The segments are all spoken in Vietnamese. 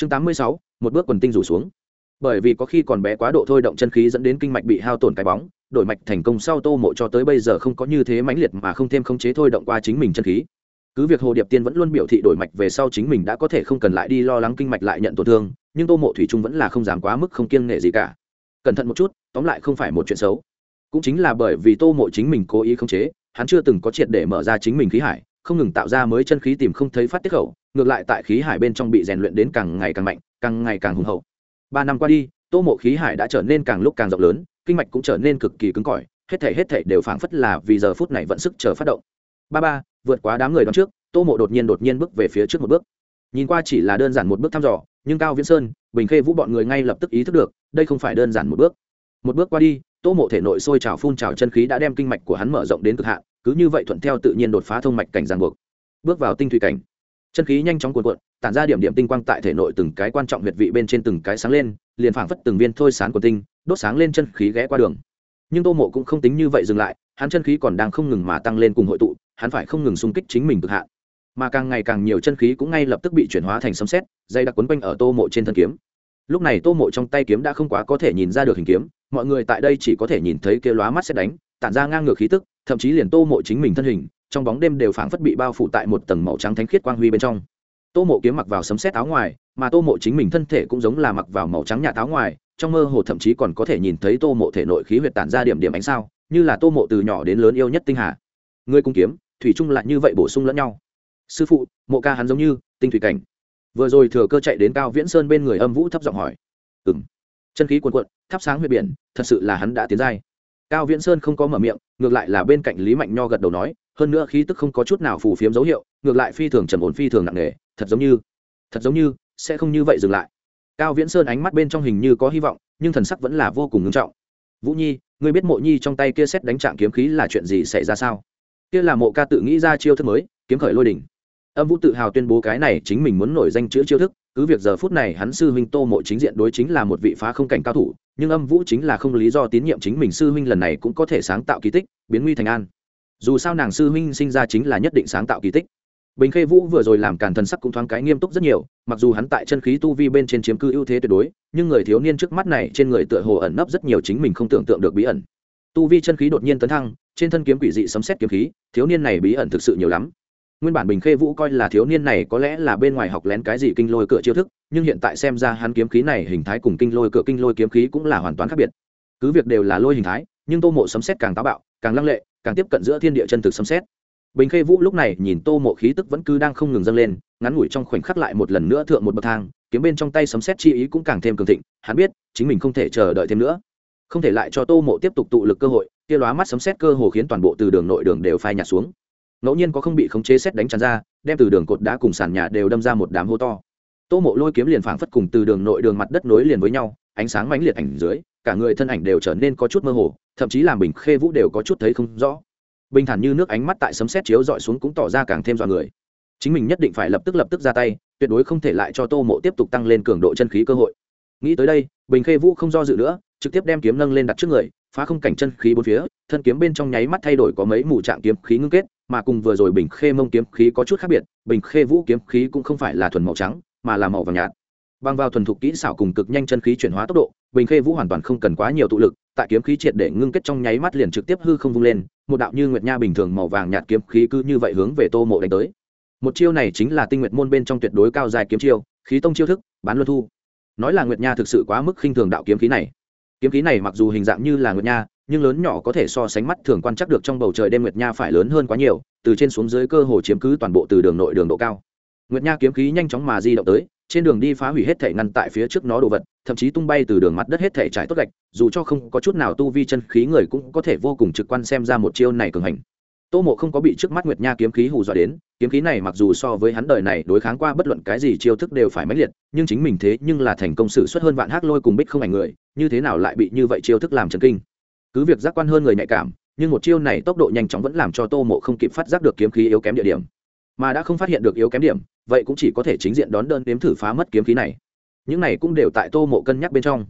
chương tám mươi sáu, một bước quần tinh rủ xuống. Bởi vì có khi còn bé quá độ thôi động chân khí dẫn đến kinh mạch bị hao tổn cái bóng, đổi mạch thành công sau tô mộ cho tới bây giờ không có như thế mãnh liệt mà không thêm khống chế thôi động qua chính mình chân khí. Cứ việc hồ điệp tiên vẫn luôn biểu thị đổi mạch về sau chính mình đã có thể không cần lại đi lo lắng kinh mạch lại nhận tổn thương, nhưng tô mộ thủy trung vẫn là không dám quá mức không kiêng nghệ gì cả. Cẩn thận một chút, tóm lại không phải một chuyện xấu. Cũng chính là bởi vì tô mộ chính mình cố ý khống chế, hắn chưa từng có triệt để mở ra chính mình khí hải, không ngừng tạo ra mới chân khí tìm không thấy phát tiết khẩu ngược lại tại khí hải bên trong bị rèn luyện đến càng ngày càng mạnh, càng ngày càng hùng hậu. Ba năm qua đi, tô mộ khí hải đã trở nên càng lúc càng rộng lớn, kinh mạch cũng trở nên cực kỳ cứng cỏi, hết thể hết thể đều phảng phất là vì giờ phút này vẫn sức chờ phát động. Ba ba, vượt quá đám người đón trước, tô mộ đột nhiên đột nhiên bước về phía trước một bước. Nhìn qua chỉ là đơn giản một bước thăm dò, nhưng cao viễn sơn, bình khê vũ bọn người ngay lập tức ý thức được, đây không phải đơn giản một bước. Một bước qua đi, tô mộ thể nội sôi trào phun trào chân khí đã đem kinh mạch của hắn mở rộng đến cực hạn, cứ như vậy thuận theo tự nhiên đột phá thông mạch cảnh giang buộc. Bước vào tinh thủy cảnh chân khí nhanh chóng cuộn cuộn, tản ra điểm điểm tinh quang tại thể nội từng cái quan trọng huyệt vị bên trên từng cái sáng lên, liền phảng phất từng viên thôi sán của tinh, đốt sáng lên chân khí ghé qua đường. Nhưng tô mộ cũng không tính như vậy dừng lại, hắn chân khí còn đang không ngừng mà tăng lên cùng hội tụ, hắn phải không ngừng xung kích chính mình cực hạn. Mà càng ngày càng nhiều chân khí cũng ngay lập tức bị chuyển hóa thành sấm xét dây đặc quấn quanh ở tô mộ trên thân kiếm. Lúc này tô mộ trong tay kiếm đã không quá có thể nhìn ra được hình kiếm, mọi người tại đây chỉ có thể nhìn thấy kia lóa mắt xét đánh, tản ra ngang ngược khí tức thậm chí liền tô mộ chính mình thân hình, trong bóng đêm đều phảng phất bị bao phủ tại một tầng màu trắng thánh khiết quang huy bên trong. Tô mộ kiếm mặc vào sấm xét áo ngoài, mà tô mộ chính mình thân thể cũng giống là mặc vào màu trắng nhạt áo ngoài, trong mơ hồ thậm chí còn có thể nhìn thấy tô mộ thể nội khí huyệt tản ra điểm điểm ánh sao, như là tô mộ từ nhỏ đến lớn yêu nhất tinh hà. Người cung kiếm, thủy chung lại như vậy bổ sung lẫn nhau. Sư phụ, mộ ca hắn giống như, tinh thủy cảnh. Vừa rồi thừa cơ chạy đến cao viễn sơn bên người âm vũ thấp giọng hỏi. Ừ m chân khí cuồn cuộn, thắp sáng huyệt biển, thật sự là hắn đã tiến giai cao viễn sơn không có mở miệng, ngược lại là bên cạnh lý mạnh nho gật đầu nói, hơn nữa khí tức không có chút nào phù phiếm dấu hiệu, ngược lại phi thường trầm ổn, phi thường nặng nề, thật giống như, thật giống như sẽ không như vậy dừng lại. Cao viễn sơn ánh mắt bên trong hình như có hy vọng, nhưng thần sắc vẫn là vô cùng ngưng trọng. Vũ nhi, ngươi biết mộ nhi trong tay kia xét đánh trạng kiếm khí là chuyện gì xảy ra sao? Kia là mộ ca tự nghĩ ra chiêu thức mới, kiếm khởi lôi đỉnh. Âm vũ tự hào tuyên bố cái này chính mình muốn nổi danh chữ chiêu thức cứ việc giờ phút này hắn sư huynh tô mộ chính diện đối chính là một vị phá không cảnh cao thủ, nhưng âm vũ chính là không lý do tín nhiệm chính mình sư huynh lần này cũng có thể sáng tạo kỳ tích, biến nguy thành an. Dù sao nàng sư huynh sinh ra chính là nhất định sáng tạo kỳ tích. Bình khê vũ vừa rồi làm càn thần sắc cũng thoáng cái nghiêm túc rất nhiều, mặc dù hắn tại chân khí tu vi bên trên chiếm cư ưu thế tuyệt đối, nhưng người thiếu niên trước mắt này trên người tựa hồ ẩn nấp rất nhiều chính mình không tưởng tượng được bí ẩn. Tu vi chân khí đột nhiên tấn thăng, trên thân kiếm quỷ dị sấm xét kiếm khí, thiếu niên này bí ẩn thực sự nhiều lắm nguyên bản bình khê vũ coi là thiếu niên này có lẽ là bên ngoài học lén cái gì kinh lôi cửa chiêu thức, nhưng hiện tại xem ra hắn kiếm khí này hình thái cùng kinh lôi cửa kinh lôi kiếm khí cũng là hoàn toàn khác biệt. Cứ việc đều là lôi hình thái, nhưng tô mộ sấm xét càng táo bạo, càng lăng lệ, càng tiếp cận giữa thiên địa chân thực sấm xét bình khê vũ lúc này nhìn tô mộ khí tức vẫn cứ đang không ngừng dâng lên, ngắn ngủi trong khoảnh khắc lại một lần nữa thượng một bậc thang, kiếm bên trong tay sấm xét chi ý cũng càng thêm cường thịnh, hắn biết chính mình không thể chờ đợi thêm nữa. Không thể lại cho tô mộ tiếp tục tụ lực cơ hội, kia lóa mắt sấm xét cơ hồ khiến toàn bộ từ đường nội đường đều phai nhạt xuống ngẫu nhiên có không bị khống chế xét đánh tràn ra, đem từ đường cột đá cùng sàn nhà đều đâm ra một đám hô to. Tô mộ lôi kiếm liền phảng phất cùng từ đường nội đường mặt đất nối liền với nhau, ánh sáng mãnh liệt ảnh dưới, cả người thân ảnh đều trở nên có chút mơ hồ, thậm chí làm bình khê vũ đều có chút thấy không rõ. Bình thản như nước ánh mắt tại sấm xét chiếu dọi xuống cũng tỏ ra càng thêm dọa người. Chính mình nhất định phải lập tức lập tức ra tay, tuyệt đối không thể lại cho tô mộ tiếp tục tăng lên cường độ chân khí cơ hội. Nghĩ tới đây, bình khê vũ không do dự nữa, trực tiếp đem kiếm nâng lên đặt trước người, phá không cảnh chân khí bốn phía, thân kiếm bên trong nháy mắt thay đổi có mấy mù trạng kiếm khí ngưng kết mà cùng vừa rồi bình khê mông kiếm khí có chút khác biệt, bình khê vũ kiếm khí cũng không phải là thuần màu trắng, mà là màu vàng nhạt. Bằng vào thuần thục kỹ xảo cùng cực nhanh chân khí chuyển hóa tốc độ, bình khê vũ hoàn toàn không cần quá nhiều tụ lực, tại kiếm khí triệt để ngưng kết trong nháy mắt liền trực tiếp hư không vung lên, một đạo như nguyệt nha bình thường màu vàng nhạt kiếm khí cứ như vậy hướng về tô mộ đánh tới. Một chiêu này chính là tinh nguyệt môn bên trong tuyệt đối cao dài kiếm chiêu, khí tông chiêu thức, bán luân thu. Nói là nguyệt nha thực sự quá mức khinh thường đạo kiếm khí này. Kiếm khí này mặc dù hình dạng như là nguyệt nha nhưng lớn nhỏ có thể so sánh mắt thường quan chắc được trong bầu trời đêm nguyệt nha phải lớn hơn quá nhiều, từ trên xuống dưới cơ hồ chiếm cứ toàn bộ từ đường nội đường độ cao. Nguyệt nha kiếm khí nhanh chóng mà di động tới, trên đường đi phá hủy hết thể ngăn tại phía trước nó đồ vật, thậm chí tung bay từ đường mặt đất hết thể trải tốt gạch, dù cho không có chút nào tu vi chân khí người cũng có thể vô cùng trực quan xem ra một chiêu này cường hành. Tô mộ không có bị trước mắt nguyệt nha kiếm khí hù dọa đến, kiếm khí này mặc dù so với hắn đời này đối kháng qua bất luận cái gì chiêu thức đều phải mãnh liệt, nhưng chính mình thế nhưng là thành công sử xuất hơn vạn hắc lôi cùng bích không ảnh người, như thế nào lại bị như vậy chiêu thức làm trần kinh? Cứ việc giác quan hơn người nhạy cảm, nhưng một chiêu này tốc độ nhanh chóng vẫn làm cho tô mộ không kịp phát giác được kiếm khí yếu kém địa điểm. Mà đã không phát hiện được yếu kém điểm, vậy cũng chỉ có thể chính diện đón đơn đếm thử phá mất kiếm khí này. Những này cũng đều tại tô mộ cân nhắc bên trong.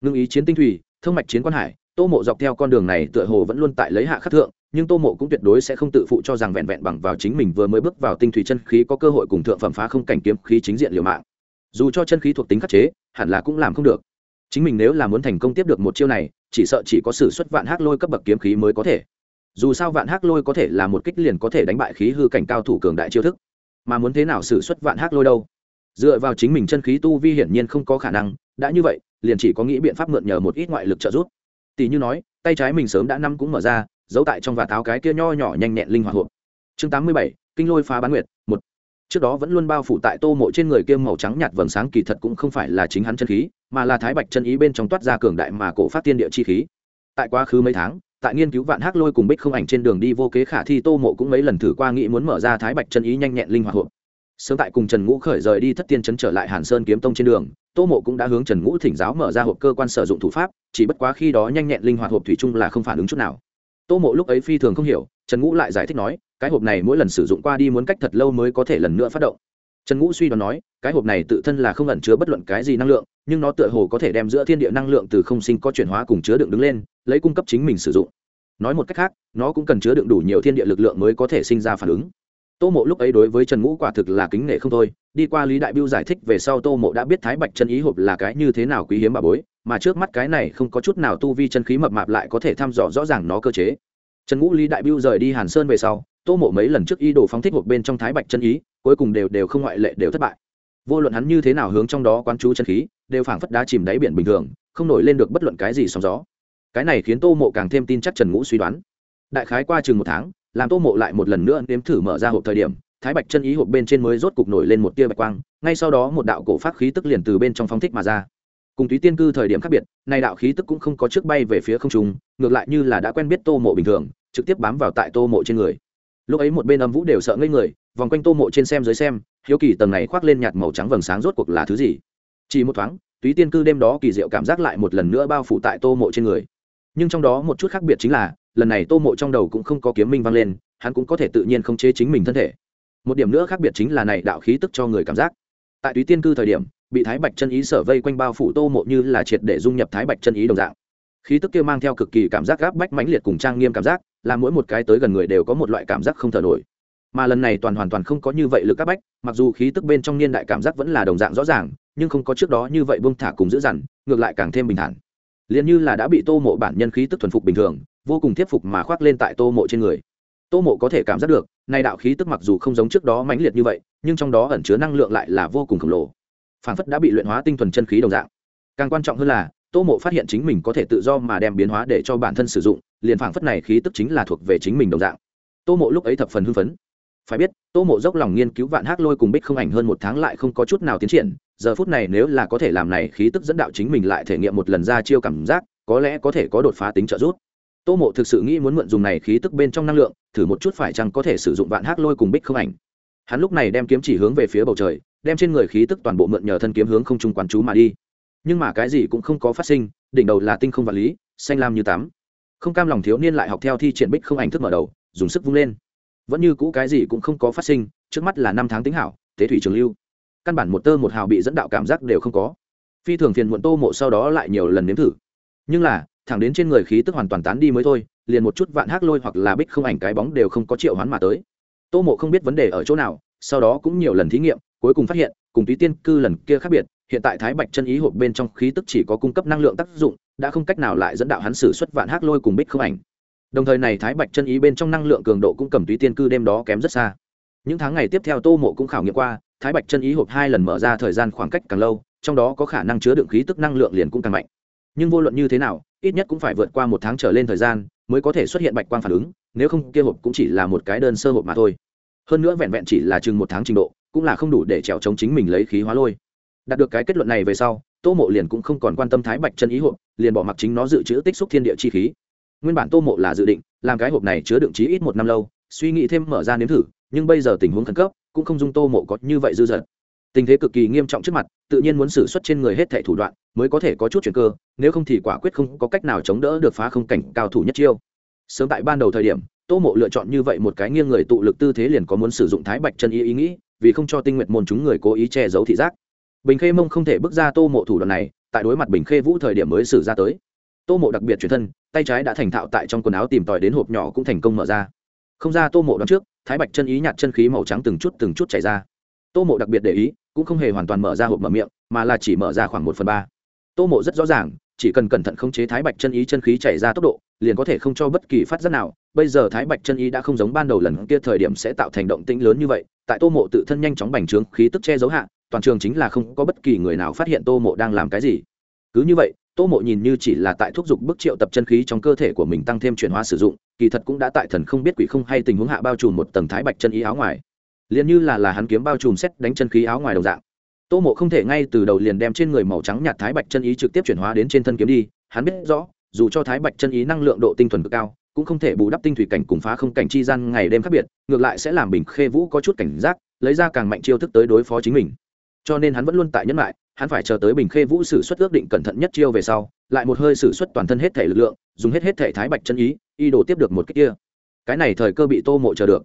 Ngưng ý chiến tinh thủy, thông mạch chiến quan hải, tô mộ dọc theo con đường này tựa hồ vẫn luôn tại lấy hạ khắc thượng, nhưng tô mộ cũng tuyệt đối sẽ không tự phụ cho rằng vẹn vẹn bằng vào chính mình vừa mới bước vào tinh thủy chân khí có cơ hội cùng thượng phẩm phá không cảnh kiếm khí chính diện liều mạng. Dù cho chân khí thuộc tính khắc chế, hẳn là cũng làm không được chính mình nếu là muốn thành công tiếp được một chiêu này, chỉ sợ chỉ có sự xuất vạn hắc lôi cấp bậc kiếm khí mới có thể. Dù sao vạn hắc lôi có thể là một kích liền có thể đánh bại khí hư cảnh cao thủ cường đại chiêu thức. Mà muốn thế nào xử xuất vạn hắc lôi đâu? Dựa vào chính mình chân khí tu vi hiển nhiên không có khả năng, đã như vậy, liền chỉ có nghĩ biện pháp mượn nhờ một ít ngoại lực trợ giúp. Tỷ như nói, tay trái mình sớm đã năm cũng mở ra, giấu tại trong và táo cái kia nho nhỏ nhanh nhẹn linh hoạt hộp. Chương tám mươi bảy, kinh lôi phá bán nguyệt, một. Trước đó vẫn luôn bao phủ tại tô mộ trên người kia màu trắng nhạt vầng sáng kỳ thật cũng không phải là chính hắn chân khí mà là thái bạch chân ý bên trong toát ra cường đại mà cổ phát tiên địa chi khí. Tại quá khứ mấy tháng, tại nghiên cứu vạn hắc lôi cùng bích không ảnh trên đường đi vô kế khả thi, tô mộ cũng mấy lần thử qua nghĩ muốn mở ra thái bạch chân ý nhanh nhẹn linh hoạt hộp. Sớm tại cùng trần ngũ khởi rời đi thất tiên chấn trở lại hàn sơn kiếm tông trên đường, tô mộ cũng đã hướng trần ngũ thỉnh giáo mở ra hộp cơ quan sử dụng thủ pháp, chỉ bất quá khi đó nhanh nhẹn linh hoạt hộp thủy chung là không phản ứng chút nào. Tô mộ lúc ấy phi thường không hiểu, trần ngũ lại giải thích nói, cái hộp này mỗi lần sử dụng qua đi muốn cách thật lâu mới có thể lần nữa phát động trần ngũ suy đoán nói, cái hộp này tự thân là không ẩn chứa bất luận cái gì năng lượng, nhưng nó tựa hồ có thể đem giữa thiên địa năng lượng từ không sinh có chuyển hóa cùng chứa đựng đứng lên, lấy cung cấp chính mình sử dụng. Nói một cách khác, nó cũng cần chứa đựng đủ nhiều thiên địa lực lượng mới có thể sinh ra phản ứng. Tô mộ lúc ấy đối với trần ngũ quả thực là kính nể không thôi, đi qua lý đại biêu giải thích về sau tô mộ đã biết thái bạch chân ý hộp là cái như thế nào quý hiếm bà bối, mà trước mắt cái này không có chút nào tu vi chân khí mập mạp lại có thể thăm dò rõ ràng nó cơ chế. Trần ngũ lý đại biêu rời đi hàn sơn về sau, tô mộ mấy lần trước ý đồ phóng thích hộp bên trong thái bạch chân ý cuối cùng đều đều không ngoại lệ, đều thất bại. Vô luận hắn như thế nào hướng trong đó quán chú chân khí, đều phảng phất đá chìm đáy biển bình thường, không nổi lên được bất luận cái gì sóng gió. Cái này khiến tô mộ càng thêm tin chắc trần ngũ suy đoán. Đại khái qua chừng một tháng, làm tô mộ lại một lần nữa nếm thử mở ra hộp thời điểm, thái bạch chân ý hộp bên trên mới rốt cục nổi lên một tia bạch quang, ngay sau đó một đạo cổ phát khí tức liền từ bên trong phóng thích mà ra. Cùng túy tiên cư thời điểm khác biệt nay đạo khí tức cũng không có trước bay về phía không trung, ngược lại như là đã quen biết tô mộ bình thường, trực tiếp bám vào tại tô mộ trên người lúc ấy một bên âm vũ đều sợ ngây người, vòng quanh tô mộ trên xem dưới xem, hiếu kỳ tầng này khoác lên nhạt màu trắng vầng sáng rốt cuộc là thứ gì? Chỉ một thoáng, túy tiên cư đêm đó kỳ diệu cảm giác lại một lần nữa bao phủ tại tô mộ trên người. Nhưng trong đó một chút khác biệt chính là, lần này tô mộ trong đầu cũng không có kiếm minh vang lên, hắn cũng có thể tự nhiên không chế chính mình thân thể. Một điểm nữa khác biệt chính là này đạo khí tức cho người cảm giác. Tại túy tiên cư thời điểm, bị thái bạch chân ý sở vây quanh bao phủ tô mộ như là triệt để dung nhập thái bạch chân ý đồng dạng. Khí tức kia mang theo cực kỳ cảm giác gáp bách mãnh liệt cùng trang nghiêm cảm giác là mỗi một cái tới gần người đều có một loại cảm giác không thở nổi. Mà lần này toàn hoàn toàn không có như vậy lực các bách, mặc dù khí tức bên trong niên đại cảm giác vẫn là đồng dạng rõ ràng, nhưng không có trước đó như vậy bông thả cùng giữ dằn, ngược lại càng thêm bình thản. Liền như là đã bị tô mộ bản nhân khí tức thuần phục bình thường, vô cùng thuyết phục mà khoác lên tại tô mộ trên người. Tô mộ có thể cảm giác được nay đạo khí tức mặc dù không giống trước đó mãnh liệt như vậy, nhưng trong đó ẩn chứa năng lượng lại là vô cùng khổng lồ. Phản phất đã bị luyện hóa tinh thuần chân khí đồng dạng. Càng quan trọng hơn là tô mộ phát hiện chính mình có thể tự do mà đem biến hóa để cho bản thân sử dụng, liền phảng phất này khí tức chính là thuộc về chính mình đồng dạng. Tô mộ lúc ấy thập phần hưng phấn. Phải biết, tô mộ dốc lòng nghiên cứu vạn hát lôi cùng bích không ảnh hơn một tháng lại không có chút nào tiến triển, giờ phút này nếu là có thể làm này khí tức dẫn đạo chính mình lại thể nghiệm một lần ra chiêu cảm giác, có lẽ có thể có đột phá tính trợ giúp. Tô mộ thực sự nghĩ muốn mượn dùng này khí tức bên trong năng lượng, thử một chút phải chăng có thể sử dụng vạn hát lôi cùng bích không ảnh. Hắn lúc này đem kiếm chỉ hướng về phía bầu trời, đem trên người khí tức toàn bộ mượn nhờ thân kiếm hướng không trung quán chú mà đi nhưng mà cái gì cũng không có phát sinh, đỉnh đầu là tinh không vật lý, xanh lam như tắm. Không cam lòng thiếu niên lại học theo thi triển bích không ảnh thức mở đầu, dùng sức vung lên. Vẫn như cũ cái gì cũng không có phát sinh, trước mắt là năm tháng tính hảo, tế thủy trường lưu. Căn bản một tơ một hào bị dẫn đạo cảm giác đều không có. Phi thường phiền muộn tô mộ sau đó lại nhiều lần nếm thử. Nhưng là, thẳng đến trên người khí tức hoàn toàn tán đi mới thôi, liền một chút vạn hắc lôi hoặc là bích không ảnh cái bóng đều không có triệu hoán mà tới. Tô mộ không biết vấn đề ở chỗ nào, sau đó cũng nhiều lần thí nghiệm, cuối cùng phát hiện, cùng túy tiên cư lần kia khác biệt hiện tại thái bạch chân ý hộp bên trong khí tức chỉ có cung cấp năng lượng tác dụng, đã không cách nào lại dẫn đạo hắn xử xuất vạn hắc lôi cùng bích không ảnh. Đồng thời này thái bạch chân ý bên trong năng lượng cường độ cũng cầm túy tiên cư đêm đó kém rất xa. Những tháng ngày tiếp theo tô mộ cũng khảo nghiệm qua, thái bạch chân ý hộp hai lần mở ra thời gian khoảng cách càng lâu, trong đó có khả năng chứa đựng khí tức năng lượng liền cũng càng mạnh. Nhưng vô luận như thế nào, ít nhất cũng phải vượt qua một tháng trở lên thời gian mới có thể xuất hiện bạch quang phản ứng, nếu không kia hộp cũng chỉ là một cái đơn sơ hộp mà thôi. Hơn nữa vẹn vẹn chỉ là chừng một tháng trình độ, cũng là không đủ để trèo chống chính mình lấy khí hóa lôi đạt được cái kết luận này về sau, tô mộ liền cũng không còn quan tâm thái bạch chân ý hộp, liền bỏ mặc chính nó dự trữ tích xúc thiên địa chi khí. Nguyên bản tô mộ là dự định, làm cái hộp này chứa đựng chí ít một năm lâu, suy nghĩ thêm mở ra nếm thử, nhưng bây giờ tình huống khẩn cấp, cũng không dung tô mộ có như vậy dư dật. Tình thế cực kỳ nghiêm trọng trước mặt, tự nhiên muốn xử suất trên người hết thẻ thủ đoạn, mới có thể có chút chuyện cơ, nếu không thì quả quyết không có cách nào chống đỡ được phá không cảnh cao thủ nhất chiêu. Sớm tại ban đầu thời điểm, tô mộ lựa chọn như vậy một cái nghiêng người tụ lực tư thế liền có muốn sử dụng thái bạch chân ý ý nghĩ, vì không cho tinh nguyện môn chúng người cố ý che giấu thị giác bình khê mông không thể bước ra tô mộ thủ đoạn này, tại đối mặt bình khê vũ thời điểm mới xử ra tới. Tô mộ đặc biệt chuyển thân, tay trái đã thành thạo tại trong quần áo tìm tòi đến hộp nhỏ cũng thành công mở ra. Không ra tô mộ đón trước, thái bạch chân ý nhạt chân khí màu trắng từng chút từng chút chảy ra. Tô mộ đặc biệt để ý, cũng không hề hoàn toàn mở ra hộp mở miệng, mà là chỉ mở ra khoảng một phần ba. Tô mộ rất rõ ràng, chỉ cần cẩn thận khống chế thái bạch chân ý chân khí chảy ra tốc độ, liền có thể không cho bất kỳ phát giác nào. Bây giờ thái bạch chân ý đã không giống ban đầu lần kia thời điểm sẽ tạo thành động tĩnh lớn như vậy, tại tô mộ tự thân nhanh chóng bành trướng, khí tức che giấu hạ toàn trường chính là không có bất kỳ người nào phát hiện tô mộ đang làm cái gì. Cứ như vậy, tô mộ nhìn như chỉ là tại thúc giục bức triệu tập chân khí trong cơ thể của mình tăng thêm chuyển hóa sử dụng, kỳ thật cũng đã tại thần không biết quỷ không hay tình huống hạ bao trùm một tầng thái bạch chân ý áo ngoài. Liền như là là hắn kiếm bao trùm xét đánh chân khí áo ngoài đồng dạng. Tô mộ không thể ngay từ đầu liền đem trên người màu trắng nhạt thái bạch chân ý trực tiếp chuyển hóa đến trên thân kiếm đi, hắn biết rõ, dù cho thái bạch chân ý năng lượng độ tinh thuần cực cao, cũng không thể bù đắp tinh thủy cảnh cùng phá không cảnh chi gian ngày đêm khác biệt, ngược lại sẽ làm bình khê vũ có chút cảnh giác, lấy ra càng mạnh chiêu thức tới đối phó chính mình cho nên hắn vẫn luôn tại nhẫn lại, hắn phải chờ tới bình khê vũ sử xuất ước định cẩn thận nhất chiêu về sau, lại một hơi sử xuất toàn thân hết thể lực lượng, dùng hết hết thể thái bạch chân ý, y đồ tiếp được một cách kia. Cái này thời cơ bị tô mộ chờ được.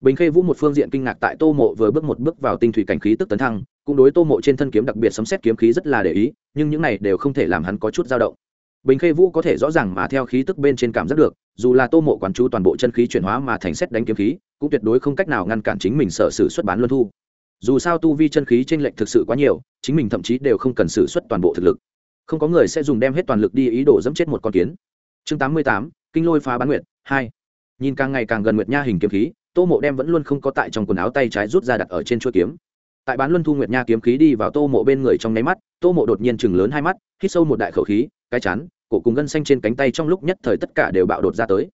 Bình khê vũ một phương diện kinh ngạc tại tô mộ vừa bước một bước vào tinh thủy cảnh khí tức tấn thăng, cũng đối tô mộ trên thân kiếm đặc biệt sấm xét kiếm khí rất là để ý, nhưng những này đều không thể làm hắn có chút dao động. Bình khê vũ có thể rõ ràng mà theo khí tức bên trên cảm giác được, dù là tô mộ quán chú toàn bộ chân khí chuyển hóa mà thành xét đánh kiếm khí, cũng tuyệt đối không cách nào ngăn cản chính mình sở sử xuất bán luân thu dù sao tu vi chân khí t r ê n lệch thực sự quá nhiều, chính mình thậm chí đều không cần sử xuất toàn bộ thực lực. Không có người sẽ dùng đem hết toàn lực đi ý đồ dẫm chết một con kiến. Chương tám mươi tám, kinh lôi phá bán nguyệt, hai. Nhìn càng ngày càng gần nguyệt nha hình kiếm khí, tô mộ đem vẫn luôn không có tại trong quần áo tay trái rút ra đặt ở trên chuỗi kiếm. Tại bán luân thu nguyệt nha kiếm khí đi vào tô mộ bên người trong nháy mắt, tô mộ đột nhiên chừng lớn hai mắt, hít sâu một đại khẩu khí, cái chán, cổ cùng gân xanh trên cánh tay trong lúc nhất thời tất cả đều bạo đột ra tới.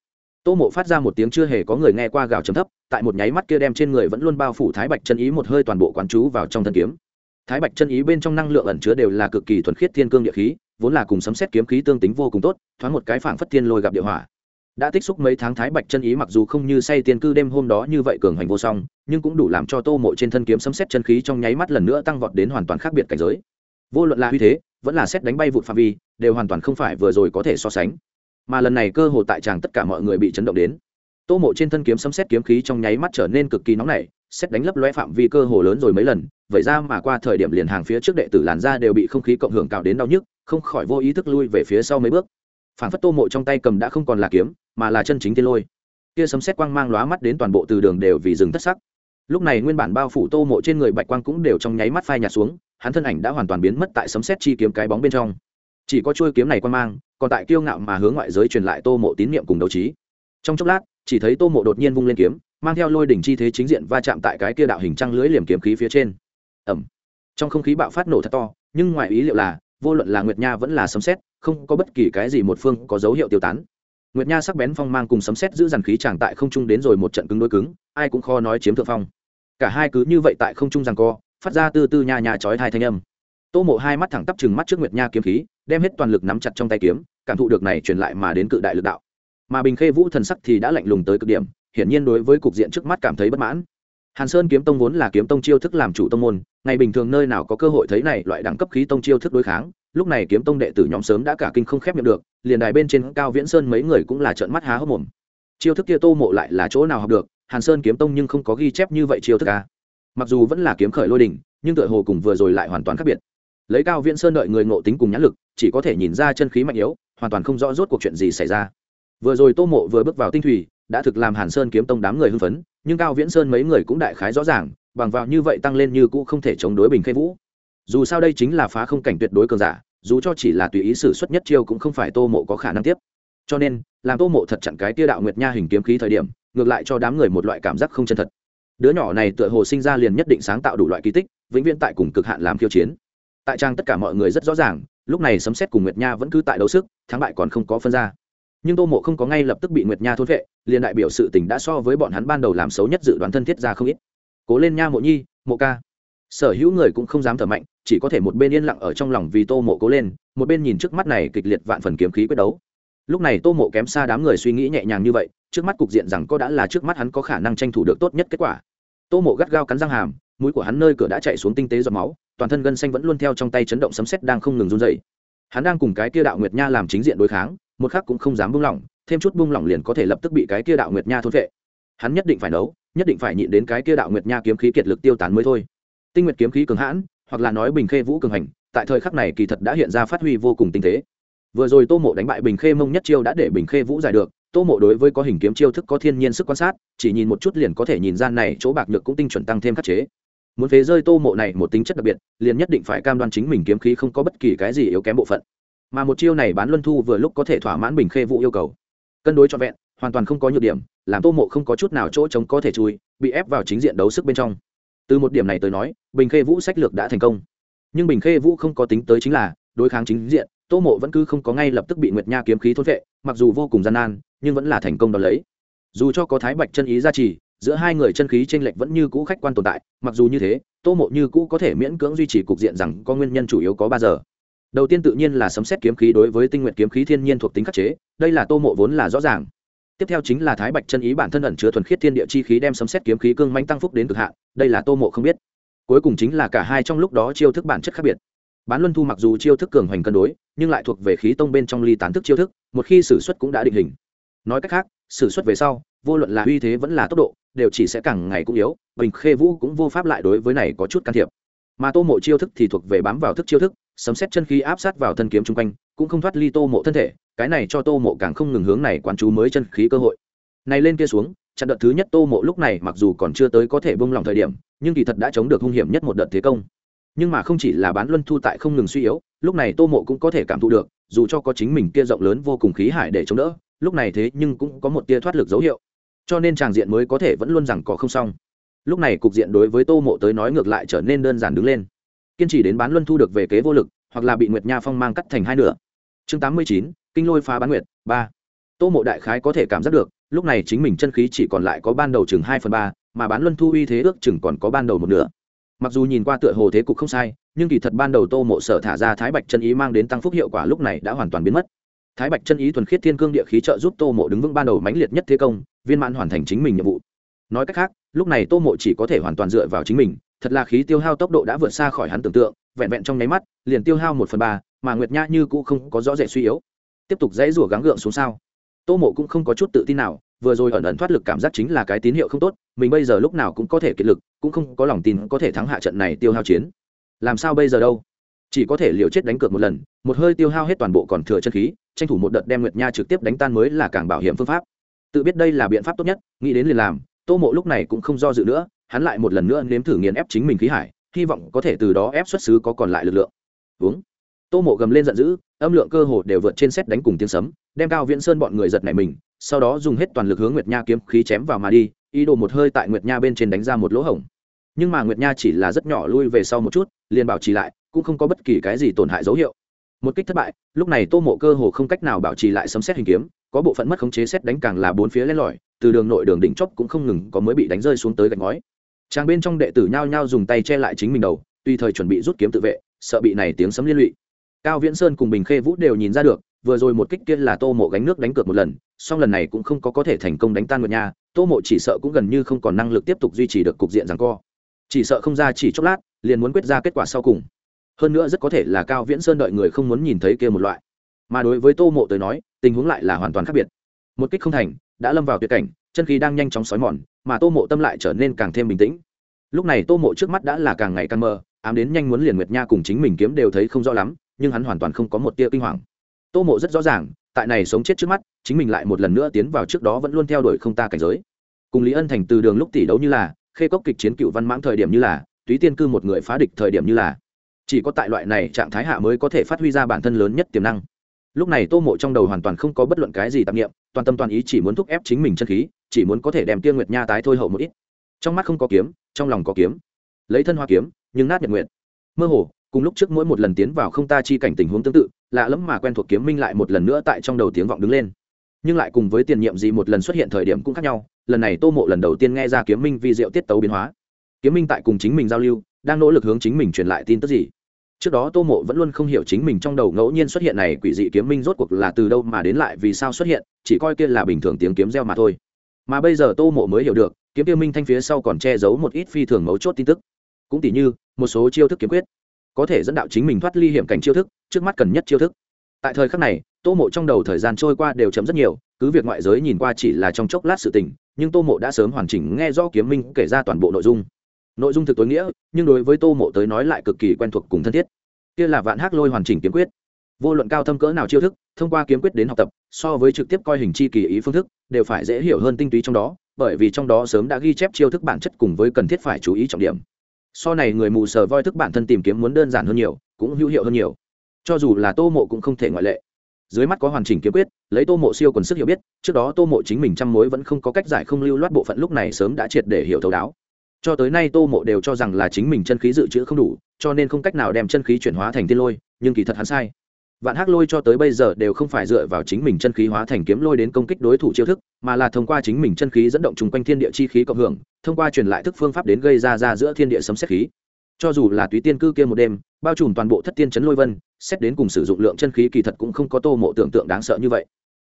Tô mộ phát ra một tiếng chưa hề có người nghe qua gào chấm thấp tại một nháy mắt kia đem trên người vẫn luôn bao phủ thái bạch chân ý một hơi toàn bộ quán chú vào trong thân kiếm. Thái bạch chân ý bên trong năng lượng ẩn chứa đều là cực kỳ thuần khiết thiên cương địa khí, vốn là cùng sấm xét kiếm khí tương tính vô cùng tốt, thoáng một cái phảng phất thiên lôi gặp địa hỏa. Đã tích xúc mấy tháng thái bạch chân ý mặc dù không như say tiên cư đêm hôm đó như vậy cường hành vô song, nhưng cũng đủ làm cho tô mộ trên thân kiếm sấm xét chân khí trong nháy mắt lần nữa tăng vọt đến hoàn toàn khác biệt cảnh giới. Vô luận là uy thế, vẫn là xét đánh bay vụt phạm vi, đều hoàn toàn không phải vừa rồi có thể so sánh. Mà lần này cơ hồ tại tràng tất cả mọi người bị chấn động đến tô mộ trên thân kiếm sấm xét kiếm khí trong nháy mắt trở nên cực kỳ nóng nảy xét đánh lấp loe phạm vi cơ hồ lớn rồi mấy lần, vậy ra mà qua thời điểm liền hàng phía trước đệ tử làn ra đều bị không khí cộng hưởng cào đến đau nhức, không khỏi vô ý thức lui về phía sau mấy bước. Phản phất tô mộ trong tay cầm đã không còn là kiếm, mà là chân chính tiên lôi. Kia sấm xét quang mang lóa mắt đến toàn bộ từ đường đều vì rừng thất sắc. Lúc này nguyên bản bao phủ tô mộ trên người bạch quang cũng đều trong nháy mắt phai nhạt xuống, hắn thân ảnh đã hoàn toàn biến mất tại sấm xét chi kiếm cái bóng bên trong. Chỉ có chuôi kiếm này quan mang, còn tại kiêu ngạo mà hướng ngoại giới truyền lại tô mộ tín niệm cùng đấu trí. Trong chốc lát chỉ thấy tô mộ đột nhiên vung lên kiếm, mang theo lôi đỉnh chi thế chính diện va chạm tại cái kia đạo hình trăng lưới liềm kiếm khí phía trên. Ẩm trong không khí bạo phát nổ thật to, nhưng ngoài ý liệu là, vô luận là nguyệt nha vẫn là sấm xét không có bất kỳ cái gì một phương có dấu hiệu tiêu tán. Nguyệt nha sắc bén phong mang cùng sấm xét giữ dàn khí tràng tại không trung đến rồi một trận cứng đối cứng, ai cũng khó nói chiếm thượng phong. Cả hai cứ như vậy tại không trung rằng co, phát ra từ từ nhà nhà chói hai thanh âm. Tô mộ hai mắt thẳng tắp chừng mắt trước nguyệt nha kiếm khí, đem hết toàn lực nắm chặt trong tay kiếm, cảm thụ được này truyền lại mà đến cự đại lực đạo mà bình khê vũ thần sắc thì đã lạnh lùng tới cực điểm, hiển nhiên đối với cục diện trước mắt cảm thấy bất mãn. Hàn sơn kiếm tông vốn là kiếm tông chiêu thức làm chủ tông môn, ngày bình thường nơi nào có cơ hội thấy này loại đẳng cấp khí tông chiêu thức đối kháng, lúc này kiếm tông đệ tử nhóm sớm đã cả kinh không khép miệng được, liền đài bên trên cao viễn sơn mấy người cũng là trợn mắt há hốc mồm. Chiêu thức kia tô mộ lại là chỗ nào học được, hàn sơn kiếm tông nhưng không có ghi chép như vậy chiêu thức à. mặc dù vẫn là kiếm khởi lôi đỉnh, nhưng tựa hồ cùng vừa rồi lại hoàn toàn khác biệt. Lấy cao viễn sơn đợi người ngộ tính cùng nhãn lực, chỉ có thể nhìn ra chân khí mạnh yếu, hoàn toàn không rõ rốt cuộc chuyện gì xảy ra vừa rồi tô mộ vừa bước vào tinh thủy, đã thực làm hàn sơn kiếm tông đám người hưng phấn, nhưng cao viễn sơn mấy người cũng đại khái rõ ràng, bằng vào như vậy tăng lên như cũ không thể chống đối bình khê vũ. Dù sao đây chính là phá không cảnh tuyệt đối cường giả, dù cho chỉ là tùy ý xử suất nhất chiêu cũng không phải tô mộ có khả năng tiếp. Cho nên, làm tô mộ thật chặn cái tia đạo nguyệt nha hình kiếm khí thời điểm, ngược lại cho đám người một loại cảm giác không chân thật. Đứa nhỏ này tựa hồ sinh ra liền nhất định sáng tạo đủ loại kỳ tích, vĩnh viễn tại cùng cực hạn làm khiêu chiến. Tại trang tất cả mọi người rất rõ ràng, lúc này sấm xét cùng nguyệt nha vẫn cứ tại đấu sức, thắng bại còn không có phân ra nhưng tô mộ không có ngay lập tức bị nguyệt nha thôn vệ liền đại biểu sự tình đã so với bọn hắn ban đầu làm xấu nhất dự đoán thân thiết ra không ít. Cố lên nha mộ nhi, mộ ca. Sở hữu người cũng không dám thở mạnh, chỉ có thể một bên yên lặng ở trong lòng vì tô mộ cố lên, một bên nhìn trước mắt này kịch liệt vạn phần kiếm khí quyết đấu. Lúc này tô mộ kém xa đám người suy nghĩ nhẹ nhàng như vậy, trước mắt cục diện rằng có đã là trước mắt hắn có khả năng tranh thủ được tốt nhất kết quả. Tô mộ gắt gao cắn răng hàm, mũi của hắn nơi cửa đã chạy xuống tinh tế giọt máu, toàn thân gân xanh vẫn luôn theo trong tay chấn động sấm sét đang không ngừng run dậy hắn đang cùng cái kia đạo nguyệt nha làm chính diện đối kháng một khắc cũng không dám buông lỏng, thêm chút buông lỏng liền có thể lập tức bị cái kia đạo nguyệt nha thôn vệ hắn nhất định phải nấu, nhất định phải nhịn đến cái kia đạo nguyệt nha kiếm khí kiệt lực tiêu tán mới thôi. Tinh nguyệt kiếm khí cường hãn, hoặc là nói bình khê vũ cường hành, tại thời khắc này kỳ thật đã hiện ra phát huy vô cùng tinh tế. Vừa rồi tô mộ đánh bại bình khê mông nhất chiêu đã để bình khê vũ giải được, tô mộ đối với có hình kiếm chiêu thức có thiên nhiên sức quan sát, chỉ nhìn một chút liền có thể nhìn ra này chỗ bạc nhược cũng tinh chuẩn tăng thêm khắc chế. Muốn phế rơi tô mộ này một tính chất đặc biệt, liền nhất định phải cam đoan chính mình kiếm khí không có bất kỳ cái gì yếu kém bộ phận mà một chiêu này bán luân thu vừa lúc có thể thỏa mãn bình khê vũ yêu cầu. Cân đối cho vẹn, hoàn toàn không có nhược điểm, làm tô mộ không có chút nào chỗ trống có thể chui, bị ép vào chính diện đấu sức bên trong. Từ một điểm này tới nói, bình khê vũ sách lược đã thành công. Nhưng bình khê vũ không có tính tới chính là, đối kháng chính diện, tô mộ vẫn cứ không có ngay lập tức bị nguyệt nha kiếm khí thốt vệ, mặc dù vô cùng gian nan, nhưng vẫn là thành công đ ó lấy. Dù cho có thái bạch chân ý gia trì, giữa hai người chân khí t r ê n lệch vẫn như cũ khách quan tồn tại, mặc dù như thế, tô mộ như cũ có thể miễn cưỡng duy trì cục diện rằng có nguyên nhân chủ yếu có ba giờ đầu tiên tự nhiên là sấm xét kiếm khí đối với tinh nguyện kiếm khí thiên nhiên thuộc tính khắc chế, đây là tô mộ vốn là rõ ràng. Tiếp theo chính là thái bạch chân ý bản thân ẩn chứa thuần khiết thiên địa chi khí đem sấm xét kiếm khí cương manh tăng phúc đến cực hạn, đây là tô mộ không biết. Cuối cùng chính là cả hai trong lúc đó chiêu thức bản chất khác biệt. Bán luân thu mặc dù chiêu thức cường hoành cân đối, nhưng lại thuộc về khí tông bên trong ly tán thức chiêu thức, một khi xử suất cũng đã định hình. Nói cách khác xử suất về sau, vô luận là uy thế vẫn là tốc độ, đều chỉ sẽ càng ngày cũng yếu, bình khê vũ cũng vô pháp lại đối với này có chút can thiệp mà tô mộ chiêu thức thì thuộc về bám vào thức chiêu thức, sấm xét chân khí áp sát vào thân kiếm chung quanh, cũng không thoát ly tô mộ thân thể, cái này cho tô mộ càng không ngừng hướng này quán chú mới chân khí cơ hội. Này lên kia xuống chặn đợt thứ nhất tô mộ lúc này mặc dù còn chưa tới có thể bông lòng thời điểm, nhưng kỳ thật đã chống được hung hiểm nhất một đợt thế công. Nhưng mà không chỉ là bán luân thu tại không ngừng suy yếu, lúc này tô mộ cũng có thể cảm thụ được, dù cho có chính mình kia rộng lớn vô cùng khí hải để chống đỡ, lúc này thế nhưng cũng có một tia thoát lực dấu hiệu. Cho nên tràng diện mới có thể vẫn luôn rằng có không xong lúc này cục diện đối với tô mộ tới nói ngược lại trở nên đơn giản đứng lên. Kiên trì đến bán luân thu được về kế vô lực, hoặc là bị nguyệt nha phong mang cắt thành hai nửa. Chương tám mươi chín, kinh lôi phá bán nguyệt, ba. Tô mộ đại khái có thể cảm giác được, lúc này chính mình chân khí chỉ còn lại có ban đầu chừng hai phần ba, mà bán luân thu uy thế ước chừng còn có ban đầu một nửa. Mặc dù nhìn qua tựa hồ thế cục không sai, nhưng kỳ thật ban đầu tô mộ sở thả ra thái bạch chân ý mang đến tăng phúc hiệu quả lúc này đã hoàn toàn biến mất. Thái bạch chân ý thuần khiết thiên cương địa khí trợ giúp tô mộ đứng vững ban đầu mãnh liệt nhất thế công, viên mãn hoàn thành chính mình nhiệm vụ. Nói cách khác lúc này tô mộ chỉ có thể hoàn toàn dựa vào chính mình, thật là khí tiêu hao tốc độ đã vượt xa khỏi hắn tưởng tượng, vẹn vẹn trong nháy mắt, liền tiêu hao một phần ba, mà nguyệt nha như cũ không có rõ rệt suy yếu. Tiếp tục dãy rủa gắng gượng xuống sao? Tô mộ cũng không có chút tự tin nào, vừa rồi ẩn ẩn thoát lực cảm giác chính là cái tín hiệu không tốt, mình bây giờ lúc nào cũng có thể kiệt lực, cũng không có lòng tin có thể thắng hạ trận này tiêu hao chiến. Làm sao bây giờ đâu? Chỉ có thể liều chết đánh cược một lần, một hơi tiêu hao hết toàn bộ còn thừa chân khí, tranh thủ một đợt đem nguyệt nha trực tiếp đánh tan mới là càng bảo hiểm phương pháp. Tự biết đây là biện pháp tốt nhất, nghĩ đến liền làm tô mộ lúc này cũng không do dự nữa, hắn lại một lần nữa nếm thử nghiền ép chính mình khí hải, hy vọng có thể từ đó ép xuất xứ có còn lại lực lượng. Uống. Tô mộ gầm lên giận dữ, âm lượng cơ hồ đều vượt trên xét đánh cùng tiếng sấm, đem cao viễn sơn bọn người giật này mình, sau đó dùng hết toàn lực hướng nguyệt nha kiếm khí chém vào mà đi, ý đồ một hơi tại nguyệt nha bên trên đánh ra một lỗ hổng. Nhưng mà nguyệt nha chỉ là rất nhỏ lui về sau một chút, liền bảo trì lại, cũng không có bất kỳ cái gì tổn hại dấu hiệu. Một kích thất bại, lúc này tô mộ cơ hồ không cách nào bảo trì lại sấm xét hình kiếm, có bộ phận mất khống chế xét đánh càng là bốn phía lên lỏi từ đường nội đường đỉnh chóp cũng không ngừng có mới bị đánh rơi xuống tới gạch ngói. Tràng bên trong đệ tử nhao nhao dùng tay che lại chính mình đầu, tùy thời chuẩn bị rút kiếm tự vệ, sợ bị này tiếng sấm liên lụy. Cao viễn sơn cùng bình khê vũ đều nhìn ra được, vừa rồi một kích kia là tô mộ gánh nước đánh cược một lần, song lần này cũng không có có thể thành công đánh tan nguyệt nha, tô mộ chỉ sợ cũng gần như không còn năng lực tiếp tục duy trì được cục diện rằng co. Chỉ sợ không ra chỉ chốc lát, liền muốn quyết ra kết quả sau cùng. Hơn nữa rất có thể là cao viễn sơn đợi người không muốn nhìn thấy kia một loại. Mà đối với tô mộ tới nói, tình huống lại là hoàn toàn khác biệt. Một kích không thành đã lâm vào tuyệt cảnh, chân khí đang nhanh chóng xói mòn, mà tô mộ tâm lại trở nên càng thêm bình tĩnh. Lúc này tô mộ trước mắt đã là càng ngày càng mơ ám đến nhanh muốn liền nguyệt nha cùng chính mình kiếm đều thấy không rõ lắm, nhưng hắn hoàn toàn không có một tia kinh hoàng. Tô mộ rất rõ ràng, tại này sống chết trước mắt, chính mình lại một lần nữa tiến vào trước đó vẫn luôn theo đuổi không ta cảnh giới. Cùng lý ân thành từ đường lúc tỷ đấu như là, khê cốc kịch chiến cựu văn mãng thời điểm như là, túy tiên cư một người phá địch thời điểm như là. Chỉ có tại loại này trạng thái hạ mới có thể phát huy ra bản thân lớn nhất tiềm năng. Lúc này tô mộ trong đầu hoàn toàn không có bất luận cái gì tạp nghiệm toàn tâm toàn ý chỉ muốn thúc ép chính mình chân khí, chỉ muốn có thể đem tiên nguyệt nha tái thôi hậu một ít. Trong mắt không có kiếm, trong lòng có kiếm. Lấy thân hoa kiếm, nhưng nát nhật nguyện mơ hồ, cùng lúc trước mỗi một lần tiến vào không ta chi cảnh tình huống tương tự, lạ lẫm mà quen thuộc kiếm minh lại một lần nữa tại trong đầu tiếng vọng đứng lên. Nhưng lại cùng với tiền nhiệm gì một lần xuất hiện thời điểm cũng khác nhau, lần này tô mộ lần đầu tiên nghe ra kiếm minh vi diệu tiết tấu biến hóa. Kiếm minh tại cùng chính mình giao lưu, đang nỗ lực hướng chính mình truyền lại tin tức gì trước đó tô mộ vẫn luôn không hiểu chính mình trong đầu ngẫu nhiên xuất hiện này quỷ dị kiếm minh rốt cuộc là từ đâu mà đến lại vì sao xuất hiện, chỉ coi kia là bình thường tiếng kiếm reo mà thôi. Mà bây giờ tô mộ mới hiểu được, kiếm tiêu minh thanh phía sau còn che giấu một ít phi thường mấu chốt tin tức. Cũng tỉ như, một số chiêu thức kiếm quyết, có thể dẫn đạo chính mình thoát ly hiểm cảnh chiêu thức, trước mắt cần nhất chiêu thức. Tại thời khắc này, tô mộ trong đầu thời gian trôi qua đều chấm rất nhiều, cứ việc ngoại giới nhìn qua chỉ là trong chốc lát sự tình, nhưng tô mộ đã sớm hoàn chỉnh nghe rõ kiếm minh kể ra toàn bộ nội dung nội dung thực tối nghĩa, nhưng đối với tô mộ tới nói lại cực kỳ quen thuộc cùng thân thiết. Kia là vạn hắc lôi hoàn chỉnh kiếm quyết. Vô luận cao thâm cỡ nào chiêu thức, thông qua kiếm quyết đến học tập, so với trực tiếp coi hình chi kỳ ý phương thức, đều phải dễ hiểu hơn tinh túy trong đó, bởi vì trong đó sớm đã ghi chép chiêu thức bản chất cùng với cần thiết phải chú ý trọng điểm. So này người mù sờ voi thức bản thân tìm kiếm muốn đơn giản hơn nhiều, cũng hữu hiệu hơn nhiều. Cho dù là tô mộ cũng không thể ngoại lệ. Dưới mắt có hoàn chỉnh kiếm quyết, lấy tô mộ siêu quần sức hiểu biết, trước đó tô mộ chính mình trăm mối vẫn không có cách giải không lưu loát bộ phận lúc này sớm đã triệt để hiểu thấu đáo cho tới nay tô mộ đều cho rằng là chính mình chân khí dự trữ không đủ, cho nên không cách nào đem chân khí chuyển hóa thành tiên lôi, nhưng kỳ thật hắn sai. Vạn hắc lôi cho tới bây giờ đều không phải dựa vào chính mình chân khí hóa thành kiếm lôi đến công kích đối thủ chiêu thức, mà là thông qua chính mình chân khí dẫn động chung quanh thiên địa chi khí cộng hưởng, thông qua truyền lại thức phương pháp đến gây ra ra giữa thiên địa sấm xét khí. Cho dù là túy tiên cư kia một đêm, bao trùm toàn bộ thất tiên chấn lôi vân, xét đến cùng sử dụng lượng chân khí kỳ thật cũng không có tô mộ tưởng tượng đáng sợ như vậy.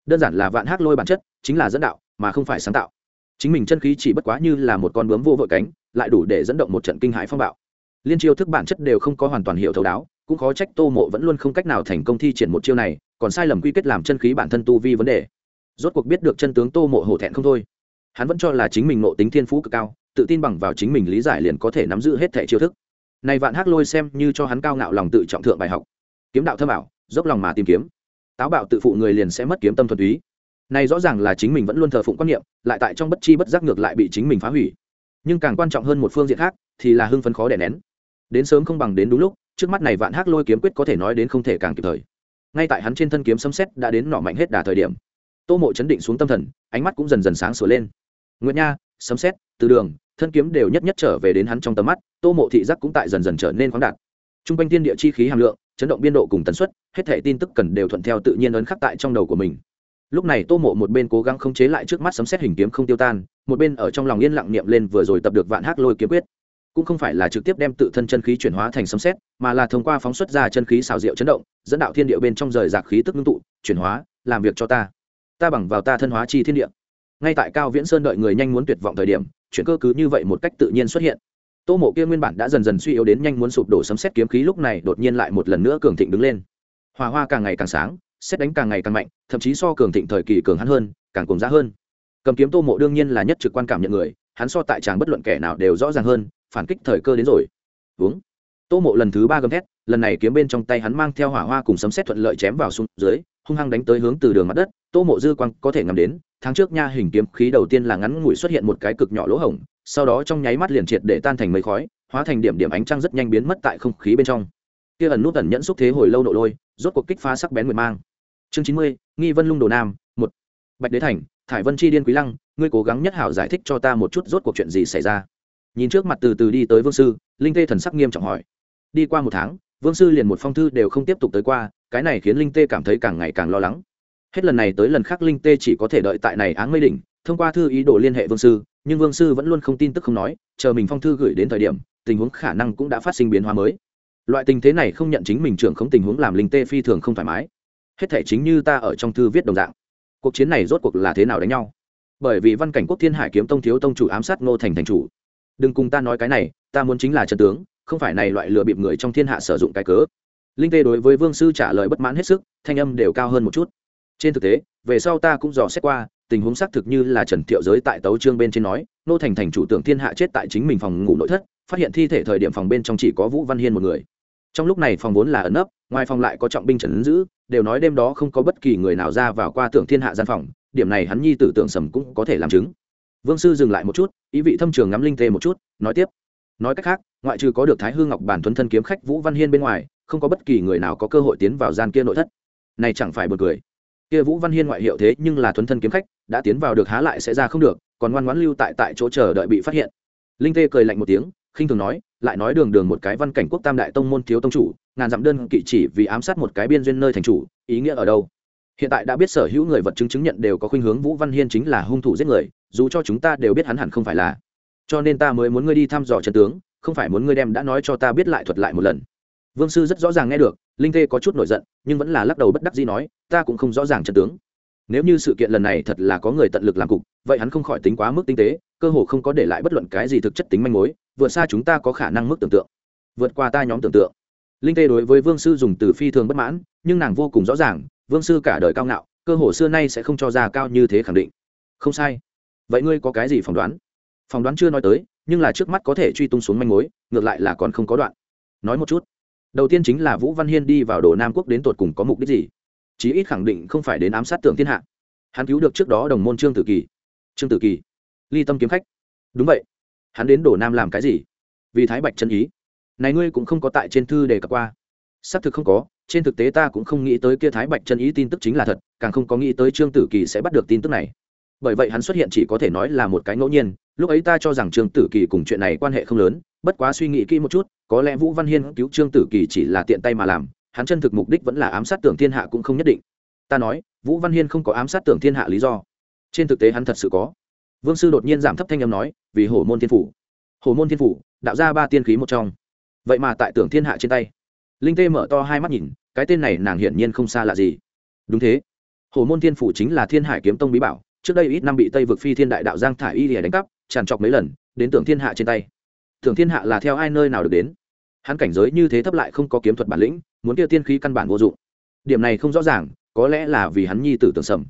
Đơn giản là vạn hắc lôi bản chất chính là dẫn đạo, mà không phải sáng tạo. Chính mình chân khí chỉ bất quá như là một con bướm vô vội cánh lại đủ để dẫn động một trận kinh hãi phong bạo. Liên chiêu thức bản chất đều không có hoàn toàn hiểu thấu đáo, cũng khó trách tô mộ vẫn luôn không cách nào thành công thi triển một chiêu này, còn sai lầm quy kết làm chân khí bản thân tu vi vấn đề. Rốt cuộc biết được chân tướng tô mộ hổ thẹn không thôi. Hắn vẫn cho là chính mình nộ tính thiên phú cực cao, tự tin bằng vào chính mình lý giải liền có thể nắm giữ hết thẻ chiêu thức. Này vạn hắc lôi xem như cho hắn cao ngạo lòng tự trọng thượng bài học. Kiếm đạo thâm ảo, dốc lòng mà tìm kiếm. Táo bạo tự phụ người liền sẽ mất kiếm tâm thuần túy. Này rõ ràng là chính mình vẫn luôn thờ phụng quan niệm, lại tại trong bất chi bất giác ngược lại bị chính mình phá hủy nhưng càng quan trọng hơn một phương diện khác, thì là hưng phấn khó đè nén. Đến sớm không bằng đến đúng lúc, trước mắt này vạn hắc lôi kiếm quyết có thể nói đến không thể càng kịp thời. Ngay tại hắn trên thân kiếm sấm xét đã đến nọ mạnh hết đà thời điểm, tô mộ chấn định xuống tâm thần, ánh mắt cũng dần dần sáng sửa lên. Nguyệt nha, sấm xét từ đường, thân kiếm đều nhất nhất trở về đến hắn trong tầm mắt, tô mộ thị giác cũng tại dần dần trở nên khoáng đạt. T r u n g quanh thiên địa chi khí hàm lượng, chấn động biên độ cùng tần suất, hết thể tin tức cần đều thuận theo tự nhiên ấn khắc tại trong đầu của mình. Lúc này tô mộ một bên cố gắng khống chế lại trước mắt sấm xét hình kiếm không tiêu tan một bên ở trong lòng yên lặng niệm lên vừa rồi tập được vạn hắc lôi kiếm quyết. Cũng không phải là trực tiếp đem tự thân chân khí chuyển hóa thành sấm xét mà là thông qua phóng xuất ra chân khí xào rượu chấn động, dẫn đạo thiên địa bên trong rời rạc khí tức ngưng tụ, chuyển hóa, làm việc cho ta. Ta bằng vào ta thân hóa chi thiên địa. Ngay tại cao viễn sơn đợi người nhanh muốn tuyệt vọng thời điểm, chuyển cơ cứ như vậy một cách tự nhiên xuất hiện. Tô mộ kia nguyên bản đã dần dần suy yếu đến nhanh muốn sụp đổ sấm xét kiếm khí lúc này đột nhiên lại một lần nữa cường thịnh đứng lên. Hòa hoa càng ngày càng sáng xét đánh càng ngày càng mạnh, thậm chí so cường thịnh thời kỳ cường hắn hơn, càng cùng giá hơn cầm kiếm tô mộ đương nhiên là nhất trực quan cảm nhận người, hắn so tại tràng bất luận kẻ nào đều rõ ràng hơn, phản kích thời cơ đến rồi. Uống. Tô mộ lần thứ ba gầm thét, lần này kiếm bên trong tay hắn mang theo hỏa hoa cùng sấm xét thuận lợi chém vào xuống dưới, hung hăng đánh tới hướng từ đường mặt đất, tô mộ dư quang có thể ngắm đến, tháng trước nha hình kiếm khí đầu tiên là ngắn ngủi xuất hiện một cái cực nhỏ lỗ hổng, sau đó trong nháy mắt liền triệt để tan thành mây khói, hóa thành điểm điểm ánh trăng rất nhanh biến mất tại không khí bên trong. Kia ẩn nút ẩn nhẫn xúc thế hồi lâu nộ lôi, rốt cuộc kích phá sắc bén nguyệt mang. Chương chín mươi, nghi vân lung đồ nam, một. Bạch đế thành thải vân chi điên quý lăng, ngươi cố gắng nhất hảo giải thích cho ta một chút rốt cuộc chuyện gì xảy ra. Nhìn trước mặt từ từ đi tới vương sư, linh tê thần sắc nghiêm trọng hỏi. Đi qua một tháng, vương sư liền một phong thư đều không tiếp tục tới qua, cái này khiến linh tê cảm thấy càng ngày càng lo lắng. Hết lần này tới lần khác linh tê chỉ có thể đợi tại này áng mây đỉnh, thông qua thư ý đồ liên hệ vương sư, nhưng vương sư vẫn luôn không tin tức không nói, chờ mình phong thư gửi đến thời điểm, tình huống khả năng cũng đã phát sinh biến hóa mới. Loại tình thế này không nhận chính mình trưởng không tình huống làm linh tê phi thường không thoải mái. Hết thể chính như ta ở trong thư viết đồng dạng cuộc chiến này rốt cuộc là thế nào đánh nhau? Bởi vì văn cảnh quốc thiên hải kiếm tông thiếu tông chủ ám sát ngô thành thành chủ. Đừng cùng ta nói cái này, ta muốn chính là trần tướng, không phải này loại lừa bịp người trong thiên hạ sử dụng cái cớ. Linh tê đối với vương sư trả lời bất mãn hết sức, thanh âm đều cao hơn một chút. Trên thực tế, về sau ta cũng dò xét qua, tình huống xác thực như là trần thiệu giới tại tấu trương bên trên nói nô thành thành chủ tưởng thiên hạ chết tại chính mình phòng ngủ nội thất, phát hiện thi thể thời điểm phòng bên trong chỉ có vũ văn hiên một người trong lúc này phòng vốn là ẩn nấp, ngoài phòng lại có trọng binh trần giữ, đều nói đêm đó không có bất kỳ người nào ra vào qua tưởng thiên hạ gian phòng, điểm này hắn nhi tử tưởng sầm cũng có thể làm chứng. Vương sư dừng lại một chút, ý vị thâm trường ngắm linh tê một chút, nói tiếp. Nói cách khác, ngoại trừ có được thái hương ngọc bản thuấn thân kiếm khách vũ văn hiên bên ngoài, không có bất kỳ người nào có cơ hội tiến vào gian kia nội thất. Này chẳng phải buồn cười. Kia vũ văn hiên ngoại hiệu thế nhưng là thuấn thân kiếm khách, đã tiến vào được há lại sẽ ra không được, còn ngoan ngoãn lưu tại tại chỗ chờ đợi bị phát hiện. Linh tê cười lạnh một tiếng, khinh thường nói lại nói đường đường một cái văn cảnh quốc tam đại tông môn thiếu tông chủ, ngàn dặm đơn kỵ chỉ vì ám sát một cái biên duyên nơi thành chủ, ý nghĩa ở đâu? Hiện tại đã biết sở hữu người vật chứng chứng nhận đều có khuynh hướng vũ văn hiên chính là hung thủ giết người, dù cho chúng ta đều biết hắn hẳn không phải là. Cho nên ta mới muốn ngươi đi thăm dò trận tướng, không phải muốn ngươi đem đã nói cho ta biết lại thuật lại một lần. Vương sư rất rõ ràng nghe được, linh tê có chút nổi giận, nhưng vẫn là lắc đầu bất đắc dĩ nói, ta cũng không rõ ràng trận tướng. Nếu như sự kiện lần này thật là có người tận lực làm cục, vậy hắn không khỏi tính quá mức tinh tế, cơ hồ không có để lại bất luận cái gì thực chất tính manh mối vượt xa chúng ta có khả năng mức tưởng tượng. Vượt qua ta nhóm tưởng tượng. Linh tê đối với vương sư dùng từ phi thường bất mãn, nhưng nàng vô cùng rõ ràng, vương sư cả đời cao ngạo, cơ hồ xưa nay sẽ không cho ra cao như thế khẳng định. Không sai. Vậy ngươi có cái gì phỏng đoán? Phỏng đoán chưa nói tới, nhưng là trước mắt có thể truy tung xuống manh mối, ngược lại là còn không có đoạn. Nói một chút. Đầu tiên chính là vũ văn hiên đi vào đồ nam quốc đến tột cùng có mục đích gì? Chí ít khẳng định không phải đến ám sát tưởng thiên hạ. Hắn cứu được trước đó đồng môn trương tử kỳ. Trương tử kỳ. Ly tâm kiếm khách. Đúng vậy hắn đến đổ nam làm cái gì? Vì thái bạch chân ý. Này ngươi cũng không có tại trên thư đề cập qua. Xác thực không có, trên thực tế ta cũng không nghĩ tới kia thái bạch chân ý tin tức chính là thật, càng không có nghĩ tới trương tử kỳ sẽ bắt được tin tức này. Bởi vậy hắn xuất hiện chỉ có thể nói là một cái ngẫu nhiên, lúc ấy ta cho rằng trương tử kỳ cùng chuyện này quan hệ không lớn, bất quá suy nghĩ kỹ một chút, có lẽ vũ văn hiên cứu trương tử kỳ chỉ là tiện tay mà làm, hắn chân thực mục đích vẫn là ám sát tưởng thiên hạ cũng không nhất định. Ta nói, vũ văn hiên không có ám sát tưởng thiên hạ lý do. Trên thực tế hắn thật sự có vương sư đột nhiên giảm thấp thanh âm nói, vì hổ môn thiên phủ. Hổ môn thiên phủ, đạo ra ba tiên khí một trong. Vậy mà tại tưởng thiên hạ trên tay. Linh tê mở to hai mắt nhìn, cái tên này nàng hiển nhiên không xa lạ gì. Đúng thế. Hổ môn thiên phủ chính là thiên hải kiếm tông bí bảo, trước đây ít năm bị tây vực phi thiên đại đạo giang thả y lìa đánh cắp, tràn trọc mấy lần, đến tưởng thiên hạ trên tay. Tưởng thiên hạ là theo ai nơi nào được đến? Hắn cảnh giới như thế thấp lại không có kiếm thuật bản lĩnh, muốn kia tiên khí căn bản vô dụng. Điểm này không rõ ràng, có lẽ là vì hắn nhi tử tưởng sầm.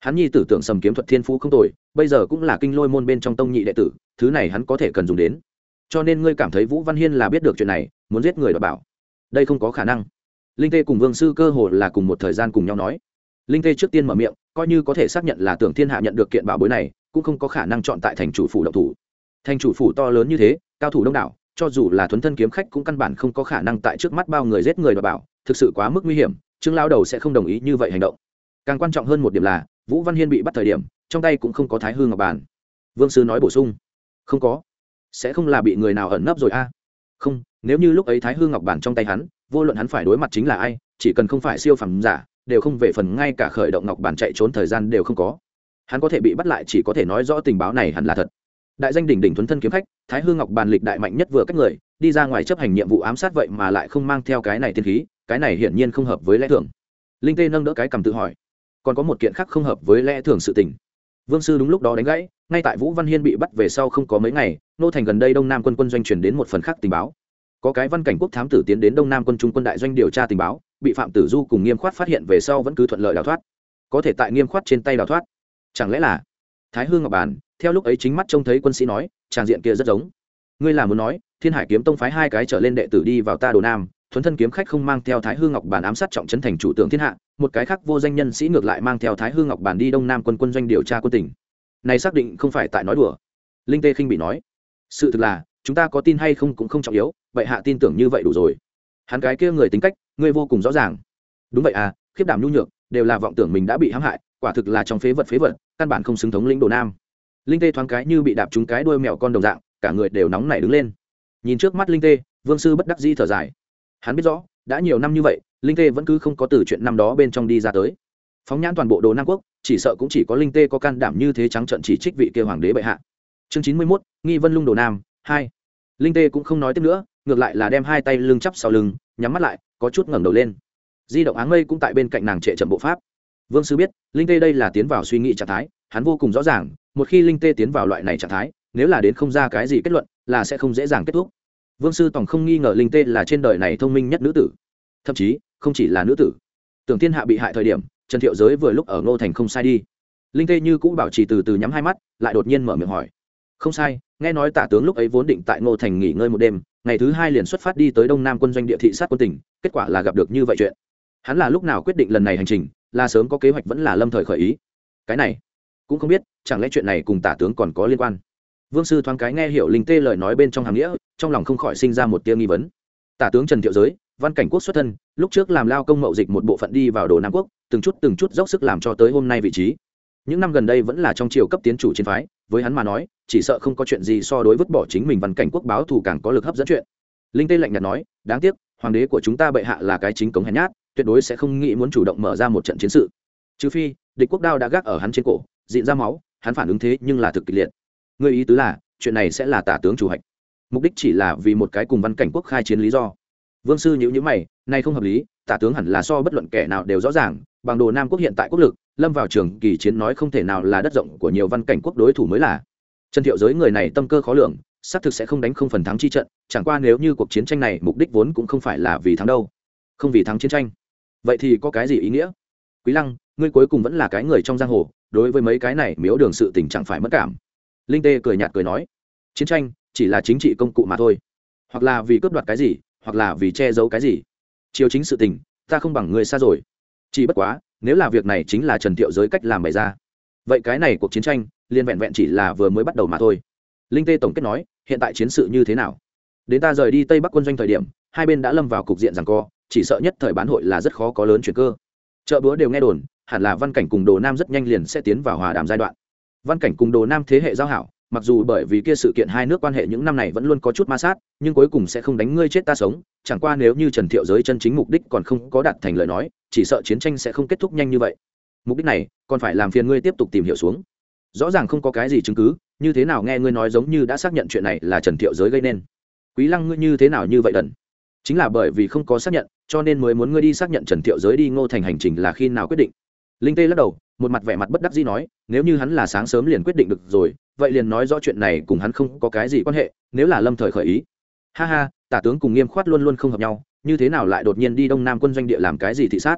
Hắn nhi tử tưởng sầm kiếm thuật thiên phú không tồi bây giờ cũng là kinh lôi môn bên trong tông nhị đệ tử, thứ này hắn có thể cần dùng đến. Cho nên ngươi cảm thấy vũ văn hiên là biết được chuyện này, muốn giết người đ bảo. Đây không có khả năng. Linh tê cùng vương sư cơ hồ là cùng một thời gian cùng nhau nói. Linh tê trước tiên mở miệng, coi như có thể xác nhận là tưởng thiên hạ nhận được kiện bảo bối này, cũng không có khả năng chọn tại thành chủ phủ động thủ. Thành chủ phủ to lớn như thế, cao thủ đông đảo, cho dù là thuấn thân kiếm khách cũng căn bản không có khả năng tại trước mắt bao người giết người đ bảo, thực sự quá mức nguy hiểm chứng lao đầu sẽ không đồng ý như vậy hành động. Càng quan trọng hơn một điểm là, vũ văn hiên bị bắt thời điểm trong tay cũng không có thái hư ngọc bàn. Vương sư nói bổ sung. Không có. Sẽ không là bị người nào ẩn nấp rồi a? Không, nếu như lúc ấy thái hư ngọc bản trong tay hắn, vô luận hắn phải đối mặt chính là ai, chỉ cần không phải siêu phẩm giả, đều không về phần ngay cả khởi động ngọc bản chạy trốn thời gian đều không có. Hắn có thể bị bắt lại chỉ có thể nói rõ tình báo này hẳn là thật. Đại danh đỉnh đỉnh thuấn thân kiếm khách, thái hư ngọc bàn lịch đại mạnh nhất vừa cách người, đi ra ngoài chấp hành nhiệm vụ ám sát vậy mà lại không mang theo cái này tiên khí, cái này hiển nhiên không hợp với lẽ thường. Linh tê nâng đỡ cái cầm tự hỏi. Còn có một kiện khác không hợp với lẽ thường sự tình vương sư đúng lúc đó đánh gãy, ngay tại vũ văn hiên bị bắt về sau không có mấy ngày, nô thành gần đây đông nam quân quân doanh chuyển đến một phần khác tình báo. Có cái văn cảnh quốc thám tử tiến đến đông nam quân trung quân đại doanh điều tra tình báo, bị phạm tử du cùng nghiêm khoát phát hiện về sau vẫn cứ thuận lợi đào thoát. Có thể tại nghiêm khoát trên tay đào thoát. Chẳng lẽ là thái hương ngọc bàn theo lúc ấy chính mắt trông thấy quân sĩ nói, tràng diện kia rất giống. Ngươi là muốn nói, thiên hải kiếm tông phái hai cái trở lên đệ tử đi vào ta đồ nam thuấn thân kiếm khách không mang theo thái hương ngọc Bản ám sát trọng trấn thành chủ tượng thiên hạ, một cái khác vô danh nhân sĩ ngược lại mang theo thái hương ngọc Bản đi đông nam quân quân doanh điều tra quân tỉnh này xác định không phải tại nói đùa. Linh tê khinh bị nói, sự thực là, chúng ta có tin hay không cũng không trọng yếu, vậy hạ tin tưởng như vậy đủ rồi. Hắn cái kia người tính cách, ngươi vô cùng rõ ràng. Đúng vậy à khiếp đảm nhu nhược, đều là vọng tưởng mình đã bị hãm hại, quả thực là trong phế vật phế vật, căn bản không xứng thống lĩnh đồ nam. Linh tê thoáng cái như bị đạp trúng cái đuôi mèo con đồng dạng, cả người đều nóng nảy đứng lên. Nhìn trước mắt linh tê, vương sư bất đắc di thở dài hắn biết rõ, đã nhiều năm như vậy, linh tê vẫn cứ không có từ chuyện năm đó bên trong đi ra tới. Phóng nhãn toàn bộ đồ nam quốc, chỉ sợ cũng chỉ có linh tê có can đảm như thế trắng trận chỉ trích vị kia hoàng đế bệ hạ. Chương chín mươi mốt, nghi vân lung đồ nam, hai. Linh tê cũng không nói tiếp nữa, ngược lại là đem hai tay lưng chắp sau lưng, nhắm mắt lại, có chút ngẩng đầu lên. Di động áng mây cũng tại bên cạnh nàng trệ chậm bộ pháp. Vương sư biết, linh tê đây là tiến vào suy nghĩ trạng thái, hắn vô cùng rõ ràng, một khi linh tê tiến vào loại này trạng thái, nếu là đến không ra cái gì kết luận, là sẽ không dễ dàng kết thúc vương sư tòng không nghi ngờ linh tê là trên đời này thông minh nhất nữ tử. Thậm chí, không chỉ là nữ tử. Tưởng thiên hạ bị hại thời điểm, trần thiệu giới vừa lúc ở ngô thành không sai đi. Linh tê như cũ bảo trì từ từ nhắm hai mắt, lại đột nhiên mở miệng hỏi. Không sai, nghe nói tả tướng lúc ấy vốn định tại ngô thành nghỉ ngơi một đêm, ngày thứ hai liền xuất phát đi tới đông nam quân doanh địa thị sát quân tỉnh, kết quả là gặp được như vậy chuyện. Hắn là lúc nào quyết định lần này hành trình, là sớm có kế hoạch vẫn là lâm thời khởi ý? Cái này, cũng không biết, chẳng lẽ chuyện này cùng tả tướng còn có liên quan? Vương sư thoáng cái nghe hiểu linh tê lời nói bên trong hàm nghĩa trong lòng không khỏi sinh ra một tia nghi vấn. Tả tướng trần thiệu giới, văn cảnh quốc xuất thân, lúc trước làm lao công mậu dịch một bộ phận đi vào đồ nam quốc, từng chút từng chút dốc sức làm cho tới hôm nay vị trí. Những năm gần đây vẫn là trong triều cấp tiến chủ chiến phái, với hắn mà nói, chỉ sợ không có chuyện gì so đối vứt bỏ chính mình văn cảnh quốc báo thù càng có lực hấp dẫn chuyện. Linh tê lạnh nhạt nói, đáng tiếc, hoàng đế của chúng ta bệ hạ là cái chính cống hèn nhát, tuyệt đối sẽ không nghĩ muốn chủ động mở ra một trận chiến sự. Trừ phi, địch quốc đao đã gác ở hắn trên cổ, dịn ra máu, hắn phản ứng thế nhưng là thực kịch liệt. Người ý tứ là, chuyện này sẽ là tả tướng chủ hạch mục đích chỉ là vì một cái cùng văn cảnh quốc khai chiến lý do. Vương sư nhữ nhữ mày nay không hợp lý, tả tướng hẳn là so bất luận kẻ nào đều rõ ràng, bằng đồ nam quốc hiện tại quốc lực, lâm vào trường kỳ chiến nói không thể nào là đất rộng của nhiều văn cảnh quốc đối thủ mới là. Trần thiệu giới người này tâm cơ khó lường, xác thực sẽ không đánh không phần thắng chi trận, chẳng qua nếu như cuộc chiến tranh này mục đích vốn cũng không phải là vì thắng đâu, không vì thắng chiến tranh. Vậy thì có cái gì ý nghĩa? Quý lăng, ngươi cuối cùng vẫn là cái người trong giang hồ, đối với mấy cái này miếu đường sự tình chẳng phải mất cảm. Linh tê cười nhạt cười nói, chiến tranh chỉ là chính trị công cụ mà thôi. Hoặc là vì cướp đoạt cái gì, hoặc là vì che giấu cái gì. Chiều chính sự tình, ta không bằng người xa rồi. Chỉ bất quá, nếu là việc này chính là trần thiệu giới cách làm bày ra, vậy cái này cuộc chiến tranh liên vẹn vẹn chỉ là vừa mới bắt đầu mà thôi. Linh tê tổng kết nói, hiện tại chiến sự như thế nào? Đến ta rời đi tây bắc quân doanh thời điểm, hai bên đã lâm vào cục diện rằng co, chỉ sợ nhất thời bán hội là rất khó có lớn chuyển cơ. Chợ búa đều nghe đồn, hẳn là văn cảnh cùng đồ nam rất nhanh liền sẽ tiến vào hòa đàm giai đoạn. Văn cảnh cùng đồ nam thế hệ giao hảo mặc dù bởi vì kia sự kiện hai nước quan hệ những năm này vẫn luôn có chút ma sát, nhưng cuối cùng sẽ không đánh ngươi chết ta sống, chẳng qua nếu như trần thiệu giới chân chính mục đích còn không có đạt thành lời nói, chỉ sợ chiến tranh sẽ không kết thúc nhanh như vậy. Mục đích này, còn phải làm phiền ngươi tiếp tục tìm hiểu xuống. Rõ ràng không có cái gì chứng cứ, như thế nào nghe ngươi nói giống như đã xác nhận chuyện này là trần thiệu giới gây nên. Quý lăng ngươi như thế nào như vậy đần? Chính là bởi vì không có xác nhận, cho nên mới muốn ngươi đi xác nhận trần thiệu giới đi ngô thành hành trình là khi nào quyết định. Linh tê lắc đầu, một mặt vẻ mặt bất đắc dĩ nói, nếu như hắn là sáng sớm liền quyết định được rồi vậy liền nói rõ chuyện này cùng hắn không có cái gì quan hệ, nếu là lâm thời khởi ý. Ha ha, tả tướng cùng nghiêm khoát luôn luôn không hợp nhau, như thế nào lại đột nhiên đi đông nam quân doanh địa làm cái gì thị sát?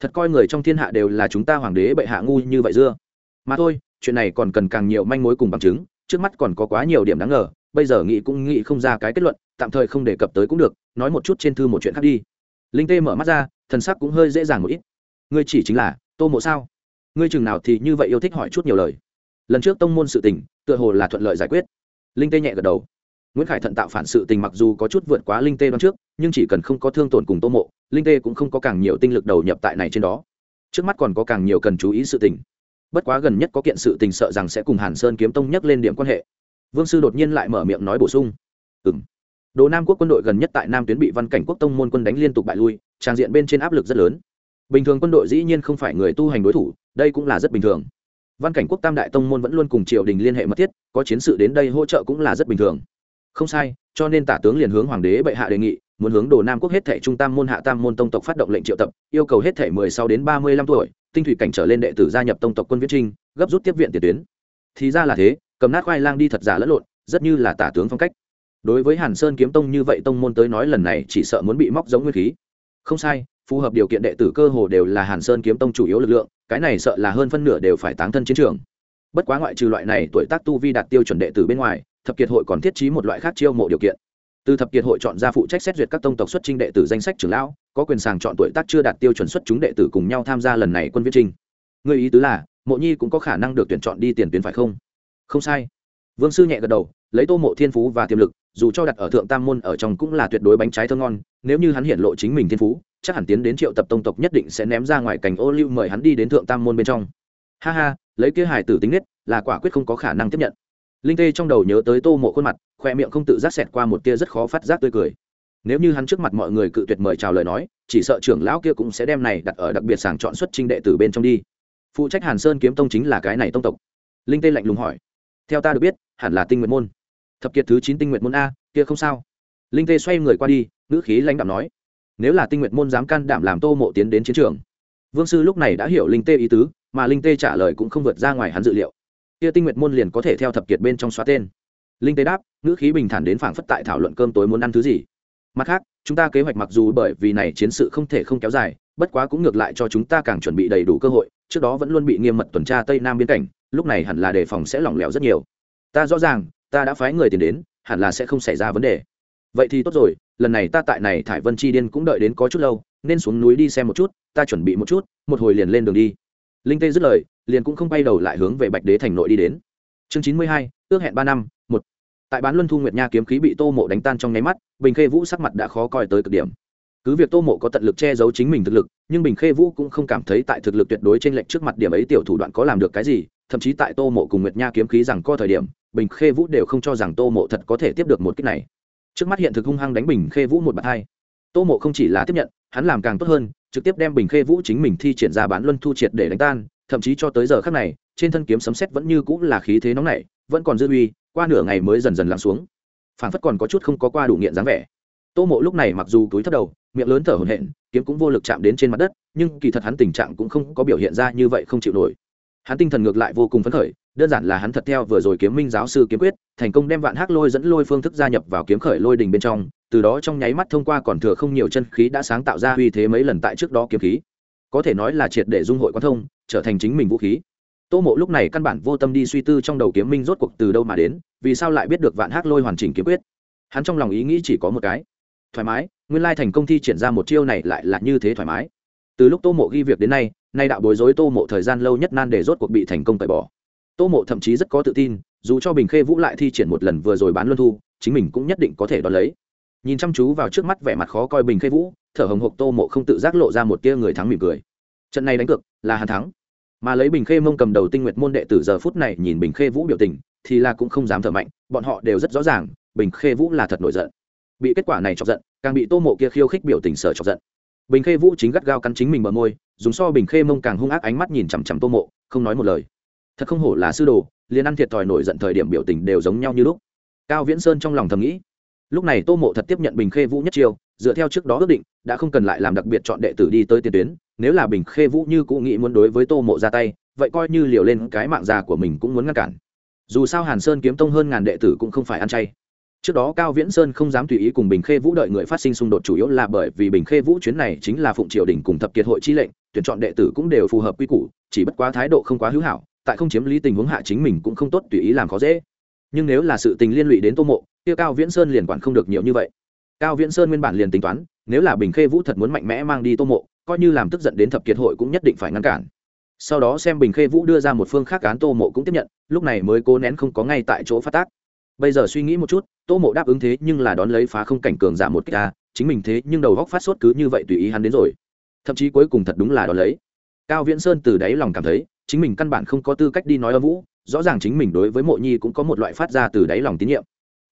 Thật coi người trong thiên hạ đều là chúng ta hoàng đế bệ hạ ngu như vậy dưa. Mà thôi, chuyện này còn cần càng nhiều manh mối cùng bằng chứng, trước mắt còn có quá nhiều điểm đáng ngờ, bây giờ nghị cũng nghĩ không ra cái kết luận, tạm thời không đề cập tới cũng được, nói một chút trên thư một chuyện khác đi. Linh tê mở mắt ra, thần sắc cũng hơi dễ dàng một ít. Ngươi chỉ chính là tô mộ sao? Ngươi chừng nào thì như vậy yêu thích hỏi chút nhiều lời. Lần trước tông môn sự tình tựa hồ là thuận lợi giải quyết. Linh tê nhẹ gật đầu. Nguyễn khải thận tạo phản sự tình mặc dù có chút vượt quá linh tê đoán trước, nhưng chỉ cần không có thương tổn cùng tô mộ, linh tê cũng không có càng nhiều tinh lực đầu nhập tại này trên đó. Trước mắt còn có càng nhiều cần chú ý sự tình. Bất quá gần nhất có kiện sự tình sợ rằng sẽ cùng hàn sơn kiếm tông nhắc lên điểm quan hệ. Vương sư đột nhiên lại mở miệng nói bổ sung. Ừ m đồ nam quốc quân đội gần nhất tại nam tuyến bị văn cảnh quốc tông môn quân đánh liên tục bại lui, trang diện bên trên áp lực rất lớn. Bình thường quân đội dĩ nhiên không phải người tu hành đối thủ, đây cũng là rất bình thường văn cảnh quốc tam đại tông môn vẫn luôn cùng triều đình liên hệ mật thiết, có chiến sự đến đây hỗ trợ cũng là rất bình thường. Không sai, cho nên tả tướng liền hướng hoàng đế bệ hạ đề nghị, muốn hướng đồ nam quốc hết thể trung tam môn, hạ tam môn tông tộc phát động lệnh triệu tập, yêu cầu hết thể mười sáu đến ba mươi lăm tuổi, tinh thủy cảnh trở lên đệ tử gia nhập tông tộc quân viễn trinh, gấp rút tiếp viện tiền tuyến. Thì ra là thế, cầm nát khoai lang đi thật giả lẫn lộn, rất như là tả tướng phong cách. Đối với hàn sơn kiếm tông như vậy tông môn tới nói lần này chỉ sợ muốn bị móc giống nguyên khí. Không sai phù hợp điều kiện đệ tử cơ hồ đều là hàn sơn kiếm tông chủ yếu lực lượng, cái này sợ là hơn phân nửa đều phải tán thân chiến trường. Bất quá ngoại trừ loại này tuổi tác tu vi đạt tiêu chuẩn đệ tử bên ngoài, thập kiệt hội còn thiết trí một loại khác chiêu mộ điều kiện. Từ thập kiệt hội chọn ra phụ trách xét duyệt các tông tộc xuất trinh đệ tử danh sách trưởng lão, có quyền sàng chọn tuổi tác chưa đạt tiêu chuẩn xuất chúng đệ tử cùng nhau tham gia lần này quân viết trinh người ý tứ là, mộ nhi cũng có khả năng được tuyển chọn đi tiền tuyến phải không? Không sai. Vương sư nhẹ gật đầu, lấy tô mộ thiên phú và tiềm lực dù cho đặt ở thượng tam môn ở trong cũng là tuyệt đối bánh trái thơm ngon, nếu như hắn hiện lộ chính mình thiên phú, chắc hẳn tiến đến triệu tập tông tộc nhất định sẽ ném ra ngoài cảnh ô lưu mời hắn đi đến thượng tam môn bên trong. Ha ha, lấy kia hải tử tính nết, là quả quyết không có khả năng tiếp nhận. Linh tê trong đầu nhớ tới tô mộ khuôn mặt, khoe miệng không tự giác xẹt qua một tia rất khó phát giác tươi cười. Nếu như hắn trước mặt mọi người cự tuyệt mời chào lời nói, chỉ sợ trưởng lão kia cũng sẽ đem này đặt ở đặc biệt sàng chọn xuất trinh đệ tử bên trong đi. Phụ trách hàn sơn kiếm tông chính là cái này tông tộc. Linh tê lạnh lùng hỏi. Theo ta được biết, hẳn là tinh nguyện môn thập kiệt thứ chín tinh nguyện môn a, kia không sao. Linh tê xoay người qua đi, ngữ khí lãnh đạm nói, nếu là tinh nguyện môn dám can đảm làm tô mộ tiến đến chiến trường. Vương sư lúc này đã hiểu linh tê ý tứ, mà linh tê trả lời cũng không vượt ra ngoài hắn dự liệu. Kia tinh nguyện môn liền có thể theo thập kiệt bên trong xóa tên. Linh tê đáp, ngữ khí bình thản đến phảng phất tại thảo luận cơm tối muốn ăn thứ gì. Mặt khác, chúng ta kế hoạch mặc dù bởi vì này chiến sự không thể không kéo dài, bất quá cũng ngược lại cho chúng ta càng chuẩn bị đầy đủ cơ hội, trước đó vẫn luôn bị nghiêm mật tuần tra tây nam biên cảnh, lúc này hẳn là đề phòng sẽ lỏng lẻo rất nhiều. Ta rõ ràng ta đã phái người tiền đến, hẳn là sẽ không xảy ra vấn đề. Vậy thì tốt rồi, lần này ta tại này thải vân chi điên cũng đợi đến có chút lâu, nên xuống núi đi xem một chút, ta chuẩn bị một chút, một hồi liền lên đường đi. Linh tê dứt lời, liền cũng không bay đầu lại hướng về bạch đế thành nội đi đến. Chương chín mươi hai, ước hẹn ba năm, một. Tại bán luân thu nguyệt nha kiếm khí bị tô mộ đánh tan trong nháy mắt, bình khê vũ sắc mặt đã khó coi tới cực điểm. Cứ việc tô mộ có tận lực che giấu chính mình thực lực, nhưng bình khê vũ cũng không cảm thấy tại thực lực tuyệt đối trên lệnh trước mặt điểm ấy tiểu thủ đoạn có làm được cái gì thậm chí tại tô mộ cùng nguyệt nha kiếm khí rằng co thời điểm, bình khê vũ đều không cho rằng tô mộ thật có thể tiếp được một cách này. Trước mắt hiện thực hung hăng đánh bình khê vũ một bàn hai. Tô mộ không chỉ là tiếp nhận, hắn làm càng tốt hơn, trực tiếp đem bình khê vũ chính mình thi triển ra bán luân thu triệt để đánh tan, thậm chí cho tới giờ khác này, trên thân kiếm sấm xét vẫn như cũng là khí thế nóng nảy, vẫn còn dư uy, qua nửa ngày mới dần dần lắng xuống. Phản phất còn có chút không có qua đủ nghiện dáng vẻ. Tô mộ lúc này mặc dù túi thấp đầu, miệng lớn thở hổn hển, kiếm cũng vô lực chạm đến trên mặt đất, nhưng kỳ thật hắn tình trạng cũng không có biểu hiện ra như vậy không chịu nổi hắn tinh thần ngược lại vô cùng phấn khởi, đơn giản là hắn thật theo vừa rồi kiếm minh giáo sư kiếm quyết, thành công đem vạn hắc lôi dẫn lôi phương thức gia nhập vào kiếm khởi lôi đình bên trong, từ đó trong nháy mắt thông qua còn thừa không nhiều chân khí đã sáng tạo ra uy thế mấy lần tại trước đó kiếm khí. Có thể nói là triệt để dung hội quan thông, trở thành chính mình vũ khí. Tô mộ lúc này căn bản vô tâm đi suy tư trong đầu kiếm minh rốt cuộc từ đâu mà đến, vì sao lại biết được vạn hắc lôi hoàn chỉnh kiếm quyết. Hắn trong lòng ý nghĩ chỉ có một cái. Thoải mái, nguyên lai thành công thi triển ra một chiêu này lại là như thế thoải mái. Từ lúc tô mộ ghi việc đến nay nay đạo bối rối tô mộ thời gian lâu nhất nan để rốt cuộc bị thành công tẩy bỏ. Tô mộ thậm chí rất có tự tin, dù cho bình khê vũ lại thi triển một lần vừa rồi bán luân thu, chính mình cũng nhất định có thể đón lấy. Nhìn chăm chú vào trước mắt vẻ mặt khó coi bình khê vũ, thở hồng hộc tô mộ không tự giác lộ ra một tia người thắng mỉm cười. Trận này đánh cược là hàn thắng. Mà lấy bình khê mông cầm đầu tinh nguyệt môn đệ từ giờ phút này nhìn bình khê vũ biểu tình, thì là cũng không dám thở mạnh, bọn họ đều rất rõ ràng, bình khê vũ là thật nổi giận. Bị kết quả này chọc giận, càng bị tô mộ kia khiêu khích biểu tình sở chọc giận. Bình khê vũ chính gắt gao cắn chính mình bờ môi dùng so bình khê mông càng hung ác ánh mắt nhìn chằm chằm tô mộ, không nói một lời. Thật không hổ là sư đồ, liền ăn thiệt thòi nổi giận thời điểm biểu tình đều giống nhau như lúc. Cao viễn sơn trong lòng thầm nghĩ, lúc này tô mộ thật tiếp nhận bình khê vũ nhất chiêu, dựa theo trước đó ước định, đã không cần lại làm đặc biệt chọn đệ tử đi tới tiền tuyến, nếu là bình khê vũ như cụ nghĩ muốn đối với tô mộ ra tay, vậy coi như liều lên cái mạng già của mình cũng muốn ngăn cản. Dù sao hàn sơn kiếm tông hơn ngàn đệ tử cũng không phải ăn chay. Trước đó cao viễn sơn không dám tùy ý cùng bình khê vũ đợi người phát sinh xung đột chủ yếu là bởi vì bình khê vũ chuyến này chính là phụng triều đình cùng thập kiệt hội chi lệnh tuyển chọn đệ tử cũng đều phù hợp quy củ, chỉ bất quá thái độ không quá hữu hảo, tại không chiếm lý tình huống hạ chính mình cũng không tốt tùy ý làm khó dễ. Nhưng nếu là sự tình liên lụy đến tô mộ, kia cao viễn sơn liền quản không được nhiều như vậy. Cao viễn sơn nguyên bản liền tính toán, nếu là bình khê vũ thật muốn mạnh mẽ mang đi tô mộ, coi như làm tức giận đến thập kiệt hội cũng nhất định phải ngăn cản. Sau đó xem bình khê vũ đưa ra một phương khác cán tô mộ cũng tiếp nhận, lúc này mới cố nén không có ngay tại chỗ phát tác. Bây giờ suy nghĩ một chút, tô mộ đáp ứng thế nhưng là đón lấy phá không cảnh cường giảm một cách ta chính mình thế nhưng đầu góc phát sốt cứ như vậy tùy ý hắn đến rồi thậm chí cuối cùng thật đúng là đón lấy. Cao viễn sơn từ đáy lòng cảm thấy, chính mình căn bản không có tư cách đi nói âm vũ, rõ ràng chính mình đối với mộ nhi cũng có một loại phát ra từ đáy lòng tín nhiệm.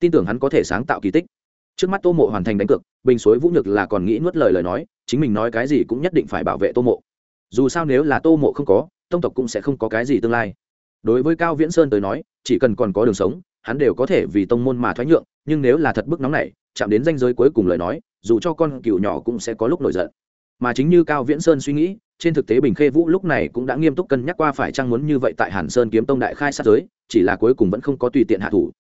Tin tưởng hắn có thể sáng tạo kỳ tích. Trước mắt tô mộ hoàn thành đánh cược, bình suối vũ nhược là còn nghĩ nuốt lời lời nói, chính mình nói cái gì cũng nhất định phải bảo vệ tô mộ. Dù sao nếu là tô mộ không có, tông tộc cũng sẽ không có cái gì tương lai. Đối với cao viễn sơn tới nói, chỉ cần còn có đường sống, hắn đều có thể vì tông môn mà thoái nhượng, nhưng nếu là thật bức nóng này chạm đến danh giới cuối cùng lời nói, dù cho con cựu nhỏ cũng sẽ có lúc nổi giận mà chính như cao viễn sơn suy nghĩ, trên thực tế bình khê vũ lúc này cũng đã nghiêm túc cân nhắc qua phải chăng muốn như vậy tại hàn sơn kiếm tông đại khai sát giới, chỉ là cuối cùng vẫn không có tùy tiện hạ thủ.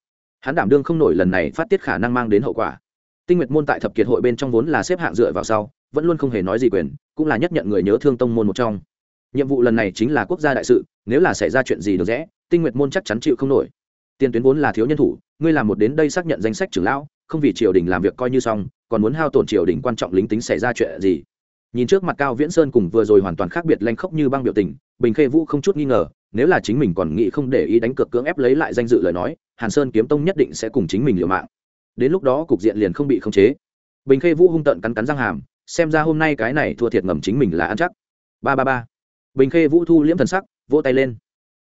Hắn đảm đương không nổi lần này phát tiết khả năng mang đến hậu quả. Tinh nguyệt môn tại thập kiệt hội bên trong vốn là xếp hạng dựa vào sau, vẫn luôn không hề nói gì quyền, cũng là nhất nhận người nhớ thương tông môn một trong. Nhiệm vụ lần này chính là quốc gia đại sự, nếu là xảy ra chuyện gì được rẽ, tinh nguyệt môn chắc chắn chịu không nổi. Tiền tuyến vốn là thiếu nhân thủ, ngươi làm một đến đây xác nhận danh sách trưởng lão, không vì triều đình làm việc coi như xong, còn muốn hao tổn triều đình quan trọng lính tính xảy ra chuyện gì nhìn trước mặt cao viễn sơn cùng vừa rồi hoàn toàn khác biệt lanh khốc như băng biểu tình, bình khê vũ không chút nghi ngờ, nếu là chính mình còn nghĩ không để ý đánh cược cưỡng ép lấy lại danh dự lời nói, hàn sơn kiếm tông nhất định sẽ cùng chính mình liều mạng. Đến lúc đó cục diện liền không bị khống chế. Bình khê vũ hung tợn cắn cắn răng hàm, xem ra hôm nay cái này thua thiệt ngầm chính mình là ăn chắc. Ba ba ba. Bình khê vũ thu liễm thần sắc, vỗ tay lên.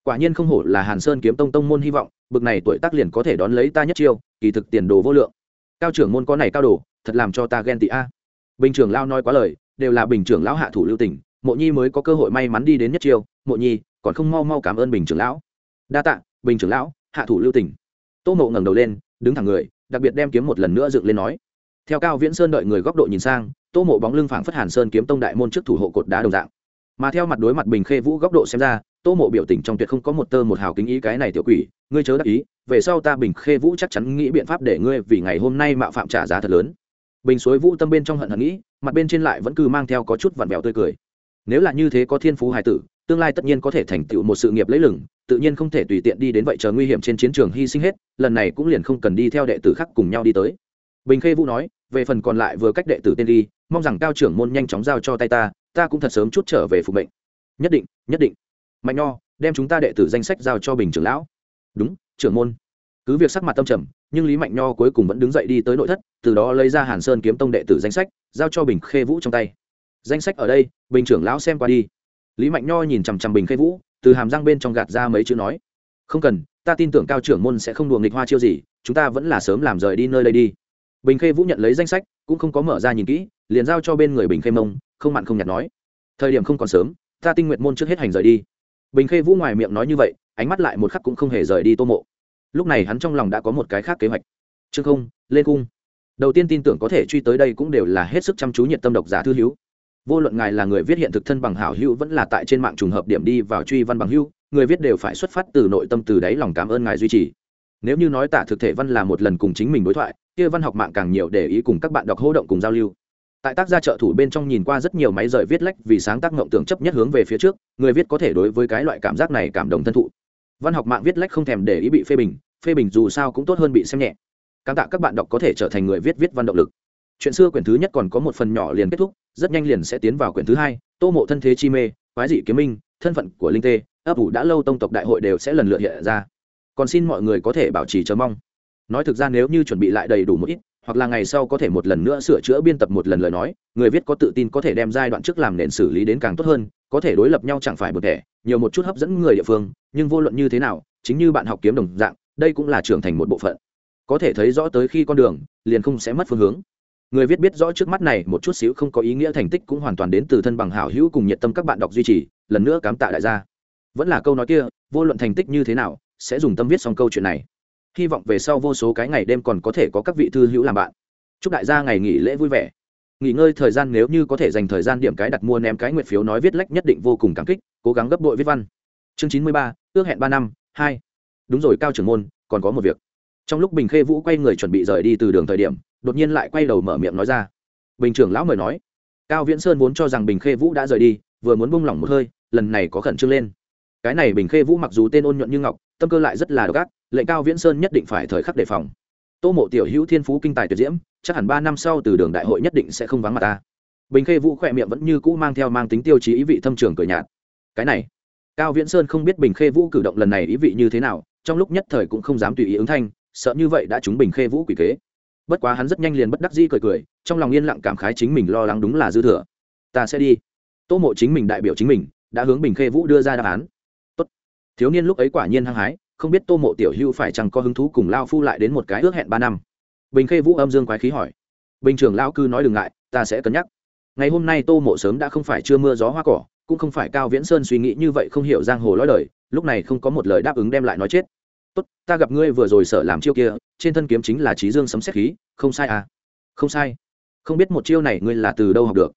Quả nhiên không hổ là hàn sơn kiếm tông tông môn hy vọng, bực này tuổi tác liền có thể đón lấy ta nhất chiêu, kỳ thực tiền đồ vô lượng. Cao trưởng môn có này cao đồ, thật làm cho ta ghen tị a. Bình trưởng lao nói quá lời đều là bình trưởng lão hạ thủ lưu tỉnh mộ nhi mới có cơ hội may mắn đi đến nhất chiêu, mộ nhi, còn không mau mau cảm ơn bình trưởng lão. Đa tạ, bình trưởng lão, hạ thủ lưu tỉnh tô mộ ngẩng đầu lên, đứng thẳng người, đặc biệt đem kiếm một lần nữa dựng lên nói. Theo cao viễn sơn đợi người góc độ nhìn sang, tô mộ bóng lưng phảng phất hàn sơn kiếm tông đại môn trước thủ hộ cột đá đồng dạng. Mà theo mặt đối mặt bình khê vũ góc độ xem ra, tô mộ biểu tình trong tuyệt không có một tơ một hào kính ý cái này tiểu quỷ, ngươi chớ đắc ý, về sau ta bình khê vũ chắc chắn nghĩ biện pháp để ngươi vì ngày hôm nay mạo phạm trả giá thật lớn bình suối vũ tâm bên trong hận hận nghĩ, mặt bên trên lại vẫn cứ mang theo có chút vặn vẹo tươi cười. Nếu là như thế có thiên phú hài tử, tương lai tất nhiên có thể thành tựu một sự nghiệp lấy lừng, tự nhiên không thể tùy tiện đi đến vậy chờ nguy hiểm trên chiến trường hy sinh hết, lần này cũng liền không cần đi theo đệ tử khác cùng nhau đi tới. Bình khê vũ nói, về phần còn lại vừa cách đệ tử tên đi, mong rằng cao trưởng môn nhanh chóng giao cho tay ta ta cũng thật sớm chút trở về phục mệnh. Nhất định nhất định. Mạnh nho, đem chúng ta đệ tử danh sách giao cho bình trưởng lão. Đúng, trưởng môn cứ việc sắc mặt tâm trầm, nhưng lý mạnh nho cuối cùng vẫn đứng dậy đi tới nội thất, từ đó lấy ra hàn sơn kiếm tông đệ tử danh sách, giao cho bình khê vũ trong tay. Danh sách ở đây, bình trưởng lão xem qua đi. Lý mạnh nho nhìn chằm chằm bình khê vũ, từ hàm răng bên trong gạt ra mấy chữ nói, không cần, ta tin tưởng cao trưởng môn sẽ không đùa nghịch hoa chiêu gì, chúng ta vẫn là sớm làm rời đi nơi đây đi. Bình khê vũ nhận lấy danh sách, cũng không có mở ra nhìn kỹ, liền giao cho bên người bình khê mông, không mặn không nhạt nói, thời điểm không còn sớm, ta tinh nguyện môn trước hết hành rời đi. Bình khê vũ ngoài miệng nói như vậy, ánh mắt lại một khắc cũng không hề rời đi tô mộ lúc này hắn trong lòng đã có một cái khác kế hoạch. Chương không lên cung. Đầu tiên tin tưởng có thể truy tới đây cũng đều là hết sức chăm chú nhiệt tâm độc giả thư hữu. Vô luận ngài là người viết hiện thực thân bằng hảo hữu vẫn là tại trên mạng trùng hợp điểm đi vào truy văn bằng hữu, người viết đều phải xuất phát từ nội tâm từ đáy lòng cảm ơn ngài duy trì. Nếu như nói tả thực thể văn là một lần cùng chính mình đối thoại, kia văn học mạng càng nhiều để ý cùng các bạn đọc hô động cùng giao lưu. Tại tác gia trợ thủ bên trong nhìn qua rất nhiều máy rời viết lách vì sáng tác ngộng tưởng chấp nhất hướng về phía trước, người viết có thể đối với cái loại cảm giác này cảm động thân thụ văn học mạng viết lách không thèm để ý bị phê bình phê bình dù sao cũng tốt hơn bị xem nhẹ. Cảm tạ các bạn đọc có thể trở thành người viết viết văn động lực. Chuyện xưa quyển thứ nhất còn có một phần nhỏ liền kết thúc, rất nhanh liền sẽ tiến vào quyển thứ hai, tô mộ thân thế chi mê, quái dị kiếm minh, thân phận của linh tê, ấp ủ đã lâu tông tộc đại hội đều sẽ lần lượt hiện ra. Còn xin mọi người có thể bảo trì chờ mong. Nói thực ra nếu như chuẩn bị lại đầy đủ một ít hoặc là ngày sau có thể một lần nữa sửa chữa biên tập một lần lời nói, người viết có tự tin có thể đem giai đoạn trước làm nền xử lý đến càng tốt hơn, có thể đối lập nhau chẳng phải một thể nhiều một chút hấp dẫn người địa phương, nhưng vô luận như thế nào, chính như bạn học kiếm đồng dạng, đây cũng là trưởng thành một bộ phận. Có thể thấy rõ tới khi con đường, liền không sẽ mất phương hướng. Người viết biết rõ trước mắt này, một chút xíu không có ý nghĩa thành tích cũng hoàn toàn đến từ thân bằng hảo hữu cùng nhiệt tâm các bạn đọc duy trì, lần nữa cám tạ đại gia. Vẫn là câu nói kia, vô luận thành tích như thế nào, sẽ dùng tâm viết xong câu chuyện này hy vọng về sau vô số cái ngày đêm còn có thể có các vị thư hữu làm bạn. Chúc đại gia ngày nghỉ lễ vui vẻ. Nghỉ ngơi thời gian nếu như có thể dành thời gian điểm cái đặt mua ném cái nguyện phiếu nói viết lách nhất định vô cùng cảm kích, cố gắng gấp đội viết văn. Chương chín mươi ba, ước hẹn ba năm, hai. Đúng rồi, cao trưởng môn, còn có một việc. Trong lúc bình khê vũ quay người chuẩn bị rời đi từ đường thời điểm, đột nhiên lại quay đầu mở miệng nói ra. Bình trưởng lão mời nói. Cao viễn sơn vốn cho rằng bình khê vũ đã rời đi, vừa muốn bung lỏng một hơi, lần này có khẩn trương lên. Cái này bình khê vũ mặc dù tên ôn nhuận như ngọc, tâm cơ lại rất là độc ác lệnh cao viễn sơn nhất định phải thời khắc đề phòng. Tô mộ tiểu hữu thiên phú kinh tài tuyệt diễm, chắc hẳn ba năm sau từ đường đại hội nhất định sẽ không vắng mặt ta. Bình khê vũ khỏe miệng vẫn như cũ mang theo mang tính tiêu chí ý vị thâm trường cười nhạt. Cái này, cao viễn sơn không biết bình khê vũ cử động lần này ý vị như thế nào, trong lúc nhất thời cũng không dám tùy ý ứng thanh, sợ như vậy đã trúng bình khê vũ quỷ kế. Bất quá hắn rất nhanh liền bất đắc dĩ cười cười, trong lòng yên lặng cảm khái chính mình lo lắng đúng là dư thừa. Ta sẽ đi. Tô mộ chính mình đại biểu chính mình, đã hướng bình khê vũ đưa ra đáp án. Tốt. thiếu niên lúc ấy quả nhiên hăng hái không biết tô mộ tiểu hưu phải chăng có hứng thú cùng lao phu lại đến một cái ước hẹn ba năm. Bình khê vũ âm dương quái khí hỏi. Bình trưởng lao cư nói đừng ngại, ta sẽ cân nhắc. Ngày hôm nay tô mộ sớm đã không phải chưa mưa gió hoa cỏ, cũng không phải cao viễn sơn suy nghĩ như vậy không hiểu giang hồ lõi đời, lúc này không có một lời đáp ứng đem lại nói chết. Tốt, ta gặp ngươi vừa rồi sợ làm chiêu kia, trên thân kiếm chính là trí dương sấm xét khí, không sai à? Không sai. Không biết một chiêu này ngươi là từ đâu học được.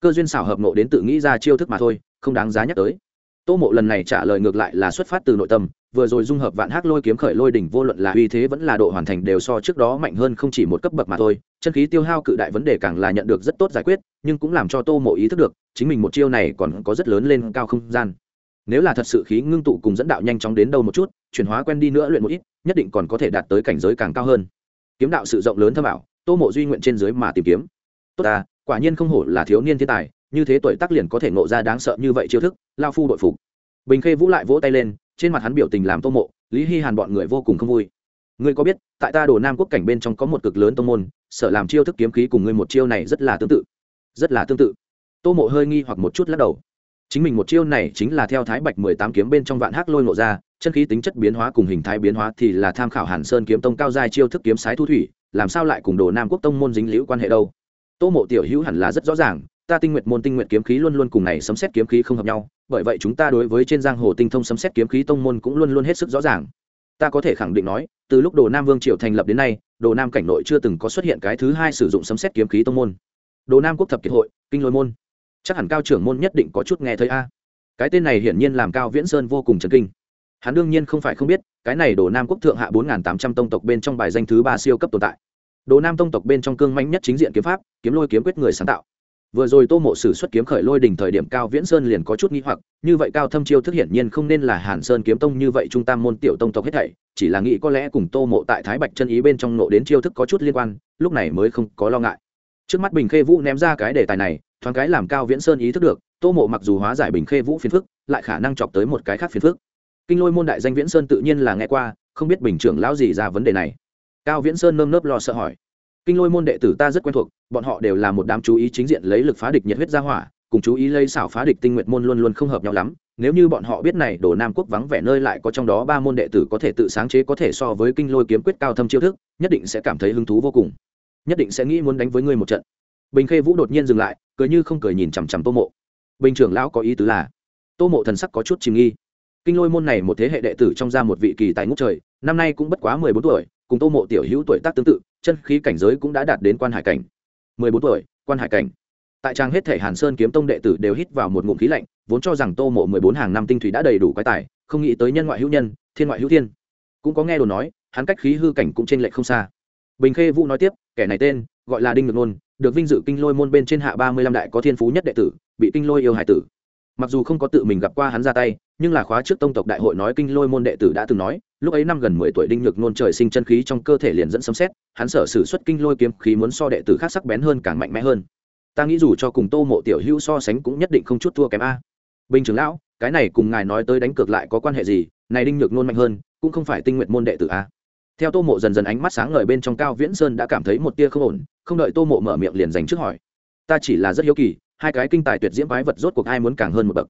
Cơ duyên xảo hợp nộ đến tự nghĩ ra chiêu thức mà thôi, không đáng giá nhắc tới. Tô mộ lần này trả lời ngược lại là xuất phát từ nội tâm vừa rồi dung hợp vạn hắc lôi kiếm khởi lôi đỉnh vô luận là uy thế vẫn là độ hoàn thành đều so trước đó mạnh hơn không chỉ một cấp bậc mà thôi. Chân khí tiêu hao cự đại vấn đề càng là nhận được rất tốt giải quyết, nhưng cũng làm cho tô mộ ý thức được, chính mình một chiêu này còn có rất lớn lên cao không gian. Nếu là thật sự khí ngưng tụ cùng dẫn đạo nhanh chóng đến đâu một chút, chuyển hóa quen đi nữa luyện một ít, nhất định còn có thể đạt tới cảnh giới càng cao hơn. Kiếm đạo sự rộng lớn thâm ảo, tô mộ duy nguyện trên dưới mà tìm kiếm. Tốt ta, quả nhiên không hổ là thiếu niên thiên tài, như thế tuổi tác liền có thể ngộ ra đáng sợ như vậy chiêu thức, lao phu đội phục. Bình khê vũ lại vỗ tay lên trên mặt hắn biểu tình làm tô mộ, lý hy hàn bọn người vô cùng không vui. Ngươi có biết, tại ta đồ nam quốc cảnh bên trong có một cực lớn tô môn sợ làm chiêu thức kiếm khí cùng ngươi một chiêu này rất là tương tự. Rất là tương tự. Tô mộ hơi nghi hoặc một chút lắc đầu. Chính mình một chiêu này chính là theo thái bạch mười tám kiếm bên trong vạn hắc lôi ngộ ra, chân khí tính chất biến hóa cùng hình thái biến hóa thì là tham khảo hàn sơn kiếm tông cao giai chiêu thức kiếm sái thu thủy, làm sao lại cùng đồ nam quốc tông môn dính liễu quan hệ đâu? Tô mộ tiểu hữu hẳn là rất rõ ràng, ta tinh nguyện môn tinh nguyện kiếm khí luôn luôn cùng này sấm xét kiếm khí không hợp nhau bởi vậy chúng ta đối với trên giang hồ tinh thông sấm xét kiếm khí tông môn cũng luôn luôn hết sức rõ ràng. Ta có thể khẳng định nói, từ lúc đồ nam vương triều thành lập đến nay, đồ nam cảnh nội chưa từng có xuất hiện cái thứ hai sử dụng sấm xét kiếm khí tông môn. Đồ nam quốc thập kiệt hội, kinh lôi môn. Chắc hẳn cao trưởng môn nhất định có chút nghe thấy a. Cái tên này hiển nhiên làm cao viễn sơn vô cùng chấn kinh. Hắn đương nhiên không phải không biết, cái này đồ nam quốc thượng hạ bốn tám trăm tông tộc bên trong bài danh thứ ba siêu cấp tồn tại. Đồ nam tông tộc bên trong cương mạnh nhất chính diện kiếm pháp, kiếm lôi kiếm quyết người sáng tạo vừa rồi tô mộ sử xuất kiếm khởi lôi đỉnh thời điểm cao viễn sơn liền có chút nghi hoặc, như vậy cao thâm chiêu thức hiển nhiên không nên là hàn sơn kiếm tông như vậy trung tam môn tiểu tông tộc hết thảy, chỉ là nghĩ có lẽ cùng tô mộ tại thái bạch chân ý bên trong nộ đến chiêu thức có chút liên quan, lúc này mới không có lo ngại. Trước mắt bình khê vũ ném ra cái đề tài này, thoáng cái làm cao viễn sơn ý thức được, tô mộ mặc dù hóa giải bình khê vũ phiền phức, lại khả năng chọc tới một cái khác phiền phức. Kinh lôi môn đại danh viễn sơn tự nhiên là nghe qua, không biết bình trưởng lão gì ra vấn đề này. Cao viễn sơn nơm nớp lo sợ hỏi kinh lôi môn đệ tử ta rất quen thuộc, bọn họ đều là một đám chú ý chính diện lấy lực phá địch nhiệt huyết ra hỏa, cùng chú ý lấy xảo phá địch tinh nguyện môn luôn luôn không hợp nhau lắm. Nếu như bọn họ biết này đổ nam quốc vắng vẻ nơi lại có trong đó ba môn đệ tử có thể tự sáng chế có thể so với kinh lôi kiếm quyết cao thâm chiêu thức, nhất định sẽ cảm thấy hứng thú vô cùng. Nhất định sẽ nghĩ muốn đánh với ngươi một trận. Bình khê vũ đột nhiên dừng lại, cười như không cười nhìn chằm chằm tô mộ. Bình trưởng lão có ý tứ là, tô mộ thần sắc có chút chìm nghi. Kinh lôi môn này một thế hệ đệ tử trong ra một vị kỳ tài ngũ trời, năm nay cũng bất quá mười bốn tuổi, cùng tô mộ tiểu hữu tuổi tác tương tự chân khí cảnh giới cũng đã đạt đến quan hải cảnh. Mười bốn tuổi, quan hải cảnh. Tại trang hết thể hàn sơn kiếm tông đệ tử đều hít vào một ngụm khí lạnh, vốn cho rằng tô mộ mười bốn hàng năm tinh thủy đã đầy đủ quái tài, không nghĩ tới nhân ngoại hữu nhân, thiên ngoại hữu thiên. Cũng có nghe đồn nói, hắn cách khí hư cảnh cũng trên lệch không xa. Bình khê vũ nói tiếp, kẻ này tên, gọi là đinh ngược nôn, được vinh dự kinh lôi môn bên trên hạ ba mươi lăm đại có thiên phú nhất đệ tử, bị kinh lôi yêu hải tử mặc dù không có tự mình gặp qua hắn ra tay, nhưng là khóa trước tông tộc đại hội nói kinh lôi môn đệ tử đã từng nói, lúc ấy năm gần mười tuổi đinh nhược nôn trời sinh chân khí trong cơ thể liền dẫn sấm xét hắn sở sử xuất kinh lôi kiếm khí muốn so đệ tử khác sắc bén hơn càng mạnh mẽ hơn. Ta nghĩ dù cho cùng tô mộ tiểu hữu so sánh cũng nhất định không chút thua kém a. Bình trưởng lão, cái này cùng ngài nói tới đánh cược lại có quan hệ gì? Này đinh nhược nôn mạnh hơn, cũng không phải tinh nguyện môn đệ tử a. Theo tô mộ dần dần ánh mắt sáng ngời bên trong cao viễn sơn đã cảm thấy một tia không ổn, không đợi tô mộ mở miệng liền dành trước hỏi. Ta chỉ là rất hiếu kỳ hai cái kinh tài tuyệt diễm quái vật rốt cuộc ai muốn càng hơn một bậc.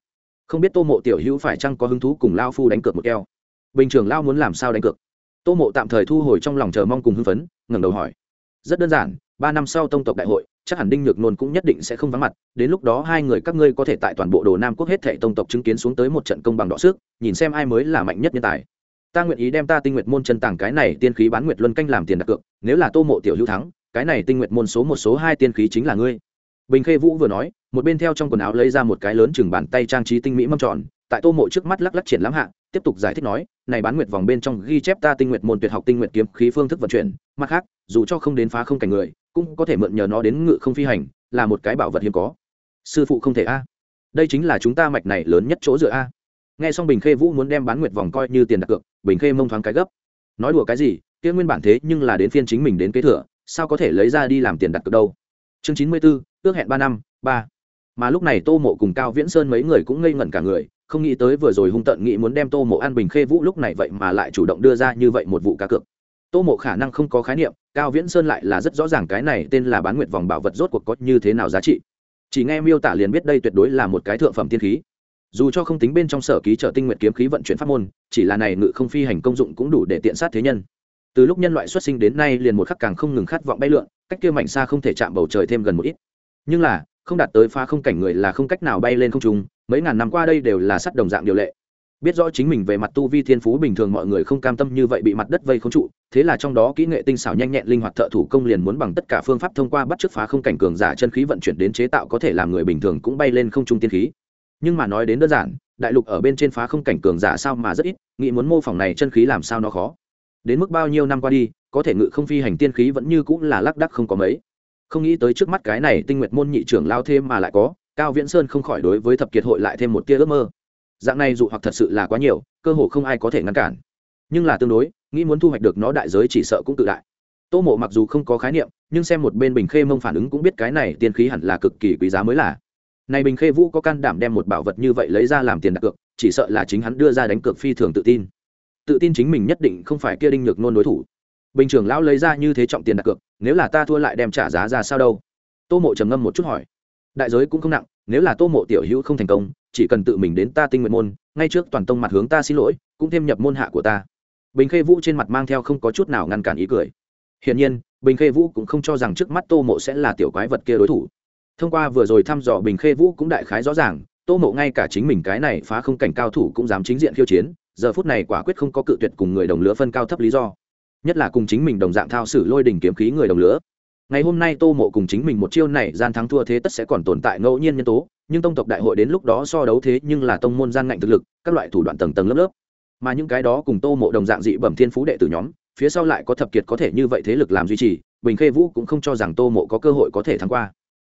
Không biết tô mộ tiểu hữu phải chăng có hứng thú cùng lao phu đánh cược một keo. Bình thường lao muốn làm sao đánh cược? Tô mộ tạm thời thu hồi trong lòng chờ mong cùng hưng phấn, ngẩng đầu hỏi. Rất đơn giản, ba năm sau tông tộc đại hội, chắc hẳn đinh nhược nôn cũng nhất định sẽ không vắng mặt. Đến lúc đó hai người các ngươi có thể tại toàn bộ đồ nam quốc hết thệ tông tộc chứng kiến xuống tới một trận công bằng đọ sức, nhìn xem ai mới là mạnh nhất nhân tài. Ta nguyện ý đem ta tinh nguyệt môn chân tàng cái này tiên khí bán nguyệt luân canh làm tiền đặt cược, nếu là tô mộ tiểu hữu thắng, cái này tinh nguyệt môn số một số hai tiên khí chính là ngươi bình khê vũ vừa nói, một bên theo trong quần áo lấy ra một cái lớn chừng bàn tay trang trí tinh mỹ mâm tròn, tại tô mộ trước mắt lắc lắc triển lãm hạ, tiếp tục giải thích nói, này bán nguyệt vòng bên trong ghi chép ta tinh nguyệt môn tuyệt học tinh nguyệt kiếm khí phương thức vận chuyển, mặt khác, dù cho không đến phá không cảnh người, cũng có thể mượn nhờ nó đến ngự không phi hành, là một cái bảo vật hiếm có. Sư phụ không thể a. Đây chính là chúng ta mạch này lớn nhất chỗ dựa a. Nghe xong bình khê vũ muốn đem bán nguyệt vòng coi như tiền đặt cược, bình khê mông thoáng cái gấp. Nói đùa cái gì, kia nguyên bản thế nhưng là đến phiên chính mình đến kế thừa, sao có thể lấy ra đi làm tiền đặt cược đâu? Chương chín mươi b ố ước hẹn ba năm, ba. Mà lúc này tô mộ cùng cao viễn sơn mấy người cũng ngây ngẩn cả người, không nghĩ tới vừa rồi hung tận nghĩ muốn đem tô mộ an bình khê vũ lúc này vậy mà lại chủ động đưa ra như vậy một vụ cá cược. Tô mộ khả năng không có khái niệm, cao viễn sơn lại là rất rõ ràng cái này tên là bán nguyệt vòng bảo vật rốt cuộc có như thế nào giá trị. Chỉ nghe miêu tả liền biết đây tuyệt đối là một cái thượng phẩm tiên khí. Dù cho không tính bên trong sở ký trợ tinh nguyện kiếm khí vận chuyển pháp môn, chỉ là này ngự không phi hành công dụng cũng đủ để tiện sát thế nhân. Từ lúc nhân loại xuất sinh đến nay liền một khắc càng không ngừng khát vọng bay lượn cách kia mảnh xa không thể chạm bầu trời thêm gần một ít. Nhưng là, không đạt tới pha không cảnh người là không cách nào bay lên không trung, mấy ngàn năm qua đây đều là sắt đồng dạng điều lệ. Biết rõ chính mình về mặt tu vi thiên phú bình thường mọi người không cam tâm như vậy bị mặt đất vây khốn trụ, thế là trong đó kỹ nghệ tinh xảo nhanh nhẹn linh hoạt thợ thủ công liền muốn bằng tất cả phương pháp thông qua bắt chước phá không cảnh cường giả chân khí vận chuyển đến chế tạo có thể làm người bình thường cũng bay lên không trung tiên khí. Nhưng mà nói đến đơn giản, đại lục ở bên trên phá không cảnh cường giả sao mà rất ít, nghĩ muốn mô phỏng này chân khí làm sao nó khó đến mức bao nhiêu năm qua đi, có thể ngự không phi hành tiên khí vẫn như cũng là lác đắc không có mấy. Không nghĩ tới trước mắt cái này tinh nguyệt môn nhị trưởng lao thêm mà lại có, cao viễn sơn không khỏi đối với thập kiệt hội lại thêm một tia ước mơ. Dạng này dụ hoặc thật sự là quá nhiều, cơ hồ không ai có thể ngăn cản. Nhưng là tương đối, nghĩ muốn thu hoạch được nó đại giới chỉ sợ cũng tự đại. Tô mộ mặc dù không có khái niệm, nhưng xem một bên bình khê mông phản ứng cũng biết cái này tiên khí hẳn là cực kỳ quý giá mới là. Này bình khê vũ có can đảm đem một bảo vật như vậy lấy ra làm tiền đặt cược, chỉ sợ là chính hắn đưa ra đánh cược phi thường tự tin tự tin chính mình nhất định không phải kia đinh nhược nôn đối thủ. Bình trưởng lão lấy ra như thế trọng tiền đặt cược, nếu là ta thua lại đem trả giá ra sao đâu? Tô mộ trầm ngâm một chút hỏi. Đại giới cũng không nặng, nếu là tô mộ tiểu hữu không thành công, chỉ cần tự mình đến ta tinh nguyện môn, ngay trước toàn tông mặt hướng ta xin lỗi, cũng thêm nhập môn hạ của ta. Bình khê vũ trên mặt mang theo không có chút nào ngăn cản ý cười. Hiển nhiên, bình khê vũ cũng không cho rằng trước mắt tô mộ sẽ là tiểu quái vật kia đối thủ. Thông qua vừa rồi thăm dò bình khê vũ cũng đại khái rõ ràng, tô mộ ngay cả chính mình cái này phá không cảnh cao thủ cũng dám chính diện khiêu chiến giờ phút này quả quyết không có cự tuyệt cùng người đồng lứa phân cao thấp lý do. Nhất là cùng chính mình đồng dạng thao sử lôi đỉnh kiếm khí người đồng lứa. Ngày hôm nay tô mộ cùng chính mình một chiêu này, gian thắng thua thế tất sẽ còn tồn tại ngẫu nhiên nhân tố, nhưng tông tộc đại hội đến lúc đó so đấu thế nhưng là tông môn gian ngạnh thực lực, các loại thủ đoạn tầng tầng lớp lớp. Mà những cái đó cùng tô mộ đồng dạng dị bẩm thiên phú đệ tử nhóm, phía sau lại có thập kiệt có thể như vậy thế lực làm duy trì, bình khê vũ cũng không cho rằng tô mộ có cơ hội có thể thắng qua.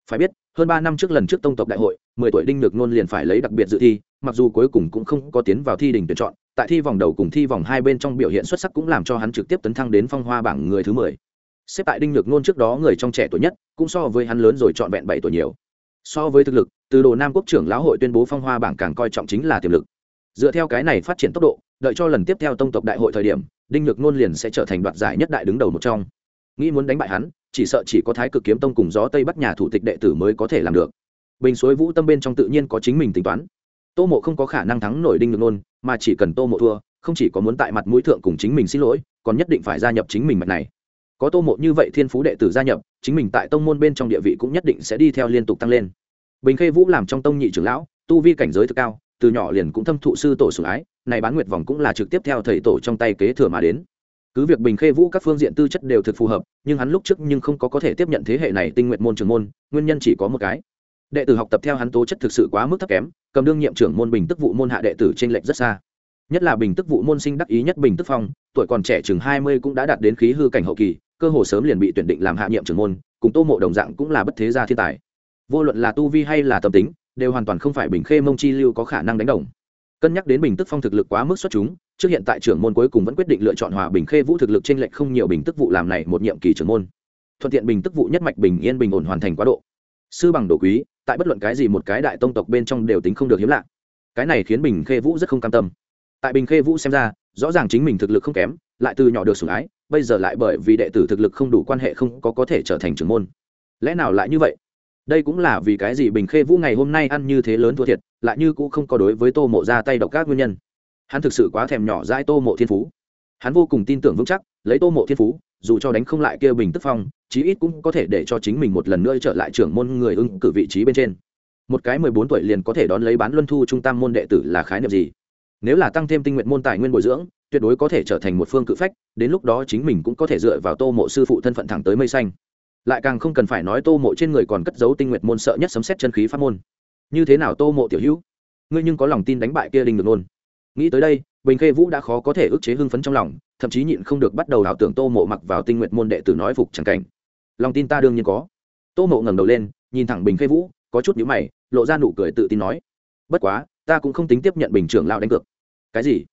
Phải biết, hơn ba năm trước lần trước tông tộc đại hội, mười tuổi đinh được nôn liền phải lấy đặc biệt dự thi, mặc dù cuối cùng cũng không có tiến vào thi đình tuyển chọn tại thi vòng đầu cùng thi vòng hai bên trong biểu hiện xuất sắc cũng làm cho hắn trực tiếp tấn thăng đến phong hoa bảng người thứ mười. Xếp tại đinh nhược nôn trước đó người trong trẻ tuổi nhất, cũng so với hắn lớn rồi trọn vẹn bảy tuổi nhiều. So với thực lực, từ đồ nam quốc trưởng lão hội tuyên bố phong hoa bảng càng coi trọng chính là tiềm lực. Dựa theo cái này phát triển tốc độ, đợi cho lần tiếp theo tông tộc đại hội thời điểm, đinh nhược nôn liền sẽ trở thành đoạt giải nhất đại đứng đầu một trong. Nghĩ muốn đánh bại hắn, chỉ sợ chỉ có thái cực kiếm tông cùng gió tây bắc nhà thủ tịch đệ tử mới có thể làm được. Bình suối vũ tâm bên trong tự nhiên có chính mình tính toán tô mộ không có khả năng thắng nổi đinh được nôn, mà chỉ cần tô mộ thua, không chỉ có muốn tại mặt mũi thượng cùng chính mình xin lỗi, còn nhất định phải gia nhập chính mình mạch này. Có tô mộ như vậy thiên phú đệ tử gia nhập, chính mình tại tông môn bên trong địa vị cũng nhất định sẽ đi theo liên tục tăng lên. Bình khê vũ làm trong tông nhị trưởng lão, tu vi cảnh giới thực cao, từ nhỏ liền cũng thâm thụ sư tổ sủng ái, này bán nguyệt vòng cũng là trực tiếp theo thầy tổ trong tay kế thừa mà đến. Cứ việc bình khê vũ các phương diện tư chất đều thực phù hợp, nhưng hắn lúc trước nhưng không có có thể tiếp nhận thế hệ này tinh nguyện môn trường môn, nguyên nhân chỉ có một cái đệ tử học tập theo hắn tố chất thực sự quá mức thấp kém, cầm đương nhiệm trưởng môn bình tức vụ môn hạ đệ tử trên lệnh rất xa. Nhất là bình tức vụ môn sinh đắc ý nhất bình tức phong, tuổi còn trẻ chừng hai mươi cũng đã đạt đến khí hư cảnh hậu kỳ, cơ hồ sớm liền bị tuyển định làm hạ nhiệm trưởng môn, cùng tô mộ đồng dạng cũng là bất thế gia thiên tài. Vô luận là tu vi hay là tâm tính, đều hoàn toàn không phải bình khê mông chi lưu có khả năng đánh đồng. Cân nhắc đến bình tức phong thực lực quá mức xuất chúng, trước hiện tại trưởng môn cuối cùng vẫn quyết định lựa chọn hòa bình khê vũ thực lực trên lệnh không nhiều bình tức vụ làm này một nhiệm kỳ trưởng môn. Thuận tiện bình tức vụ nhất mạch bình yên bình ổn hoàn thành quá độ. Sư bằng đồ quý tại bất luận cái gì một cái đại tông tộc bên trong đều tính không được hiếm lạ. Cái này khiến bình khê vũ rất không cam tâm. Tại bình khê vũ xem ra, rõ ràng chính mình thực lực không kém, lại từ nhỏ được sủng ái, bây giờ lại bởi vì đệ tử thực lực không đủ quan hệ không có có thể trở thành trưởng môn. Lẽ nào lại như vậy? Đây cũng là vì cái gì bình khê vũ ngày hôm nay ăn như thế lớn thua thiệt, lại như cũng không có đối với tô mộ ra tay độc các nguyên nhân. Hắn thực sự quá thèm nhỏ dãi tô mộ thiên phú. Hắn vô cùng tin tưởng vững chắc, lấy tô mộ thiên phú dù cho đánh không lại kia bình tức phong, chí ít cũng có thể để cho chính mình một lần nữa trở lại trưởng môn người ưng cử vị trí bên trên. Một cái mười bốn tuổi liền có thể đón lấy bán luân thu trung tam môn đệ tử là khái niệm gì? Nếu là tăng thêm tinh nguyện môn tài nguyên bồi dưỡng, tuyệt đối có thể trở thành một phương cự phách, đến lúc đó chính mình cũng có thể dựa vào tô mộ sư phụ thân phận thẳng tới mây xanh. Lại càng không cần phải nói tô mộ trên người còn cất giấu tinh nguyện môn sợ nhất sấm xét chân khí pháp môn. Như thế nào tô mộ tiểu hữu? Ngươi nhưng có lòng tin đánh bại kia đình được luôn nghĩ tới đây, bình khê vũ đã khó có thể ức chế hưng phấn trong lòng thậm chí nhịn không được bắt đầu ảo tưởng tô mộ mặc vào tinh nguyện môn đệ tử nói phục chẳng cảnh. Lòng tin ta đương nhiên có. Tô mộ ngẩng đầu lên, nhìn thẳng bình khê vũ, có chút nhữ mày, lộ ra nụ cười tự tin nói, bất quá, ta cũng không tính tiếp nhận bình trưởng lao đánh cược. Cái gì?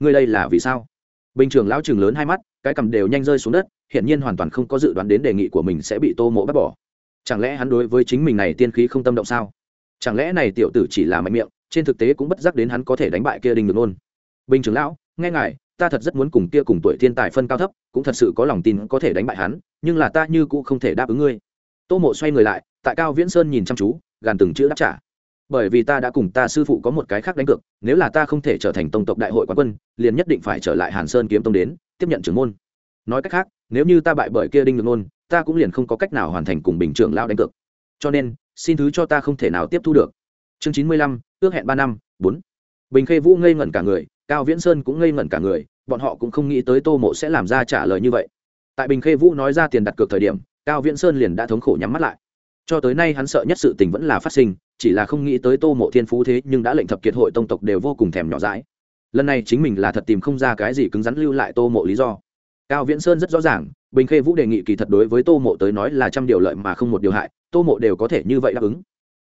Ngươi đây là vì sao? Bình trưởng lão chừng lớn hai mắt, cái cầm đều nhanh rơi xuống đất, hiển nhiên hoàn toàn không có dự đoán đến đề nghị của mình sẽ bị tô mộ bắt bỏ. Chẳng lẽ hắn đối với chính mình này tiên khí không tâm động sao? Chẳng lẽ này tiểu tử chỉ là mạnh miệng, trên thực tế cũng bất giác đến hắn có thể đánh bại kia đình được nôn? Bình trưởng lão, nghe ngài ta thật rất muốn cùng kia cùng tuổi thiên tài phân cao thấp, cũng thật sự có lòng tin có thể đánh bại hắn, nhưng là ta như cũng không thể đáp ứng ngươi. Tô mộ xoay người lại, tại cao viễn sơn nhìn chăm chú, gàn từng chữ đáp trả. Bởi vì ta đã cùng ta sư phụ có một cái khác đánh cược, nếu là ta không thể trở thành tông tộc đại hội quán quân, liền nhất định phải trở lại hàn sơn kiếm tông đến, tiếp nhận trưởng môn. Nói cách khác, nếu như ta bại bởi kia đinh được nôn ta cũng liền không có cách nào hoàn thành cùng bình trưởng lao đánh cược. Cho nên, xin thứ cho ta không thể nào tiếp thu được. Chương chín mươi lăm, ước hẹn ba năm, bốn. Bình khê vũ ngây ngẩn cả người cao viễn sơn cũng ngây ngẩn cả người, bọn họ cũng không nghĩ tới tô mộ sẽ làm ra trả lời như vậy. Tại bình khê vũ nói ra tiền đặt cược thời điểm, cao viễn sơn liền đã thống khổ nhắm mắt lại. Cho tới nay hắn sợ nhất sự tình vẫn là phát sinh, chỉ là không nghĩ tới tô mộ thiên phú thế nhưng đã lệnh thập kiệt hội tông tộc đều vô cùng thèm nhỏ dãi. Lần này chính mình là thật tìm không ra cái gì cứng rắn lưu lại tô mộ lý do. Cao viễn sơn rất rõ ràng, bình khê vũ đề nghị kỳ thật đối với tô mộ tới nói là trăm điều lợi mà không một điều hại, tô mộ đều có thể như vậy đáp ứng.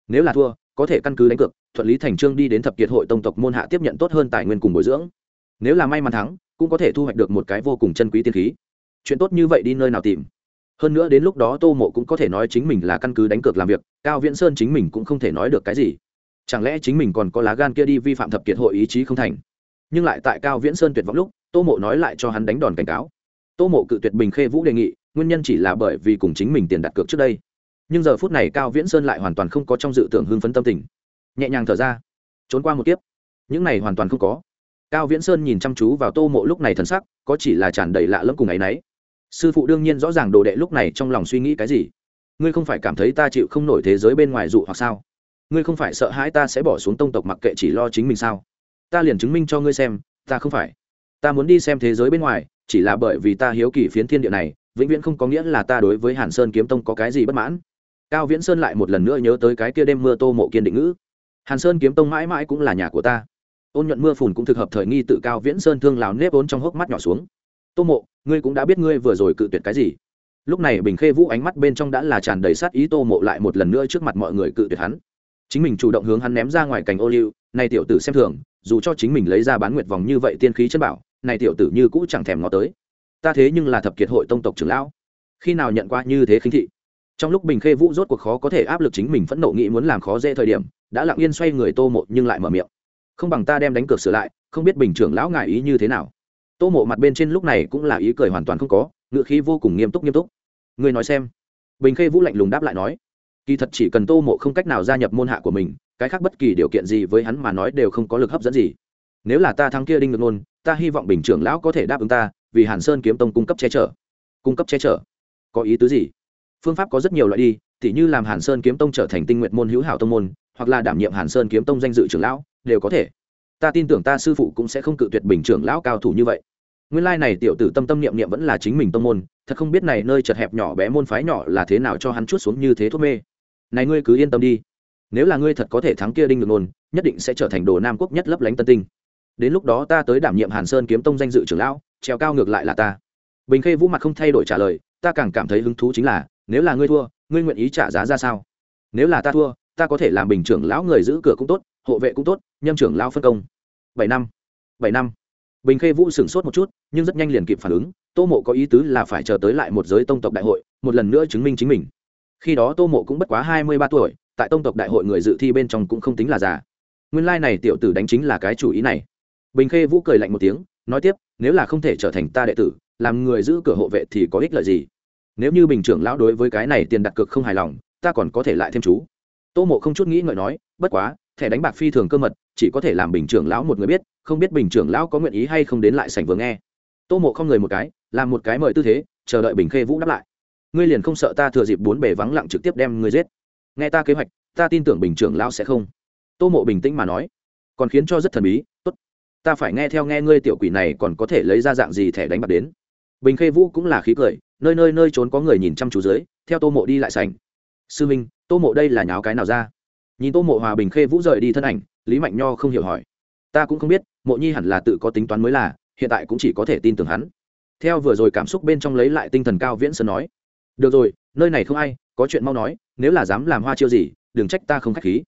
Nếu là thua có thể căn cứ đánh cược, thuận lý thành trương đi đến thập kiệt hội tông tộc môn hạ tiếp nhận tốt hơn tài nguyên cùng bồi dưỡng. Nếu là may mắn thắng, cũng có thể thu hoạch được một cái vô cùng chân quý tiên khí. Chuyện tốt như vậy đi nơi nào tìm? Hơn nữa đến lúc đó tô mộ cũng có thể nói chính mình là căn cứ đánh cược làm việc, cao viễn sơn chính mình cũng không thể nói được cái gì. Chẳng lẽ chính mình còn có lá gan kia đi vi phạm thập kiệt hội ý chí không thành? Nhưng lại tại cao viễn sơn tuyệt vọng lúc, tô mộ nói lại cho hắn đánh đòn cảnh cáo. Tô mộ cự tuyệt bình khê vũ đề nghị, nguyên nhân chỉ là bởi vì cùng chính mình tiền đặt cược trước đây nhưng giờ phút này cao viễn sơn lại hoàn toàn không có trong dự tưởng hưng phấn tâm tình nhẹ nhàng thở ra trốn qua một kiếp những này hoàn toàn không có cao viễn sơn nhìn chăm chú vào tô mộ lúc này thần sắc có chỉ là tràn đầy lạ lẫm cùng ấ y n ấ y sư phụ đương nhiên rõ ràng đồ đệ lúc này trong lòng suy nghĩ cái gì ngươi không phải cảm thấy ta chịu không nổi thế giới bên ngoài dụ hoặc sao ngươi không phải sợ hãi ta sẽ bỏ xuống tông tộc mặc kệ chỉ lo chính mình sao ta liền chứng minh cho ngươi xem ta không phải ta muốn đi xem thế giới bên ngoài chỉ là bởi vì ta hiếu kỳ phiến thiên địa này vĩnh viễn không có nghĩa là ta đối với hàn sơn kiếm tông có cái gì bất mãn cao viễn sơn lại một lần nữa nhớ tới cái kia đêm mưa tô mộ kiên định ngữ. Hàn sơn kiếm tông mãi mãi cũng là nhà của ta. Ôn nhuận mưa phùn cũng thực hợp thời nghi tự cao viễn sơn thương lào nếp ốn trong hốc mắt nhỏ xuống. Tô mộ, ngươi cũng đã biết ngươi vừa rồi cự tuyệt cái gì. Lúc này bình khê vũ ánh mắt bên trong đã là tràn đầy sát ý tô mộ lại một lần nữa trước mặt mọi người cự tuyệt hắn. Chính mình chủ động hướng hắn ném ra ngoài cành ô liu, này tiểu tử xem thường, dù cho chính mình lấy ra bán nguyệt vòng như vậy tiên khí chân bảo, này tiểu tử như cũ chẳng thèm ngó tới. Ta thế nhưng là thập kiệt hội tông tộc trưởng lão. Khi nào nhận qua như thế khinh thị? Trong lúc bình khê vũ rốt cuộc khó có thể áp lực chính mình phẫn nộ nghĩ muốn làm khó dễ thời điểm, đã lặng yên xoay người tô mộ nhưng lại mở miệng. Không bằng ta đem đánh cược sửa lại, không biết bình trưởng lão ngại ý như thế nào. Tô mộ mặt bên trên lúc này cũng là ý cười hoàn toàn không có, ngựa khí vô cùng nghiêm túc nghiêm túc. Người nói xem. Bình khê vũ lạnh lùng đáp lại nói. Kỳ thật chỉ cần tô mộ không cách nào gia nhập môn hạ của mình, cái khác bất kỳ điều kiện gì với hắn mà nói đều không có lực hấp dẫn gì. Nếu là ta thắng kia đinh ngược nôn, ta hy vọng bình trưởng lão có thể đáp ứng ta, vì hàn sơn kiếm tông cung cấp che chở. Cung cấp che chở? Có ý tứ gì? Phương pháp có rất nhiều loại đi, tỉ như làm hàn sơn kiếm tông trở thành tinh nguyện môn hữu hảo tông môn, hoặc là đảm nhiệm hàn sơn kiếm tông danh dự trưởng lão, đều có thể. Ta tin tưởng ta sư phụ cũng sẽ không cự tuyệt bình trưởng lão cao thủ như vậy. Nguyên lai này tiểu tử tâm tâm niệm niệm vẫn là chính mình tông môn, thật không biết này nơi chật hẹp nhỏ bé môn phái nhỏ là thế nào cho hắn chút xuống như thế thuốc mê. Này ngươi cứ yên tâm đi. Nếu là ngươi thật có thể thắng kia đinh được nôn nhất định sẽ trở thành đồ nam quốc nhất lấp lánh tân tinh. Đến lúc đó ta tới đảm nhiệm hàn sơn kiếm tông danh dự trưởng lão treo cao ngược lại là ta. Bình khê vũ mặt không thay đổi trả lời, ta càng cảm thấy hứng thú chính là nếu là ngươi thua, ngươi nguyện ý trả giá ra sao? Nếu là ta thua, ta có thể làm bình trưởng lão người giữ cửa cũng tốt, hộ vệ cũng tốt, nhâm trưởng lão phân công. Bảy năm bảy năm. Bình khê vũ sửng sốt một chút, nhưng rất nhanh liền kịp phản ứng, tô mộ có ý tứ là phải chờ tới lại một giới tông tộc đại hội, một lần nữa chứng minh chính mình. Khi đó tô mộ cũng bất quá hai mươi ba tuổi, tại tông tộc đại hội người dự thi bên trong cũng không tính là già. Nguyên lai này tiểu tử đánh chính là cái chủ ý này. Bình khê vũ cười lạnh một tiếng, nói tiếp, nếu là không thể trở thành ta đệ tử, làm người giữ cửa hộ vệ thì có ích lợi gì? Nếu như bình trưởng lão đối với cái này tiền đặt cược không hài lòng, ta còn có thể lại thêm chú. Tô mộ không chút nghĩ ngợi nói, bất quá, thẻ đánh bạc phi thường cơ mật, chỉ có thể làm bình trưởng lão một người biết, không biết bình trưởng lão có nguyện ý hay không đến lại sảnh vừa nghe. Tô mộ không người một cái, làm một cái mời tư thế, chờ đợi bình khê vũ đáp lại. Ngươi liền không sợ ta thừa dịp bốn bề vắng lặng trực tiếp đem ngươi giết? Nghe ta kế hoạch, ta tin tưởng bình trưởng lão sẽ không. Tô mộ bình tĩnh mà nói. Còn khiến cho rất thần bí, tốt. Ta phải nghe theo nghe ngươi tiểu quỷ này còn có thể lấy ra dạng gì thẻ đánh bạc đến. Bình khê vũ cũng là khí cười nơi nơi nơi trốn có người nhìn chăm chú dưới, theo tô mộ đi lại sảnh. Sư minh, tô mộ đây là nháo cái nào ra? Nhìn tô mộ hòa bình khê vũ rời đi thân ảnh, lý mạnh nho không hiểu hỏi. Ta cũng không biết, mộ nhi hẳn là tự có tính toán mới là, hiện tại cũng chỉ có thể tin tưởng hắn. Theo vừa rồi cảm xúc bên trong lấy lại tinh thần cao viễn sơn nói. Được rồi, nơi này không ai, có chuyện mau nói, nếu là dám làm hoa chiêu gì, đừng trách ta không k h á c h khí.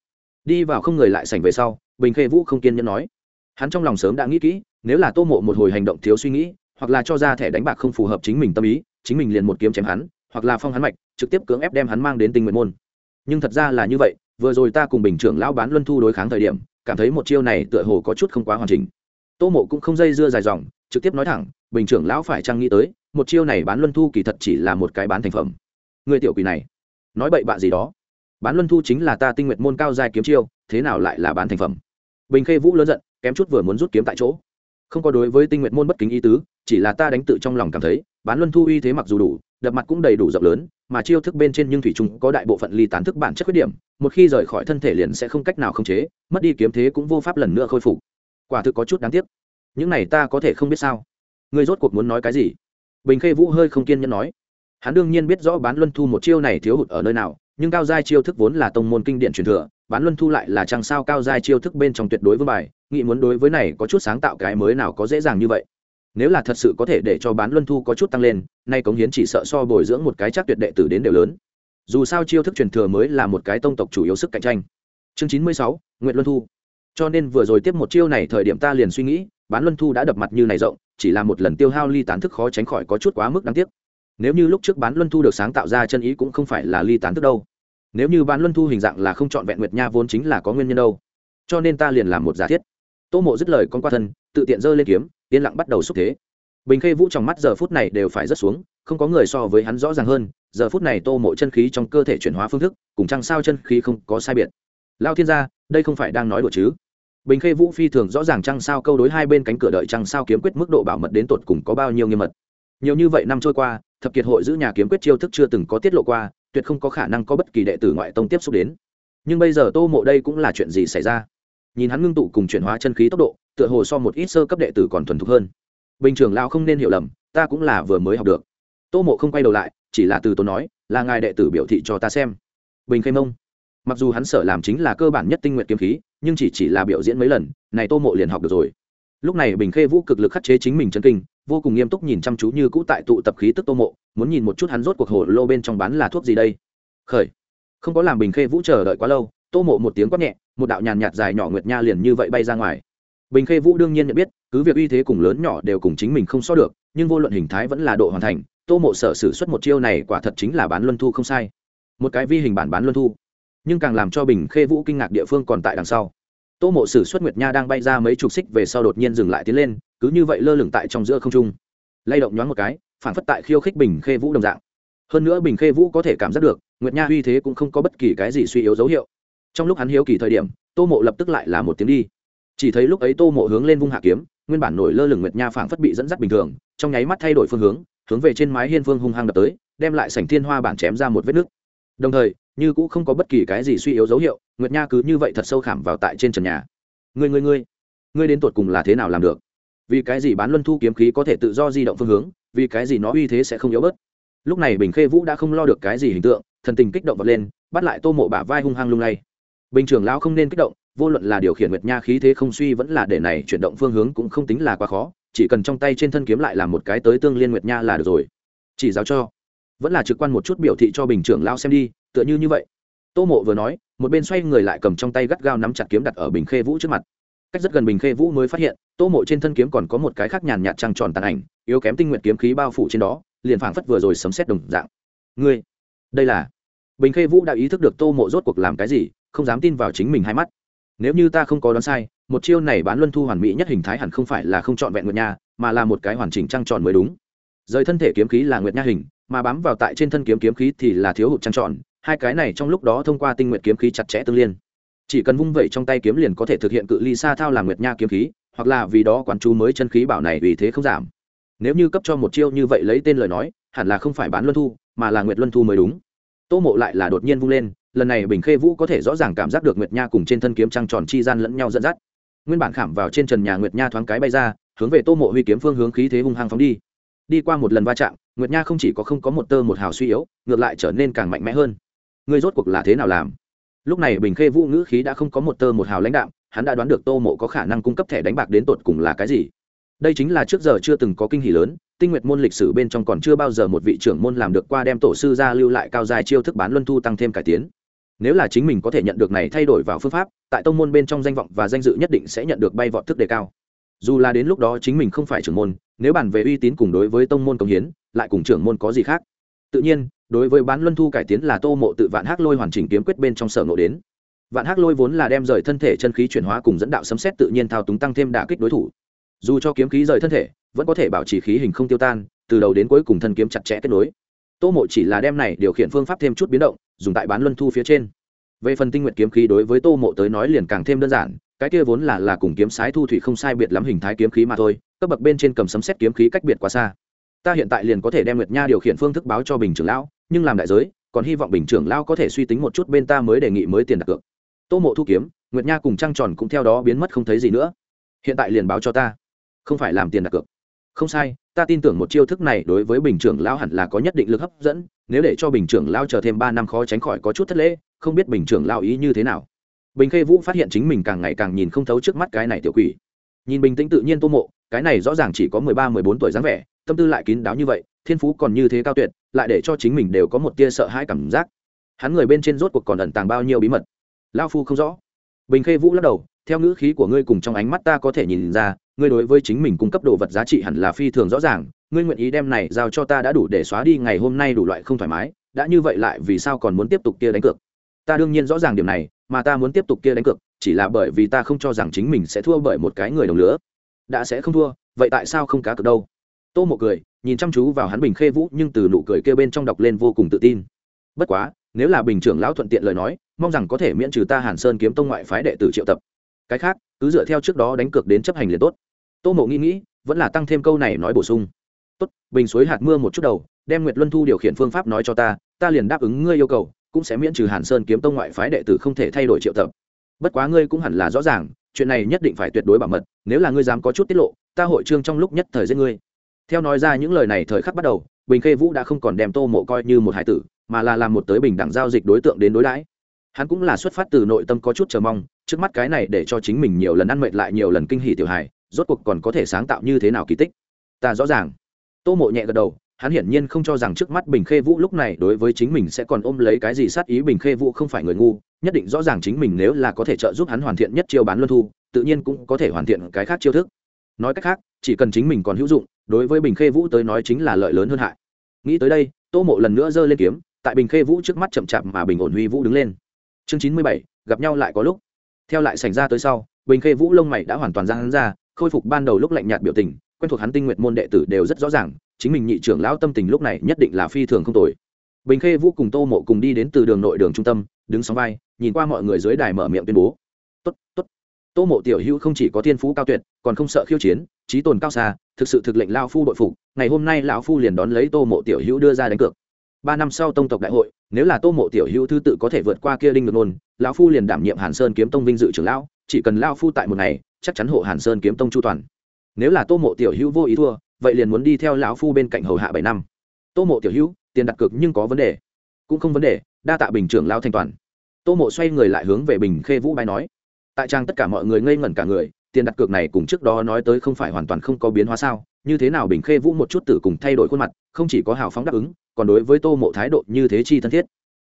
Đi vào không người lại sảnh về sau, bình khê vũ không kiên nhẫn nói. Hắn trong lòng sớm đã nghĩ kỹ, nếu là tô mộ một hồi hành động thiếu suy nghĩ, hoặc là cho ra thẻ đánh bạc không phù hợp chính mình tâm ý chính mình liền một kiếm chém hắn, hoặc là phong hắn mạch, trực tiếp cưỡng ép đem hắn mang đến tinh nguyện môn. Nhưng thật ra là như vậy, vừa rồi ta cùng bình trưởng lão bán luân thu đối kháng thời điểm, cảm thấy một chiêu này tựa hồ có chút không quá hoàn chỉnh. Tô mộ cũng không dây dưa dài dòng, trực tiếp nói thẳng, bình trưởng lão phải trang nghĩ tới, một chiêu này bán luân thu kỳ thật chỉ là một cái bán thành phẩm. Người tiểu quỷ này, nói bậy bạ gì đó? Bán luân thu chính là ta tinh nguyện môn cao dài kiếm chiêu, thế nào lại là bán thành phẩm? Bình khê vũ lớn giận, kém chút vừa muốn rút kiếm tại chỗ. Không có đối với tinh nguyện môn bất kính ý tứ, chỉ là ta đánh tự trong lòng cảm thấy bán luân thu uy thế mặc dù đủ, đập mặt cũng đầy đủ rộng lớn, mà chiêu thức bên trên nhưng thủy trung có đại bộ phận ly tán thức bản chất khuyết điểm, một khi rời khỏi thân thể liền sẽ không cách nào khống chế, mất đi kiếm thế cũng vô pháp lần nữa khôi phục. Quả thực có chút đáng tiếc. Những này ta có thể không biết sao? Người rốt cuộc muốn nói cái gì? Bình khê vũ hơi không kiên nhẫn nói. Hắn đương nhiên biết rõ bán luân thu một chiêu này thiếu hụt ở nơi nào, nhưng cao giai chiêu thức vốn là tông môn kinh điển truyền thừa, bán luân thu lại là chăng sao cao giai chiêu thức bên trong tuyệt đối vương bài nghị muốn đối với này có chút sáng tạo cái mới nào có dễ dàng như vậy nếu là thật sự có thể để cho bán luân thu có chút tăng lên, nay cống hiến chỉ sợ so bồi dưỡng một cái chắc tuyệt đệ tử đến đều lớn. Dù sao chiêu thức truyền thừa mới là một cái tông tộc chủ yếu sức cạnh tranh. Chương chín mươi sáu nguyễn luân thu. Cho nên vừa rồi tiếp một chiêu này thời điểm ta liền suy nghĩ, bán luân thu đã đập mặt như này rộng, chỉ là một lần tiêu hao ly tán thức khó tránh khỏi có chút quá mức đáng tiếc. Nếu như lúc trước bán luân thu được sáng tạo ra chân ý cũng không phải là ly tán thức đâu. Nếu như bán luân thu hình dạng là không trọn vẹn nguyệt nha vốn chính là có nguyên nhân đâu. Cho nên ta liền làm một giả thiết. Tô mộ dứt lời con qua thân, tự tiện giơ lên kiếm yên lặng bắt đầu xúc thế. Bình khê vũ trong mắt giờ phút này đều phải rất xuống, không có người so với hắn rõ ràng hơn, giờ phút này tô mộ chân khí trong cơ thể chuyển hóa phương thức, cùng chăng sao chân khí không có sai biệt. Lao thiên gia, đây không phải đang nói đùa chứ? Bình khê vũ phi thường rõ ràng chăng sao câu đối hai bên cánh cửa đợi chăng sao kiếm quyết mức độ bảo mật đến tột cùng có bao nhiêu nghiêm mật. Nhiều như vậy năm trôi qua, thập kiệt hội giữ nhà kiếm quyết chiêu thức chưa từng có tiết lộ qua, tuyệt không có khả năng có bất kỳ đệ tử ngoại tông tiếp xúc đến. Nhưng bây giờ tô mộ đây cũng là chuyện gì xảy ra? Nhìn hắn ngưng tụ cùng chuyển hóa chân khí tốc độ, tựa hồ so một ít sơ cấp đệ tử còn thuần thục hơn. Bình trưởng lao không nên hiểu lầm, ta cũng là vừa mới học được. Tô mộ không quay đầu lại, chỉ là từ tôi nói, là ngài đệ tử biểu thị cho ta xem. Bình khê mông. Mặc dù hắn sợ làm chính là cơ bản nhất tinh nguyện kiếm khí, nhưng chỉ chỉ là biểu diễn mấy lần, này tô mộ liền học được rồi. Lúc này bình khê vũ cực lực khắc chế chính mình chân kinh, vô cùng nghiêm túc nhìn chăm chú như cũ tại tụ tập khí tức tô mộ, muốn nhìn một chút hắn rốt cuộc hồ lô bên trong bán là thuốc gì đây. Khởi. Không có làm bình khê vũ chờ đợi quá lâu, tô mộ một tiếng quát nhẹ một đạo nhàn nhạt dài nhỏ nguyệt nha liền như vậy bay ra ngoài. Bình khê vũ đương nhiên nhận biết, cứ việc uy thế cùng lớn nhỏ đều cùng chính mình không so được, nhưng vô luận hình thái vẫn là độ hoàn thành, tô mộ sở sử xuất một chiêu này quả thật chính là bán luân thu không sai. Một cái vi hình bản bán luân thu. Nhưng càng làm cho bình khê vũ kinh ngạc địa phương còn tại đằng sau. Tô mộ sử xuất nguyệt nha đang bay ra mấy chục xích về sau đột nhiên dừng lại tiến lên, cứ như vậy lơ lửng tại trong giữa không trung. Lay động nhoáng một cái, phản phất tại khiêu khích bình khê vũ đồng dạng. Hơn nữa bình khê vũ có thể cảm giác được, nguyệt nha uy thế cũng không có bất kỳ cái gì suy yếu dấu hiệu trong lúc hắn hiếu kỳ thời điểm, tô mộ lập tức lại là một tiếng đi. Chỉ thấy lúc ấy tô mộ hướng lên vung hạ kiếm, nguyên bản nổi lơ lửng nguyệt nha phảng phất bị dẫn dắt bình thường, trong nháy mắt thay đổi phương hướng hướng về trên mái hiên phương hung hăng đập tới, đem lại sảnh thiên hoa bản chém ra một vết nứt. Đồng thời, như cũng không có bất kỳ cái gì suy yếu dấu hiệu, nguyệt nha cứ như vậy thật sâu khảm vào tại trên trần nhà. Người người người ngươi đến tột cùng là thế nào làm được? Vì cái gì bán luân thu kiếm khí có thể tự do di động phương hướng, vì cái gì nó uy thế sẽ không yếu bớt? Lúc này bình khê vũ đã không lo được cái gì hình tượng, thần tình kích động vật lên, bắt lại tô mộ bả vai hung hăng lung lay bình trưởng lão không nên kích động, vô luận là điều khiển nguyệt nha khí thế không suy vẫn là để này chuyển động phương hướng cũng không tính là quá khó, chỉ cần trong tay trên thân kiếm lại làm một cái tới tương liên nguyệt nha là được rồi. Chỉ giáo cho. Vẫn là trực quan một chút biểu thị cho bình trưởng lão xem đi, tựa như như vậy. Tô mộ vừa nói, một bên xoay người lại cầm trong tay gắt gao nắm chặt kiếm đặt ở bình khê vũ trước mặt. Cách rất gần bình khê vũ mới phát hiện, tô mộ trên thân kiếm còn có một cái khác nhàn nhạt trăng tròn tàn ảnh, yếu kém tinh nguyện kiếm khí bao phủ trên đó, liền phảng phất vừa rồi sấm xét đồng dạng. Ngươi, đây là bình khê vũ đã ý thức được tô mộ rốt cuộc làm cái gì không dám tin vào chính mình hai mắt. Nếu như ta không có đoán sai, một chiêu này bán luân thu hoàn mỹ nhất hình thái hẳn không phải là không trọn vẹn nguyệt nha, mà là một cái hoàn chỉnh trăng tròn mới đúng. Rời thân thể kiếm khí là nguyệt nha hình, mà bám vào tại trên thân kiếm kiếm khí thì là thiếu hụt trăng tròn, hai cái này trong lúc đó thông qua tinh nguyệt kiếm khí chặt chẽ tương liên. Chỉ cần vung vẩy trong tay kiếm liền có thể thực hiện cự ly xa thao làm nguyệt nha kiếm khí, hoặc là vì đó quán chú mới chân khí bảo này vì thế không giảm. Nếu như cấp cho một chiêu như vậy lấy tên lời nói, hẳn là không phải bán luân thu, mà là nguyệt luân thu mới đúng. Tô mộ lại là đột nhiên vung lên lần này bình khê vũ có thể rõ ràng cảm giác được nguyệt nha cùng trên thân kiếm trăng tròn chi gian lẫn nhau dẫn dắt nguyên bản khảm vào trên trần nhà nguyệt nha thoáng cái bay ra hướng về tô mộ huy kiếm phương hướng khí thế hung hăng phóng đi đi qua một lần va chạm nguyệt nha không chỉ có không có một tơ một hào suy yếu ngược lại trở nên càng mạnh mẽ hơn ngươi rốt cuộc là thế nào làm lúc này bình khê vũ ngữ khí đã không có một tơ một hào lãnh đạo hắn đã đoán được tô mộ có khả năng cung cấp thẻ đánh bạc đến tột cùng là cái gì đây chính là trước giờ chưa từng có kinh hỷ lớn tinh nguyệt môn lịch sử bên trong còn chưa bao giờ một vị trưởng môn làm được qua đem tổ sư ra lưu lại cao dài chiêu thức bán luân thu tăng thêm cải tiến nếu là chính mình có thể nhận được này thay đổi vào phương pháp, tại tông môn bên trong danh vọng và danh dự nhất định sẽ nhận được bay vọt thức đề cao. Dù là đến lúc đó chính mình không phải trưởng môn, nếu bản về uy tín cùng đối với tông môn công hiến, lại cùng trưởng môn có gì khác? Tự nhiên, đối với bán luân thu cải tiến là tô mộ tự vạn hắc lôi hoàn chỉnh kiếm quyết bên trong sở ngộ đến. Vạn hắc lôi vốn là đem rời thân thể chân khí chuyển hóa cùng dẫn đạo sấm xét tự nhiên thao túng tăng thêm đả kích đối thủ. Dù cho kiếm khí rời thân thể, vẫn có thể bảo trì khí hình không tiêu tan, từ đầu đến cuối cùng thân kiếm chặt chẽ kết nối. Tô mộ chỉ là đem này điều khiển phương pháp thêm chút biến động dùng tại bán luân thu phía trên. Về phần tinh nguyện kiếm khí đối với tô mộ tới nói liền càng thêm đơn giản, cái kia vốn là là cùng kiếm sái thu thủy không sai biệt lắm hình thái kiếm khí mà thôi, cấp bậc bên trên cầm sấm xét kiếm khí cách biệt quá xa. Ta hiện tại liền có thể đem nguyệt nha điều khiển phương thức báo cho bình trưởng lão, nhưng làm đại giới, còn hy vọng bình trưởng lão có thể suy tính một chút bên ta mới đề nghị mới tiền đặt cược. Tô mộ thu kiếm, nguyệt nha cùng trăng tròn cũng theo đó biến mất không thấy gì nữa. Hiện tại liền báo cho ta. Không phải làm tiền đặt cược. Không sai ta tin tưởng một chiêu thức này đối với bình trưởng lão hẳn là có nhất định lực hấp dẫn, nếu để cho bình trưởng lão chờ thêm ba năm khó tránh khỏi có chút thất lễ, không biết bình trưởng lão ý như thế nào. Bình khê vũ phát hiện chính mình càng ngày càng nhìn không thấu trước mắt cái này tiểu quỷ. Nhìn bình tĩnh tự nhiên tô mộ, cái này rõ ràng chỉ có mười ba, mười bốn tuổi dáng vẻ, tâm tư lại kín đáo như vậy, thiên phú còn như thế cao tuyệt, lại để cho chính mình đều có một tia sợ hãi cảm giác. Hắn người bên trên rốt cuộc còn ẩn tàng bao nhiêu bí mật? Lao phu không rõ. Bình khê vũ lắc đầu, theo ngữ khí của ngươi cùng trong ánh mắt ta có thể nhìn ra ngươi đối với chính mình cung cấp đồ vật giá trị hẳn là phi thường rõ ràng, ngươi nguyện ý đem này giao cho ta đã đủ để xóa đi ngày hôm nay đủ loại không thoải mái, đã như vậy lại vì sao còn muốn tiếp tục kia đánh cược? Ta đương nhiên rõ ràng điểm này, mà ta muốn tiếp tục kia đánh cược, chỉ là bởi vì ta không cho rằng chính mình sẽ thua bởi một cái người đồng lứa. Đã sẽ không thua, vậy tại sao không cá cược đâu? Tô mộ cười, nhìn chăm chú vào hắn bình khê vũ nhưng từ nụ cười kêu bên trong đọc lên vô cùng tự tin. Bất quá, nếu là bình trưởng lão thuận tiện lời nói, mong rằng có thể miễn trừ ta hàn sơn kiếm tông ngoại phái đệ tử triệu tập. Cái khác, cứ dựa theo trước đó đánh cược đến chấp hành liền tốt tô mộ nghĩ nghĩ, vẫn là tăng thêm câu này nói bổ sung. Tốt, bình suối hạt mưa một chút đầu, đem nguyệt luân thu điều khiển phương pháp nói cho ta ta liền đáp ứng ngươi yêu cầu, cũng sẽ miễn trừ hàn sơn kiếm tông ngoại phái đệ tử không thể thay đổi triệu tập. Bất quá ngươi cũng hẳn là rõ ràng, chuyện này nhất định phải tuyệt đối bảo mật, nếu là ngươi dám có chút tiết lộ, ta hội trương trong lúc nhất thời giết ngươi. Theo nói ra những lời này thời khắc bắt đầu, bình khê vũ đã không còn đem tô mộ coi như một hải tử, mà là làm một tới bình đẳng giao dịch đối tượng đến đối đãi. Hắn cũng là xuất phát từ nội tâm có chút chờ mong, trước mắt cái này để cho chính mình nhiều lần ăn mệt lại nhiều lần kinh hỉ tiểu hài rốt cuộc còn có thể sáng tạo như thế nào kỳ tích? Ta rõ ràng. Tô mộ nhẹ gật đầu, hắn hiển nhiên không cho rằng trước mắt bình khê vũ lúc này đối với chính mình sẽ còn ôm lấy cái gì sát ý bình khê vũ không phải người ngu, nhất định rõ ràng chính mình nếu là có thể trợ giúp hắn hoàn thiện nhất chiêu bán luân thu, tự nhiên cũng có thể hoàn thiện cái khác chiêu thức. Nói cách khác, chỉ cần chính mình còn hữu dụng, đối với bình khê vũ tới nói chính là lợi lớn hơn hại. Nghĩ tới đây, tô mộ lần nữa giơ lên kiếm, tại bình khê vũ trước mắt chậm chạp mà bình ổn huy vũ đứng lên. Chương chín mươi bảy, gặp nhau lại có lúc. Theo lại xảy ra tới sau, bình khê vũ lông mày đã hoàn toàn ra hắn ra khôi phục ban đầu lúc lạnh nhạt biểu tình, quen thuộc hắn tinh nguyện môn đệ tử đều rất rõ ràng, chính mình nhị trưởng lão tâm tình lúc này nhất định là phi thường không tồi. Bình khê vũ cùng tô mộ cùng đi đến từ đường nội đường trung tâm, đứng sóng vai, nhìn qua mọi người dưới đài mở miệng tuyên bố. Tốt tốt. Tô mộ tiểu hữu không chỉ có thiên phú cao tuyệt, còn không sợ khiêu chiến, trí tồn cao xa, thực sự thực lệnh lao phu đội phục, ngày hôm nay lão phu liền đón lấy tô mộ tiểu hữu đưa ra đánh cược. Ba năm sau tông tộc đại hội, nếu là tô mộ tiểu hữu thứ tự có thể vượt qua kia đinh ngược nôn, lão phu liền đảm nhiệm hàn sơn kiếm tông vinh dự trưởng lão, chỉ cần lao phu tại một ngày chắc chắn hộ hàn sơn kiếm tông chu toàn. Nếu là tô mộ tiểu hữu vô ý thua, vậy liền muốn đi theo lão phu bên cạnh hầu hạ bảy năm. Tô mộ tiểu hữu, tiền đặt cược nhưng có vấn đề. Cũng không vấn đề, đa tạ bình trưởng lao thanh toàn. Tô mộ xoay người lại hướng về bình khê vũ bài nói. Tại trang tất cả mọi người ngây ngẩn cả người, tiền đặt cược này cùng trước đó nói tới không phải hoàn toàn không có biến hóa sao? Như thế nào bình khê vũ một chút tử cùng thay đổi khuôn mặt, không chỉ có hào phóng đáp ứng, còn đối với tô mộ thái độ như thế chi thân thiết.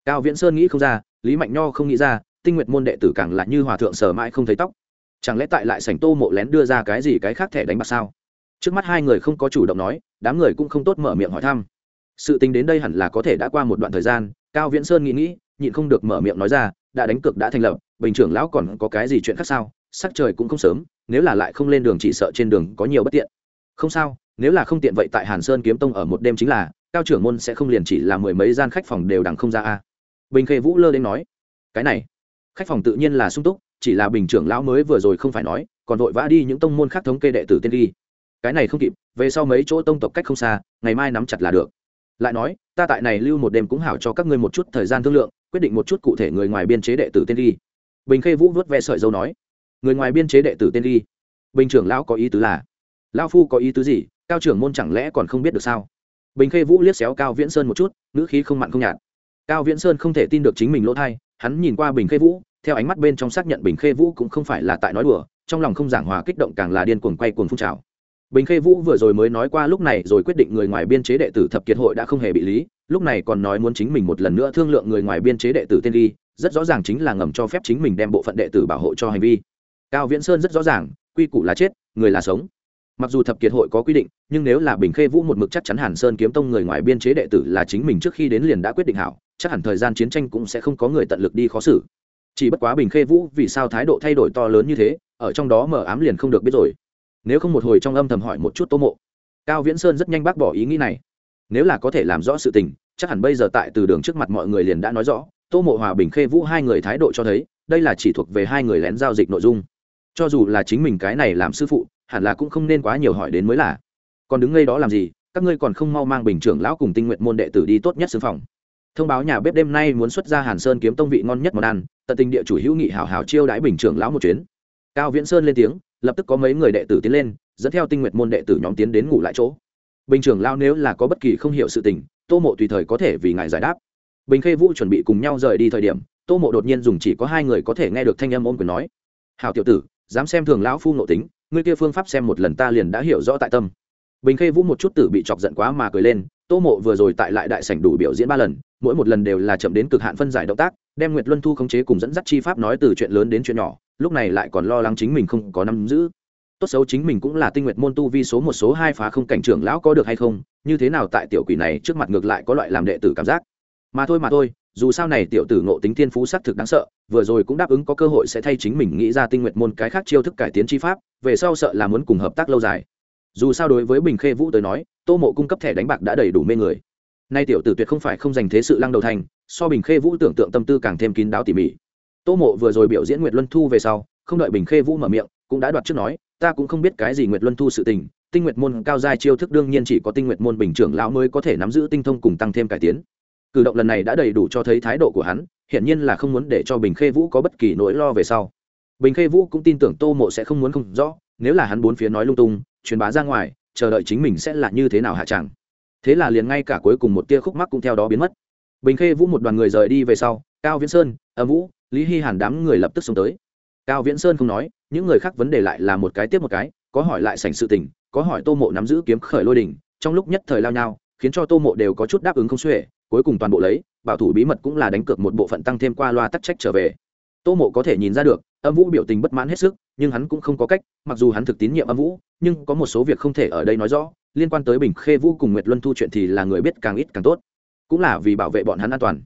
Cao viễn sơn nghĩ không ra, lý mạnh nho không nghĩ ra, tinh nguyệt môn đệ tử càng là như hòa thượng sở mãi không thấy tóc chẳng lẽ tại lại sảnh tô mộ lén đưa ra cái gì cái khác thẻ đánh bạc sao? Trước mắt hai người không có chủ động nói, đám người cũng không tốt mở miệng hỏi thăm. Sự tính đến đây hẳn là có thể đã qua một đoạn thời gian, cao viễn sơn nghĩ nghĩ, nhịn không được mở miệng nói ra, đã đánh cược đã thành lập, bình trưởng lão còn có cái gì chuyện khác sao? Sắc trời cũng không sớm, nếu là lại không lên đường chỉ sợ trên đường có nhiều bất tiện. Không sao, nếu là không tiện vậy tại hàn sơn kiếm tông ở một đêm chính là, cao trưởng môn sẽ không liền chỉ là mười mấy gian khách phòng đều đằng không ra a. Bình khê vũ lơ đến nói, cái này, khách phòng tự nhiên là sung túc chỉ là bình trưởng lão mới vừa rồi không phải nói, còn vội vã đi những tông môn khác thống kê đệ tử tiên ghi cái này không kịp, về sau mấy chỗ tông tộc cách không xa, ngày mai nắm chặt là được. Lại nói, ta tại này lưu một đêm cũng hảo cho các ngươi một chút thời gian thương lượng, quyết định một chút cụ thể người ngoài biên chế đệ tử tiên ghi bình khê vũ vớt ve sợi dâu nói, người ngoài biên chế đệ tử tiên ghi bình trưởng lão có ý tứ là, lão phu có ý tứ gì, cao trưởng môn chẳng lẽ còn không biết được sao? Bình khê vũ liếc xéo cao viễn sơn một chút, ngữ khí không mặn không nhạt. Cao viễn sơn không thể tin được chính mình lỗ thai, hắn nhìn qua bình khê vũ theo ánh mắt bên trong xác nhận bình khê vũ cũng không phải là tại nói đùa, trong lòng không giảng hòa kích động càng là điên cuồng quay cuồng phun trào. Bình khê vũ vừa rồi mới nói qua lúc này rồi quyết định người ngoài biên chế đệ tử thập kiệt hội đã không hề bị lý, lúc này còn nói muốn chính mình một lần nữa thương lượng người ngoài biên chế đệ tử tên ghi rất rõ ràng chính là ngầm cho phép chính mình đem bộ phận đệ tử bảo hộ cho hành vi. Cao viễn sơn rất rõ ràng, quy củ là chết, người là sống. Mặc dù thập kiệt hội có quy định, nhưng nếu là bình khê vũ một mực chắc chắn hàn sơn kiếm tông người ngoài biên chế đệ tử là chính mình trước khi đến liền đã quyết định hảo, chắc hẳn thời gian chiến tranh cũng sẽ không có người tận lực đi khó xử chỉ bất quá bình khê vũ vì sao thái độ thay đổi to lớn như thế, ở trong đó mở ám liền không được biết rồi. Nếu không một hồi trong âm thầm hỏi một chút tô mộ, cao viễn sơn rất nhanh bác bỏ ý nghĩ này. Nếu là có thể làm rõ sự tình, chắc hẳn bây giờ tại từ đường trước mặt mọi người liền đã nói rõ, tô mộ hòa bình khê vũ hai người thái độ cho thấy, đây là chỉ thuộc về hai người lén giao dịch nội dung. Cho dù là chính mình cái này làm sư phụ, hẳn là cũng không nên quá nhiều hỏi đến mới là. Còn đứng ngay đó làm gì, các ngươi còn không mau mang bình trưởng lão cùng tinh nguyện môn đệ tử đi tốt nhất xứ phòng. Thông báo nhà bếp đêm nay muốn xuất ra hàn sơn kiếm tông vị ngon nhất món ăn tận tình địa chủ hữu nghị hảo hảo chiêu đãi bình trưởng lão một chuyến. Cao viễn sơn lên tiếng, lập tức có mấy người đệ tử tiến lên, dẫn theo tinh nguyệt môn đệ tử nhóm tiến đến ngủ lại chỗ. Bình trưởng lão nếu là có bất kỳ không hiểu sự tình, tô mộ tùy thời có thể vì ngài giải đáp. Bình khê vũ chuẩn bị cùng nhau rời đi thời điểm, tô mộ đột nhiên dùng chỉ có hai người có thể nghe được thanh âm ôm quyền nói. Hào tiểu tử, dám xem thường lão phu nộ tính, ngươi kia phương pháp xem một lần ta liền đã hiểu rõ tại tâm. Bình khê vũ một chút tử bị chọc giận quá mà cười lên tô mộ vừa rồi tại lại đại sảnh đủ biểu diễn ba lần, mỗi một lần đều là chậm đến cực hạn phân giải động tác, đem nguyệt luân thu khống chế cùng dẫn dắt chi pháp nói từ chuyện lớn đến chuyện nhỏ, lúc này lại còn lo lắng chính mình không có nắm giữ. Tốt xấu chính mình cũng là tinh nguyệt môn tu vi số một, số hai phá không cảnh trưởng lão có được hay không, như thế nào tại tiểu quỷ này trước mặt ngược lại có loại làm đệ tử cảm giác. Mà thôi mà thôi, dù sao này tiểu tử ngộ tính thiên phú xác thực đáng sợ, vừa rồi cũng đáp ứng có cơ hội sẽ thay chính mình nghĩ ra tinh nguyệt môn cái khác chiêu thức cải tiến chi pháp, về sau sợ là muốn cùng hợp tác lâu dài. Dù sao đối với bình khê vũ tới nói tô mộ cung cấp thẻ đánh bạc đã đầy đủ mê người. Nay tiểu tử tuyệt không phải không dành thế sự lăng đầu thành, so bình khê vũ tưởng tượng tâm tư càng thêm kín đáo tỉ mỉ. Tô mộ vừa rồi biểu diễn nguyệt luân thu về sau, không đợi bình khê vũ mở miệng, cũng đã đoạt trước nói, ta cũng không biết cái gì nguyệt luân thu sự tình, tinh nguyệt môn cao giai chiêu thức đương nhiên chỉ có tinh nguyệt môn bình trưởng lão mới có thể nắm giữ tinh thông cùng tăng thêm cải tiến. Cử động lần này đã đầy đủ cho thấy thái độ của hắn, hiển nhiên là không muốn để cho bình khê vũ có bất kỳ nỗi lo về sau. Bình khê vũ cũng tin tưởng tô mộ sẽ không muốn không rõ, nếu là hắn bốn phía nói lung tung, truyền bá ra ngoài chờ đợi chính mình sẽ là như thế nào hạ chẳng. Thế là liền ngay cả cuối cùng một tia khúc mắc cũng theo đó biến mất. Bình khê vũ một đoàn người rời đi về sau, cao viễn sơn, âm vũ, lý hy hàn đám người lập tức xông tới. Cao viễn sơn không nói, những người khác vấn đề lại là một cái tiếp một cái, có hỏi lại sảnh sự tình, có hỏi tô mộ nắm giữ kiếm khởi lôi đỉnh, trong lúc nhất thời lao nhau, khiến cho tô mộ đều có chút đáp ứng không xuể, cuối cùng toàn bộ lấy, bảo thủ bí mật cũng là đánh cược một bộ phận tăng thêm qua loa tắc trách trở về. Tô mộ có thể nhìn ra được âm vũ biểu tình bất mãn hết sức, nhưng hắn cũng không có cách, mặc dù hắn thực tín nhiệm âm vũ, nhưng có một số việc không thể ở đây nói rõ, liên quan tới bình khê vũ cùng nguyệt luân thu chuyện thì là người biết càng ít càng tốt, cũng là vì bảo vệ bọn hắn an toàn.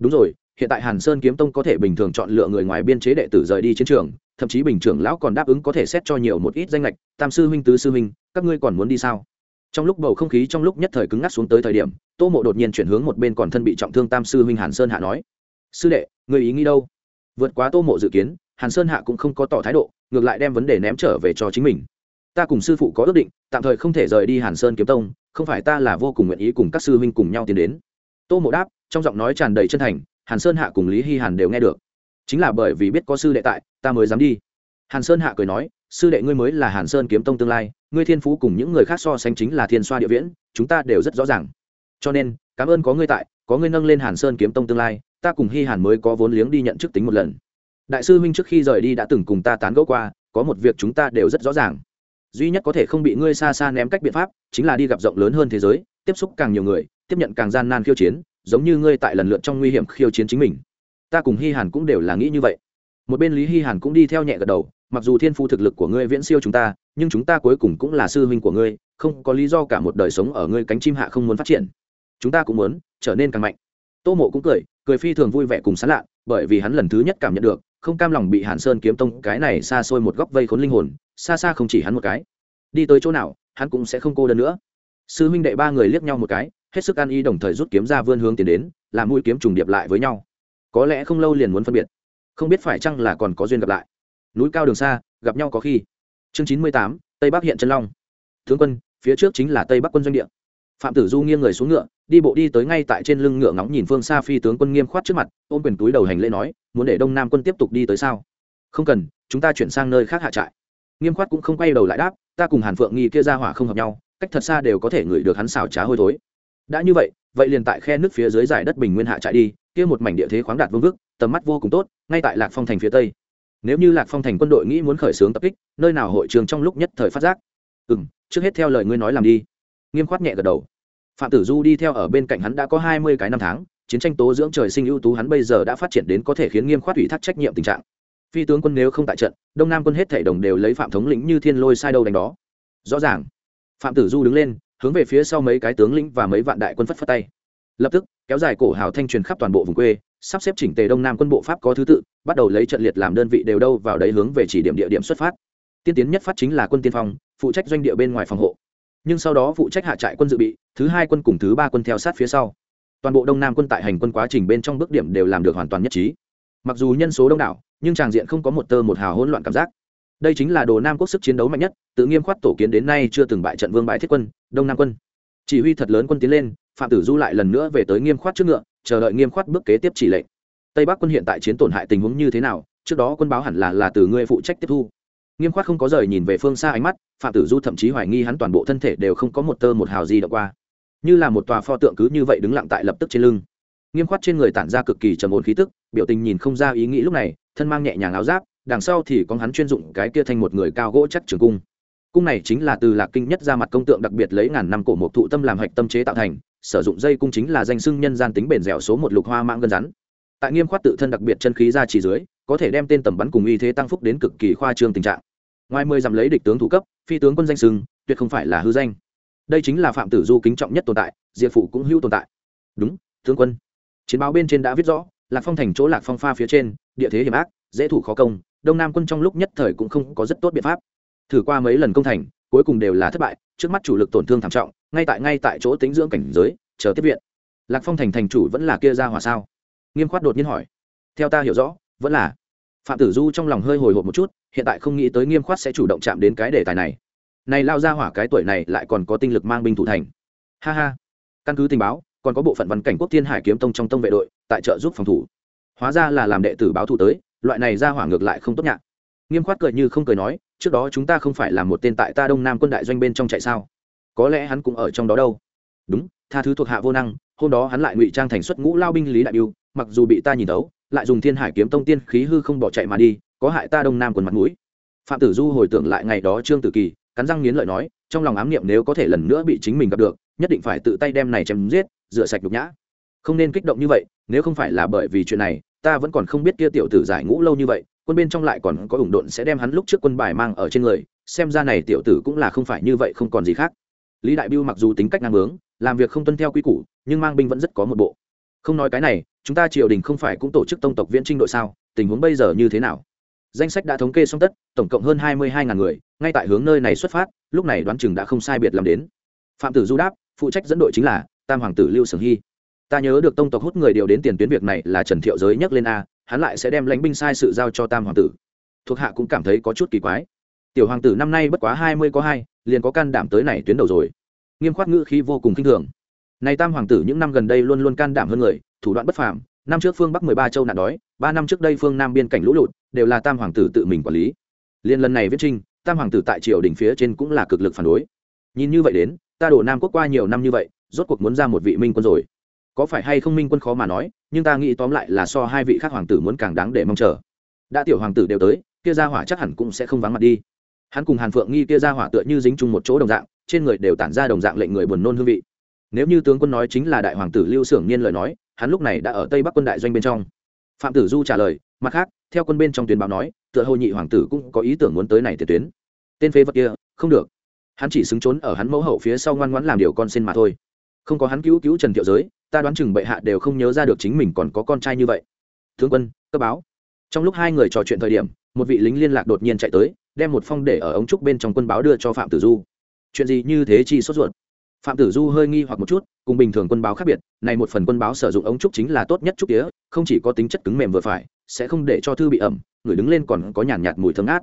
Đúng rồi, hiện tại hàn sơn kiếm tông có thể bình thường chọn lựa người ngoài biên chế đệ tử rời đi chiến trường, thậm chí bình trưởng lão còn đáp ứng có thể xét cho nhiều một ít danh lệch, tam sư huynh, tứ sư huynh, các ngươi còn muốn đi sao? Trong lúc bầu không khí trong lúc nhất thời cứng ngắc xuống tới thời điểm, tô mộ đột nhiên chuyển hướng một bên còn thân bị trọng thương tam sư huynh hàn sơn hạ nói, sư đệ người ý nghĩ đâu? Vượt quá tô mộ dự kiến hàn sơn hạ cũng không có tỏ thái độ, ngược lại đem vấn đề ném trở về cho chính mình. Ta cùng sư phụ có ước định, tạm thời không thể rời đi hàn sơn kiếm tông, không phải ta là vô cùng nguyện ý cùng các sư huynh cùng nhau tiến đến. Tô mộ đáp, trong giọng nói tràn đầy chân thành, hàn sơn hạ cùng lý hy hàn đều nghe được. Chính là bởi vì biết có sư đệ tại, ta mới dám đi. Hàn sơn hạ cười nói, sư đệ ngươi mới là hàn sơn kiếm tông tương lai, ngươi thiên phú cùng những người khác so sánh chính là thiên xoa địa viễn, chúng ta đều rất rõ ràng. Cho nên, cảm ơn có ngươi tại, có ngươi nâng lên hàn sơn kiếm tông tương lai, ta cùng hy hàn mới có vốn liếng đi nhận chức tính một lần đại sư huynh trước khi rời đi đã từng cùng ta tán gẫu qua, có một việc chúng ta đều rất rõ ràng. Duy nhất có thể không bị ngươi xa xa ném cách biện pháp, chính là đi gặp rộng lớn hơn thế giới, tiếp xúc càng nhiều người, tiếp nhận càng gian nan khiêu chiến, giống như ngươi tại lần lượt trong nguy hiểm khiêu chiến chính mình. Ta cùng hy hàn cũng đều là nghĩ như vậy. Một bên lý hy hàn cũng đi theo nhẹ gật đầu, mặc dù thiên phu thực lực của ngươi viễn siêu chúng ta, nhưng chúng ta cuối cùng cũng là sư huynh của ngươi, không có lý do cả một đời sống ở ngươi cánh chim hạ không muốn phát triển. Chúng ta cũng muốn trở nên càng mạnh. Tô mộ cũng cười cười phi thường vui vẻ cùng sán lạ bởi vì hắn lần thứ nhất cảm nhận được không cam lòng bị hàn sơn kiếm tông, cái này xa xôi một góc vây khốn linh hồn, xa xa không chỉ hắn một cái. Đi tới chỗ nào, hắn cũng sẽ không cô đơn nữa. Sư huynh đệ ba người liếc nhau một cái, hết sức ăn y đồng thời rút kiếm ra vươn hướng tiến đến, làm mũi kiếm trùng điệp lại với nhau. Có lẽ không lâu liền muốn phân biệt. Không biết phải chăng là còn có duyên gặp lại. Núi cao đường xa, gặp nhau có khi. Chương chín mươi tám, tây bắc hiện chân long. Tướng quân, phía trước chính là tây bắc quân doanh địa. Phạm tử du nghiêng người xuống ngựa, đi bộ đi tới ngay tại trên lưng ngựa ngóng nhìn phương xa phi tướng quân nghiêm khoát trước mặt, ôm quyền túi đầu hành lễ nói muốn để đông nam quân tiếp tục đi tới sao? Không cần, chúng ta chuyển sang nơi khác hạ trại. Nghiêm khoát cũng không quay đầu lại đáp, ta cùng hàn phượng nghi kia ra hỏa không hợp nhau, cách thật xa đều có thể ngửi được hắn xào trá hôi thối. Đã như vậy vậy liền tại khe nước phía dưới giải đất bình nguyên hạ trại đi, kia một mảnh địa thế khoáng đạt vương vức, tầm mắt vô cùng tốt, ngay tại lạc phong thành phía tây. Nếu như lạc phong thành quân đội nghĩ muốn khởi xướng tập kích, nơi nào hội trường trong lúc nhất thời phát giác. Ừ m trước hết theo lời ngươi nói làm đi. Nghiêm khoát nhẹ gật đầu. Phạm tử du đi theo ở bên cạnh hắn đã có hai mươi cái năm tháng chiến tranh tố dưỡng trời sinh ưu tú hắn bây giờ đã phát triển đến có thể khiến nghiêm khoát ủy thác trách nhiệm tình trạng. Phi tướng quân nếu không tại trận, đông nam quân hết thể đồng đều lấy phạm thống lĩnh như thiên lôi sai đâu đánh đó. Rõ ràng, phạm tử du đứng lên, hướng về phía sau mấy cái tướng lĩnh và mấy vạn đại quân phất phất tay. Lập tức, kéo dài cổ hào thanh truyền khắp toàn bộ vùng quê, sắp xếp chỉnh tề đông nam quân bộ pháp có thứ tự, bắt đầu lấy trận liệt làm đơn vị đều đâu vào đấy hướng về chỉ điểm địa điểm xuất phát. Tiên tiến nhất phát chính là quân tiên phong, phụ trách doanh địa bên ngoài phòng hộ. Nhưng sau đó phụ trách hạ trại quân dự bị, thứ hai quân cùng thứ ba quân theo sát phía sau toàn bộ đông nam quân tại hành quân quá trình bên trong bước điểm đều làm được hoàn toàn nhất trí. Mặc dù nhân số đông đảo, nhưng tràng diện không có một tơ một hào hỗn loạn cảm giác. Đây chính là đồ nam quốc sức chiến đấu mạnh nhất, tự nghiêm khoát tổ kiến đến nay chưa từng bại trận vương bại thiết quân, đông nam quân. Chỉ huy thật lớn quân tiến lên, phạm tử du lại lần nữa về tới nghiêm khoát trước ngựa, chờ đợi nghiêm khoát bước kế tiếp chỉ lệnh. Tây bắc quân hiện tại chiến tổn hại tình huống như thế nào, trước đó quân báo hẳn là là từ ngươi phụ trách tiếp thu. Nghiêm khoát không có rời nhìn về phương xa ánh mắt, phạm tử du thậm chí hoài nghi hắn toàn bộ thân thể đều không có một tơ một hào gì đã qua như là một tòa pho tượng cứ như vậy đứng lặng tại lập tức trên lưng. Nghiêm khoát trên người tản ra cực kỳ trầm ổn khí tức, biểu tình nhìn không ra ý nghĩ lúc này, thân mang nhẹ nhàng áo giáp, đằng sau thì có hắn chuyên dụng cái kia thành một người cao gỗ chắc trường cung. Cung này chính là từ lạc kinh nhất ra mặt công tượng đặc biệt lấy ngàn năm cổ một thụ tâm làm hạch tâm chế tạo thành, sử dụng dây cung chính là danh xưng nhân gian tính bền dẻo số một lục hoa mạng gân rắn. Tại nghiêm khoát tự thân đặc biệt chân khí ra chỉ dưới, có thể đem tên tầm bắn cùng uy thế tăng phúc đến cực kỳ khoa trương tình trạng. Ngoài mười dặm lấy địch tướng thủ cấp, phi tướng quân danh sưng tuyệt không phải là hư danh đây chính là phạm tử du kính trọng nhất tồn tại, diệp phụ cũng hữu tồn tại. Đúng, tướng quân. Chiến báo bên trên đã viết rõ, lạc phong thành chỗ lạc phong pha phía trên, địa thế hiểm ác, dễ thủ khó công, đông nam quân trong lúc nhất thời cũng không có rất tốt biện pháp. Thử qua mấy lần công thành, cuối cùng đều là thất bại, trước mắt chủ lực tổn thương thảm trọng, ngay tại ngay tại chỗ tính dưỡng cảnh giới, chờ tiếp viện. Lạc phong thành thành chủ vẫn là kia ra hỏa sao? Nghiêm khoát đột nhiên hỏi. Theo ta hiểu rõ, vẫn là. Phạm tử du trong lòng hơi hồi hộp một chút, hiện tại không nghĩ tới nghiêm khoát sẽ chủ động chạm đến cái đề tài này này lao ra hỏa cái tuổi này lại còn có tinh lực mang binh thủ thành. Ha ha. Căn cứ tình báo, còn có bộ phận văn cảnh quốc thiên hải kiếm tông trong tông vệ đội, tại trợ giúp phòng thủ. Hóa ra là làm đệ tử báo thù tới, loại này ra hỏa ngược lại không tốt nhạc nghiêm khoát cười như không cười nói, trước đó chúng ta không phải là một tên tại ta đông nam quân đại doanh bên trong chạy sao? Có lẽ hắn cũng ở trong đó đâu. Đúng, tha thứ thuộc hạ vô năng, hôm đó hắn lại ngụy trang thành xuất ngũ lao binh lý đại biêu, mặc dù bị ta nhìn tấu lại dùng thiên hải kiếm tông tiên khí hư không bỏ chạy mà đi, có hại ta đông nam quần mặt mũi. Phạm tử du hồi tưởng lại ngày đó trương tử kỳ cắn răng nghiến lợi nói, trong lòng ám niệm nếu có thể lần nữa bị chính mình gặp được, nhất định phải tự tay đem này chém giết, rửa sạch nhục nhã. Không nên kích động như vậy, nếu không phải là bởi vì chuyện này, ta vẫn còn không biết kia tiểu tử giải ngũ lâu như vậy, quân bên trong lại còn có ủng độn sẽ đem hắn lúc trước quân bài mang ở trên người, xem ra này tiểu tử cũng là không phải như vậy không còn gì khác. Lý đại biêu mặc dù tính cách ngang bướng, làm việc không tuân theo quy củ, nhưng mang binh vẫn rất có một bộ. Không nói cái này, chúng ta triều đình không phải cũng tổ chức tông tộc viễn trinh đội sao, tình huống bây giờ như thế nào? Danh sách đã thống kê xong tất, tổng cộng hơn hai mươi hai ngàn người, ngay tại hướng nơi này xuất phát, lúc này đoán chừng đã không sai biệt làm đến. Phạm tử du đáp, phụ trách dẫn đội chính là tam hoàng tử lưu sưởng hy. Ta nhớ được tông tộc hút người điều đến tiền tuyến việc này là trần thiệu giới nhắc lên a, hắn lại sẽ đem lãnh binh sai sự giao cho tam hoàng tử. Thuộc hạ cũng cảm thấy có chút kỳ quái. Tiểu hoàng tử năm nay bất quá hai mươi có hai, liền có can đảm tới này tuyến đầu rồi. Nghiêm khoát ngữ khi vô cùng kinh thường. Này tam hoàng tử những năm gần đây luôn luôn can đảm hơn người, thủ đoạn bất phàm năm trước phương bắc mười ba châu nạn đói, ba năm trước đây phương nam biên cảnh lũ lụt, đều là tam hoàng tử tự mình quản lý. Liên lần này viết trinh, tam hoàng tử tại triều đình phía trên cũng là cực lực phản đối. Nhìn như vậy đến, ta đổ nam quốc qua nhiều năm như vậy, rốt cuộc muốn ra một vị minh quân rồi. Có phải hay không minh quân khó mà nói, nhưng ta nghĩ tóm lại là so hai vị khác hoàng tử muốn càng đáng để mong chờ. Đã tiểu hoàng tử đều tới, kia ra hỏa chắc hẳn cũng sẽ không vắng mặt đi. Hắn cùng hàn phượng nghi kia ra hỏa tựa như dính chung một chỗ đồng dạng, trên người đều tản ra đồng dạng lệnh người buồn nôn hương vị. Nếu như tướng quân nói chính là đại hoàng tử lưu xưởng niên lời nói hắn lúc này đã ở tây bắc quân đại doanh bên trong phạm tử du trả lời mặt khác theo quân bên trong tuyến báo nói tựa hồ nhị hoàng tử cũng có ý tưởng muốn tới này tiền tuyến tên phế vật kia không được hắn chỉ xứng trốn ở hắn mẫu hậu phía sau ngoan ngoãn làm điều con xin mà thôi không có hắn cứu cứu trần thiệu giới ta đoán chừng bệ hạ đều không nhớ ra được chính mình còn có con trai như vậy tướng quân cấp báo trong lúc hai người trò chuyện thời điểm một vị lính liên lạc đột nhiên chạy tới đem một phong để ở ống trúc bên trong quân báo đưa cho phạm tử du chuyện gì như thế chi sốt ruột phạm tử du hơi nghi hoặc một chút cùng bình thường quân báo khác biệt này một phần quân báo sử dụng ống trúc chính là tốt nhất trúc tía không chỉ có tính chất cứng mềm vừa phải sẽ không để cho thư bị ẩm người đứng lên còn có nhàn nhạt, mùi thơm ngát.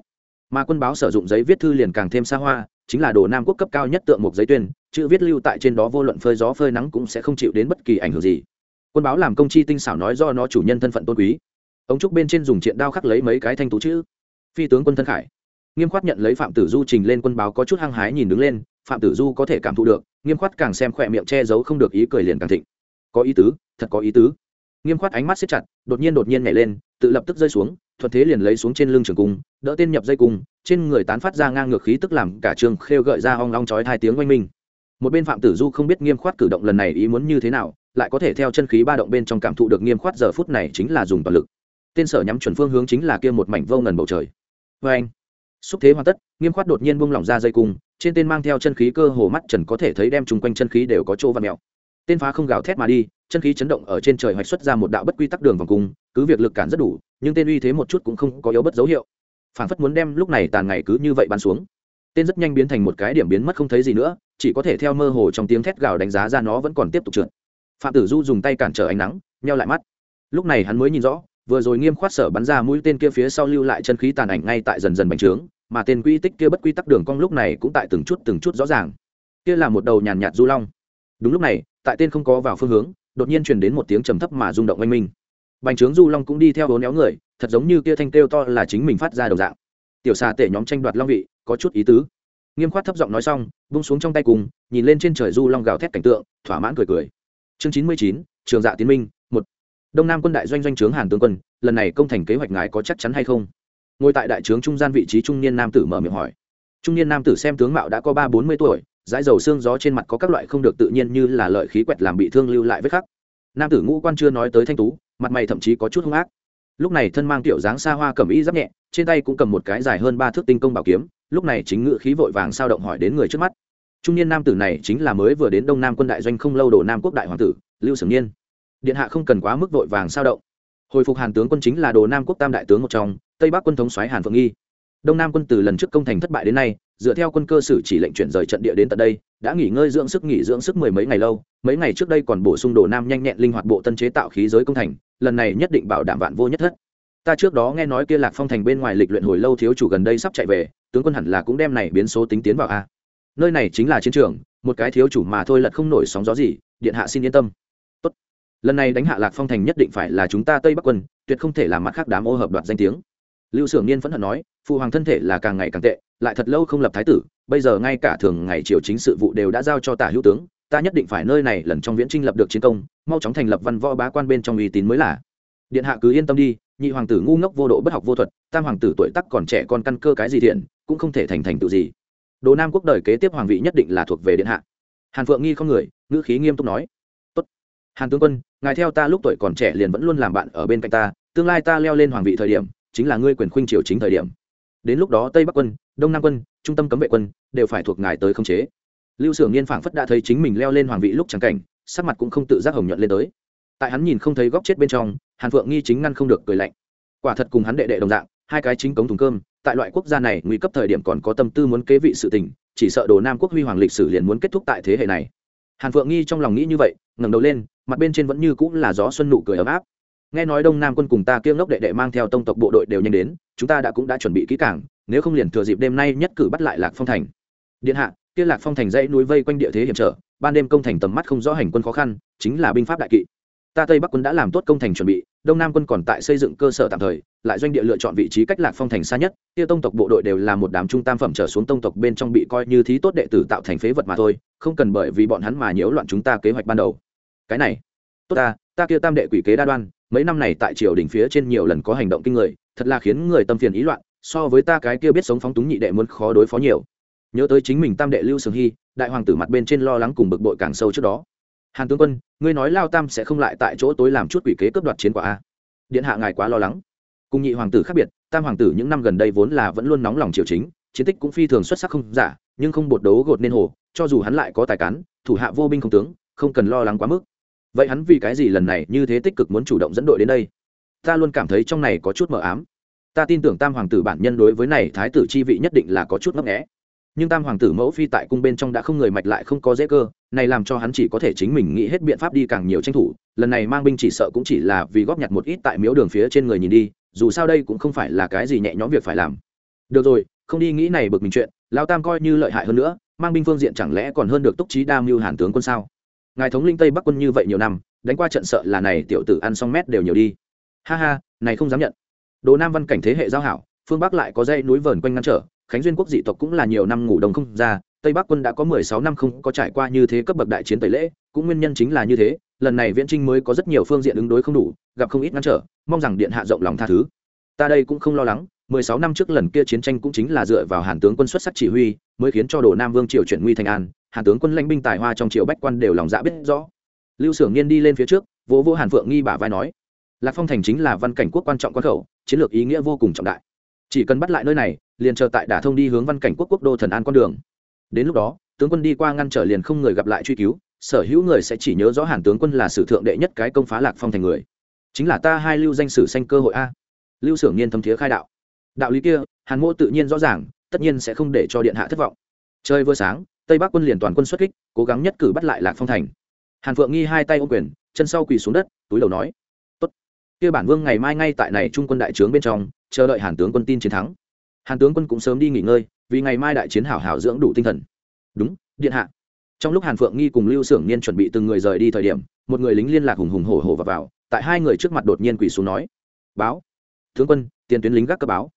Mà quân báo sử dụng giấy viết thư liền càng thêm xa hoa chính là đồ nam quốc cấp cao nhất tượng một giấy tuyên chữ viết lưu tại trên đó vô luận phơi gió phơi nắng cũng sẽ không chịu đến bất kỳ ảnh hưởng gì. Quân báo làm công chi tinh xảo nói do nó chủ nhân thân phận tôn quý. Ống trúc bên trên dùng triện đao khắc lấy mấy cái thanh tú chữ. Phi tướng quân thân khải. Nghiêm khoát nhận lấy phạm tử du trình lên quân báo có chút hăng hái nhìn đứng lên phạm tử du có thể cảm thụ được, nghiêm khoát càng xem khỏe miệng che giấu không được ý cười liền càng thịnh. Có ý tứ, thật có ý tứ. Nghiêm khoát ánh mắt xếp chặt, đột nhiên đột nhiên nhảy lên, tự lập tức rơi xuống, thuận thế liền lấy xuống trên lưng trường cung, đỡ tên nhập dây cung, trên người tán phát ra ngang ngược khí tức làm cả trường khêu gợi ra hoang long chói hai tiếng oanh minh. Một bên phạm tử du không biết nghiêm khoát cử động lần này ý muốn như thế nào, lại có thể theo chân khí ba động bên trong cảm thụ được nghiêm khoát giờ phút này chính là dùng toàn lực. Tên sở nhắm chuẩn phương hướng chính là kia một mảnh vô ngần bầu trời. Vê anh xúc thế hoàn tất, nghiêm khoát đột nhiên buông lỏng ra dây cung trên tên mang theo chân khí cơ hồ mắt trần có thể thấy đem chung quanh chân khí đều có chỗ văn mẹo. Tên phá không gào thét mà đi, chân khí chấn động ở trên trời hoạch xuất ra một đạo bất quy tắc đường vòng cung, cứ việc lực cản rất đủ, nhưng tên uy thế một chút cũng không có yếu bất dấu hiệu. Phản phất muốn đem lúc này tàn ngày cứ như vậy bắn xuống. Tên rất nhanh biến thành một cái điểm biến mất không thấy gì nữa, chỉ có thể theo mơ hồ trong tiếng thét gào đánh giá ra nó vẫn còn tiếp tục trượt. Phạm tử du dùng tay cản trở ánh nắng, nheo lại mắt. Lúc này hắn mới nhìn rõ, vừa rồi nghiêm khoát sở bắn ra mũi tên kia phía sau lưu lại chân khí tàn ảnh ngay tại dần dần bành trướng mà tên quy tích kia bất quy tắc đường cong lúc này cũng tại từng chút từng chút rõ ràng. Kia là một đầu nhàn nhạt du long. Đúng lúc này, tại tên không có vào phương hướng, đột nhiên truyền đến một tiếng trầm thấp mà rung động oanh minh. Bành trướng du long cũng đi theo bốn néo người, thật giống như kia thanh kêu to là chính mình phát ra đầu dạng. Tiểu xà tể nhóm tranh đoạt long vị, có chút ý tứ. Nghiêm khoát thấp giọng nói xong bung xuống trong tay cùng, nhìn lên trên trời du long gào thét cảnh tượng, thỏa mãn cười cười. Chương chín mươi chín, trường dạ tiến minh, một. Đông nam quân đại doanh doanh trướng hàn tướng quân, lần này công thành kế hoạch ngài có chắc chắn hay không? Ngồi tại đại trướng trung gian vị trí trung niên nam tử mở miệng hỏi. Trung niên nam tử xem tướng mạo đã có ba bốn mươi tuổi, dãi dầu xương gió trên mặt có các loại không được tự nhiên như là lợi khí quẹt làm bị thương lưu lại vết khắc. Nam tử ngũ quan chưa nói tới thanh tú, mặt mày thậm chí có chút hung ác. Lúc này thân mang tiểu dáng xa hoa cầm y giáp nhẹ, trên tay cũng cầm một cái dài hơn ba thước tinh công bảo kiếm, lúc này chính ngự khí vội vàng sao động hỏi đến người trước mắt. Trung niên nam tử này chính là mới vừa đến đông nam quân đại doanh không lâu đồ nam quốc đại hoàng tử, lưu sưởng niên. Điện hạ không cần quá mức vội vàng sao động. Hồi phục hàn tướng quân chính là đồ nam quốc tam đại tướng một trong tây bắc quân thống xoáy hàn phượng nghi đông nam quân từ lần trước công thành thất bại đến nay dựa theo quân cơ sử chỉ lệnh chuyển rời trận địa đến tận đây đã nghỉ ngơi dưỡng sức nghỉ dưỡng sức mười mấy ngày lâu mấy ngày trước đây còn bổ sung đồ nam nhanh nhẹn linh hoạt bộ tân chế tạo khí giới công thành lần này nhất định bảo đảm vạn vô nhất thất ta trước đó nghe nói kia lạc phong thành bên ngoài lịch luyện hồi lâu thiếu chủ gần đây sắp chạy về tướng quân hẳn là cũng đem này biến số tính tiến vào a nơi này chính là chiến trường một cái thiếu chủ mà thôi lật không nổi sóng gió gì điện hạ xin yên tâm Tốt. lần này đánh hạ lạc phong thành nhất định phải là chúng ta tây bắc quân tuyệt không thể làm mặt khác đám ô hợp đoạt danh tiếng lưu s ư ở n niên phẫn hận nói phụ hoàng thân thể là càng ngày càng tệ, lại thật lâu không lập thái tử, bây giờ ngay cả thường ngày triều chính sự vụ đều đã giao cho tả hữu tướng, ta nhất định phải nơi này lần trong viễn trinh lập được chiến công, mau chóng thành lập văn võ bá quan bên trong uy tín mới là. Điện hạ cứ yên tâm đi, nhị hoàng tử ngu ngốc vô độ bất học vô thuật, tam hoàng tử tuổi tắc còn trẻ con căn cơ cái gì thiện, cũng không thể thành thành tựu gì. Đồ nam quốc đời kế tiếp hoàng vị nhất định là thuộc về điện hạ. Hàn phượng nghi không người, ngữ khí nghiêm túc nói, tốt. Hàn tướng quân, ngài theo ta lúc tuổi còn trẻ liền vẫn luôn làm bạn ở bên cạnh ta, tương lai ta leo lên hoàng vị thời điểm chính là ngươi quyền khuynh triều chính thời điểm. Đến lúc đó tây bắc quân, đông nam quân, trung tâm cấm vệ quân đều phải thuộc ngài tới khống chế. Lưu s nghiên phảng phất đã thấy chính mình leo lên hoàng vị lúc trắng cảnh, sắc mặt cũng không tự giác hồng nhuận lên tới. Tại hắn nhìn không thấy góc chết bên trong, hàn phượng nghi chính ngăn không được cười lạnh. Quả thật cùng hắn đệ đệ đồng dạng, hai cái chính cống thùng cơm, tại loại quốc gia này nguy cấp thời điểm còn có tâm tư muốn kế vị sự tình, chỉ sợ đồ nam quốc huy hoàng lịch sử liền muốn kết thúc tại thế hệ này. Hàn phượng nghi trong lòng nghĩ như vậy, ngẩng đầu lên, mặt bên trên vẫn như cũng là gió xuân nụ cười ấm áp nghe nói đông nam quân cùng ta kiêng ngốc đệ đệ mang theo tông tộc bộ đội đều nhanh đến, chúng ta đã cũng đã chuẩn bị kỹ cảng nếu không liền thừa dịp đêm nay nhất cử bắt lại lạc phong thành. Điện hạ, kia lạc phong thành dãy núi vây quanh địa thế hiểm trở, ban đêm công thành tầm mắt không rõ hành quân khó khăn, chính là binh pháp đại kỵ. Ta tây bắc quân đã làm tốt công thành chuẩn bị, đông nam quân còn tại xây dựng cơ sở tạm thời, lại doanh địa lựa chọn vị trí cách lạc phong thành xa nhất, kia tông tộc bộ đội đều là một đám trung tam phẩm trở xuống tông tộc bên trong bị coi như thí tốt đệ tử tạo thành phế vật mà thôi, không cần bởi vì bọn hắn mà nhiễu loạn chúng ta kế hoạch ban đầu. Cái này, tốt ta ta kia tam đệ quỷ kế đa đoan mấy năm này tại triều đình phía trên nhiều lần có hành động kinh người, thật là khiến người tâm phiền ý loạn, so với ta cái kia biết sống phóng túng nhị đệ muốn khó đối phó nhiều. Nhớ tới chính mình tam đệ lưu sương hy, đại hoàng tử mặt bên trên lo lắng cùng bực bội càng sâu trước đó. Hàn tướng quân, ngươi nói lao tam sẽ không lại tại chỗ tối làm chút quỷ kế cướp đoạt chiến quả a? Điện hạ ngài quá lo lắng. Cùng nhị hoàng tử khác biệt, tam hoàng tử những năm gần đây vốn là vẫn luôn nóng lòng triều chính, chiến tích cũng phi thường xuất sắc không giả, nhưng không bột đấu gột nên hồ, cho dù hắn lại có tài cán, thủ hạ vô binh không tướng, không cần lo lắng quá mức vậy hắn vì cái gì lần này như thế tích cực muốn chủ động dẫn đội đến đây? Ta luôn cảm thấy trong này có chút mờ ám. Ta tin tưởng tam hoàng tử bản nhân đối với này thái tử chi vị nhất định là có chút ngấp nghẽ nhưng tam hoàng tử mẫu phi tại cung bên trong đã không người mạch lại không có dễ cơ, này làm cho hắn chỉ có thể chính mình nghĩ hết biện pháp đi càng nhiều tranh thủ. Lần này mang binh chỉ sợ cũng chỉ là vì góp nhặt một ít tại miếu đường phía trên người nhìn đi, dù sao đây cũng không phải là cái gì nhẹ nhõm việc phải làm. Được rồi, không đi nghĩ này bực mình chuyện lao tam coi như lợi hại hơn nữa, mang binh phương diện chẳng lẽ còn hơn được túc trí đa mưu hàn tướng quân sao? Ngài thống linh tây bắc quân như vậy nhiều năm, đánh qua trận sợ là này tiểu tử ăn xong mét đều nhiều đi. Ha ha, này không dám nhận. Đồ nam văn cảnh thế hệ giao hảo, phương bắc lại có dây núi vờn quanh ngăn trở, khánh duyên quốc dị tộc cũng là nhiều năm ngủ đồng không ra, tây bắc quân đã có mười sáu năm không có trải qua như thế cấp bậc đại chiến tẩy lễ, cũng nguyên nhân chính là như thế, lần này viễn trinh mới có rất nhiều phương diện ứng đối không đủ, gặp không ít ngăn trở, mong rằng điện hạ rộng lòng tha thứ. Ta đây cũng không lo lắng, mười sáu năm trước lần kia chiến tranh cũng chính là dựa vào hàn tướng quân xuất sắc chỉ huy, mới khiến cho đồ nam vương triều chuyển nguy thành an hàn tướng quân lãnh binh tài hoa trong triều bách quan đều lòng dạ biết rõ. Lưu xưởng niên đi lên phía trước, vỗ vỗ hàn phượng nghi bả vai nói, lạc phong thành chính là văn cảnh quốc quan trọng quan khẩu, chiến lược ý nghĩa vô cùng trọng đại. Chỉ cần bắt lại nơi này, liền chờ tại đả thông đi hướng văn cảnh quốc quốc đô thần an con đường. Đến lúc đó, tướng quân đi qua ngăn trở liền không người gặp lại truy cứu, sở hữu người sẽ chỉ nhớ rõ hàn tướng quân là sử thượng đệ nhất cái công phá lạc phong thành người. Chính là ta hai lưu danh sử sanh cơ hội a. Lưu xưởng niên thâm thiế khai đạo. Đạo lý kia, hàn mô tự nhiên rõ ràng, tất nhiên sẽ không để cho điện hạ thất vọng. Chơi vừa sáng tây bắc quân liền toàn quân xuất kích cố gắng nhất cử bắt lại lạc phong thành. Hàn phượng nghi hai tay ô quyền chân sau quỳ xuống đất túi đầu nói tốt. Kia bản vương ngày mai ngay tại này trung quân đại trướng bên trong chờ đợi hàn tướng quân tin chiến thắng. Hàn tướng quân cũng sớm đi nghỉ ngơi vì ngày mai đại chiến hảo hảo dưỡng đủ tinh thần. Đúng điện hạ. Trong lúc hàn phượng nghi cùng lưu xưởng niên chuẩn bị từng người rời đi thời điểm một người lính liên lạc hùng hùng hổ hổ vào, vào tại hai người trước mặt đột nhiên quỳ xuống nói báo tướng quân tiền tuyến lính gác cơ báo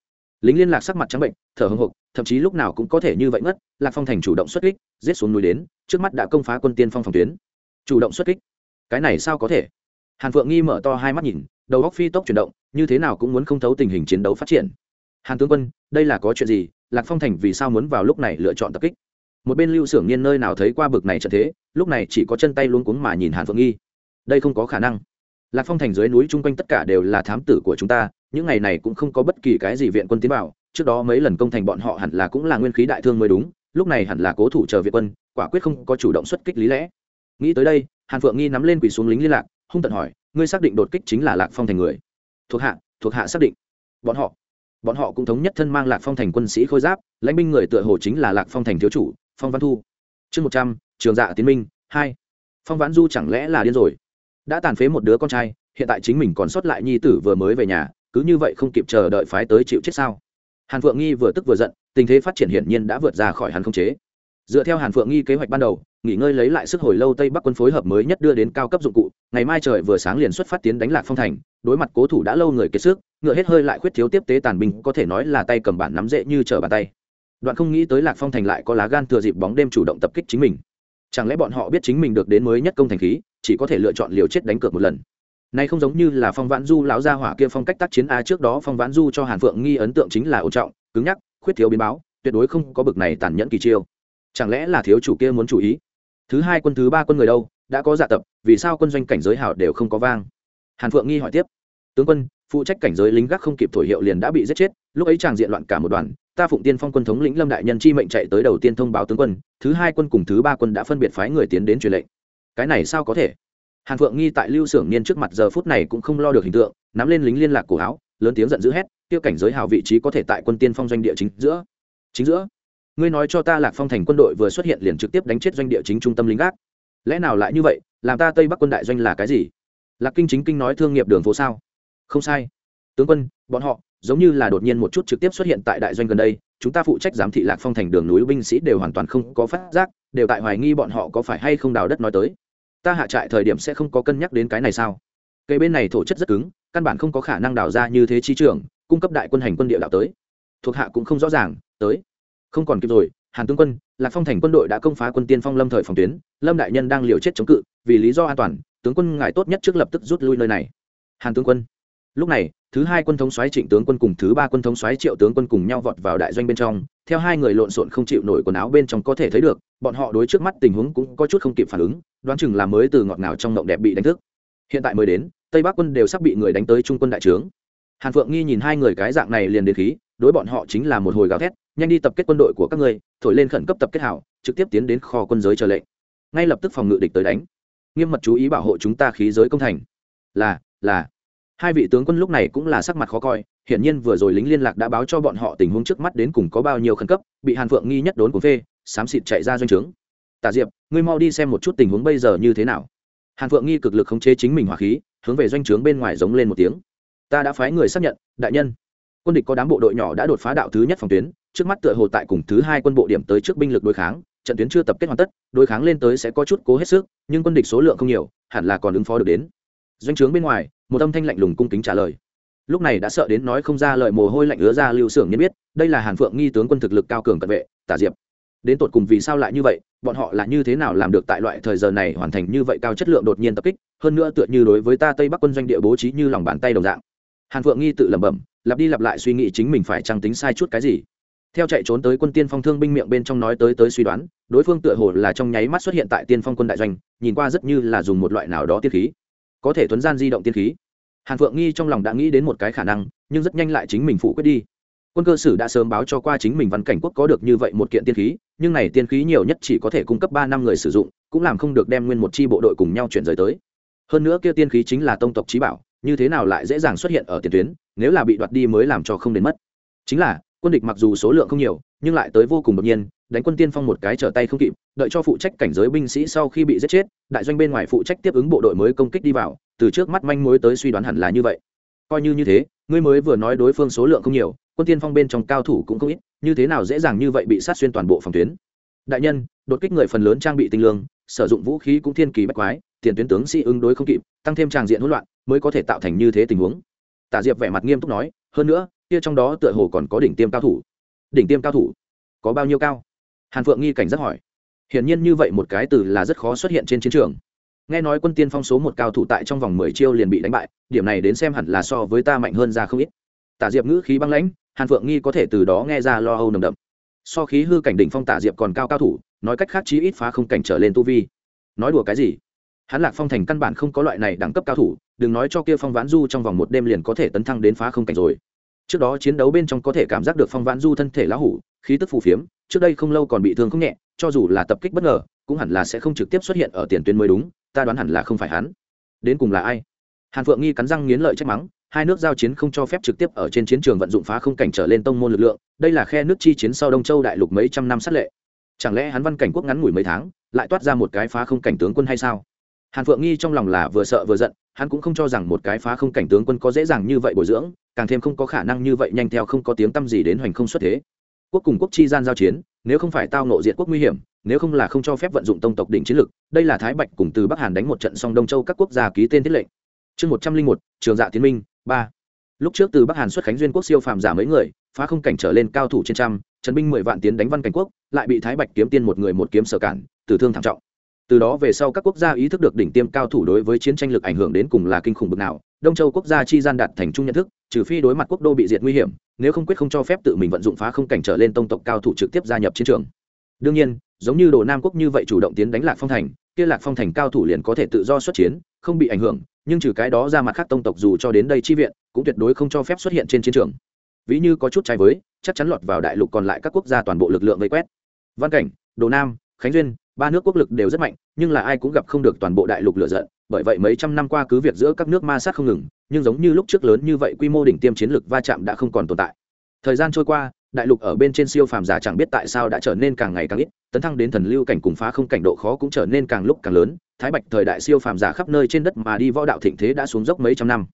lính liên lạc sắc mặt trắng bệnh, thở hồng hộc, thậm chí lúc nào cũng có thể như vậy ngất lạc phong thành chủ động xuất kích, giết xuống núi đến, trước mắt đã công phá quân tiên phong phòng tuyến. Chủ động xuất kích? Cái này sao có thể? Hàn phượng nghi mở to hai mắt nhìn, đầu góc phi tốc chuyển động, như thế nào cũng muốn không thấu tình hình chiến đấu phát triển. Hàn tướng quân, đây là có chuyện gì? Lạc phong thành vì sao muốn vào lúc này lựa chọn tập kích? Một bên lưu xưởng niên nơi nào thấy qua bực này trận thế, lúc này chỉ có chân tay luôn cuống mà nhìn hàn phượng nghi. Đây không có khả năng. Lạc phong thành dưới núi chung quanh tất cả đều là thám tử của chúng ta những ngày này cũng không có bất kỳ cái gì viện quân tiến vào, trước đó mấy lần công thành bọn họ hẳn là cũng là nguyên khí đại thương mới đúng, lúc này hẳn là cố thủ chờ viện quân, quả quyết không có chủ động xuất kích lý lẽ. Nghĩ tới đây, hàn phượng nghi nắm lên quỳ xuống lính liên lạc, hung tận hỏi, ngươi xác định đột kích chính là lạc phong thành người? Thuộc hạ thuộc hạ xác định. Bọn họ bọn họ cũng thống nhất thân mang lạc phong thành quân sĩ khôi giáp, lãnh binh người tựa hồ chính là lạc phong thành thiếu chủ, phong văn thu. Chương một trăm, trường dạ tiến minh, hai. Phong vãn du chẳng lẽ là điên rồi? Đã tàn phế một đứa con trai, hiện tại chính mình còn sót lại nhi tử vừa mới về nhà cứ như vậy không kịp chờ đợi phái tới chịu chết sao? Hàn phượng nghi vừa tức vừa giận, tình thế phát triển hiển nhiên đã vượt ra khỏi hàn không chế. Dựa theo hàn phượng nghi kế hoạch ban đầu, nghỉ ngơi lấy lại sức hồi lâu tây bắc quân phối hợp mới nhất đưa đến cao cấp dụng cụ, ngày mai trời vừa sáng liền xuất phát tiến đánh lạc phong thành, đối mặt cố thủ đã lâu người kiệt sức, ngựa hết hơi lại khuyết thiếu tiếp tế tàn binh, có thể nói là tay cầm bản nắm dễ như trở bàn tay. Đoạn không nghĩ tới lạc phong thành lại có lá gan thừa dịp bóng đêm chủ động tập kích chính mình. Chẳng lẽ bọn họ biết chính mình được đến mới nhất công thành khí, chỉ có thể lựa chọn liều chết đánh cược một lần? Này không giống như là phong vãn du lão gia hỏa kia phong cách tác chiến a trước đó phong vãn du cho hàn phượng nghi ấn tượng chính là ổn trọng, cứng nhắc, khuyết thiếu biến báo, tuyệt đối không có bực này tàn nhẫn kỳ chiêu. Chẳng lẽ là thiếu chủ kia muốn chú ý? Thứ hai quân, thứ ba quân người đâu, đã có dạ tập, vì sao quân doanh cảnh giới hảo đều không có vang? Hàn phượng nghi hỏi tiếp. Tướng quân, phụ trách cảnh giới lính gác không kịp thổi hiệu liền đã bị giết chết, lúc ấy chàng diện loạn cả một đoàn, ta phụng tiên phong quân thống lĩnh lâm đại nhân chi mệnh chạy tới đầu tiên thông báo tướng quân, thứ hai quân cùng thứ ba quân đã phân biệt phái người tiến đến truyền lệnh. Cái này sao có thể? Hàn phượng nghi tại lưu xưởng niên trước mặt giờ phút này cũng không lo được hình tượng, nắm lên lính liên lạc cổ áo, lớn tiếng giận dữ hét, tiêu cảnh giới hào vị trí có thể tại quân tiên phong doanh địa chính giữa. Chính giữa? Ngươi nói cho ta lạc phong thành quân đội vừa xuất hiện liền trực tiếp đánh chết doanh địa chính trung tâm lính gác. Lẽ nào lại như vậy, làm ta tây bắc quân đại doanh là cái gì? Lạc kinh chính kinh nói thương nghiệp đường phố sao? Không sai. Tướng quân, bọn họ giống như là đột nhiên một chút trực tiếp xuất hiện tại đại doanh gần đây, chúng ta phụ trách giám thị lạc phong thành đường núi binh sĩ đều hoàn toàn không có phát giác, đều tại hoài nghi bọn họ có phải hay không đào đất nói tới ta hạ trại thời điểm sẽ không có cân nhắc đến cái này sao? Cây bên này thổ chất rất cứng, căn bản không có khả năng đào ra như thế chi trường, cung cấp đại quân hành quân địa đạo tới. Thuộc hạ cũng không rõ ràng, tới. Không còn kịp rồi, hàn tướng quân, lạc phong thành quân đội đã công phá quân tiên phong lâm thời phòng tuyến, lâm đại nhân đang liều chết chống cự, vì lý do an toàn, tướng quân ngài tốt nhất trước lập tức rút lui nơi này. Hàn tướng quân. Lúc này, thứ hai quân thống xoáy trịnh tướng quân cùng thứ ba quân thống xoáy triệu tướng quân cùng nhau vọt vào đại doanh bên trong theo hai người lộn xộn không chịu nổi quần áo bên trong có thể thấy được, bọn họ đối trước mắt tình huống cũng có chút không kịp phản ứng, đoán chừng là mới từ ngọt ngào trong mộng đẹp bị đánh thức. Hiện tại mới đến, tây bắc quân đều sắp bị người đánh tới trung quân đại trướng. Hàn phượng nghi nhìn hai người cái dạng này liền đến khí, đối bọn họ chính là một hồi gào thét, nhanh đi tập kết quân đội của các ngươi, thổi lên khẩn cấp tập kết hảo, trực tiếp tiến đến kho quân giới chờ lệnh. Ngay lập tức phòng ngự địch tới đánh. Nghiêm mật chú ý bảo hộ chúng ta khí giới công thành. Là là hai vị tướng quân lúc này cũng là sắc mặt khó coi, hiển nhiên vừa rồi lính liên lạc đã báo cho bọn họ tình huống trước mắt đến cùng có bao nhiêu khẩn cấp, bị hàn phượng nghi nhất đốn cuốn phê, xám xịt chạy ra doanh trướng. Tả diệp, ngươi mau đi xem một chút tình huống bây giờ như thế nào. Hàn phượng nghi cực lực khống chế chính mình hỏa khí, hướng về doanh trướng bên ngoài giống lên một tiếng. Ta đã phái người xác nhận, đại nhân. Quân địch có đám bộ đội nhỏ đã đột phá đạo thứ nhất phòng tuyến, trước mắt tựa hồ tại cùng thứ hai quân bộ điểm tới trước binh lực đối kháng, trận tuyến chưa tập kết hoàn tất, đối kháng lên tới sẽ có chút cố hết sức, nhưng quân địch số lượng không nhiều, hẳn là còn ứng phó được đến. Doanh trướng bên ngoài một âm thanh lạnh lùng cung kính trả lời. Lúc này đã sợ đến nói không ra lời, mồ hôi lạnh ứa ra lưu xưởng nhân biết, đây là hàn phượng nghi tướng quân thực lực cao cường cận vệ, tả diệp. Đến tột cùng vì sao lại như vậy, bọn họ là như thế nào làm được tại loại thời giờ này hoàn thành như vậy cao chất lượng đột nhiên tập kích, hơn nữa tựa như đối với ta tây bắc quân doanh địa bố trí như lòng bàn tay đồng dạng. Hàn phượng nghi tự lẩm bẩm, lặp đi lặp lại suy nghĩ chính mình phải trăng tính sai chút cái gì. Theo chạy trốn tới quân tiên phong thương binh miệng bên trong nói tới tới suy đoán, đối phương tựa hồ là trong nháy mắt xuất hiện tại tiên phong quân đại doanh, nhìn qua rất như là dùng một loại nào đó tiên khí. Có thể tuấn gian di động tiên khí hàn phượng nghi trong lòng đã nghĩ đến một cái khả năng, nhưng rất nhanh lại chính mình phụ quyết đi. Quân cơ sử đã sớm báo cho qua chính mình văn cảnh quốc có được như vậy một kiện tiên khí, nhưng này tiên khí nhiều nhất chỉ có thể cung cấp ba năm người sử dụng, cũng làm không được đem nguyên một chi bộ đội cùng nhau chuyển rời tới. Hơn nữa kia tiên khí chính là tông tộc trí bảo, như thế nào lại dễ dàng xuất hiện ở tiền tuyến, nếu là bị đoạt đi mới làm cho không đến mất. Chính là quân địch mặc dù số lượng không nhiều, nhưng lại tới vô cùng đột nhiên, đánh quân tiên phong một cái trở tay không kịp, đợi cho phụ trách cảnh giới binh sĩ sau khi bị giết chết, đại doanh bên ngoài phụ trách tiếp ứng bộ đội mới công kích đi vào, từ trước mắt manh mối tới suy đoán hẳn là như vậy. Coi như như thế, ngươi mới vừa nói đối phương số lượng không nhiều, quân tiên phong bên trong cao thủ cũng không ít, như thế nào dễ dàng như vậy bị sát xuyên toàn bộ phòng tuyến? Đại nhân, đột kích người phần lớn trang bị tinh lương, sử dụng vũ khí cũng thiên kỳ bách quái, tiền tuyến tướng sĩ ứng đối không kịp, tăng thêm tràng diện hỗn loạn, mới có thể tạo thành như thế tình huống. Tả diệp vẻ mặt nghiêm túc nói, hơn nữa kia trong đó tựa hồ còn có đỉnh tiêm cao thủ. Đỉnh tiêm cao thủ? Có bao nhiêu cao? Hàn phượng nghi cảnh rất hỏi. Hiển nhiên như vậy một cái từ là rất khó xuất hiện trên chiến trường. Nghe nói quân tiên phong số một cao thủ tại trong vòng mười chiêu liền bị đánh bại, điểm này đến xem hẳn là so với ta mạnh hơn ra không ít. Tả diệp ngữ khí băng lãnh, hàn phượng nghi có thể từ đó nghe ra lo âu nồng đậm. So khí hư cảnh đỉnh phong tả diệp còn cao cao thủ, nói cách khác chí ít phá không cảnh trở lên tu vi. Nói đùa cái gì? Hắn lạc phong thành căn bản không có loại này đẳng cấp cao thủ, đừng nói cho kia phong vãn du trong vòng một đêm liền có thể tấn thăng đến phá không cảnh rồi trước đó chiến đấu bên trong có thể cảm giác được phong vãn du thân thể lão hủ, khí tức phù phiếm, trước đây không lâu còn bị thương không nhẹ, cho dù là tập kích bất ngờ, cũng hẳn là sẽ không trực tiếp xuất hiện ở tiền tuyến mới đúng, ta đoán hẳn là không phải hắn. Đến cùng là ai? Hàn phượng nghi cắn răng nghiến lợi trách mắng, hai nước giao chiến không cho phép trực tiếp ở trên chiến trường vận dụng phá không cảnh trở lên tông môn lực lượng, đây là khe nước chi chiến sau đông châu đại lục mấy trăm năm sát lệ. Chẳng lẽ hắn văn cảnh quốc ngắn ngủi mấy tháng, lại toát ra một cái phá không cảnh tướng quân hay sao? Hàn phượng nghi trong lòng là vừa sợ vừa giận, hắn cũng không cho rằng một cái phá không cảnh tướng quân có dễ dàng như vậy bồi dưỡng, càng thêm không có khả năng như vậy nhanh theo không có tiếng tâm gì đến hoành không xuất thế. Quốc cùng quốc chi gian giao chiến, nếu không phải tao nộ diện quốc nguy hiểm, nếu không là không cho phép vận dụng tông tộc đỉnh chiến lực, đây là thái bạch cùng từ bắc hàn đánh một trận song đông châu các quốc gia ký tên thiết lệnh. Chương một trăm linh một, trường dạ tiến minh, ba. Lúc trước từ bắc hàn xuất khánh duyên quốc siêu phàm giả mấy người, phá không cảnh trở lên cao thủ trên trăm, trần binh mười vạn tiến đánh văn cảnh quốc, lại bị thái bạch kiếm tiên một người một kiếm sở cản, tử thương thảm trọng từ đó về sau các quốc gia ý thức được đỉnh tiêm cao thủ đối với chiến tranh lực ảnh hưởng đến cùng là kinh khủng bực nào, đông châu quốc gia chi gian đạt thành chung nhận thức, trừ phi đối mặt quốc đô bị diệt nguy hiểm, nếu không quyết không cho phép tự mình vận dụng phá không cảnh trở lên tông tộc cao thủ trực tiếp gia nhập chiến trường. Đương nhiên, giống như đồ nam quốc như vậy chủ động tiến đánh lạc phong thành, kia lạc phong thành cao thủ liền có thể tự do xuất chiến, không bị ảnh hưởng, nhưng trừ cái đó ra mặt khác tông tộc dù cho đến đây chi viện, cũng tuyệt đối không cho phép xuất hiện trên chiến trường. Ví như có chút trái với, chắc chắn lọt vào đại lục còn lại các quốc gia toàn bộ lực lượng vây quét. Văn cảnh, đồ nam, khánh duyên ba nước quốc lực đều rất mạnh, nhưng là ai cũng gặp không được toàn bộ đại lục lựa giận, bởi vậy mấy trăm năm qua cứ việc giữa các nước ma sát không ngừng, nhưng giống như lúc trước lớn như vậy quy mô đỉnh tiêm chiến lược va chạm đã không còn tồn tại. Thời gian trôi qua, đại lục ở bên trên siêu phàm giả chẳng biết tại sao đã trở nên càng ngày càng ít, tấn thăng đến thần lưu cảnh cùng phá không cảnh độ khó cũng trở nên càng lúc càng lớn, thái bạch thời đại siêu phàm giả khắp nơi trên đất mà đi võ đạo thịnh thế đã xuống dốc mấy trăm năm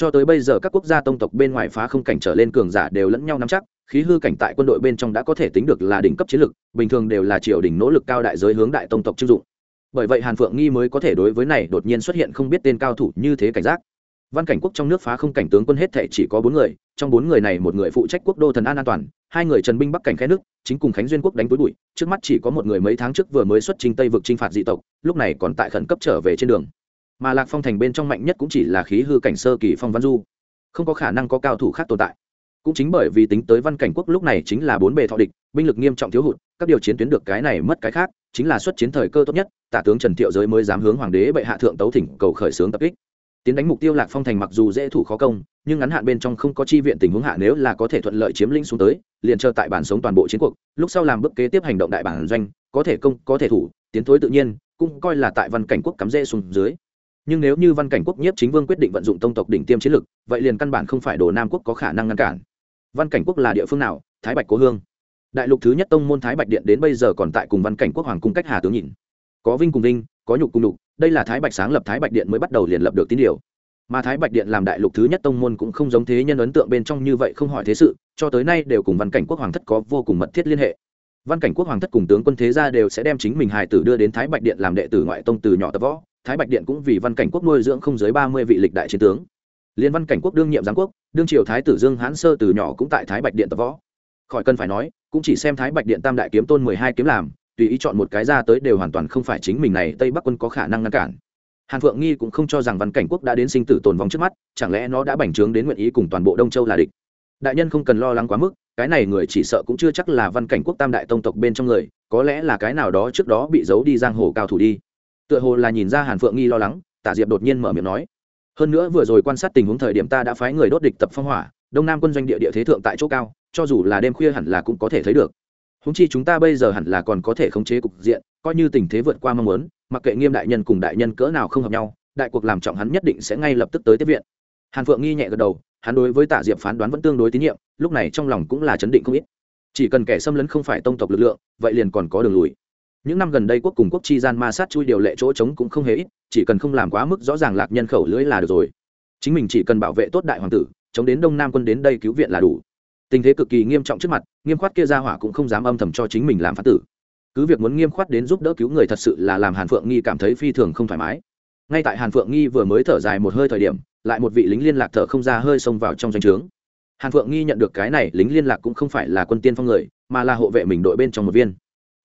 cho tới bây giờ các quốc gia tông tộc bên ngoài phá không cảnh trở lên cường giả đều lẫn nhau nắm chắc, khí hư cảnh tại quân đội bên trong đã có thể tính được là đỉnh cấp chiến lực, bình thường đều là triều đình nỗ lực cao đại giới hướng đại tông tộc chưng dụng. Bởi vậy hàn phượng nghi mới có thể đối với này đột nhiên xuất hiện không biết tên cao thủ như thế cảnh giác. Văn cảnh quốc trong nước phá không cảnh tướng quân hết thể chỉ có bốn người, trong bốn người này một người phụ trách quốc đô thần an an toàn, hai người trần binh bắc cảnh khai nước, chính cùng khánh duyên quốc đánh túi bụi, trước mắt chỉ có một người mấy tháng trước vừa mới xuất trình tây vực chinh phạt dị tộc, lúc này còn tại khẩn cấp trở về trên đường mà lạc phong thành bên trong mạnh nhất cũng chỉ là khí hư cảnh sơ kỳ phong văn du. Không có khả năng có cao thủ khác tồn tại. Cũng chính bởi vì tính tới văn cảnh quốc lúc này chính là bốn bề thọ địch, binh lực nghiêm trọng thiếu hụt, các điều chiến tuyến được cái này mất cái khác, chính là xuất chiến thời cơ tốt nhất, tả tướng trần thiệu giới mới dám hướng hoàng đế bệ hạ thượng tấu thỉnh cầu khởi xướng tập kích. Tiến đánh mục tiêu lạc phong thành mặc dù dễ thủ khó công, nhưng ngắn hạn bên trong không có chi viện tình huống hạ nếu là có thể thuận lợi chiếm lĩnh xuống tới, liền chờ tại bản sống toàn bộ chiến cuộc, lúc sau làm bước kế tiếp hành động đại bản doanh, có thể công, có thể thủ, tiến thối tự nhiên, cũng coi là tại văn cảnh quốc cắm rễ xuống dưới nhưng nếu như văn cảnh quốc nhiếp chính vương quyết định vận dụng tông tộc đỉnh tiêm chiến lực, vậy liền căn bản không phải đồ nam quốc có khả năng ngăn cản. Văn cảnh quốc là địa phương nào? Thái bạch cố hương. Đại lục thứ nhất tông môn thái bạch điện đến bây giờ còn tại cùng văn cảnh quốc hoàng cung cách hà tướng nhìn. Có vinh cùng vinh, có nhục cùng nhục, đây là thái bạch sáng lập thái bạch điện mới bắt đầu liền lập được tín điều. Mà thái bạch điện làm đại lục thứ nhất tông môn cũng không giống thế nhân ấn tượng bên trong như vậy không hỏi thế sự, cho tới nay đều cùng văn cảnh quốc hoàng thất có vô cùng mật thiết liên hệ. Văn cảnh quốc hoàng thất cùng tướng quân thế gia đều sẽ đem chính mình hài tử đưa đến thái bạch điện làm đệ tử ngoại tông từ nhỏ tập võ thái bạch điện cũng vì văn cảnh quốc nuôi dưỡng không dưới ba mươi vị lịch đại chiến tướng. Liên văn cảnh quốc đương nhiệm giáng quốc, đương triều thái tử dương hãn sơ từ nhỏ cũng tại thái bạch điện tập võ. Khỏi cần phải nói, cũng chỉ xem thái bạch điện tam đại kiếm tôn mười hai kiếm làm, tùy ý chọn một cái ra tới đều hoàn toàn không phải chính mình này tây bắc quân có khả năng ngăn cản. Hàn phượng nghi cũng không cho rằng văn cảnh quốc đã đến sinh tử tồn vong trước mắt, chẳng lẽ nó đã bành trướng đến nguyện ý cùng toàn bộ đông châu là địch? Đại nhân không cần lo lắng quá mức, cái này người chỉ sợ cũng chưa chắc là văn cảnh quốc tam đại tông tộc bên trong người, có lẽ là cái nào đó trước đó bị giấu đi giang hồ cao thủ đi tựa hồ là nhìn ra hàn phượng nghi lo lắng, tả diệp đột nhiên mở miệng nói. Hơn nữa vừa rồi quan sát tình huống thời điểm ta đã phái người đốt địch tập phong hỏa, đông nam quân doanh địa địa thế thượng tại chỗ cao, cho dù là đêm khuya hẳn là cũng có thể thấy được. Húng chi chúng ta bây giờ hẳn là còn có thể khống chế cục diện, coi như tình thế vượt qua mong muốn, mặc kệ nghiêm đại nhân cùng đại nhân cỡ nào không hợp nhau, đại cuộc làm trọng hắn nhất định sẽ ngay lập tức tới tiếp viện. Hàn phượng nghi nhẹ gật đầu, hắn đối với tả diệp phán đoán vẫn tương đối tín nhiệm, lúc này trong lòng cũng là chấn định không ít. Chỉ cần kẻ xâm lấn không phải tông tộc lực lượng, vậy liền còn có đường lùi những năm gần đây quốc cùng quốc chi gian ma sát chui điều lệ chỗ trống cũng không hề ít, chỉ cần không làm quá mức rõ ràng lạc nhân khẩu lưỡi là được rồi. Chính mình chỉ cần bảo vệ tốt đại hoàng tử, chống đến đông nam quân đến đây cứu viện là đủ. Tình thế cực kỳ nghiêm trọng trước mặt, nghiêm khoát kia ra hỏa cũng không dám âm thầm cho chính mình làm phá tử. Cứ việc muốn nghiêm khoát đến giúp đỡ cứu người thật sự là làm hàn phượng nghi cảm thấy phi thường không thoải mái. Ngay tại hàn phượng nghi vừa mới thở dài một hơi thời điểm, lại một vị lính liên lạc thở không ra hơi xông vào trong doanh trướng. Hàn phượng nghi nhận được cái này, lính liên lạc cũng không phải là quân tiên phong người, mà là hộ vệ mình đội bên trong một viên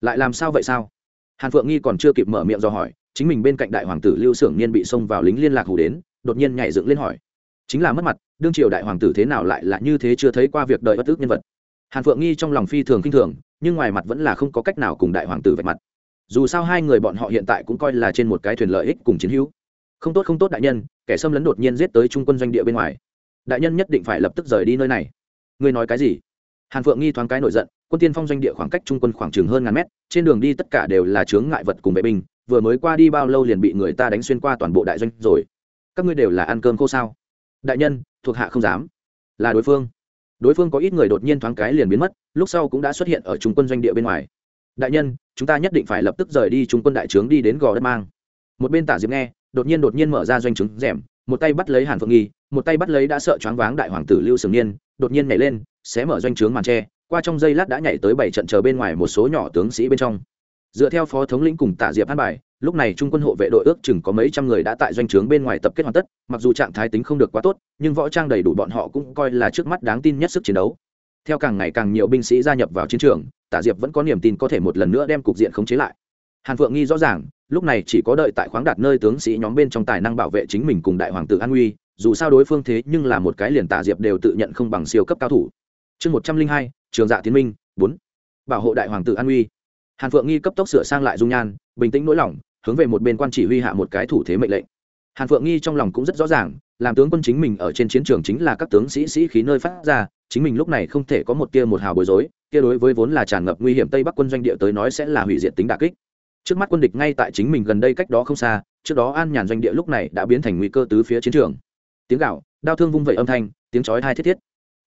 lại làm sao vậy sao? Hàn phượng nghi còn chưa kịp mở miệng do hỏi, chính mình bên cạnh đại hoàng tử lưu s ư ở n g niên bị xông vào lính liên lạc hủ đến, đột nhiên nhảy dựng lên hỏi. Chính là mất mặt, đương triều đại hoàng tử thế nào lại là như thế chưa thấy qua việc đợi bất ước nhân vật. Hàn phượng nghi trong lòng phi thường k i n h thường, nhưng ngoài mặt vẫn là không có cách nào cùng đại hoàng tử vạch mặt. Dù sao hai người bọn họ hiện tại cũng coi là trên một cái thuyền lợi ích cùng chiến hữu. Không tốt không tốt đại nhân, kẻ xâm lấn đột nhiên giết tới trung quân doanh địa bên ngoài. Đại nhân nhất định phải lập tức rời đi nơi này. Ngươi nói cái gì? Hàn phượng nghi thoáng cái nổi giận quân tiên phong doanh địa khoảng cách trung quân khoảng chừng hơn ngàn mét, trên đường đi tất cả đều là chướng ngại vật cùng vệ binh, vừa mới qua đi bao lâu liền bị người ta đánh xuyên qua toàn bộ đại doanh rồi. Các ngươi đều là ăn cơm khô sao? Đại nhân, thuộc hạ không dám. Là đối phương. Đối phương có ít người đột nhiên thoáng cái liền biến mất, lúc sau cũng đã xuất hiện ở trung quân doanh địa bên ngoài. Đại nhân, chúng ta nhất định phải lập tức rời đi trung quân đại trướng đi đến gò đất mang. Một bên tả diệp nghe, đột nhiên đột nhiên mở ra doanh trướng rèm, một tay bắt lấy hàn phượng nghi, một tay bắt lấy đã sợ choáng váng đại hoàng tử lưu sừng niên, đột nhiên nhảy lên, xé mở doanh trướng màn tre qua trong giây lát đã nhảy tới bảy trận chờ bên ngoài một số nhỏ tướng sĩ bên trong. Dựa theo phó thống lĩnh cùng tả diệp an bài, lúc này trung quân hộ vệ đội ước chừng có mấy trăm người đã tại doanh trướng bên ngoài tập kết hoàn tất, mặc dù trạng thái tính không được quá tốt, nhưng võ trang đầy đủ bọn họ cũng coi là trước mắt đáng tin nhất sức chiến đấu. Theo càng ngày càng nhiều binh sĩ gia nhập vào chiến trường tả diệp vẫn có niềm tin có thể một lần nữa đem cục diện khống chế lại. Hàn phượng nghi rõ ràng, lúc này chỉ có đợi tại khoáng đạt nơi tướng sĩ nhóm bên trong tài năng bảo vệ chính mình cùng đại hoàng tử an uy, dù sao đối phương thế nhưng là một cái liền tả diệp đều tự nhận không bằng siêu cấp cao thủ. Chương một trăm linh hai trường dạ tiến minh, bốn. Bảo hộ đại hoàng tử an uy. Hàn phượng nghi cấp tốc sửa sang lại dung nhan, bình tĩnh nỗi lòng, hướng về một bên quan chỉ huy hạ một cái thủ thế mệnh lệnh. Hàn phượng nghi trong lòng cũng rất rõ ràng, làm tướng quân chính mình ở trên chiến trường chính là các tướng sĩ sĩ khí nơi phát ra, chính mình lúc này không thể có một tia một hào bối rối tia đối với vốn là tràn ngập nguy hiểm tây bắc quân doanh địa tới nói sẽ là hủy diệt tính đà kích. Trước mắt quân địch ngay tại chính mình gần đây cách đó không xa, trước đó an nhàn doanh địa lúc này đã biến thành nguy cơ tứ phía chiến trường. Tiếng gạo đao thương vung vẩy âm thanh, tiếng chói thai thiết thiết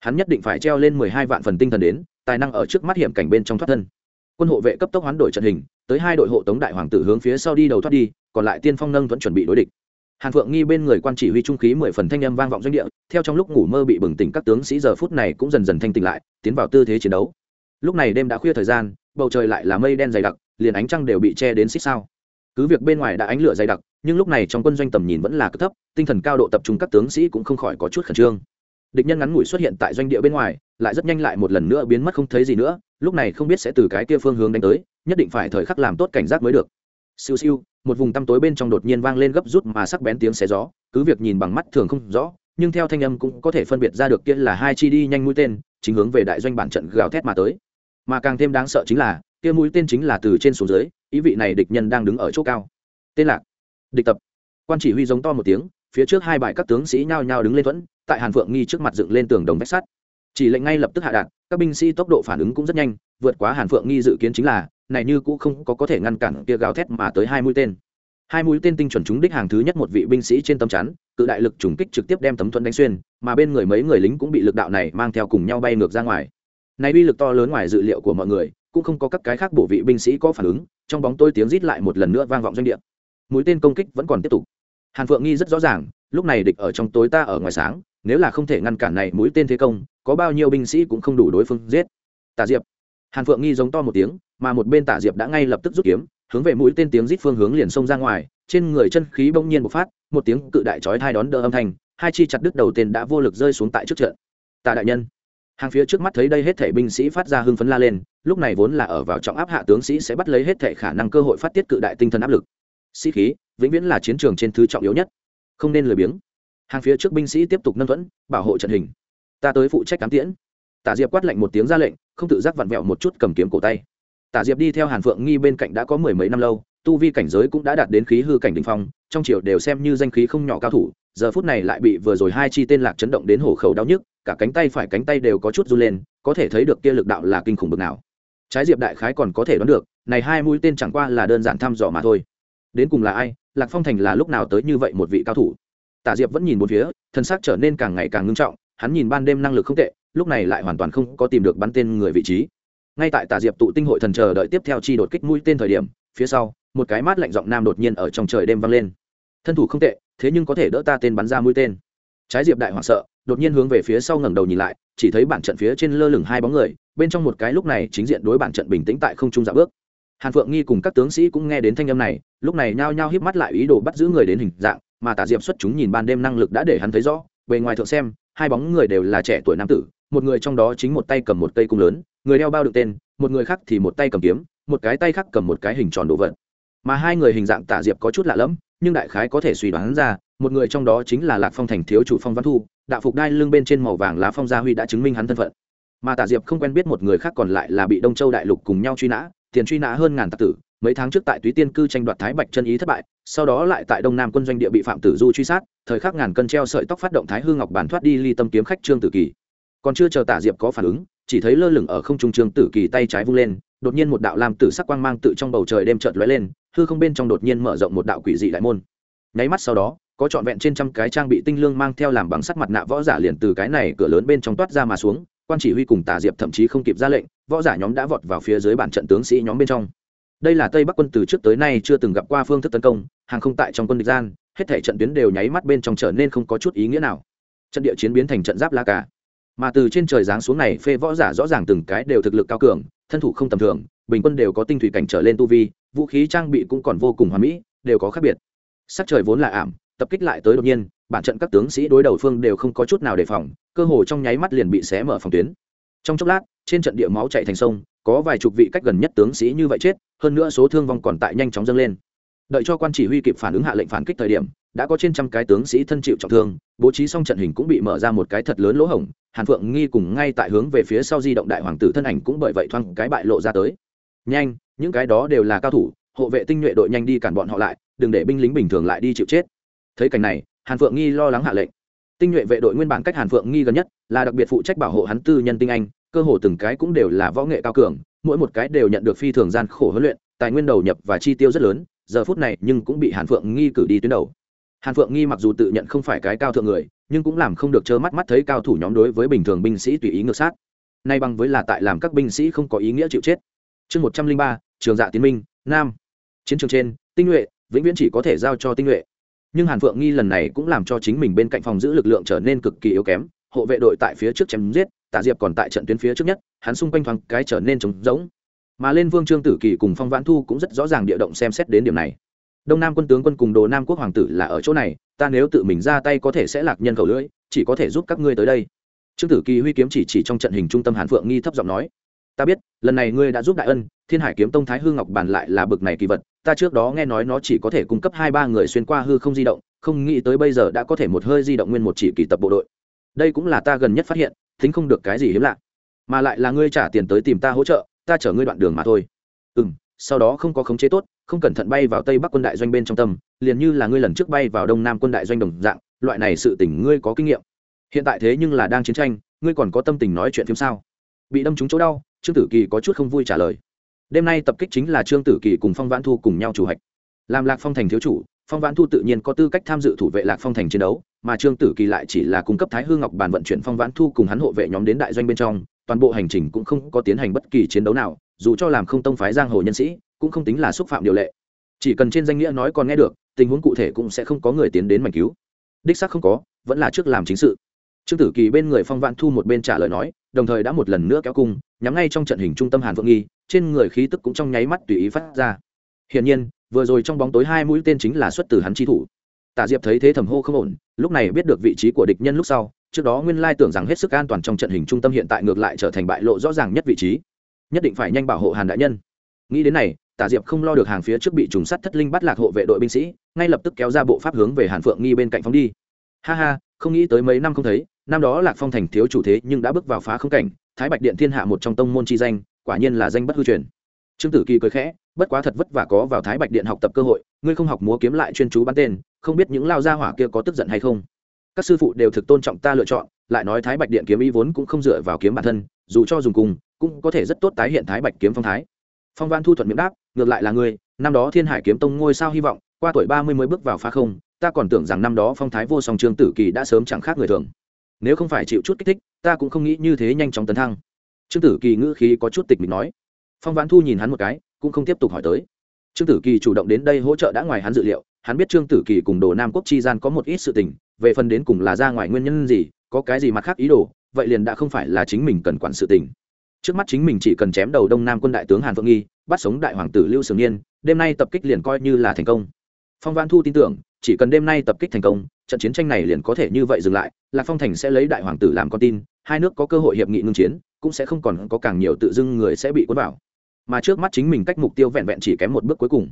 hắn nhất định phải treo lên mười hai vạn phần tinh thần đến, tài năng ở trước mắt hiểm cảnh bên trong thoát thân. Quân hộ vệ cấp tốc hoán đổi trận hình, tới hai đội hộ tống đại hoàng tử hướng phía sau đi đầu thoát đi, còn lại tiên phong nâng vẫn chuẩn bị đối địch. Hàn phượng nghi bên người quan chỉ huy trung khí mười phần thanh âm vang vọng doanh địa, theo trong lúc ngủ mơ bị bừng tỉnh các tướng sĩ giờ phút này cũng dần dần thanh tỉnh lại, tiến vào tư thế chiến đấu. Lúc này đêm đã khuya thời gian, bầu trời lại là mây đen dày đặc, liền ánh trăng đều bị che đến xích sao. Cứ việc bên ngoài đã ánh lửa dày đặc, nhưng lúc này trong quân doanh tầm nhìn vẫn là cực thấp, tinh thần cao độ tập trung các tướng sĩ cũng không khỏi có chút khẩn trương địch nhân ngắn ngủi xuất hiện tại doanh địa bên ngoài, lại rất nhanh lại một lần nữa biến mất không thấy gì nữa, lúc này không biết sẽ từ cái kia phương hướng đánh tới, nhất định phải thời khắc làm tốt cảnh giác mới được. Siêu siêu, một vùng tăm tối bên trong đột nhiên vang lên gấp rút mà sắc bén tiếng xé gió, cứ việc nhìn bằng mắt thường không rõ, nhưng theo thanh âm cũng có thể phân biệt ra được kia là hai chi đi nhanh mũi tên, chính hướng về đại doanh bản trận gào thét mà tới. Mà càng thêm đáng sợ chính là, kia mũi tên chính là từ trên xuống dưới, ý vị này địch nhân đang đứng ở chỗ cao. Tên lạc, địch tập. Quan chỉ huy giống to một tiếng, phía trước hai bài các tướng sĩ nhao nhao đứng lên thuẫn tại hàn phượng nghi trước mặt dựng lên tường đồng vách sắt. Chỉ lệnh ngay lập tức hạ đạn, các binh sĩ tốc độ phản ứng cũng rất nhanh, vượt quá hàn phượng nghi dự kiến chính là, này như cũng không có có thể ngăn cản kia gào thét mà tới hai mũi tên. Hai mũi tên tinh chuẩn trúng đích hàng thứ nhất một vị binh sĩ trên tấm chắn, cự đại lực trùng kích trực tiếp đem tấm thuẫn đánh xuyên, mà bên người mấy người lính cũng bị lực đạo này mang theo cùng nhau bay ngược ra ngoài. Này uy lực to lớn ngoài dự liệu của mọi người, cũng không có các cái khác bổ vị binh sĩ có phản ứng, trong bóng tôi tiếng rít lại một lần nữa vang vọng doanh địa. Mũi tên công kích vẫn còn tiếp tục. Hàn phượng nghi rất rõ ràng, lúc này địch ở trong tối ta ở ngoài sáng nếu là không thể ngăn cản này mũi tên thế công, có bao nhiêu binh sĩ cũng không đủ đối phương giết. Tả diệp. Hàn phượng nghi giống to một tiếng, mà một bên tả diệp đã ngay lập tức rút kiếm, hướng về mũi tên tiếng rít phương hướng liền xông ra ngoài, trên người chân khí bỗng nhiên bộc phát, một tiếng cự đại chói thai đón đỡ âm thanh, hai chi chặt đứt đầu tên đã vô lực rơi xuống tại trước trận. Tả đại nhân. Hàng phía trước mắt thấy đây hết thể binh sĩ phát ra hưng phấn la lên, lúc này vốn là ở vào trọng áp hạ tướng sĩ sẽ bắt lấy hết thể khả năng cơ hội phát tiết cự đại tinh thần áp lực. Sĩ khí, vĩnh viễn là chiến trường trên thứ trọng yếu nhất. Không nên lười biếng hàng phía trước binh sĩ tiếp tục nâng thuẫn, bảo hộ trận hình. Ta tới phụ trách cám tiễn. Tả diệp quát lạnh một tiếng ra lệnh, không tự giác vặn vẹo một chút cầm kiếm cổ tay. Tả diệp đi theo hàn phượng nghi bên cạnh đã có mười mấy năm lâu, tu vi cảnh giới cũng đã đạt đến khí hư cảnh đình phong, trong triều đều xem như danh khí không nhỏ cao thủ, giờ phút này lại bị vừa rồi hai chi tên lạc chấn động đến hổ khẩu đau nhức, cả cánh tay phải cánh tay đều có chút run lên, có thể thấy được kia lực đạo là kinh khủng bực nào. Trái diệp đại khái còn có thể đoán được, này hai mũi tên chẳng qua là đơn giản thăm dò mà thôi. Đến cùng là ai, lạc phong thành là lúc nào tới như vậy một vị cao thủ? Tả diệp vẫn nhìn một phía, thân xác trở nên càng ngày càng ngưng trọng, hắn nhìn ban đêm năng lực không tệ, lúc này lại hoàn toàn không có tìm được bắn tên người vị trí. Ngay tại tả diệp tụ tinh hội thần chờ đợi tiếp theo chi đột kích mũi tên thời điểm, phía sau, một cái mát lạnh giọng nam đột nhiên ở trong trời đêm vang lên. Thân thủ không tệ, thế nhưng có thể đỡ ta tên bắn ra mũi tên. Trái diệp đại hoảng sợ, đột nhiên hướng về phía sau ngẩng đầu nhìn lại, chỉ thấy bản trận phía trên lơ lửng hai bóng người, bên trong một cái lúc này chính diện đối bản trận bình tĩnh tại không trung dạ bước. Hàn phượng nghi cùng các tướng sĩ cũng nghe đến thanh âm này, lúc này nhao nhao híp mắt lại ý đồ bắt giữ người đến hình dạng mà tả diệp xuất chúng nhìn ban đêm năng lực đã để hắn thấy rõ, bề ngoài thượng xem, hai bóng người đều là trẻ tuổi nam tử, một người trong đó chính một tay cầm một cây cung lớn, người đeo bao đựng tên, một người khác thì một tay cầm kiếm, một cái tay khác cầm một cái hình tròn đồ vật. Mà hai người hình dạng tả diệp có chút lạ lẫm, nhưng đại khái có thể suy đoán ra, một người trong đó chính là lạc phong thành thiếu chủ phong văn thu, đạo phục đai lưng bên trên màu vàng lá phong gia huy đã chứng minh hắn thân phận. Mà tả diệp không quen biết một người khác còn lại là bị đông châu đại lục cùng nhau truy nã, tiền truy nã hơn ngàn tạc tử mấy tháng trước tại túy tiên cư tranh đoạt thái bạch chân ý thất bại, sau đó lại tại đông nam quân doanh địa bị phạm tử du truy sát, thời khắc ngàn cân treo sợi tóc phát động thái hư ngọc bản thoát đi ly tâm kiếm khách trương tử kỳ. Còn chưa chờ tả diệp có phản ứng, chỉ thấy lơ lửng ở không trung trương tử kỳ tay trái vung lên, đột nhiên một đạo làm tử sắc quang mang tự trong bầu trời đêm chợt lóe lên, hư không bên trong đột nhiên mở rộng một đạo quỷ dị đại môn. Nháy mắt sau đó, có trọn vẹn trên trăm cái trang bị tinh lương mang theo làm bằng sắt mặt nạ võ giả liền từ cái này cửa lớn bên trong toát ra mà xuống, quan chỉ huy cùng tả diệp thậm chí không kịp ra lệnh, võ giả nhóm đã vọt vào phía dưới bản trận tướng sĩ nhóm bên trong đây là tây bắc quân từ trước tới nay chưa từng gặp qua phương thức tấn công, hàng không tại trong quân địch gian, hết thể trận tuyến đều nháy mắt bên trong trở nên không có chút ý nghĩa nào. Trận địa chiến biến thành trận giáp la cả mà từ trên trời giáng xuống này, phê võ giả rõ ràng từng cái đều thực lực cao cường, thân thủ không tầm thường, bình quân đều có tinh thủy cảnh trở lên tu vi, vũ khí trang bị cũng còn vô cùng hoà mỹ, đều có khác biệt. Sắc trời vốn là ảm, tập kích lại tới đột nhiên, bản trận các tướng sĩ đối đầu phương đều không có chút nào đề phòng, cơ hồ trong nháy mắt liền bị xé mở phòng tuyến. Trong chốc lát, trên trận địa máu chạy thành sông có vài chục vị cách gần nhất tướng sĩ như vậy chết, hơn nữa số thương vong còn tại nhanh chóng dâng lên. Đợi cho quan chỉ huy kịp phản ứng hạ lệnh phản kích thời điểm, đã có trên trăm cái tướng sĩ thân chịu trọng thương, bố trí xong trận hình cũng bị mở ra một cái thật lớn lỗ hổng, hàn phượng nghi cùng ngay tại hướng về phía sau di động đại hoàng tử thân ảnh cũng bởi vậy thoang cái bại lộ ra tới. Nhanh, những cái đó đều là cao thủ, hộ vệ tinh nhuệ đội nhanh đi cản bọn họ lại, đừng để binh lính bình thường lại đi chịu chết. Thấy cảnh này, hàn phượng nghi lo lắng hạ lệnh tinh nhuệ vệ đội nguyên bản cách hàn phượng nghi gần nhất, là đặc biệt phụ trách bảo hộ hắn tư nhân tinh anh, cơ hồ từng cái cũng đều là võ nghệ cao cường, mỗi một cái đều nhận được phi thường gian khổ huấn luyện, tài nguyên đầu nhập và chi tiêu rất lớn, giờ phút này nhưng cũng bị hàn phượng nghi cử đi tuyến đầu. Hàn phượng nghi mặc dù tự nhận không phải cái cao thượng người, nhưng cũng làm không được trơ mắt mắt thấy cao thủ nhóm đối với bình thường binh sĩ tùy ý ngược sát. Nay bằng với là tại làm các binh sĩ không có ý nghĩa chịu chết. Chương một trăm linh ba, trường dạ tiến minh, nam. Chiến trường trên, tinh nhuệ, vĩnh viễn chỉ có thể giao cho tinh nhuệ nhưng hàn phượng nghi lần này cũng làm cho chính mình bên cạnh phòng giữ lực lượng trở nên cực kỳ yếu kém, hộ vệ đội tại phía trước chém giết, tạ diệp còn tại trận tuyến phía trước nhất, hắn xung quanh thoáng cái trở nên trống rỗng. Mà lên vương trương tử kỳ cùng phong vãn thu cũng rất rõ ràng địa động xem xét đến điểm này. Đông nam quân tướng quân cùng đồ nam quốc hoàng tử là ở chỗ này, ta nếu tự mình ra tay có thể sẽ lạc nhân khẩu lưỡi, chỉ có thể giúp các ngươi tới đây. Trương tử kỳ huy kiếm chỉ chỉ trong trận hình trung tâm hàn phượng nghi thấp giọng nói ta biết, lần này ngươi đã giúp đại ân, thiên hải kiếm tông thái hư ngọc bàn lại là bực này kỳ vật, ta trước đó nghe nói nó chỉ có thể cung cấp hai ba người xuyên qua hư không di động, không nghĩ tới bây giờ đã có thể một hơi di động nguyên một chỉ kỳ tập bộ đội. Đây cũng là ta gần nhất phát hiện thính không được cái gì hiếm lạ. Mà lại là ngươi trả tiền tới tìm ta hỗ trợ, ta chở ngươi đoạn đường mà thôi. Ừ m sau đó không có khống chế tốt, không cẩn thận bay vào tây bắc quân đại doanh bên trong tâm, liền như là ngươi lần trước bay vào đông nam quân đại doanh đồng dạng, loại này sự tình ngươi có kinh nghiệm. Hiện tại thế nhưng là đang chiến tranh, ngươi còn có tâm tình nói chuyện phim sao? Bị đâm trúng chỗ đau trương tử kỳ có chút không vui trả lời. Đêm nay tập kích chính là trương tử kỳ cùng phong vãn thu cùng nhau chủ hạch. Làm lạc phong thành thiếu chủ, phong vãn thu tự nhiên có tư cách tham dự thủ vệ lạc phong thành chiến đấu, mà trương tử kỳ lại chỉ là cung cấp thái hương ngọc bàn vận chuyển phong vãn thu cùng hắn hộ vệ nhóm đến đại doanh bên trong, toàn bộ hành trình cũng không có tiến hành bất kỳ chiến đấu nào, dù cho làm không tông phái giang hồ nhân sĩ, cũng không tính là xúc phạm điều lệ. Chỉ cần trên danh nghĩa nói còn nghe được, tình huống cụ thể cũng sẽ không có người tiến đến mảnh cứu. Đích xác không có, vẫn là trước làm chính sự trương tử kỳ bên người phong vạn thu một bên trả lời nói, đồng thời đã một lần nữa kéo cung, nhắm ngay trong trận hình trung tâm hàn phượng nghi, trên người khí tức cũng trong nháy mắt tùy ý phát ra. Hiển nhiên, vừa rồi trong bóng tối hai mũi tên chính là xuất từ hắn chi thủ. Tạ diệp thấy thế thầm hô không ổn, lúc này biết được vị trí của địch nhân lúc sau, trước đó nguyên lai tưởng rằng hết sức an toàn trong trận hình trung tâm hiện tại ngược lại trở thành bại lộ rõ ràng nhất vị trí. Nhất định phải nhanh bảo hộ hàn đại nhân. Nghĩ đến này tạ diệp không lo được hàng phía trước bị trùng sắt thất linh bắt lạc hộ vệ đội binh sĩ, ngay lập tức kéo ra bộ pháp hướng về hàn phượng nghi bên cạnh phóng đi. Ha ha, không nghĩ tới mấy năm không thấy năm đó lạc phong thành thiếu chủ thế nhưng đã bước vào phá không cảnh, thái bạch điện thiên hạ một trong tông môn chi danh, quả nhiên là danh bất hư truyền. Trương tử kỳ cười khẽ, bất quá thật vất vả có vào thái bạch điện học tập cơ hội, ngươi không học múa kiếm lại chuyên chú bắn tên, không biết những lao gia hỏa kia có tức giận hay không? Các sư phụ đều thực tôn trọng ta lựa chọn, lại nói thái bạch điện kiếm ý vốn cũng không dựa vào kiếm bản thân, dù cho dùng cùng, cũng có thể rất tốt tái hiện thái bạch kiếm phong thái. Phong văn thu thuận miệng đáp, ngược lại là ngươi, năm đó thiên hải kiếm tông ngôi sao hy vọng, qua tuổi ba mươi mới bước vào phá không, ta còn tưởng rằng năm đó phong thái vô song trương tử kỳ đã sớm chẳng khác người thường nếu không phải chịu chút kích thích, ta cũng không nghĩ như thế nhanh chóng tấn thăng. Trương tử kỳ ngữ khí có chút tịch mình nói. Phong vãn thu nhìn hắn một cái, cũng không tiếp tục hỏi tới. Trương tử kỳ chủ động đến đây hỗ trợ đã ngoài hắn dự liệu, hắn biết trương tử kỳ cùng đồ nam quốc chi gian có một ít sự tình, về phần đến cùng là ra ngoài nguyên nhân gì, có cái gì mặt khác ý đồ, vậy liền đã không phải là chính mình cần quản sự tình. Trước mắt chính mình chỉ cần chém đầu đông nam quân đại tướng hàn phượng nghi, bắt sống đại hoàng tử lưu sường niên, đêm nay tập kích liền coi như là thành công phong văn thu tin tưởng, chỉ cần đêm nay tập kích thành công, trận chiến tranh này liền có thể như vậy dừng lại, lạc phong thành sẽ lấy đại hoàng tử làm con tin, hai nước có cơ hội hiệp nghị ngưng chiến, cũng sẽ không còn có càng nhiều tự dưng người sẽ bị cuốn vào. Mà trước mắt chính mình cách mục tiêu vẹn vẹn chỉ kém một bước cuối cùng.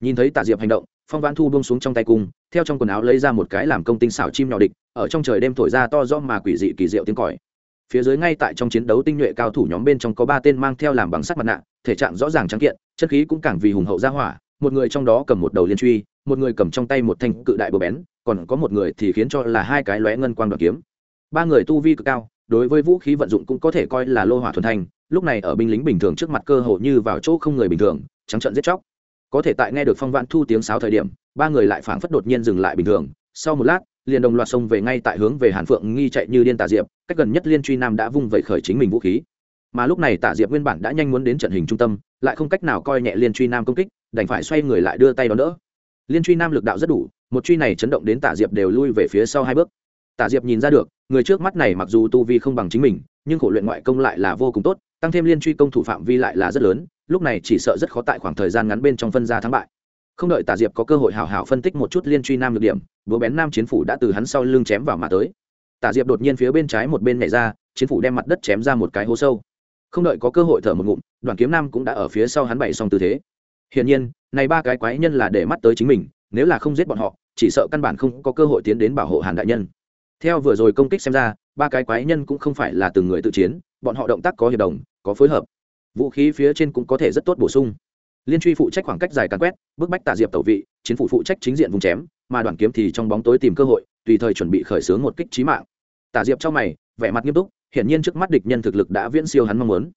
Nhìn thấy tạ diệp hành động, phong văn thu bông xuống trong tay cung, theo trong quần áo lấy ra một cái làm công tinh xảo chim nhỏ địch, ở trong trời đêm thổi ra to do mà quỷ dị kỳ diệu tiếng còi. Phía dưới ngay tại trong chiến đấu tinh nhuệ cao thủ nhóm bên trong có ba tên mang theo làm bằng sắt mặt nạ, thể trạng rõ ràng trắng kiện chất khí cũng càng vì hùng hậu ra hỏa, một người trong đó cầm một đầu liên truy một người cầm trong tay một thanh cự đại bờ bén, còn có một người thì khiến cho là hai cái lóe ngân quang đoàn kiếm. Ba người tu vi cực cao, đối với vũ khí vận dụng cũng có thể coi là lô hỏa thuần thanh lúc này ở binh lính bình thường trước mặt cơ hồ như vào chỗ không người bình thường, trắng trận giết chóc. Có thể tại nghe được phong vãn thu tiếng sáo thời điểm, ba người lại phảng phất đột nhiên dừng lại bình thường, sau một lát, liền đồng loạt xông về ngay tại hướng về hàn phượng nghi chạy như điên tà diệp, cách gần nhất liên truy nam đã vung vẩy khởi chính mình vũ khí. Mà lúc này tả diệp nguyên bản đã nhanh muốn đến trận hình trung tâm, lại không cách nào coi nhẹ liên truy nam công kích, đành phải xoay người lại đưa tay đón đỡ liên truy nam lực đạo rất đủ, một truy này chấn động đến tả diệp đều lui về phía sau hai bước. Tả diệp nhìn ra được, người trước mắt này mặc dù tu vi không bằng chính mình, nhưng khổ luyện ngoại công lại là vô cùng tốt, tăng thêm liên truy công thủ phạm vi lại là rất lớn, lúc này chỉ sợ rất khó tại khoảng thời gian ngắn bên trong phân ra thắng bại. Không đợi tả diệp có cơ hội hào hào phân tích một chút liên truy nam được điểm, búa bén nam chiến phủ đã từ hắn sau lưng chém vào mà tới. Tả diệp đột nhiên phía bên trái một bên nhảy ra, chiến phủ đem mặt đất chém ra một cái hố sâu. Không đợi có cơ hội thở một ngụm, đoàn kiếm nam cũng đã ở phía sau hắn bày xong tư thế hiển nhiên, này ba cái quái nhân là để mắt tới chính mình, nếu là không giết bọn họ, chỉ sợ căn bản không có cơ hội tiến đến bảo hộ hàn đại nhân. Theo vừa rồi công kích xem ra, ba cái quái nhân cũng không phải là từng người tự chiến, bọn họ động tác có hiệp đồng, có phối hợp. Vũ khí phía trên cũng có thể rất tốt bổ sung. Liên truy phụ trách khoảng cách dài càn quét, bức bách tạ diệp tẩu vị, chiến phủ phụ trách chính diện vùng chém, mà đoàn kiếm thì trong bóng tối tìm cơ hội, tùy thời chuẩn bị khởi xướng một kích trí mạng. Tạ diệp trong mày, vẻ mặt nghiêm túc, hiển nhiên trước mắt địch nhân thực lực đã viễn siêu hắn mong muốn.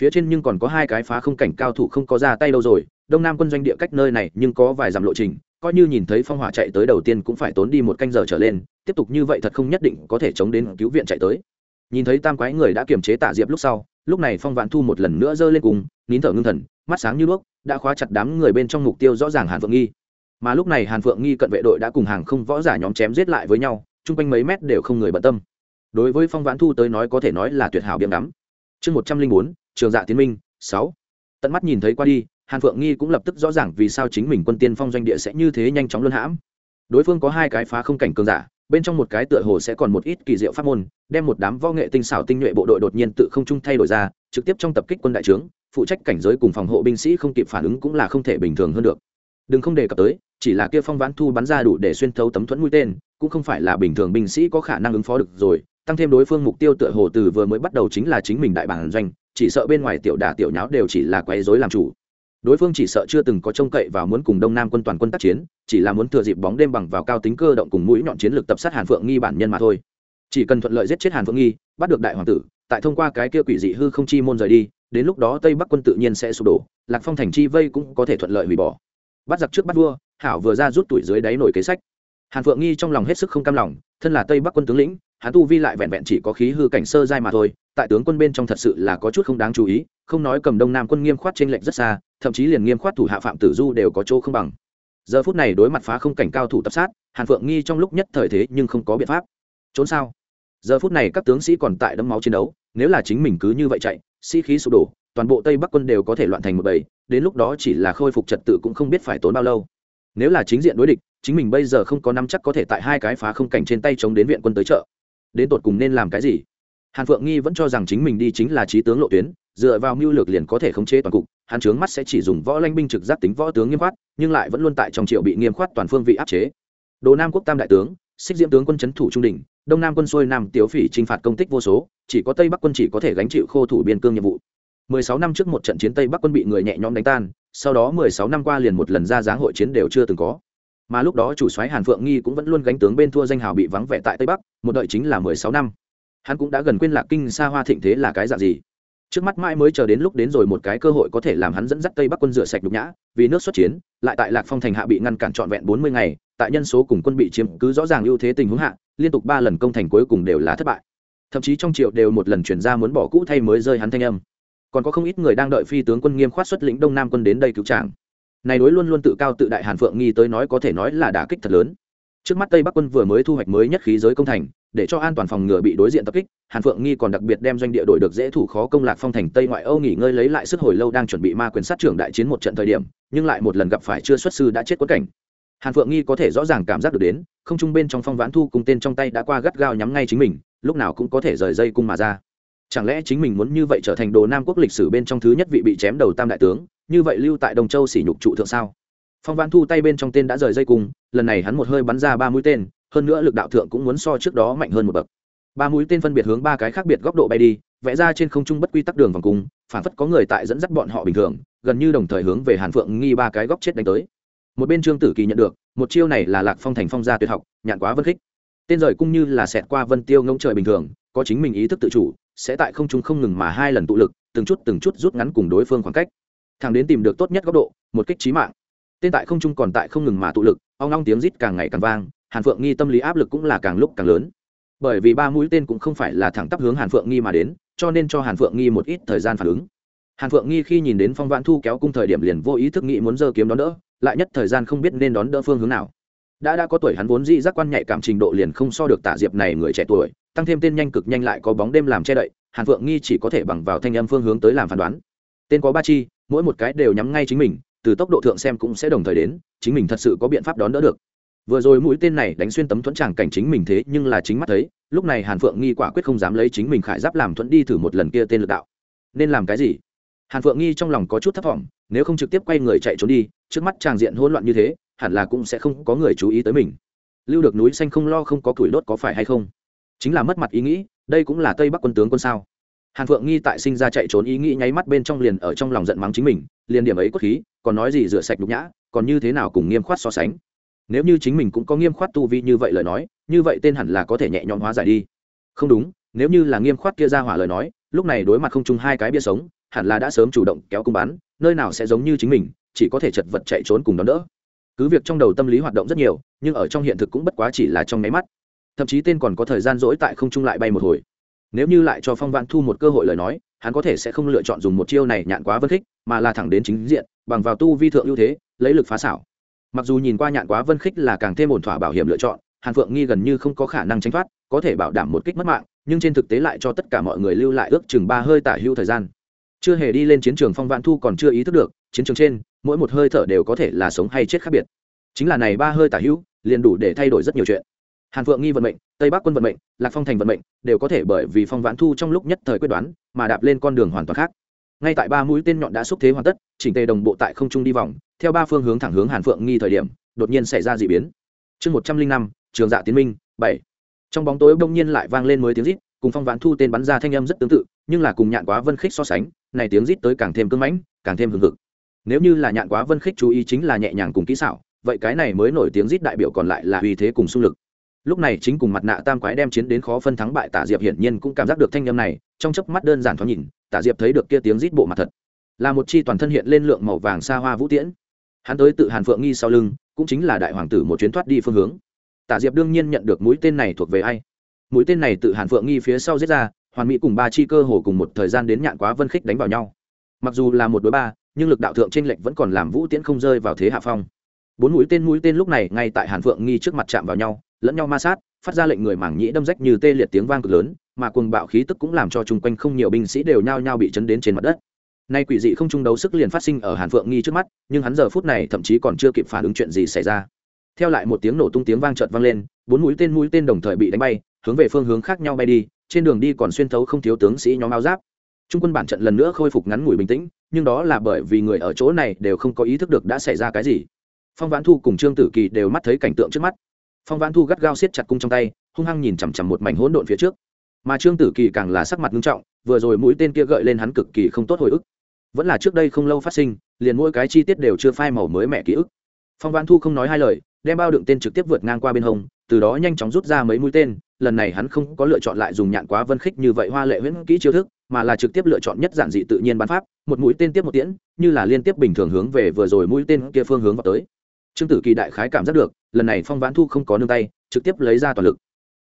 Phía trên nhưng còn có hai cái phá không cảnh cao thủ không có ra tay đâu rồi đông nam quân doanh địa cách nơi này nhưng có vài dặm lộ trình, coi như nhìn thấy phong hỏa chạy tới đầu tiên cũng phải tốn đi một canh giờ trở lên, tiếp tục như vậy thật không nhất định có thể chống đến cứu viện chạy tới. Nhìn thấy tam quái người đã kiềm chế tạ diệp lúc sau, lúc này phong vạn thu một lần nữa giơ lên cùng, nín thở ngưng thần, mắt sáng như đuốc, đã khóa chặt đám người bên trong mục tiêu rõ ràng hàn phượng nghi. Mà lúc này hàn phượng nghi cận vệ đội đã cùng hàng không võ giả nhóm chém giết lại với nhau, chung quanh mấy mét đều không người bận tâm. Đối với phong vãn thu tới nói có thể nói là tuyệt hảo biếm ngắm. Chương một trăm linh bốn, trường dạ tiến minh, sáu. Tận mắt nhìn thấy qua đi hàn phượng nghi cũng lập tức rõ ràng vì sao chính mình quân tiên phong doanh địa sẽ như thế nhanh chóng luân hãm. Đối phương có hai cái phá không cảnh cường giả, bên trong một cái tựa hồ sẽ còn một ít kỳ diệu pháp môn, đem một đám võ nghệ tinh xảo tinh nhuệ bộ đội đột nhiên tự không trung thay đổi ra, trực tiếp trong tập kích quân đại trướng, phụ trách cảnh giới cùng phòng hộ binh sĩ không kịp phản ứng cũng là không thể bình thường hơn được. Đừng không đề cập tới, chỉ là kia phong vãn thu bắn ra đủ để xuyên thấu tấm thuẫn mũi tên, cũng không phải là bình thường binh sĩ có khả năng ứng phó được rồi, tăng thêm đối phương mục tiêu tựa hồ từ vừa mới bắt đầu chính là chính mình đại bản doanh, chỉ sợ bên ngoài tiểu đà tiểu nháo đều chỉ là quấy rối làm chủ đối phương chỉ sợ chưa từng có trông cậy và muốn cùng đông nam quân toàn quân tác chiến, chỉ là muốn thừa dịp bóng đêm bằng vào cao tính cơ động cùng mũi nhọn chiến lược tập sát hàn phượng nghi bản nhân mà thôi. Chỉ cần thuận lợi giết chết hàn phượng nghi, bắt được đại hoàng tử, tại thông qua cái kia quỷ dị hư không chi môn rời đi, đến lúc đó tây bắc quân tự nhiên sẽ sụp đổ, lạc phong thành chi vây cũng có thể thuận lợi hủy bỏ. Bắt giặc trước bắt vua, hảo vừa ra rút tuổi dưới đáy nổi kế sách. Hàn phượng nghi trong lòng hết sức không cam lòng, thân là tây bắc quân tướng lĩnh, hắn tu vi lại vẹn vẹn chỉ có khí hư cảnh sơ giai mà thôi, tại tướng quân bên trong thật sự là có chút không đáng chú ý, không nói cầm đông nam quân nghiêm khoát trên lệnh rất xa thậm chí liền nghiêm khoát thủ hạ phạm tử du đều có chỗ không bằng. Giờ phút này đối mặt phá không cảnh cao thủ tập sát, hàn phượng nghi trong lúc nhất thời thế nhưng không có biện pháp. Trốn sao? Giờ phút này các tướng sĩ còn tại đấm máu chiến đấu, nếu là chính mình cứ như vậy chạy, sĩ khí sụp đổ, toàn bộ tây bắc quân đều có thể loạn thành một bầy, đến lúc đó chỉ là khôi phục trật tự cũng không biết phải tốn bao lâu. Nếu là chính diện đối địch, chính mình bây giờ không có năm chắc có thể tại hai cái phá không cảnh trên tay chống đến viện quân tới chợ. Đến tột cùng nên làm cái gì? Hàn phượng nghi vẫn cho rằng chính mình đi chính là trí tướng lộ tuyến, dựa vào mưu lược liền có thể khống chế toàn cục hàn trướng mắt sẽ chỉ dùng võ lanh binh trực giác tính võ tướng nghiêm khoát, nhưng lại vẫn luôn tại trong triệu bị nghiêm khoát toàn phương vị áp chế. Đồ nam quốc tam đại tướng, xích diễm tướng quân c thủ trung đình đông nam quân xuôi nam tiếu phỉ t r i n h phạt công tích vô số, chỉ có tây bắc quân chỉ có thể gánh chịu khô thủ biên cương nhiệm vụ. Mười sáu năm trước một trận chiến tây bắc quân bị người nhẹ nhõm đánh tan, sau đó mười sáu năm qua liền một lần ra dáng hội chiến đều chưa từng có. Mà lúc đó chủ soái hàn phượng nghi cũng vẫn luôn gánh tướng bên thua danh hào bị vắng vẻ tại tây bắc, một đợi chính là mười sáu năm hắn cũng đã gần quên lạc kinh xa hoa thịnh thế là cái dạng gì. Trước mắt mãi mới chờ đến lúc đến rồi một cái cơ hội có thể làm hắn dẫn dắt tây bắc quân rửa sạch nhục nhã, vì nước xuất chiến, lại tại lạc phong thành hạ bị ngăn cản trọn vẹn bốn mươi ngày, tại nhân số cùng quân bị chiếm cứ rõ ràng ưu thế tình huống hạ, liên tục ba lần công thành cuối cùng đều là thất bại. Thậm chí trong triệu đều một lần chuyển ra muốn bỏ cũ thay mới rơi hắn thanh âm. Còn có không ít người đang đợi phi tướng quân nghiêm khoát xuất lĩnh đông nam quân đến đây cứu tràng. Này đối luôn luôn tự cao tự đại hàn phượng nghi tới nói có thể nói là đả kích thật lớn. Trước mắt tây bắc quân vừa mới thu hoạch mới nhất khí giới công thành để cho an toàn phòng ngừa bị đối diện tập kích, hàn phượng nghi còn đặc biệt đem doanh địa đổi được dễ thủ khó công lạc phong thành tây ngoại âu nghỉ ngơi lấy lại sức hồi lâu đang chuẩn bị ma quyền sát trưởng đại chiến một trận thời điểm, nhưng lại một lần gặp phải chưa xuất sư đã chết quất cảnh. Hàn phượng nghi có thể rõ ràng cảm giác được đến, không trung bên trong phong vãn thu cùng tên trong tay đã qua gắt gao nhắm ngay chính mình, lúc nào cũng có thể rời dây cung mà ra. Chẳng lẽ chính mình muốn như vậy trở thành đồ nam quốc lịch sử bên trong thứ nhất vị bị chém đầu tam đại tướng, như vậy lưu tại đồng châu xỉ nhục trụ thượng sao? Phong vãn thu tay bên trong tên đã rời dây cung, lần này hắn một hơi bắn ra ba mũi tên hơn nữa lực đạo thượng cũng muốn so trước đó mạnh hơn một bậc. Ba mũi tên phân biệt hướng ba cái khác biệt góc độ bay đi, vẽ ra trên không trung bất quy tắc đường vòng cung, phản phất có người tại dẫn dắt bọn họ bình thường, gần như đồng thời hướng về hàn phượng nghi ba cái góc chết đánh tới. Một bên trương tử kỳ nhận được, một chiêu này là lạc phong thành phong gia tuyệt học, nhạn quá vân khích. Tên rời cung như là xẹt qua vân tiêu ngông trời bình thường, có chính mình ý thức tự chủ, sẽ tại không trung không ngừng mà hai lần tụ lực, từng chút từng chút rút ngắn cùng đối phương khoảng cách. Thằng đến tìm được tốt nhất góc độ, một kích trí mạng. Tên tại không trung còn tại không ngừng mà tụ lực, ong long tiếng rít càng ngày càng vang hàn phượng nghi tâm lý áp lực cũng là càng lúc càng lớn. Bởi vì ba mũi tên cũng không phải là thẳng tắp hướng hàn phượng nghi mà đến, cho nên cho hàn phượng nghi một ít thời gian phản ứng. Hàn phượng nghi khi nhìn đến phong vãn thu kéo cung thời điểm liền vô ý thức nghĩ muốn giơ kiếm đón đỡ, lại nhất thời gian không biết nên đón đỡ phương hướng nào. Đã đã có tuổi hắn vốn dĩ giác quan nhạy cảm trình độ liền không so được tả diệp này người trẻ tuổi, tăng thêm tên nhanh cực nhanh lại có bóng đêm làm che đậy, hàn phượng nghi chỉ có thể bằng vào thanh âm phương hướng tới làm phán đoán. Tên có ba chi, mỗi một cái đều nhắm ngay chính mình, từ tốc độ thượng xem cũng sẽ đồng thời đến, chính mình thật sự có biện pháp đón đỡ được vừa rồi mũi tên này đánh xuyên tấm thuẫn tràng cảnh chính mình thế, nhưng là chính mắt thấy, lúc này hàn phượng nghi quả quyết không dám lấy chính mình khải giáp làm thuẫn đi thử một lần kia tên lực đạo. Nên làm cái gì? Hàn phượng nghi trong lòng có chút thất vọng nếu không trực tiếp quay người chạy trốn đi, trước mắt tràng diện hỗn loạn như thế, hẳn là cũng sẽ không có người chú ý tới mình. Lưu được núi xanh không lo không có củi đốt có phải hay không? Chính là mất mặt ý nghĩ, đây cũng là tây bắc quân tướng quân sao? Hàn phượng nghi tại sinh ra chạy trốn ý nghĩ nháy mắt bên trong liền ở trong lòng giận mắng chính mình, liền điểm ấy cốt khí, còn nói gì rửa sạch nhục nhã, còn như thế nào cùng nghiêm khoát so sánh? Nếu như chính mình cũng có nghiêm khoát tu vi như vậy lời nói, như vậy tên hẳn là có thể nhẹ nhõm hóa giải đi. Không đúng, nếu như là nghiêm khoát kia ra hỏa lời nói, lúc này đối mặt không chung hai cái bia sống, hẳn là đã sớm chủ động kéo cung bắn, nơi nào sẽ giống như chính mình, chỉ có thể chật vật chạy trốn cùng đón đỡ. Cứ việc trong đầu tâm lý hoạt động rất nhiều, nhưng ở trong hiện thực cũng bất quá chỉ là trong máy mắt. Thậm chí tên còn có thời gian dỗi tại không trung lại bay một hồi. Nếu như lại cho phong vạn thu một cơ hội lời nói, hắn có thể sẽ không lựa chọn dùng một chiêu này nhạn quá vân khích, mà là thẳng đến chính diện, bằng vào tu vi thượng ưu thế, lấy lực phá xảo mặc dù nhìn qua nhạn quá vân khích là càng thêm ổn thỏa bảo hiểm lựa chọn, hàn phượng nghi gần như không có khả năng tránh thoát, có thể bảo đảm một kích mất mạng, nhưng trên thực tế lại cho tất cả mọi người lưu lại ước chừng ba hơi tả hưu thời gian. Chưa hề đi lên chiến trường phong vạn thu còn chưa ý thức được, chiến trường trên, mỗi một hơi thở đều có thể là sống hay chết khác biệt. Chính là này ba hơi tả hữu, liền đủ để thay đổi rất nhiều chuyện. Hàn phượng nghi vận mệnh, tây bắc quân vận mệnh, lạc phong thành vận mệnh, đều có thể bởi vì phong vãn thu trong lúc nhất thời quyết đoán, mà đạp lên con đường hoàn toàn khác ngay tại ba mũi tên nhọn đã xúc thế hoàn tất, chỉnh tề đồng bộ tại không trung đi vòng, theo ba phương hướng thẳng hướng hàn phượng nghi thời điểm, đột nhiên xảy ra d ị biến. Chương một trăm linh năm, trường dạ tiến minh, bảy. Trong bóng tối đông nhiên lại vang lên mới tiếng rít, cùng phong vãn thu tên bắn ra thanh âm rất tương tự, nhưng là cùng nhạn quá vân khích so sánh, này tiếng rít tới càng thêm cưng mãnh, càng thêm hừng hực. Nếu như là nhạn quá vân khích chú ý chính là nhẹ nhàng cùng kỹ xảo, vậy cái này mới nổi tiếng rít đại biểu còn lại là uy thế cùng xung lực. Lúc này chính cùng mặt nạ tam quái đem chiến đến khó phân thắng bại tả diệp hiển nhiên cũng cảm giác được thanh âm này, trong chớp mắt đơn giản thoáng nhìn tả diệp thấy được kia tiếng rít bộ mặt thật. Là một chi toàn thân hiện lên lượng màu vàng xa hoa vũ tiễn. Hắn tới tự hàn phượng nghi sau lưng, cũng chính là đại hoàng tử một chuyến thoát đi phương hướng. Tả diệp đương nhiên nhận được mũi tên này thuộc về ai. Mũi tên này tự hàn phượng nghi phía sau giết ra, hoàn mỹ cùng ba chi cơ hồ cùng một thời gian đến nhạn quá vân khích đánh vào nhau. Mặc dù là một đối ba, nhưng lực đạo thượng t r ê n lệch vẫn còn làm vũ tiễn không rơi vào thế hạ phong. Bốn mũi tên mũi tên lúc này ngay tại hàn phượng nghi trước mặt chạm vào nhau, lẫn nhau ma sát, phát ra lệnh người mảng nhĩ đâm rách như tê liệt tiếng vang cực lớn mà cuồng bạo khí tức cũng làm cho chung quanh không nhiều binh sĩ đều nhao nhao bị chấn đến trên mặt đất. Nay quỷ dị không chung đấu sức liền phát sinh ở hàn phượng nghi trước mắt, nhưng hắn giờ phút này thậm chí còn chưa kịp phản ứng chuyện gì xảy ra. Theo lại một tiếng nổ tung tiếng vang trợt vang lên, bốn mũi tên mũi tên đồng thời bị đánh bay, hướng về phương hướng khác nhau bay đi, trên đường đi còn xuyên thấu không thiếu tướng sĩ nhóm áo giáp. Trung quân bản trận lần nữa khôi phục ngắn ngủi bình tĩnh, nhưng đó là bởi vì người ở chỗ này đều không có ý thức được đã xảy ra cái gì. Phong vãn thu cùng trương tử kỳ đều mắt thấy cảnh tượng trước mắt. Phong vãn thu gắt gao siết chặt cung trong tay, hung hăng nhìn chằm chằm một mảnh hỗn độn phía trước mà trương tử kỳ càng là sắc mặt nghiêm trọng, vừa rồi mũi tên kia gợi lên hắn cực kỳ không tốt hồi ức. Vẫn là trước đây không lâu phát sinh, liền mỗi cái chi tiết đều chưa phai màu mới mẹ ký ức. Phong vãn thu không nói hai lời, đem bao đựng tên trực tiếp vượt ngang qua bên hông, từ đó nhanh chóng rút ra mấy mũi tên, lần này hắn không có lựa chọn lại dùng nhạn quá vân khích như vậy hoa lệ huyễn kỹ chiêu thức, mà là trực tiếp lựa chọn nhất giản dị tự nhiên bắn pháp, một mũi tên tiếp một tiễn, như là liên tiếp bình thường hướng về vừa rồi mũi tên kia phương hướng vào tới. Trương tử kỳ đại khái cảm giác được, lần này phong vãn thu không có nương tay, trực tiếp lấy ra toàn lực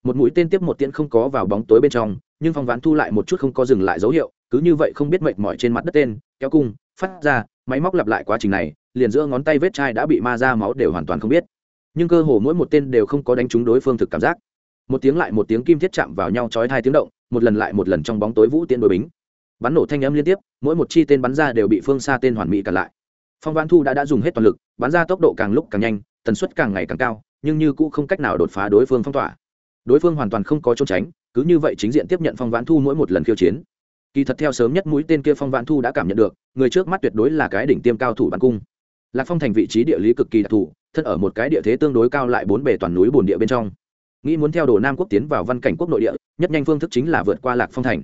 một mũi tên tiếp một tiễn không có vào bóng tối bên trong, nhưng phong ván thu lại một chút không có dừng lại dấu hiệu, cứ như vậy không biết mệt mỏi trên mặt đất tên, kéo cung, phát ra, máy móc lặp lại quá trình này, liền giữa ngón tay vết chai đã bị ma ra máu đều hoàn toàn không biết. Nhưng cơ hồ mỗi một tên đều không có đánh trúng đối phương thực cảm giác. Một tiếng lại một tiếng kim thiết chạm vào nhau chói hai tiếng động, một lần lại một lần trong bóng tối vũ tiên đối bính. Bắn nổ thanh âm liên tiếp, mỗi một chi tên bắn ra đều bị phương xa tên hoàn mỹ cản lại. Phong ván thu đã đã dùng hết toàn lực, bắn ra tốc độ càng lúc càng nhanh, tần suất càng ngày càng cao, nhưng như cũ không cách nào đột phá đối phương phong tỏa đối phương hoàn toàn không có trốn tránh, cứ như vậy chính diện tiếp nhận phong vãn thu mỗi một lần khiêu chiến. Kỳ thật theo sớm nhất mũi tên kia phong vãn thu đã cảm nhận được, người trước mắt tuyệt đối là cái đỉnh tiêm cao thủ bắn cung. Lạc phong thành vị trí địa lý cực kỳ đặc thù, thân ở một cái địa thế tương đối cao lại bốn bề toàn núi bồn địa bên trong. Nghĩ muốn theo đồ nam quốc tiến vào văn cảnh quốc nội địa, nhất nhanh phương thức chính là vượt qua lạc phong thành.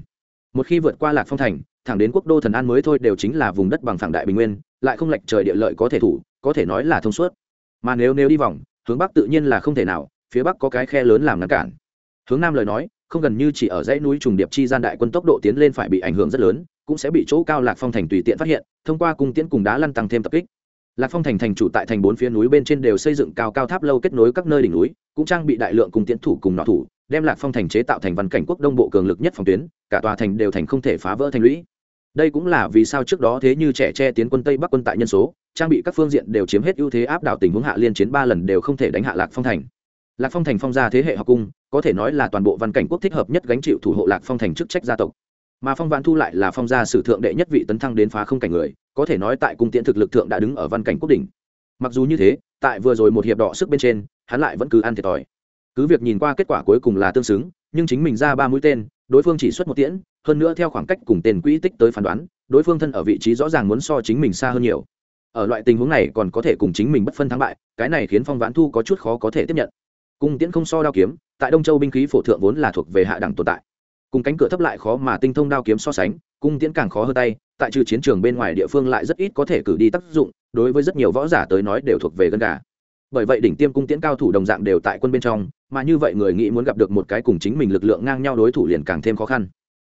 Một khi vượt qua lạc phong thành, thẳng đến quốc đô thần an mới thôi đều chính là vùng đất bằng phẳng đại bình nguyên, lại không lệch trời địa lợi có thể thủ, có thể nói là thông suốt. Mà nếu nếu đi vòng, hướng bắc tự nhiên là không thể nào phía bắc có cái khe lớn làm ngăn cản. Hướng nam lời nói, không gần như chỉ ở dãy núi trùng điệp chi gian đại quân tốc độ tiến lên phải bị ảnh hưởng rất lớn, cũng sẽ bị chỗ cao lạc phong thành tùy tiện phát hiện, thông qua cung tiễn cùng đá lăn tăng thêm tập kích. Lạc phong thành thành chủ tại thành bốn phía núi bên trên đều xây dựng cao cao tháp lâu kết nối các nơi đỉnh núi, cũng trang bị đại lượng cung tiễn thủ cùng nọ thủ, đem lạc phong thành chế tạo thành văn cảnh quốc đông bộ cường lực nhất phòng tuyến, cả tòa thành đều thành không thể phá vỡ thành lũy. Đây cũng là vì sao trước đó thế như trẻ che tiến quân tây bắc quân tại nhân số, trang bị các phương diện đều chiếm hết ưu thế áp đảo tình huống hạ liên chiến ba lần đều không thể đánh hạ lạc phong thành lạc phong thành phong gia thế hệ học cung, có thể nói là toàn bộ văn cảnh quốc thích hợp nhất gánh chịu thủ hộ lạc phong thành chức trách gia tộc. Mà phong vãn thu lại là phong gia sử thượng đệ nhất vị tấn thăng đến phá không cảnh người, có thể nói tại cung tiễn thực lực thượng đã đứng ở văn cảnh quốc đỉnh. Mặc dù như thế, tại vừa rồi một hiệp đỏ sức bên trên, hắn lại vẫn cứ ăn thiệt thòi. Cứ việc nhìn qua kết quả cuối cùng là tương xứng, nhưng chính mình ra ba mũi tên, đối phương chỉ xuất một tiễn, hơn nữa theo khoảng cách cùng tên quỹ tích tới phán đoán, đối phương thân ở vị trí rõ ràng muốn so chính mình xa hơn nhiều. Ở loại tình huống này còn có thể cùng chính mình bất phân thắng bại, cái này khiến phong vãn thu có chút khó có thể tiếp nhận cung tiễn không so đao kiếm tại đông châu binh khí phổ thượng vốn là thuộc về hạ đẳng tồn tại. Cùng cánh cửa thấp lại khó mà tinh thông đao kiếm so sánh cung tiễn càng khó hơn tay tại trừ chiến trường bên ngoài địa phương lại rất ít có thể cử đi tác dụng đối với rất nhiều võ giả tới nói đều thuộc về gân gà. Bởi vậy đỉnh tiêm cung tiễn cao thủ đồng dạng đều tại quân bên trong mà như vậy người nghĩ muốn gặp được một cái cùng chính mình lực lượng ngang nhau đối thủ liền càng thêm khó khăn.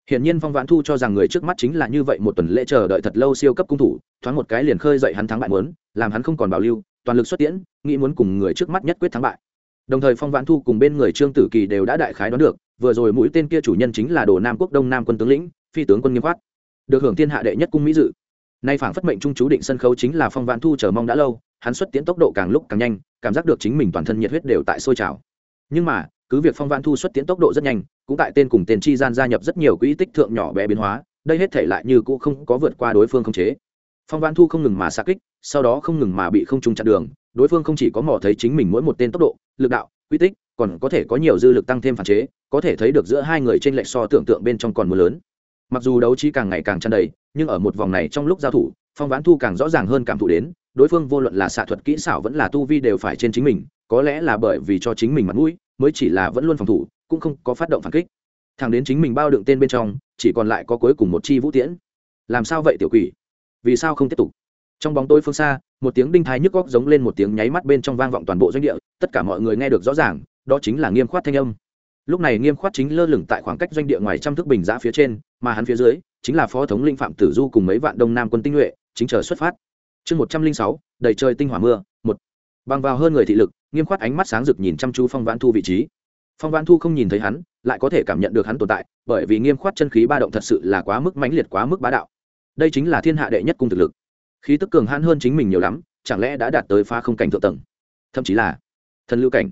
Hiển nhiên Phong Vãn Thu cho rằng người trước mắt chính là như vậy một tuần lễ chờ đợi thật lâu siêu cấp cung thủ, thoáng một cái liền khơi dậy hắn thắng bại muốn, làm hắn không còn bảo lưu, toàn lực xuất tiễn, nghĩ muốn cùng người trước mắt nhất quyết thắng bại. Đồng thời Phong Vãn Thu cùng bên người Trương Tử Kỳ đều đã đại khái đoán được, vừa rồi mũi tên kia chủ nhân chính là Đồ Nam quốc Đông Nam quân tướng lĩnh, phi tướng quân Nghiêm Khoát, được hưởng thiên hạ đệ nhất cung mỹ dự. Nay phảng phất mệnh trung chú định sân khấu chính là Phong Vãn Thu chờ mong đã lâu, hắn xuất tiến tốc độ càng lúc càng nhanh, cảm giác được chính mình toàn thân nhiệt huyết đều tại sôi trào. Nhưng mà, cứ việc Phong Vãn Thu xuất tiến tốc độ rất nhanh, cũng tại tên cùng tên chi gian gia nhập rất nhiều quỹ tích thượng nhỏ bé biến hóa, đây hết thể lại như cũ không có vượt qua đối phương không chế. Phong Vãn Thu không ngừng mà xa kích, sau đó không ngừng mà bị không trung chặn đường, đối phương không chỉ có mò thấy chính mình mỗi một tên tốc độ, lực đạo, quy tích, còn có thể có nhiều dư lực tăng thêm phản chế, có thể thấy được giữa hai người trên lệch so tưởng tượng bên trong còn mưa lớn. Mặc dù đấu trí càng ngày càng tràn đầy, nhưng ở một vòng này trong lúc giao thủ, Phong Vãn Thu càng rõ ràng hơn cảm thụ đến, đối phương vô luận là xạ thuật kỹ xảo vẫn là tu vi đều phải trên chính mình, có lẽ là bởi vì cho chính mình mặt mũi, mới chỉ là vẫn luôn phòng thủ, cũng không có phát động phản kích. Thẳng đến chính mình bao đựng tên bên trong, chỉ còn lại có cuối cùng một chi vũ tiễn. Làm sao vậy tiểu quỷ? Vì sao không tiếp tục? Trong bóng tối phương xa, một tiếng đinh thái nhức góc giống lên một tiếng nháy mắt bên trong vang vọng toàn bộ doanh địa, tất cả mọi người nghe được rõ ràng, đó chính là Nghiêm Khoát thanh âm. Lúc này Nghiêm Khoát chính lơ lửng tại khoảng cách doanh địa ngoài trăm thước bình giã phía trên, mà hắn phía dưới chính là phó thống linh phạm tử du cùng mấy vạn đông nam quân tinh nhuệ chính chờ xuất phát. Chương một trăm linh sáu đầy trời tinh hỏa mưa một. Bằng vào hơn người thị lực nghiêm khoát ánh mắt sáng rực nhìn chăm chú phong vãn thu vị trí. Phong vãn thu không nhìn thấy hắn lại có thể cảm nhận được hắn tồn tại bởi vì nghiêm khoát chân khí ba động thật sự là quá mức mãnh liệt quá mức bá đạo. Đây chính là thiên hạ đệ nhất cung thực lực khí tức cường hãn hơn chính mình nhiều lắm, chẳng lẽ đã đạt tới phá không cảnh thượng tầng? Thậm chí là thần lưu cảnh.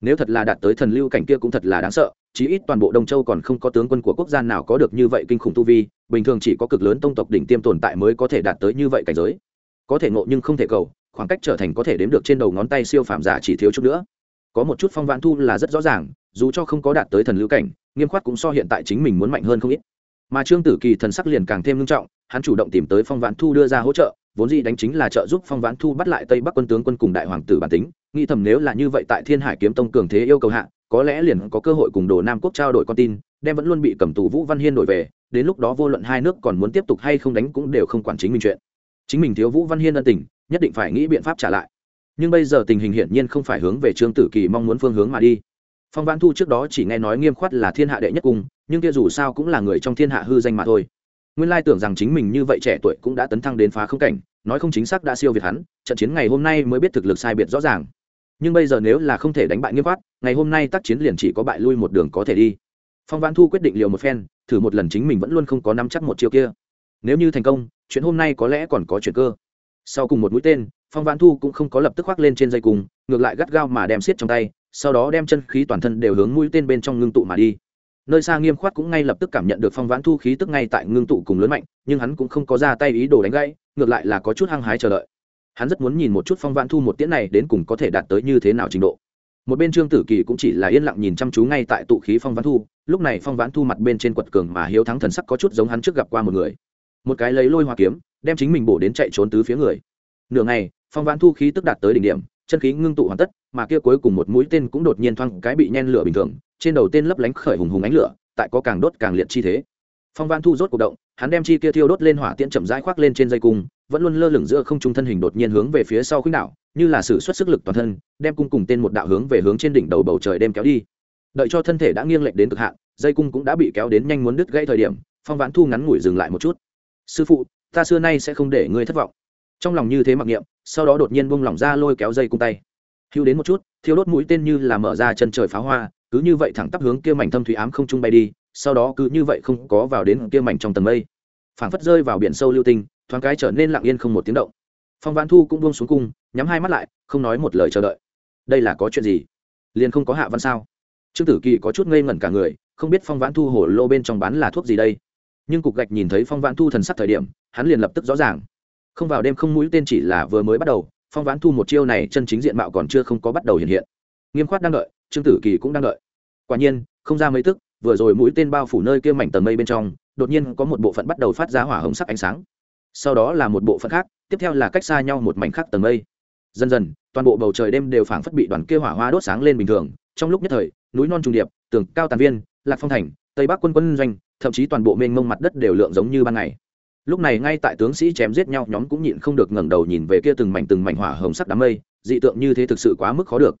Nếu thật là đạt tới thần lưu cảnh kia cũng thật là đáng sợ, chí ít toàn bộ đông châu còn không có tướng quân của quốc gia nào có được như vậy kinh khủng tu vi, bình thường chỉ có cực lớn tông tộc đỉnh tiêm tồn tại mới có thể đạt tới như vậy cảnh giới. Có thể ngộ nhưng không thể cầu, khoảng cách trở thành có thể đếm được trên đầu ngón tay siêu phàm giả chỉ thiếu chút nữa. Có một chút phong vãn thu là rất rõ ràng, dù cho không có đạt tới thần lưu cảnh, nghiêm khoát cũng so hiện tại chính mình muốn mạnh hơn không ít. Mà trương tử kỳ thần sắc liền càng thêm nghiêm trọng, hắn chủ động tìm tới phong vãn thu đưa ra hỗ trợ vốn dĩ đánh chính là trợ giúp phong vãn thu bắt lại tây bắc quân tướng quân cùng đại hoàng tử bản tính, nghĩ thầm nếu là như vậy tại thiên hải kiếm tông cường thế yêu cầu hạ, có lẽ liền có cơ hội cùng đồ nam quốc trao đổi con tin, đem vẫn luôn bị cầm tù vũ văn hiên đổi về, đến lúc đó vô luận hai nước còn muốn tiếp tục hay không đánh cũng đều không quản chính mình chuyện. Chính mình thiếu vũ văn hiên ân tình, nhất định phải nghĩ biện pháp trả lại. Nhưng bây giờ tình hình hiển nhiên không phải hướng về trương tử kỳ mong muốn phương hướng mà đi. Phong vãn thu trước đó chỉ nghe nói nghiêm khoát là thiên hạ đệ nhất cung, nhưng kia dù sao cũng là người trong thiên hạ hư danh mà thôi nguyên lai tưởng rằng chính mình như vậy trẻ tuổi cũng đã tấn thăng đến phá không cảnh, nói không chính xác đã siêu việt hắn, trận chiến ngày hôm nay mới biết thực lực sai biệt rõ ràng. Nhưng bây giờ nếu là không thể đánh bại nghiêm khoát ngày hôm nay tác chiến liền chỉ có bại lui một đường có thể đi. Phong vãn thu quyết định liều một phen, thử một lần chính mình vẫn luôn không có nắm chắc một chiều kia. Nếu như thành công, chuyện hôm nay có lẽ còn có chuyện cơ. Sau cùng một mũi tên, phong vãn thu cũng không có lập tức khoác lên trên dây cùng, ngược lại gắt gao mà đem xiết trong tay, sau đó đem chân khí toàn thân đều hướng mũi tên bên trong ngưng tụ mà đi nơi xa nghiêm khoát cũng ngay lập tức cảm nhận được phong vãn thu khí tức ngay tại ngưng tụ cùng lớn mạnh, nhưng hắn cũng không có ra tay ý đồ đánh gãy, ngược lại là có chút hăng hái chờ đợi. Hắn rất muốn nhìn một chút phong vãn thu một tiễn này đến cùng có thể đạt tới như thế nào trình độ. Một bên trương tử kỳ cũng chỉ là yên lặng nhìn chăm chú ngay tại tụ khí phong vãn thu, lúc này phong vãn thu mặt bên trên quật cường mà hiếu thắng thần sắc có chút giống hắn trước gặp qua một người. Một cái lấy lôi hoa kiếm, đem chính mình bổ đến chạy trốn tứ phía người. Nửa ngày, phong vãn thu khí tức đạt tới đỉnh điểm, chân khí ngưng tụ hoàn tất, mà kia cuối cùng một mũi tên cũng đột nhiên thoang cái bị nhen lửa bình thường trên đầu tên lấp lánh khởi hùng hùng ánh lửa, tại có càng đốt càng liệt chi thế. Phong vãn thu rốt cuộc động, hắn đem chi kia thiêu đốt lên hỏa tiễn chậm rãi khoác lên trên dây cung, vẫn luôn lơ lửng giữa không trung thân hình đột nhiên hướng về phía sau khuynh đảo, như là sử xuất sức lực toàn thân, đem cung cùng tên một đạo hướng về hướng trên đỉnh đầu bầu trời đem kéo đi. Đợi cho thân thể đã nghiêng lệch đến cực hạn, dây cung cũng đã bị kéo đến nhanh muốn đứt gãy thời điểm, phong vãn thu ngắn ngủi dừng lại một chút. Sư phụ, ta xưa nay sẽ không để ngươi thất vọng. Trong lòng như thế mặc niệm, sau đó đột nhiên bung lỏng ra lôi kéo dây cung tay. Hưu đến một chút, thiêu đốt mũi tên như là mở ra chân trời pháo hoa cứ như vậy thẳng tắp hướng kia mảnh thâm thủy ám không trung bay đi, sau đó cứ như vậy không có vào đến kia mảnh trong tầng mây. Phảng phất rơi vào biển sâu lưu tinh, thoáng cái trở nên lặng yên không một tiếng động. Phong vãn thu cũng buông xuống cung, nhắm hai mắt lại, không nói một lời chờ đợi. Đây là có chuyện gì? Liền không có hạ văn sao? Trương tử kỳ có chút ngây ngẩn cả người, không biết phong vãn thu hổ lô bên trong bán là thuốc gì đây. Nhưng cục gạch nhìn thấy phong vãn thu thần sắc thời điểm, hắn liền lập tức rõ ràng. Không vào đêm không mũi tên chỉ là vừa mới bắt đầu, phong vãn thu một chiêu này chân chính diện mạo còn chưa không có bắt đầu hiện hiện. Nghiêm khoát đang đợi trương tử kỳ cũng đang đợi. Quả nhiên, không ra mấy tức, vừa rồi mũi tên bao phủ nơi kia mảnh tầng mây bên trong, đột nhiên có một bộ phận bắt đầu phát ra hỏa hồng sắc ánh sáng. Sau đó là một bộ phận khác, tiếp theo là cách xa nhau một mảnh khác tầng mây. Dần dần, toàn bộ bầu trời đêm đều phảng phất bị đoàn kia hỏa hoa đốt sáng lên bình thường. Trong lúc nhất thời, núi non trùng điệp, tường cao tàn viên, lạc phong thành, tây bắc quân quân doanh, thậm chí toàn bộ mênh mông mặt đất đều lượng giống như ban ngày. Lúc này ngay tại tướng sĩ chém giết nhau, nhóm cũng nhịn không được ngẩng đầu nhìn về kia từng mảnh từng mảnh hỏa hồng sắc đám mây, dị tượng như thế thực sự quá mức khó được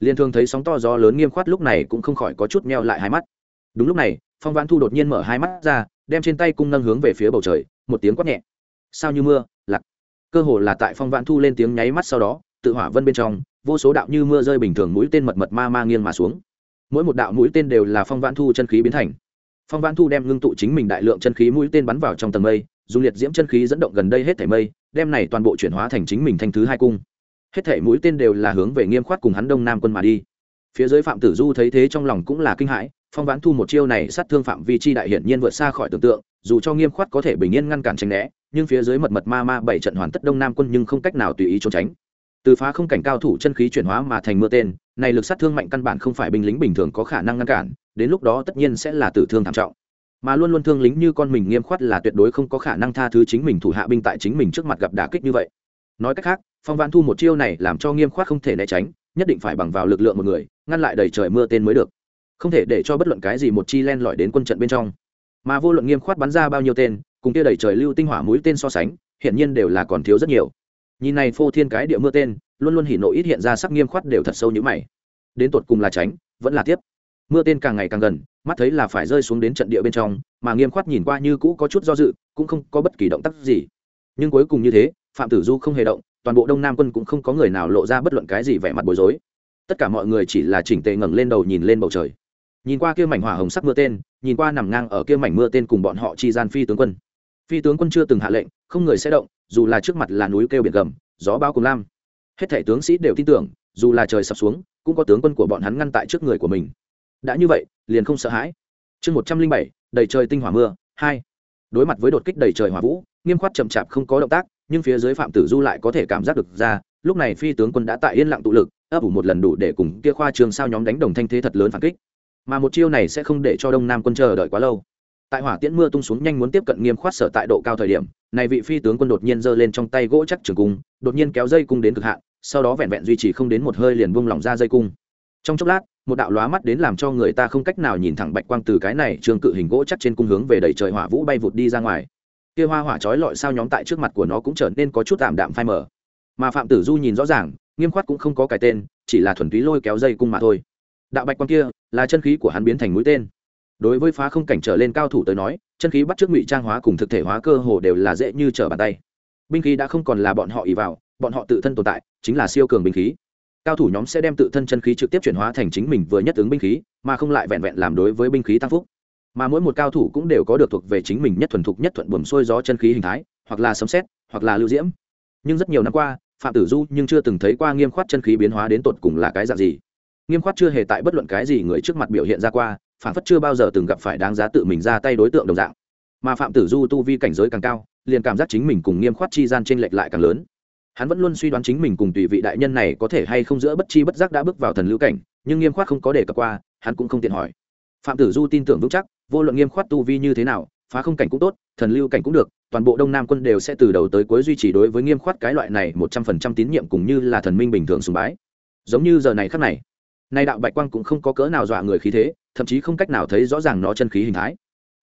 liên thường thấy sóng to gió lớn nghiêm khoát lúc này cũng không khỏi có chút meo lại hai mắt. Đúng lúc này, phong vãn thu đột nhiên mở hai mắt ra, đem trên tay cung nâng hướng về phía bầu trời, một tiếng quát nhẹ. Sao như mưa lặc cơ hồ là tại phong vãn thu lên tiếng nháy mắt sau đó, tự hỏa vân bên trong, vô số đạo như mưa rơi bình thường mũi tên mật mật ma ma nghiêng mà xuống. Mỗi một đạo mũi tên đều là phong vãn thu chân khí biến thành. Phong vãn thu đem ngưng tụ chính mình đại lượng chân khí mũi tên bắn vào trong tầng mây, dùng liệt diễm chân khí dẫn động gần đây hết thảy mây, đem này toàn bộ chuyển hóa thành chính mình thanh thứ hai cung hết thảy mũi tên đều là hướng về nghiêm khoát cùng hắn đông nam quân mà đi. Phía dưới phạm tử du thấy thế trong lòng cũng là kinh hãi, phong vãn thu một chiêu này sát thương phạm vi chi đại hiển nhiên vượt xa khỏi tưởng tượng, dù cho nghiêm khoát có thể bình yên ngăn cản tránh né, nhưng phía dưới mật mật ma ma bảy trận hoàn tất đông nam quân nhưng không cách nào tùy ý trốn tránh. Từ phá không cảnh cao thủ chân khí chuyển hóa mà thành mưa tên, này lực sát thương mạnh căn bản không phải binh lính bình thường có khả năng ngăn cản, đến lúc đó tất nhiên sẽ là tử thương thảm trọng. Mà luôn luôn thương lính như con mình nghiêm khoát là tuyệt đối không có khả năng tha thứ chính mình thủ hạ binh tại chính mình trước mặt gặp đả kích như vậy. Nói cách khác phong vãn thu một chiêu này làm cho nghiêm khoát không thể né tránh, nhất định phải bằng vào lực lượng một người, ngăn lại đầy trời mưa tên mới được. Không thể để cho bất luận cái gì một chi len lỏi đến quân trận bên trong. Mà vô luận nghiêm khoát bắn ra bao nhiêu tên, cùng kia đầy trời lưu tinh hỏa mũi tên so sánh hiện nhiên đều là còn thiếu rất nhiều. Nhìn này phô thiên cái địa mưa tên, luôn luôn hỉ nộ ít hiện ra sắc nghiêm khoát đều thật sâu như mày. Đến tột cùng là tránh, vẫn là tiếp. Mưa tên càng ngày càng gần, mắt thấy là phải rơi xuống đến trận địa bên trong, mà nghiêm khoát nhìn qua như cũ có chút do dự, cũng không có bất kỳ động tác gì. Nhưng cuối cùng như thế, phạm tử du không hề động toàn bộ đông nam quân cũng không có người nào lộ ra bất luận cái gì vẻ mặt bối rối. Tất cả mọi người chỉ là chỉnh tề ngẩng lên đầu nhìn lên bầu trời. Nhìn qua kia mảnh hỏa hồng sắc mưa tên, nhìn qua nằm ngang ở kia mảnh mưa tên cùng bọn họ chi gian phi tướng quân. Phi tướng quân chưa từng hạ lệnh, không người sẽ động, dù là trước mặt là núi kêu biển gầm, gió bao cùng lam. Hết thể tướng sĩ đều tin tưởng, dù là trời sập xuống, cũng có tướng quân của bọn hắn ngăn tại trước người của mình. Đã như vậy, liền không sợ hãi. Chương một trăm linh bảy, đầy trời tinh hỏa mưa, hai. Đối mặt với đột kích đầy trời hỏa vũ, nghiêm khoát chậm chạp không có động tác nhưng phía dưới phạm tử du lại có thể cảm giác được ra, lúc này phi tướng quân đã tại yên lặng tụ lực, ấp ủ một lần đủ để cùng kia khoa trường sao nhóm đánh đồng thanh thế thật lớn phản kích. Mà một chiêu này sẽ không để cho đông nam quân chờ đợi quá lâu. Tại hỏa tiễn mưa tung xuống nhanh muốn tiếp cận nghiêm khoát sở tại độ cao thời điểm, này vị phi tướng quân đột nhiên giơ lên trong tay gỗ chắc trường cung, đột nhiên kéo dây cung đến cực hạn, sau đó vẹn vẹn duy trì không đến một hơi liền buông lỏng ra dây cung. Trong chốc lát, một đạo lóa mắt đến làm cho người ta không cách nào nhìn thẳng bạch quang từ cái này trường cự hình gỗ chắc trên cung hướng về đầy trời hỏa vũ bay vụt đi ra ngoài kia hoa hỏa chói lọi sao nhóm tại trước mặt của nó cũng trở nên có chút tạm đạm phai mờ. Mà phạm tử du nhìn rõ ràng, nghiêm khoát cũng không có cái tên, chỉ là thuần túy lôi kéo dây cung mà thôi. Đạo bạch quang kia, là chân khí của hắn biến thành mũi tên. Đối với phá không cảnh trở lên cao thủ tới nói, chân khí bắt trước ngụy trang hóa cùng thực thể hóa cơ hồ đều là dễ như trở bàn tay. Binh khí đã không còn là bọn họ ỷ vào, bọn họ tự thân tồn tại, chính là siêu cường binh khí. Cao thủ nhóm sẽ đem tự thân chân khí trực tiếp chuyển hóa thành chính mình vừa nhất ứng binh khí, mà không lại vẹn vẹn làm đối với binh khí tăng phúc mà mỗi một cao thủ cũng đều có được thuộc về chính mình nhất thuần thục nhất thuận buồm xuôi gió chân khí hình thái, hoặc là sấm xét hoặc là lưu diễm. Nhưng rất nhiều năm qua, phạm tử du nhưng chưa từng thấy qua nghiêm khoát chân khí biến hóa đến tột cùng là cái dạng gì. Nghiêm khoát chưa hề tại bất luận cái gì người trước mặt biểu hiện ra qua phản phất chưa bao giờ từng gặp phải đáng giá tự mình ra tay đối tượng đồng dạng. Mà phạm tử du tu vi cảnh giới càng cao, liền cảm giác chính mình cùng nghiêm khoát chi gian t r ê n lệch lại càng lớn. Hắn vẫn luôn suy đoán chính mình cùng tùy vị đại nhân này có thể hay không giữa bất chi bất giác đã bước vào thần lưu cảnh, nhưng nghiêm khoát không có đề cập qua, hắn cũng không tiện hỏi. Phạm tử du tin tưởng vững chắc vô luận nghiêm khoát tu vi như thế nào, phá không cảnh cũng tốt, thần lưu cảnh cũng được, toàn bộ đông nam quân đều sẽ từ đầu tới cuối duy trì đối với nghiêm khoát cái loại này một trăm phần trăm tín nhiệm cùng như là thần minh bình thường sùng bái. Giống như giờ này khắc này, nay đạo bạch quang cũng không có cỡ nào dọa người khí thế, thậm chí không cách nào thấy rõ ràng nó chân khí hình thái.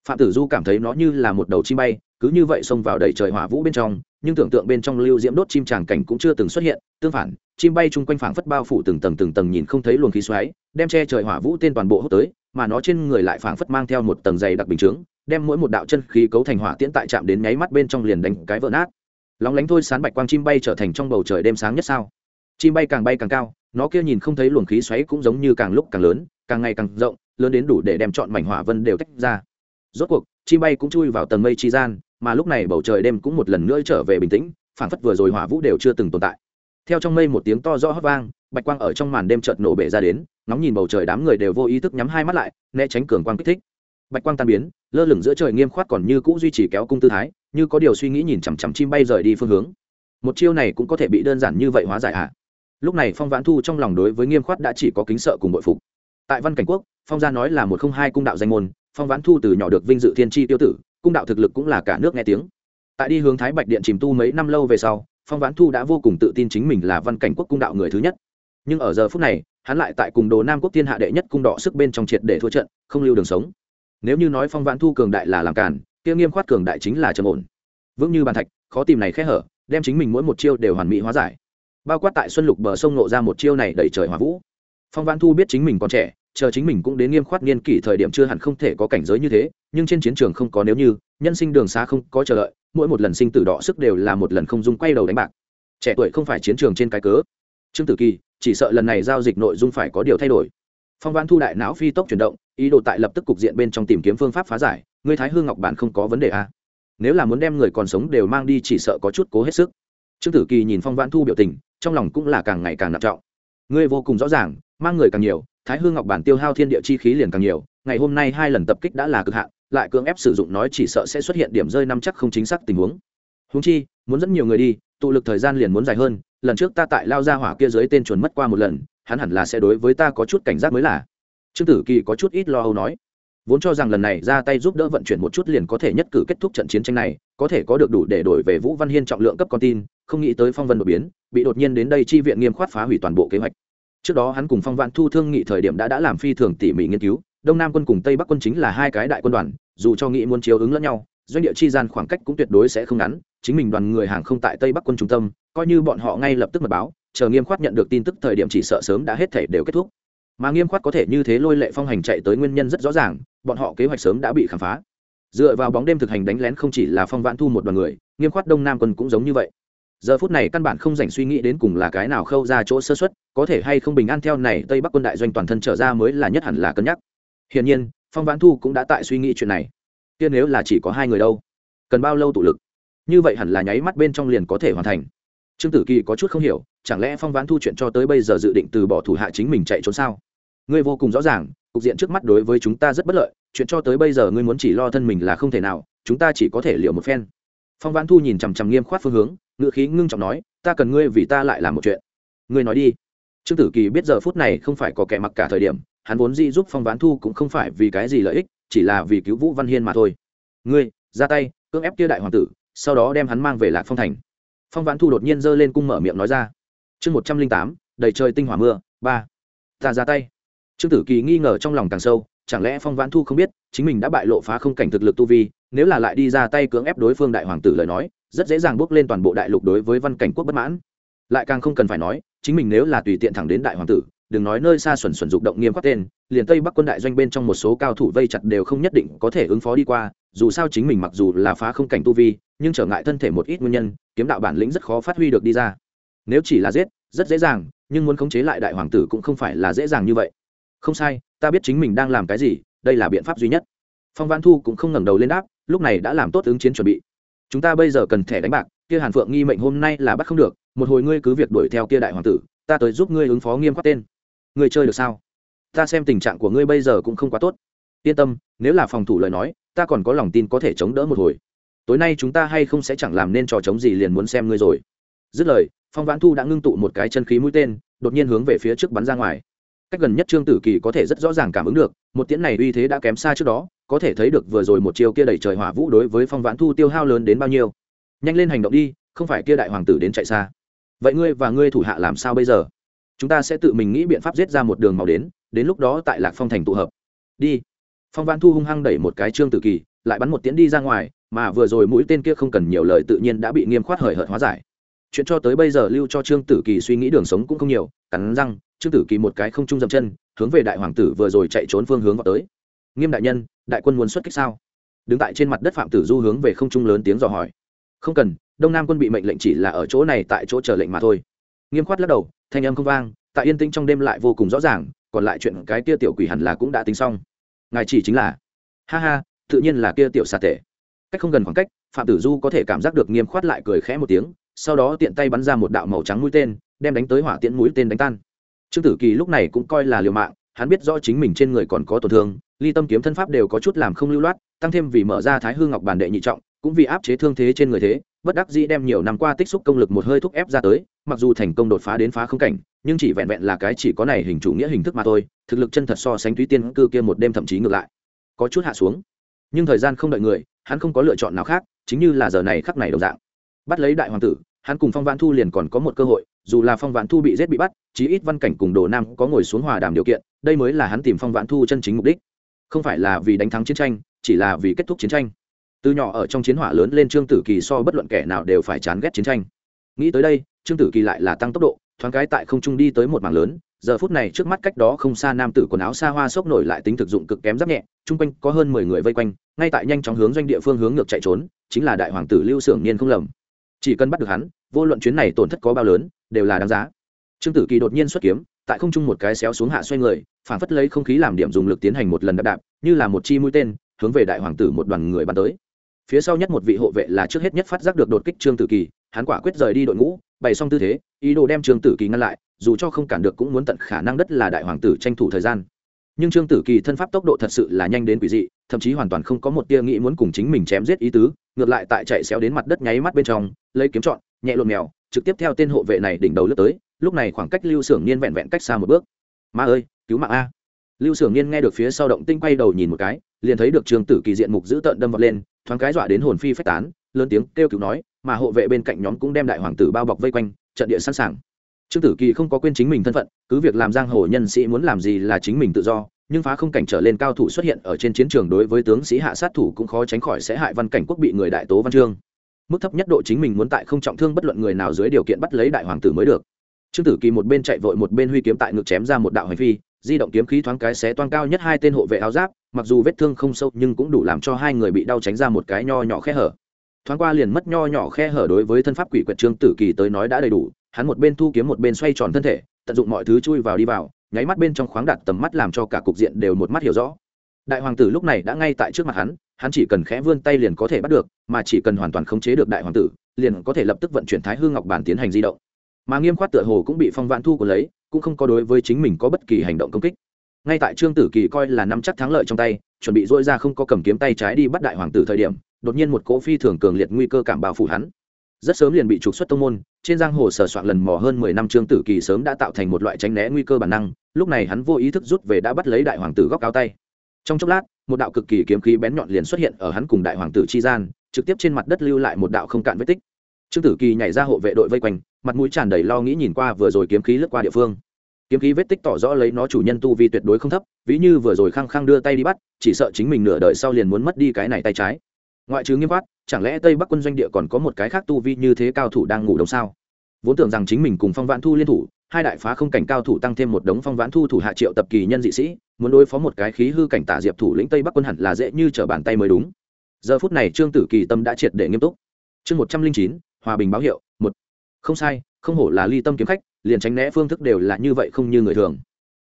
Phạm tử du cảm thấy nó như là một đầu chim bay, cứ như vậy xông vào đầy trời hỏa vũ bên trong, nhưng tưởng tượng bên trong lưu diễm đốt chim tràng cảnh cũng chưa từng xuất hiện, tương phản, chim bay chung quanh phảng phất bao phủ từng tầng từng tầng nhìn không thấy luồng khí xoáy, đem che trời hỏa vũ tên toàn bộ hút tới mà nó trên người lại phảng phất mang theo một tầng dày đặc bình chướng, đem mỗi một đạo chân khí cấu thành hỏa tiễn tại chạm đến nháy mắt bên trong liền đánh cái vỡ nát. Lóng lánh thôi sán bạch quang chim bay trở thành trong bầu trời đêm sáng nhất sao. Chim bay càng bay càng cao, nó kia nhìn không thấy luồng khí xoáy cũng giống như càng lúc càng lớn, càng ngày càng rộng, lớn đến đủ để đem chọn mảnh hỏa vân đều tách ra. Rốt cuộc, chim bay cũng chui vào tầng mây chi gian, mà lúc này bầu trời đêm cũng một lần nữa trở về bình tĩnh, phảng phất vừa rồi hỏa vũ đều chưa từng tồn tại. Theo trong mây một tiếng to rõ hót vang, bạch quang ở trong màn đêm chợt nổ bể ra đến ngóng nhìn bầu trời đám người đều vô ý thức nhắm hai mắt lại, né tránh cường quang kích thích. Bạch quang tan biến, lơ lửng giữa trời nghiêm khoát còn như cũ duy trì kéo cung tư thái, như có điều suy nghĩ nhìn chằm chằm chim bay rời đi phương hướng. Một chiêu này cũng có thể bị đơn giản như vậy hóa giải ạ. À? lúc này phong vãn thu trong lòng đối với nghiêm khoát đã chỉ có kính sợ cùng bội phục. Tại văn cảnh quốc, phong gia nói là một không hai cung đạo danh môn, phong vãn thu từ nhỏ được vinh dự thiên tri tiêu tử, cung đạo thực lực cũng là cả nước nghe tiếng. Tại đi hướng thái bạch điện chìm tu mấy năm lâu về sau, phong vãn thu đã vô cùng tự tin chính mình là văn cảnh quốc cung đạo người thứ nhất. Nhưng ở giờ phút này hắn lại tại cùng đồ nam quốc thiên hạ đệ nhất cung đỏ sức bên trong triệt để thua trận, không lưu đường sống. Nếu như nói phong vãn thu cường đại là làm càn, kia nghiêm khoát cường đại chính là trầm ổn. Vững như bàn thạch, khó tìm này khẽ hở, đem chính mình mỗi một chiêu đều hoàn mỹ hóa giải. Bao quát tại xuân lục bờ sông nộ ra một chiêu này đẩy trời hòa vũ. Phong vãn thu biết chính mình còn trẻ, chờ chính mình cũng đến nghiêm khoát niên kỷ thời điểm chưa hẳn không thể có cảnh giới như thế, nhưng trên chiến trường không có nếu như, nhân sinh đường xa không có chờ đợi, mỗi một lần sinh tử đỏ sức đều là một lần không dung quay đầu đánh bạc. Trẻ tuổi không phải chiến trường trên cái cớ. Trương tử kỳ chỉ sợ lần này giao dịch nội dung phải có điều thay đổi. Phong vãn thu đại não phi tốc chuyển động, ý đồ tại lập tức cục diện bên trong tìm kiếm phương pháp phá giải. Ngươi thái hương ngọc bản không có vấn đề à. nếu là muốn đem người còn sống đều mang đi chỉ sợ có chút cố hết sức. Trương tử kỳ nhìn phong vãn thu biểu tình, trong lòng cũng là càng ngày càng nặng trọng. Ngươi vô cùng rõ ràng, mang người càng nhiều, thái hương ngọc bản tiêu hao thiên địa chi khí liền càng nhiều, ngày hôm nay hai lần tập kích đã là cực hạn, lại cưỡng ép sử dụng nói chỉ sợ sẽ xuất hiện điểm rơi năm chắc không chính xác tình huống. Huống chi, muốn dẫn nhiều người đi, tụ lực thời gian liền muốn dài hơn lần trước ta tại lao ra hỏa kia dưới tên chuẩn mất qua một lần, hắn hẳn là sẽ đối với ta có chút cảnh giác mới là. Trương tử kỳ có chút ít lo âu nói. Vốn cho rằng lần này ra tay giúp đỡ vận chuyển một chút liền có thể nhất cử kết thúc trận chiến tranh này, có thể có được đủ để đổi về vũ văn hiên trọng lượng cấp con tin, không nghĩ tới phong vân đột biến, bị đột nhiên đến đây chi viện nghiêm khoát phá hủy toàn bộ kế hoạch. Trước đó hắn cùng phong vạn thu thương nghị thời điểm đã đã làm phi thường tỉ mỉ nghiên cứu, đông nam quân cùng tây bắc quân chính là hai cái đại quân đoàn, dù cho nghĩ muốn chiếu ứng lẫn nhau, doanh địa chi gian khoảng cách cũng tuyệt đối sẽ không ngắn chính mình đoàn người hàng không tại tây bắc quân trung tâm, coi như bọn họ ngay lập tức mật báo, chờ nghiêm khoát nhận được tin tức thời điểm chỉ sợ sớm đã hết thể đều kết thúc. Mà nghiêm khoát có thể như thế lôi lệ phong hành chạy tới nguyên nhân rất rõ ràng, bọn họ kế hoạch sớm đã bị khám phá. Dựa vào bóng đêm thực hành đánh lén không chỉ là phong vãn thu một đoàn người, nghiêm khoát đông nam quân cũng giống như vậy. Giờ phút này căn bản không dành suy nghĩ đến cùng là cái nào khâu ra chỗ sơ xuất có thể hay không bình an theo này tây bắc quân đại doanh toàn thân trở ra mới là nhất hẳn là cân nhắc. Hiển nhiên, phong vãn thu cũng đã tại suy nghĩ chuyện này. Kia nếu là chỉ có hai người đâu? Cần bao lâu tụ lực? Như vậy hẳn là nháy mắt bên trong liền có thể hoàn thành. Trương tử kỳ có chút không hiểu, chẳng lẽ phong vãn thu chuyện cho tới bây giờ dự định từ bỏ thủ hạ chính mình chạy trốn sao? Ngươi vô cùng rõ ràng, cục diện trước mắt đối với chúng ta rất bất lợi, chuyện cho tới bây giờ ngươi muốn chỉ lo thân mình là không thể nào, chúng ta chỉ có thể liệu một phen. Phong vãn thu nhìn chằm chằm nghiêm khoát phương hướng ngự khí ngưng trọng nói, ta cần ngươi vì ta lại làm một chuyện. Ngươi nói đi. Trương tử kỳ biết giờ phút này không phải có kẻ mặc cả thời điểm, hắn vốn di giúp phong vãn thu cũng không phải vì cái gì lợi ích, chỉ là vì cứu vũ văn hiên mà thôi. Ngươi, ra tay, cưỡng ép kia đại hoàng tử sau đó đem hắn mang về lạc phong thành. Phong vãn thu đột nhiên giơ lên cung mở miệng nói ra. Chương một trăm linh tám, đầy trời tinh hỏa mưa, ba. Ta ra tay. Trương tử kỳ nghi ngờ trong lòng càng sâu, chẳng lẽ phong vãn thu không biết, chính mình đã bại lộ phá không cảnh thực lực tu vi, nếu là lại đi ra tay cưỡng ép đối phương đại hoàng tử lời nói, rất dễ dàng bước lên toàn bộ đại lục đối với văn cảnh quốc bất mãn. Lại càng không cần phải nói, chính mình nếu là tùy tiện thẳng đến đại hoàng tử, đừng nói nơi xa xuẩn xuẩn dục động nghiêm khắc tên, liền tây bắc quân đại doanh bên trong một số cao thủ vây chặt đều không nhất định có thể ứng phó đi qua dù sao chính mình mặc dù là phá không cảnh tu vi, nhưng trở ngại thân thể một ít nguyên nhân, kiếm đạo bản lĩnh rất khó phát huy được đi ra. Nếu chỉ là giết, rất dễ dàng, nhưng muốn khống chế lại đại hoàng tử cũng không phải là dễ dàng như vậy. Không sai, ta biết chính mình đang làm cái gì, đây là biện pháp duy nhất. Phong văn thu cũng không ngẩng đầu lên đáp, lúc này đã làm tốt ứng chiến chuẩn bị. Chúng ta bây giờ cần thẻ đánh bạc, kia hàn phượng nghi mệnh hôm nay là bắt không được, một hồi ngươi cứ việc đuổi theo kia đại hoàng tử, ta tới giúp ngươi ứng phó nghiêm khắc tên. Ngươi chơi được sao? Ta xem tình trạng của ngươi bây giờ cũng không quá tốt. Yên tâm, nếu là phòng thủ lời nói ta còn có lòng tin có thể chống đỡ một hồi. Tối nay chúng ta hay không sẽ chẳng làm nên trò chống gì liền muốn xem ngươi rồi. Dứt lời, phong vãn thu đã ngưng tụ một cái chân khí mũi tên, đột nhiên hướng về phía trước bắn ra ngoài. Cách gần nhất trương tử kỳ có thể rất rõ ràng cảm ứng được, một tiễn này uy thế đã kém xa trước đó, có thể thấy được vừa rồi một chiều kia đẩy trời hỏa vũ đối với phong vãn thu tiêu hao lớn đến bao nhiêu. Nhanh lên hành động đi, không phải kia đại hoàng tử đến chạy xa. Vậy ngươi và ngươi thủ hạ làm sao bây giờ? Chúng ta sẽ tự mình nghĩ biện pháp giết ra một đường màu đến đến lúc đó tại lạc phong thành tụ hợp. Đi phong Văn thu hung hăng đẩy một cái trương tử kỳ, lại bắn một tiễn đi ra ngoài, mà vừa rồi mũi tên kia không cần nhiều lời tự nhiên đã bị nghiêm khoát hời hợt hóa giải. Chuyện cho tới bây giờ lưu cho trương tử kỳ suy nghĩ đường sống cũng không nhiều, cắn răng, trương tử kỳ một cái không trung dậm chân, hướng về đại hoàng tử vừa rồi chạy trốn phương hướng vào tới. Nghiêm đại nhân, đại quân muốn xuất kích sao? Đứng tại trên mặt đất phạm tử du hướng về không trung lớn tiếng dò hỏi. Không cần, đông nam quân bị mệnh lệnh chỉ là ở chỗ này tại chỗ chờ lệnh mà thôi. Nghiêm khoát lắc đầu, thanh âm không vang, tại yên tĩnh trong đêm lại vô cùng rõ ràng, còn lại chuyện cái kia tiểu quỷ hẳn là cũng đã tính xong ngài chỉ chính là, ha ha, tự nhiên là kia tiểu xà tể. Cách không gần khoảng cách, phạm tử du có thể cảm giác được nghiêm khoát lại cười khẽ một tiếng, sau đó tiện tay bắn ra một đạo màu trắng mũi tên, đem đánh tới hỏa tiễn mũi tên đánh tan. Trương tử kỳ lúc này cũng coi là liều mạng, hắn biết rõ chính mình trên người còn có tổn thương, ly tâm kiếm thân pháp đều có chút làm không lưu loát, tăng thêm vì mở ra thái hương ngọc bản đệ nhị trọng, cũng vì áp chế thương thế trên người thế bất đắc dĩ đem nhiều năm qua tích xúc công lực một hơi thúc ép ra tới, mặc dù thành công đột phá đến phá không cảnh, nhưng chỉ vẹn vẹn là cái chỉ có này hình chủ nghĩa hình thức mà thôi, thực lực chân thật so sánh túy tiên cư kia một đêm thậm chí ngược lại, có chút hạ xuống. Nhưng thời gian không đợi người, hắn không có lựa chọn nào khác, chính như là giờ này khắc này đồng dạng. Bắt lấy đại hoàng tử, hắn cùng phong vãn thu liền còn có một cơ hội, dù là phong vãn thu bị giết bị bắt, chí ít văn cảnh cùng đồ nam có ngồi xuống hòa đàm điều kiện, đây mới là hắn tìm phong vãn thu chân chính mục đích. Không phải là vì đánh thắng chiến tranh, chỉ là vì kết thúc chiến tranh từ nhỏ ở trong chiến hỏa lớn lên trương tử kỳ so bất luận kẻ nào đều phải chán ghét chiến tranh. Nghĩ tới đây, trương tử kỳ lại là tăng tốc độ, thoáng cái tại không trung đi tới một mảng lớn. Giờ phút này trước mắt cách đó không xa nam tử quần áo xa hoa sốc nổi lại tính thực dụng cực kém giáp nhẹ, chung quanh có hơn mười người vây quanh, ngay tại nhanh chóng hướng doanh địa phương hướng ngược chạy trốn, chính là đại hoàng tử lưu xưởng niên không lầm. Chỉ cần bắt được hắn, vô luận chuyến này tổn thất có bao lớn, đều là đáng giá. Trương tử kỳ đột nhiên xuất kiếm, tại không trung một cái xéo xuống hạ xoay người, phản phất lấy không khí làm điểm dùng lực tiến hành một lần đạp đạp, như là một chi mũi tên, hướng về đại hoàng tử một đoàn người bắn tới phía sau nhất một vị hộ vệ là trước hết nhất phát giác được đột kích trương tử kỳ, hắn quả quyết rời đi đội ngũ, bày xong tư thế, ý đồ đem trương tử kỳ ngăn lại, dù cho không cản được cũng muốn tận khả năng đất là đại hoàng tử tranh thủ thời gian. Nhưng trương tử kỳ thân pháp tốc độ thật sự là nhanh đến quỷ dị, thậm chí hoàn toàn không có một tia nghĩ muốn cùng chính mình chém giết ý tứ, ngược lại tại chạy xéo đến mặt đất nháy mắt bên trong, lấy kiếm trọn nhẹ lộn mèo, trực tiếp theo tên hộ vệ này đỉnh đầu lướt tới, lúc này khoảng cách lưu xưởng niên vẹn vẹn cách xa một bước. Ma ơi, cứu mạng a! Lưu sưởng niên nghe được phía sau động tinh quay đầu nhìn một cái, liền thấy được Trường tử kỳ diện mục giữ tợn đâm vật lên, thoáng cái dọa đến hồn phi phách tán, lớn tiếng kêu cứu nói, mà hộ vệ bên cạnh nhóm cũng đem đại hoàng tử bao bọc vây quanh, trận địa sẵn sàng. Trương tử kỳ không có quên chính mình thân phận, cứ việc làm giang hồ nhân sĩ muốn làm gì là chính mình tự do, nhưng phá không cảnh trở lên cao thủ xuất hiện ở trên chiến trường đối với tướng sĩ hạ sát thủ cũng khó tránh khỏi sẽ hại văn cảnh quốc bị người đại tố văn chương. Mức thấp nhất độ chính mình muốn tại không trọng thương bất luận người nào dưới điều kiện bắt lấy đại hoàng tử mới được. Trương tử kỳ một bên chạy vội một bên huy kiếm tại ngực chém ra một đạo hành phi di động kiếm khí thoáng cái xé toan cao nhất hai tên hộ vệ áo giáp, mặc dù vết thương không sâu nhưng cũng đủ làm cho hai người bị đau tránh ra một cái nho nhỏ khe hở. Thoáng qua liền mất nho nhỏ khe hở đối với thân pháp quỷ quyệt trương tử kỳ tới nói đã đầy đủ, hắn một bên thu kiếm một bên xoay tròn thân thể, tận dụng mọi thứ chui vào đi vào, nháy mắt bên trong khoáng đặt tầm mắt làm cho cả cục diện đều một mắt hiểu rõ. Đại hoàng tử lúc này đã ngay tại trước mặt hắn hắn chỉ cần khẽ vươn tay liền có thể bắt được, mà chỉ cần hoàn toàn khống chế được đại hoàng tử, liền có thể lập tức vận chuyển thái hương ngọc bản tiến hành di động. Mà nghiêm khoát tựa hồ cũng bị phong vãn thu của lấy cũng không có đối với chính mình có bất kỳ hành động công kích. Ngay tại trương tử kỳ coi là nắm chắc thắng lợi trong tay, chuẩn bị dỗi ra không có cầm kiếm tay trái đi bắt đại hoàng tử thời điểm, đột nhiên một cỗ phi thường cường liệt nguy cơ cảm bao phủ hắn. Rất sớm liền bị trục xuất tông môn, trên giang hồ sở soạn lần mò hơn mười năm trương tử kỳ sớm đã tạo thành một loại tránh né nguy cơ bản năng, lúc này hắn vô ý thức rút về đã bắt lấy đại hoàng tử góc áo tay. Trong chốc lát, một đạo cực kỳ kiếm khí bén nhọn liền xuất hiện ở hắn cùng đại hoàng tử chi gian, trực tiếp trên mặt đất lưu lại một đạo không cạn vết tích. Trương tử kỳ nhảy ra hộ vệ đội vây quanh mặt mũi tràn đầy lo nghĩ nhìn qua vừa rồi kiếm khí lướt qua địa phương. Kiếm khí vết tích tỏ rõ lấy nó chủ nhân tu vi tuyệt đối không thấp, ví như vừa rồi khăng khăng đưa tay đi bắt, chỉ sợ chính mình nửa đời sau liền muốn mất đi cái này tay trái. Ngoại trừ nghiêm quát chẳng lẽ tây bắc quân doanh địa còn có một cái khác tu vi như thế cao thủ đang ngủ đông sao? Vốn tưởng rằng chính mình cùng phong vãn thu liên thủ, hai đại phá không cảnh cao thủ tăng thêm một đống phong vãn thu thủ hạ triệu tập kỳ nhân dị sĩ, muốn đối phó một cái khí hư cảnh tả diệp thủ lĩnh tây bắc quân hẳn là dễ như trở bàn tay mới đúng. Giờ phút này trương tử kỳ tâm đã triệt để nghiêm túc. Chương một trăm linh chín, hòa bình báo hiệu không sai, không hổ là ly tâm kiếm khách, liền tránh né phương thức đều là như vậy không như người thường.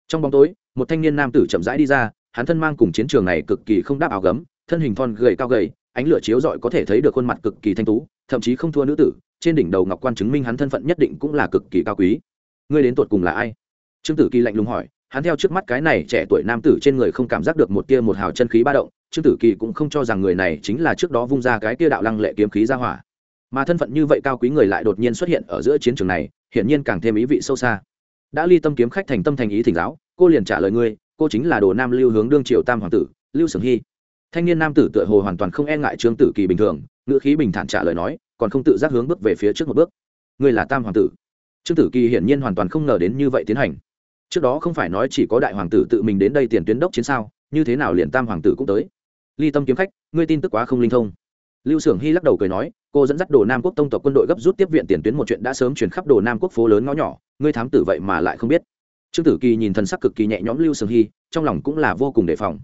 Trong bóng tối, một thanh niên nam tử chậm rãi đi ra, hắn thân mang cùng chiến trường này cực kỳ không đáp áo gấm, thân hình thon gầy cao gầy, ánh lửa chiếu rọi có thể thấy được khuôn mặt cực kỳ thanh tú, thậm chí không thua nữ tử, trên đỉnh đầu ngọc quan chứng minh hắn thân phận nhất định cũng là cực kỳ cao quý. Ngươi đến tuột cùng là ai? Trương tử kỳ lạnh lùng hỏi, hắn theo trước mắt cái này trẻ tuổi nam tử trên người không cảm giác được một tia một hào chân khí ba động, trương tử kỳ cũng không cho rằng người này chính là trước đó vung ra cái tia đạo lăng lệ kiếm khí ra hỏa mà thân phận như vậy cao quý người lại đột nhiên xuất hiện ở giữa chiến trường này, hiển nhiên càng thêm ý vị sâu xa. Đã ly tâm kiếm khách thành tâm thành ý thỉnh giáo, cô liền trả lời ngươi, cô chính là đồ nam lưu hướng đương triều tam hoàng tử, lưu sưởng hy. Thanh niên nam tử tựa hồ hoàn toàn không e ngại trương tử kỳ bình thường, ngữ khí bình thản trả lời nói, còn không tự giác hướng bước về phía trước một bước. Ngươi là tam hoàng tử. Trương tử kỳ hiển nhiên hoàn toàn không ngờ đến như vậy tiến hành. Trước đó không phải nói chỉ có đại hoàng tử tự mình đến đây tiền tuyến đốc chiến sao, như thế nào liền tam hoàng tử cũng tới. Ly tâm kiếm khách, ngươi tin tức quá không linh thông lưu s ư ở n g hy lắc đầu cười nói, cô dẫn dắt đồ nam quốc tông tộc quân đội gấp rút tiếp viện tiền tuyến một chuyện đã sớm chuyển khắp đồ nam quốc phố lớn ngõ nhỏ, ngươi thám tử vậy mà lại không biết. Trương tử kỳ nhìn thần sắc cực kỳ nhẹ nhõm lưu s ư ở n g hy, trong lòng cũng là vô cùng đề phòng.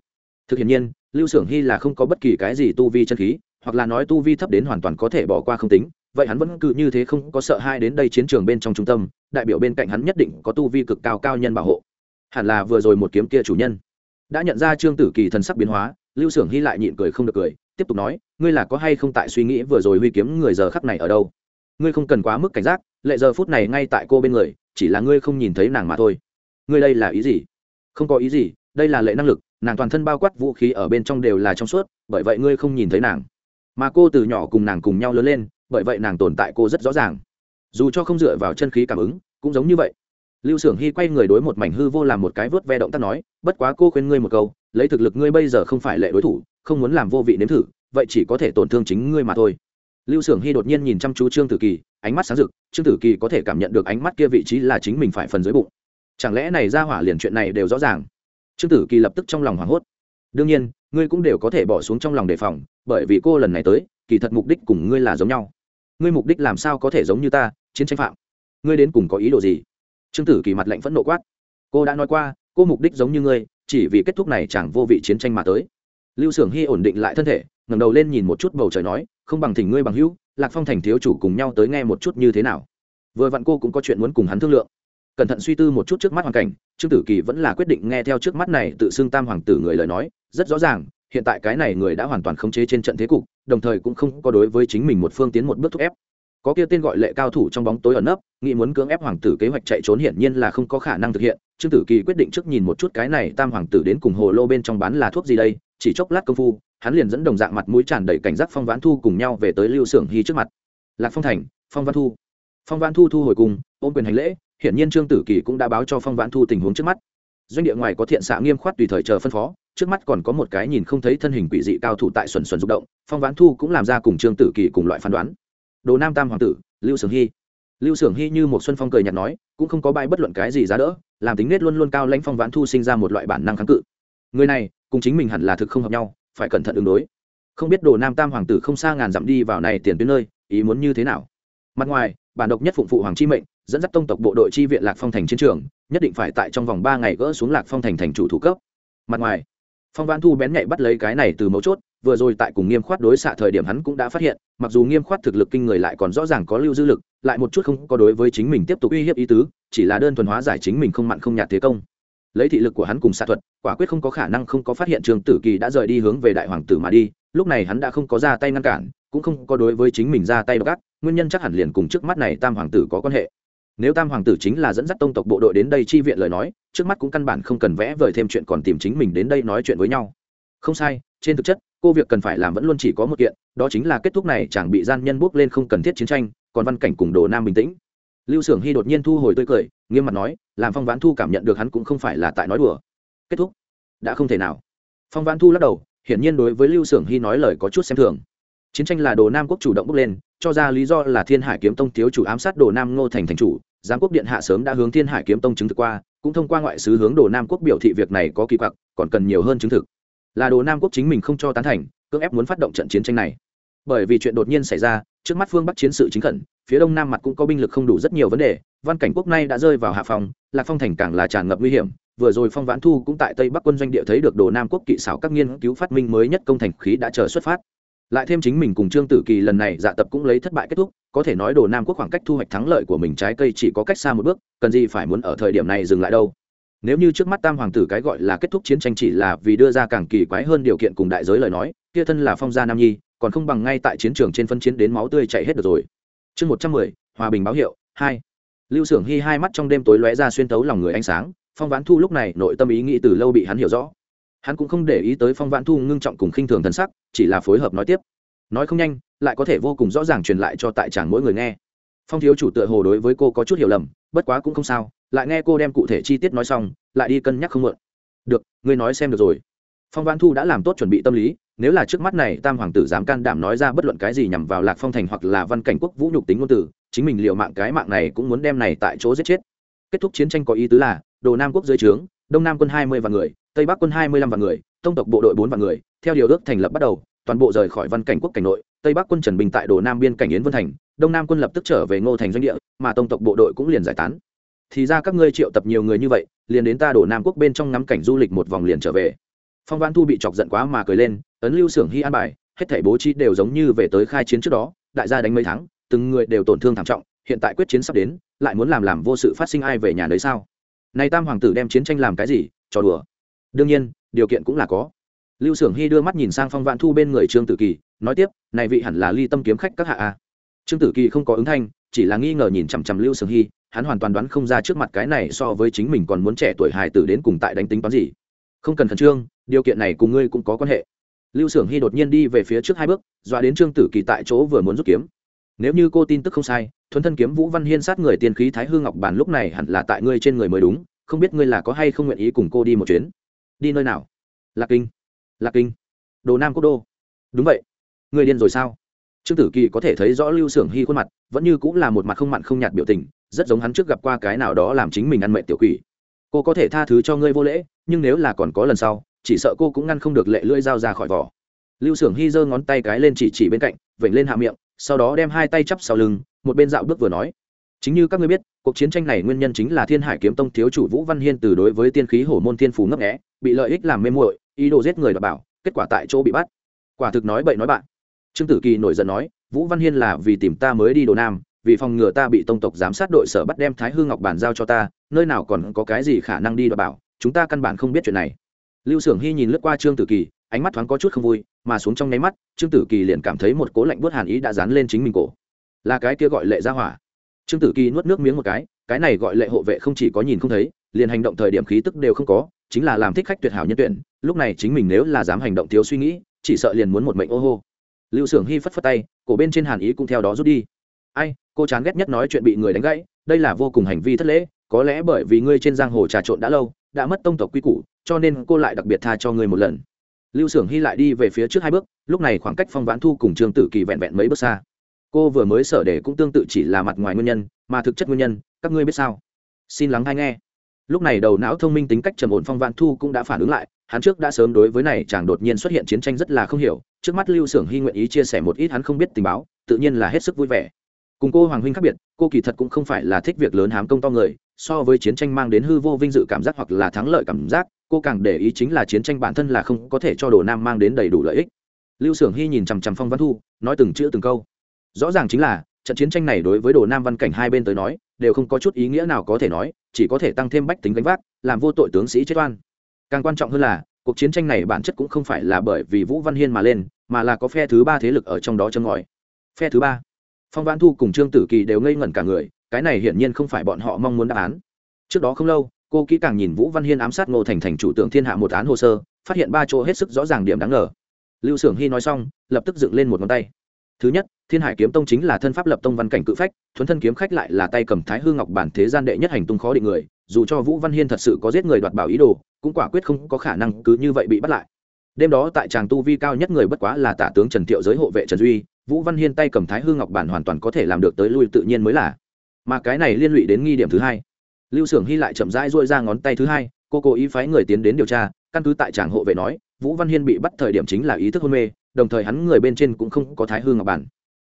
Thực hiện nhiên, lưu s ư ở n g hy là không có bất kỳ cái gì tu vi chân khí, hoặc là nói tu vi thấp đến hoàn toàn có thể bỏ qua không tính, vậy hắn vẫn cứ như thế không có sợ hai đến đây chiến trường bên trong trung tâm, đại biểu bên cạnh hắn nhất định có tu vi cực cao cao nhân bảo hộ. Hẳn là vừa rồi một kiếm kia chủ nhân. Đã nhận ra trương tử kỳ thần sắc biến hóa, lưu s ư ở n g hy lại nhịn cười không được cười tiếp tục nói, ngươi là có hay không tại suy nghĩ vừa rồi huy kiếm người giờ khắc này ở đâu? Ngươi không cần quá mức cảnh giác, lệ giờ phút này ngay tại cô bên người, chỉ là ngươi không nhìn thấy nàng mà thôi. Ngươi đây là ý gì? Không có ý gì, đây là lệ năng lực, nàng toàn thân bao quát vũ khí ở bên trong đều là trong suốt, bởi vậy ngươi không nhìn thấy nàng. Mà cô từ nhỏ cùng nàng cùng nhau lớn lên, bởi vậy nàng tồn tại cô rất rõ ràng. Dù cho không dựa vào chân khí cảm ứng, cũng giống như vậy. Lưu s ư ở n g hy quay người đối một mảnh hư vô làm một cái vớt ve động tác nói, bất quá cô khuyên ngươi một câu, lấy thực lực ngươi bây giờ không phải lệ đối thủ không muốn làm vô vị nếm thử, vậy chỉ có thể tổn thương chính ngươi mà thôi. Lưu s ư ở n g hy đột nhiên nhìn chăm chú trương tử kỳ, ánh mắt sáng rực, trương tử kỳ có thể cảm nhận được ánh mắt kia vị trí là chính mình phải phần dưới bụng. Chẳng lẽ này ra hỏa liền chuyện này đều rõ ràng? Trương tử kỳ lập tức trong lòng hoảng hốt. Đương nhiên, ngươi cũng đều có thể bỏ xuống trong lòng đề phòng, bởi vì cô lần này tới, kỳ thật mục đích cùng ngươi là giống nhau. Ngươi mục đích làm sao có thể giống như ta, chiến tranh phạm? Ngươi đến cùng có ý đồ gì? Trương tử kỳ mặt lạnh phẫn nộ quát. Cô đã nói qua, cô mục đích giống như ngươi, chỉ vì kết thúc này chẳng vô vị chiến tranh mà tới lưu s ư ở n g hy ổn định lại thân thể, ngẩng đầu lên nhìn một chút bầu trời nói, không bằng thỉnh ngươi bằng hữu, lạc phong thành thiếu chủ cùng nhau tới nghe một chút như thế nào. Vừa vặn cô cũng có chuyện muốn cùng hắn thương lượng. Cẩn thận suy tư một chút trước mắt hoàn cảnh, trương tử kỳ vẫn là quyết định nghe theo trước mắt này tự xưng tam hoàng tử người lời nói, rất rõ ràng, hiện tại cái này người đã hoàn toàn khống chế trên trận thế cục, đồng thời cũng không có đối với chính mình một phương tiến một bước thúc ép. Có kia tên gọi lệ cao thủ trong bóng tối ẩn nấp, nghĩ muốn cưỡng ép hoàng tử kế hoạch chạy trốn hiển nhiên là không có khả năng thực hiện, trương tử kỳ quyết định trước nhìn một chút cái này tam hoàng tử đến cùng hồ lô bên trong bán là thuốc gì đây chỉ chốc lát công phu, hắn liền dẫn đồng dạng mặt mũi tràn đầy cảnh giác phong vãn thu cùng nhau về tới lưu xưởng hy trước mặt. Lạc phong thành, phong văn thu. Phong vãn thu thu hồi cùng, ôm quyền hành lễ, hiển nhiên trương tử kỳ cũng đã báo cho phong vãn thu tình huống trước mắt. Doanh địa ngoài có thiện xạ nghiêm khoát tùy thời chờ phân phó, trước mắt còn có một cái nhìn không thấy thân hình quỷ dị cao thủ tại xuẩn xuẩn rụng động, phong vãn thu cũng làm ra cùng trương tử kỳ cùng loại phán đoán. Đồ nam tam hoàng tử, lưu sưởng hy. Lưu sưởng hy như một xuân phong cười nhạt nói, cũng không có bãi bất luận cái gì giá đỡ, làm tính nết luôn luôn cao lãnh phong vãn thu sinh ra một loại bản năng kháng cự người này, cùng chính mình hẳn là thực không hợp nhau, phải cẩn thận ứng đối. Không biết đồ nam tam hoàng tử không xa ngàn dặm đi vào này tiền tuyến nơi, ý muốn như thế nào? Mặt ngoài, bản độc nhất phụng phụ hoàng chi mệnh, dẫn dắt tông tộc bộ đội chi viện lạc phong thành chiến trường, nhất định phải tại trong vòng ba ngày gỡ xuống lạc phong thành thành chủ thủ cấp. Mặt ngoài, phong văn thu bén nhạy bắt lấy cái này từ mấu chốt, vừa rồi tại cùng nghiêm khoát đối xạ thời điểm hắn cũng đã phát hiện, mặc dù nghiêm khoát thực lực kinh người lại còn rõ ràng có lưu dư lực, lại một chút không có đối với chính mình tiếp tục uy hiếp ý tứ, chỉ là đơn thuần hóa giải chính mình không mặn không nhạt thế công lấy thị lực của hắn cùng xạ thuật, quả quyết không có khả năng không có phát hiện trường tử kỳ đã rời đi hướng về đại hoàng tử mà đi, lúc này hắn đã không có ra tay ngăn cản, cũng không có đối với chính mình ra tay gắt nguyên nhân chắc hẳn liền cùng trước mắt này tam hoàng tử có quan hệ. Nếu tam hoàng tử chính là dẫn dắt tông tộc bộ đội đến đây chi viện lời nói, trước mắt cũng căn bản không cần vẽ vời thêm chuyện còn tìm chính mình đến đây nói chuyện với nhau. Không sai, trên thực chất, cô việc cần phải làm vẫn luôn chỉ có một kiện, đó chính là kết thúc này chẳng bị gian nhân bước lên không cần thiết chiến tranh, còn văn cảnh cùng đồ nam bình tĩnh. Lưu xưởng hy đột nhiên thu hồi tươi cười, nghiêm mặt nói làm phong vãn thu cảm nhận được hắn cũng không phải là tại nói đùa. Kết thúc. Đã không thể nào. Phong vãn thu lắc đầu, hiển nhiên đối với lưu xưởng hy nói lời có chút xem thường. Chiến tranh là đồ nam quốc chủ động bước lên, cho ra lý do là thiên hải kiếm tông thiếu chủ ám sát đồ nam ngô thành thành chủ, giám quốc điện hạ sớm đã hướng thiên hải kiếm tông chứng thực qua, cũng thông qua ngoại sứ hướng đồ nam quốc biểu thị việc này có kỳ quặc, còn cần nhiều hơn chứng thực. Là đồ nam quốc chính mình không cho tán thành, cưỡng ép muốn phát động trận chiến tranh này. Bởi vì chuyện đột nhiên xảy ra trước mắt phương bắc chiến sự chính khẩn, phía đông nam mặt cũng có binh lực không đủ rất nhiều vấn đề, văn cảnh quốc nay đã rơi vào hạ phòng lạc phong thành càng là tràn ngập nguy hiểm, vừa rồi phong vãn thu cũng tại tây bắc quân doanh địa thấy được đồ nam quốc kỵ xảo các nghiên cứu phát minh mới nhất công thành khí đã chờ xuất phát. Lại thêm chính mình cùng trương tử kỳ lần này dạ tập cũng lấy thất bại kết thúc, có thể nói đồ nam quốc khoảng cách thu hoạch thắng lợi của mình trái cây chỉ có cách xa một bước, cần gì phải muốn ở thời điểm này dừng lại đâu. Nếu như trước mắt tam hoàng tử cái gọi là kết thúc chiến tranh chỉ là vì đưa ra càng kỳ quái hơn điều kiện cùng đại giới lời nói, kia thân là phong gia nam nhi còn không bằng ngay tại chiến trường trên phân chiến đến máu tươi chảy hết được rồi. Chương một trăm mười, hòa bình báo hiệu, hai. Lưu xưởng hy hai mắt trong đêm tối lóe ra xuyên tấu lòng người ánh sáng, phong vãn thu lúc này nội tâm ý nghĩ từ lâu bị hắn hiểu rõ. Hắn cũng không để ý tới phong vãn thu ngưng trọng cùng khinh thường thân sắc, chỉ là phối hợp nói tiếp. Nói không nhanh, lại có thể vô cùng rõ ràng truyền lại cho tại chàng mỗi người nghe. Phong thiếu chủ tựa hồ đối với cô có chút hiểu lầm, bất quá cũng không sao, lại nghe cô đem cụ thể chi tiết nói xong, lại đi cân nhắc không mượn. Được, ngươi nói xem được rồi. Phong vãn thu đã làm tốt chuẩn bị tâm lý nếu là trước mắt này tam hoàng tử dám can đảm nói ra bất luận cái gì nhằm vào lạc phong thành hoặc là văn cảnh quốc vũ nhục tính ngôn tử chính mình liệu mạng cái mạng này cũng muốn đem này tại chỗ giết chết. Kết thúc chiến tranh có ý tứ là, đồ nam quốc dưới trướng, đông nam quân hai mươi vạn người, tây bắc quân hai mươi lăm vạn người, tông tộc bộ đội bốn vạn người, theo điều ước thành lập bắt đầu, toàn bộ rời khỏi văn cảnh quốc cảnh nội, tây bắc quân trần bình tại đồ nam biên cảnh yến vân thành, đông nam quân lập tức trở về ngô thành doanh địa, mà tông tộc bộ đội cũng liền giải tán. Thì ra các ngươi triệu tập nhiều người như vậy, liền đến ta đổ nam quốc bên trong ngắm cảnh du lịch một vòng liền trở về. Phong văn thu bị chọc giận quá mà cười lên ấn lưu xưởng hy an bài, hết thảy bố trí đều giống như về tới khai chiến trước đó, đại gia đánh mấy tháng, từng người đều tổn thương thảm trọng, hiện tại quyết chiến sắp đến, lại muốn làm làm vô sự phát sinh ai về nhà đấy sao? Này tam hoàng tử đem chiến tranh làm cái gì, trò đùa? Đương nhiên, điều kiện cũng là có. Lưu xưởng hy đưa mắt nhìn sang phong vạn thu bên người trương tử kỳ, nói tiếp, này vị hẳn là ly tâm kiếm khách các hạ a. Trương tử kỳ không có ứng thanh, chỉ là nghi ngờ nhìn chằm chằm lưu xưởng hy, hắn hoàn toàn đoán không ra trước mặt cái này so với chính mình còn muốn trẻ tuổi hài tử đến cùng tại đánh tính toán gì. Không cần khẩn trương, điều kiện này cùng ngươi cũng có quan hệ lưu xưởng hy đột nhiên đi về phía trước hai bước, dọa đến trương tử kỳ tại chỗ vừa muốn rút kiếm. Nếu như cô tin tức không sai thuần thân kiếm vũ văn hiên sát người tiên khí thái hương ngọc bản lúc này hẳn là tại ngươi trên người mới đúng, không biết ngươi là có hay không nguyện ý cùng cô đi một chuyến. Đi nơi nào? Lạc kinh. Lạc kinh. Đồ nam quốc đô. Đúng vậy. Người điên rồi sao? Trương tử kỳ có thể thấy rõ lưu xưởng hy khuôn mặt, vẫn như cũng là một mặt không mặn không nhạt biểu tình, rất giống hắn trước gặp qua cái nào đó làm chính mình ăn mệnh tiểu quỷ. Cô có thể tha thứ cho ngươi vô lễ, nhưng nếu là còn có lần sau chỉ sợ cô cũng ngăn không được lệ lưỡi dao ra khỏi vỏ. Lưu xưởng hy giơ ngón tay cái lên chỉ chỉ bên cạnh, vểnh lên hạ miệng, sau đó đem hai tay chắp sau lưng, một bên dạo bước vừa nói. Chính như các ngươi biết, cuộc chiến tranh này nguyên nhân chính là thiên hải kiếm tông thiếu chủ vũ văn hiên từ đối với tiên khí hổ môn thiên phù ngấp nghẽ bị lợi ích làm mê muội, ý đồ giết người đ bảo, kết quả tại chỗ bị bắt. Quả thực nói bậy nói bạn. Trương tử kỳ nổi giận nói, vũ văn hiên là vì tìm ta mới đi đồ nam, vì phòng ngừa ta bị tông tộc giám sát đội sở bắt đem thái hương ngọc bàn giao cho ta, nơi nào còn có cái gì khả năng đi đ bảo, chúng ta căn bản không biết chuyện này lưu s ư ở n g hy nhìn lướt qua trương tử kỳ, ánh mắt thoáng có chút không vui, mà xuống trong nháy mắt, trương tử kỳ liền cảm thấy một cố lạnh bớt hàn ý đã dán lên chính mình cổ. Là cái kia gọi lệ ra hỏa. Trương tử kỳ nuốt nước miếng một cái cái này gọi lệ hộ vệ không chỉ có nhìn không thấy, liền hành động thời điểm khí tức đều không có, chính là làm thích khách tuyệt hảo nhân tuyển, lúc này chính mình nếu là dám hành động thiếu suy nghĩ, chỉ sợ liền muốn một mệnh ô hô. Lưu s ư ở n g hy phất phất tay, cổ bên trên hàn ý cũng theo đó rút đi. Ai, cô chán ghét nhất nói chuyện bị người đánh gãy, đây là vô cùng hành vi thất lễ, có lẽ bởi vì ngươi trên giang hồ trà trộn đã lâu, đã mất tông tộc quy củ cho nên cô lại đặc biệt tha cho ngươi một lần. Lưu s ư ở n g hy lại đi về phía trước hai bước, lúc này khoảng cách phong vãn thu cùng trương tử kỳ vẹn vẹn mấy bước xa. Cô vừa mới sở để cũng tương tự chỉ là mặt ngoài nguyên nhân, mà thực chất nguyên nhân, các ngươi biết sao? Xin lắng hay nghe. Lúc này đầu não thông minh tính cách trầm ổn phong vãn thu cũng đã phản ứng lại, hắn trước đã sớm đối với này chàng đột nhiên xuất hiện chiến tranh rất là không hiểu, trước mắt lưu s ư ở n g hy nguyện ý chia sẻ một ít hắn không biết tình báo, tự nhiên là hết sức vui vẻ cùng cô hoàng huynh khác biệt, cô kỳ thật cũng không phải là thích việc lớn hám công to người, so với chiến tranh mang đến hư vô vinh dự cảm giác hoặc là thắng lợi cảm giác, cô càng để ý chính là chiến tranh bản thân là không có thể cho đồ nam mang đến đầy đủ lợi ích. Lưu s ư ở n g hy nhìn chằm chằm phong văn thu, nói từng chữ từng câu. Rõ ràng chính là, trận chiến tranh này đối với đồ nam văn cảnh hai bên tới nói, đều không có chút ý nghĩa nào có thể nói, chỉ có thể tăng thêm bách tính gánh vác, làm vô tội tướng sĩ chết oan. Càng quan trọng hơn là, cuộc chiến tranh này bản chất cũng không phải là bởi vì vũ văn hiên mà lên, mà là có phe thứ ba thế lực ở trong đó châm ngòi. Phe thứ ba phong văn thu cùng trương tử kỳ đều ngây ngẩn cả người, cái này hiển nhiên không phải bọn họ mong muốn đáp án. Trước đó không lâu, cô kỹ càng nhìn vũ văn hiên ám sát ngô thành thành chủ tượng thiên hạ một án hồ sơ, phát hiện ba chỗ hết sức rõ ràng điểm đáng ngờ. Lưu s ư ở n g hy nói xong, lập tức dựng lên một ngón tay. Thứ nhất, thiên hải kiếm tông chính là thân pháp lập tông văn cảnh cự phách, thuấn thân kiếm khách lại là tay cầm thái hư ngọc bản thế gian đệ nhất hành tung khó định người, dù cho vũ văn hiên thật sự có giết người đoạt bảo ý đồ, cũng quả quyết không có khả năng cứ như vậy bị bắt lại. Đêm đó tại tràng tu vi cao nhất người bất quá là tả tướng trần thiệu giới hộ vệ trần duy vũ văn hiên tay cầm thái hư ngọc bản hoàn toàn có thể làm được tới lui tự nhiên mới là. Mà cái này liên lụy đến nghi điểm thứ hai. Lưu s ư ở n g hy lại chậm rãi dôi ra ngón tay thứ hai, cô cố ý phái người tiến đến điều tra, căn cứ tại tràng hộ vệ nói, vũ văn hiên bị bắt thời điểm chính là ý thức hôn mê, đồng thời hắn người bên trên cũng không có thái hư ngọc bản.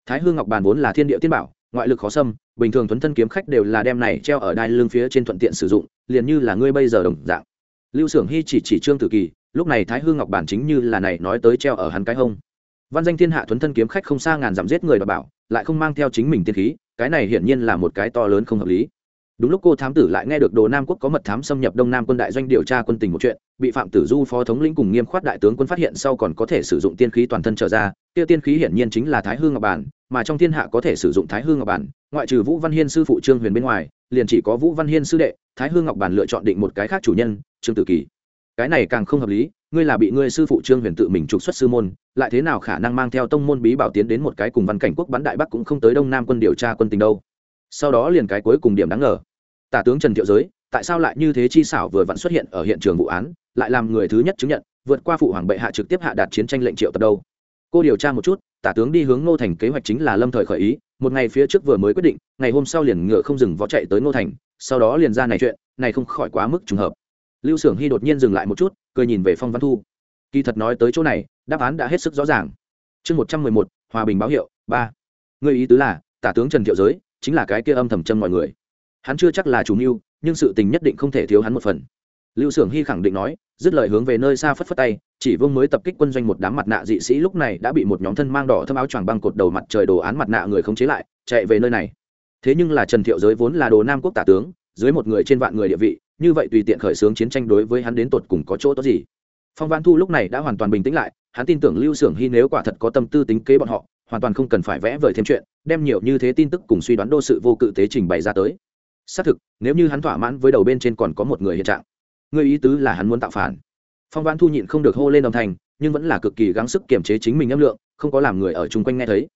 Thái hư ngọc bản vốn là thiên địa tiên bảo, ngoại lực khó xâm, bình thường thuấn thân kiếm khách đều là đem này treo ở đai lưng phía trên thuận tiện sử dụng, liền như là ngươi bây giờ đồng dạng. Lưu s ư ở n g hy chỉ chỉ trương tử kỳ, lúc này thái hư ngọc bản chính như là này nói tới treo ở hắn cái hông văn danh thiên hạ thuấn thân kiếm khách không xa ngàn dặm giết người đ bảo, lại không mang theo chính mình tiên khí, cái này hiển nhiên là một cái to lớn không hợp lý. Đúng lúc cô thám tử lại nghe được đồ nam quốc có mật thám xâm nhập đông nam quân đại doanh điều tra quân tình một chuyện, bị phạm tử du phó thống lĩnh cùng nghiêm khoát đại tướng quân phát hiện sau còn có thể sử dụng tiên khí toàn thân trở ra tiêu tiên khí hiển nhiên chính là thái hương ngọc bản, mà trong thiên hạ có thể sử dụng thái hương ngọc bản, ngoại trừ vũ văn hiên sư phụ trương huyền bên ngoài, liền chỉ có vũ văn hiên sư đệ, thái hương ngọc bản lựa chọn định một cái khác chủ nhân, trương tử kỳ cái này càng không hợp lý, ngươi là bị ngươi sư phụ trương huyền tự mình trục xuất sư môn, lại thế nào khả năng mang theo tông môn bí bảo tiến đến một cái cùng văn cảnh quốc bắn đại bắc cũng không tới đông nam quân điều tra quân tình đâu. Sau đó liền cái cuối cùng điểm đáng ngờ. Tả tướng trần thiệu giới, tại sao lại như thế chi xảo vừa vặn xuất hiện ở hiện trường vụ án, lại làm người thứ nhất chứng nhận, vượt qua phụ hoàng bệ hạ trực tiếp hạ đạt chiến tranh lệnh triệu tập đâu? Cô điều tra một chút, tả tướng đi hướng ngô thành kế hoạch chính là lâm thời khởi ý, một ngày phía trước vừa mới quyết định, ngày hôm sau liền ngựa không dừng võ chạy tới ngô thành, sau đó liền ra này chuyện, này không khỏi quá mức trùng hợp lưu s ư ở n g hy đột nhiên dừng lại một chút, cười nhìn về phong văn thu. Kỳ thật nói tới chỗ này, đáp án đã hết sức rõ ràng. Chương một trăm mười một, hòa bình báo hiệu, ba. Người ý tứ là, tả tướng trần thiệu giới chính là cái kia âm thầm chân mọi người. Hắn chưa chắc là chủ mưu, nhưng sự tình nhất định không thể thiếu hắn một phần. Lưu s ư ở n g hy khẳng định nói, dứt lời hướng về nơi xa phất phất tay, chỉ vương mới tập kích quân doanh một đám mặt nạ dị sĩ lúc này đã bị một nhóm thân mang đỏ thâm áo choàng băng cột đầu mặt trời đồ án mặt nạ người không chế lại, chạy về nơi này. Thế nhưng là trần thiệu giới vốn là đồ nam quốc tả tướng, dưới một người trên vạn người địa vị như vậy tùy tiện khởi xướng chiến tranh đối với hắn đến tột cùng có chỗ tốt gì? Phong văn thu lúc này đã hoàn toàn bình tĩnh lại, hắn tin tưởng lưu xưởng hy nếu quả thật có tâm tư tính kế bọn họ, hoàn toàn không cần phải vẽ vời thêm chuyện, đem nhiều như thế tin tức cùng suy đoán đô sự vô cự tế trình bày ra tới. Xác thực, nếu như hắn thỏa mãn với đầu bên trên còn có một người hiện trạng, người ý tứ là hắn muốn tạo phản. Phong văn thu nhịn không được hô lên đồng thành nhưng vẫn là cực kỳ gắng sức kiềm chế chính mình âm lượng, không có làm người ở chung quanh nghe thấy.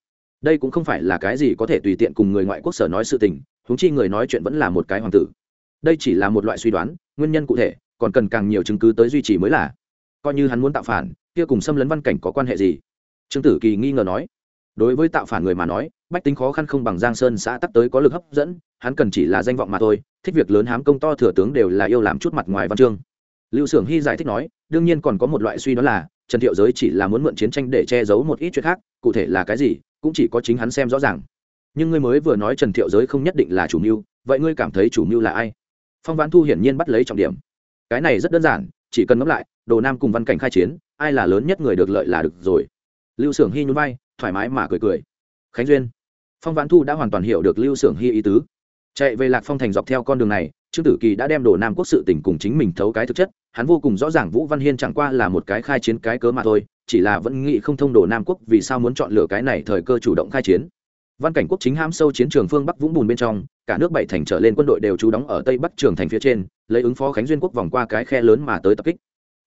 Đây cũng không phải là cái gì có thể tùy tiện cùng người ngoại quốc sở nói sự tình húng chi người nói chuyện vẫn là một cái hoàng tử đây chỉ là một loại suy đoán, nguyên nhân cụ thể, còn cần càng nhiều chứng cứ tới duy trì mới là. Coi như hắn muốn tạo phản, kia cùng xâm lấn văn cảnh có quan hệ gì? Trương tử kỳ nghi ngờ nói. Đối với tạo phản người mà nói, bách tính khó khăn không bằng giang sơn xã tắc tới có lực hấp dẫn, hắn cần chỉ là danh vọng mà thôi, thích việc lớn hám công to thừa tướng đều là yêu làm chút mặt ngoài văn chương. Lưu xưởng hy giải thích nói, đương nhiên còn có một loại suy đoán là, trần thiệu giới chỉ là muốn mượn chiến tranh để che giấu một ít chuyện khác, cụ thể là cái gì, cũng chỉ có chính hắn xem rõ ràng. Nhưng ngươi mới vừa nói trần thiệu giới không nhất định là chủ mưu, vậy ngươi cảm thấy chủ mưu là ai? Phong vãn thu hiển nhiên bắt lấy trọng điểm. Cái này rất đơn giản, chỉ cần ngẫm lại, đồ nam cùng văn cảnh khai chiến, ai là lớn nhất người được lợi là được rồi. Lưu s ư ở n g hy nhún vai, thoải mái mà cười cười. Khánh duyên. Phong vãn thu đã hoàn toàn hiểu được lưu s ư ở n g hy ý tứ. Chạy về lạc phong thành dọc theo con đường này, trương tử kỳ đã đem đồ nam quốc sự tỉnh cùng chính mình thấu cái thực chất, hắn vô cùng rõ ràng vũ văn hiên chẳng qua là một cái khai chiến cái cớ mà thôi, chỉ là vẫn nghĩ không thông đồ nam quốc vì sao muốn chọn lựa cái này thời cơ chủ động khai chiến văn cảnh quốc chính ham sâu chiến trường phương bắc vũng bùn bên trong, cả nước bảy thành trở lên quân đội đều trú đóng ở tây bắc trường thành phía trên, lấy ứng phó khánh duyên quốc vòng qua cái khe lớn mà tới tập kích.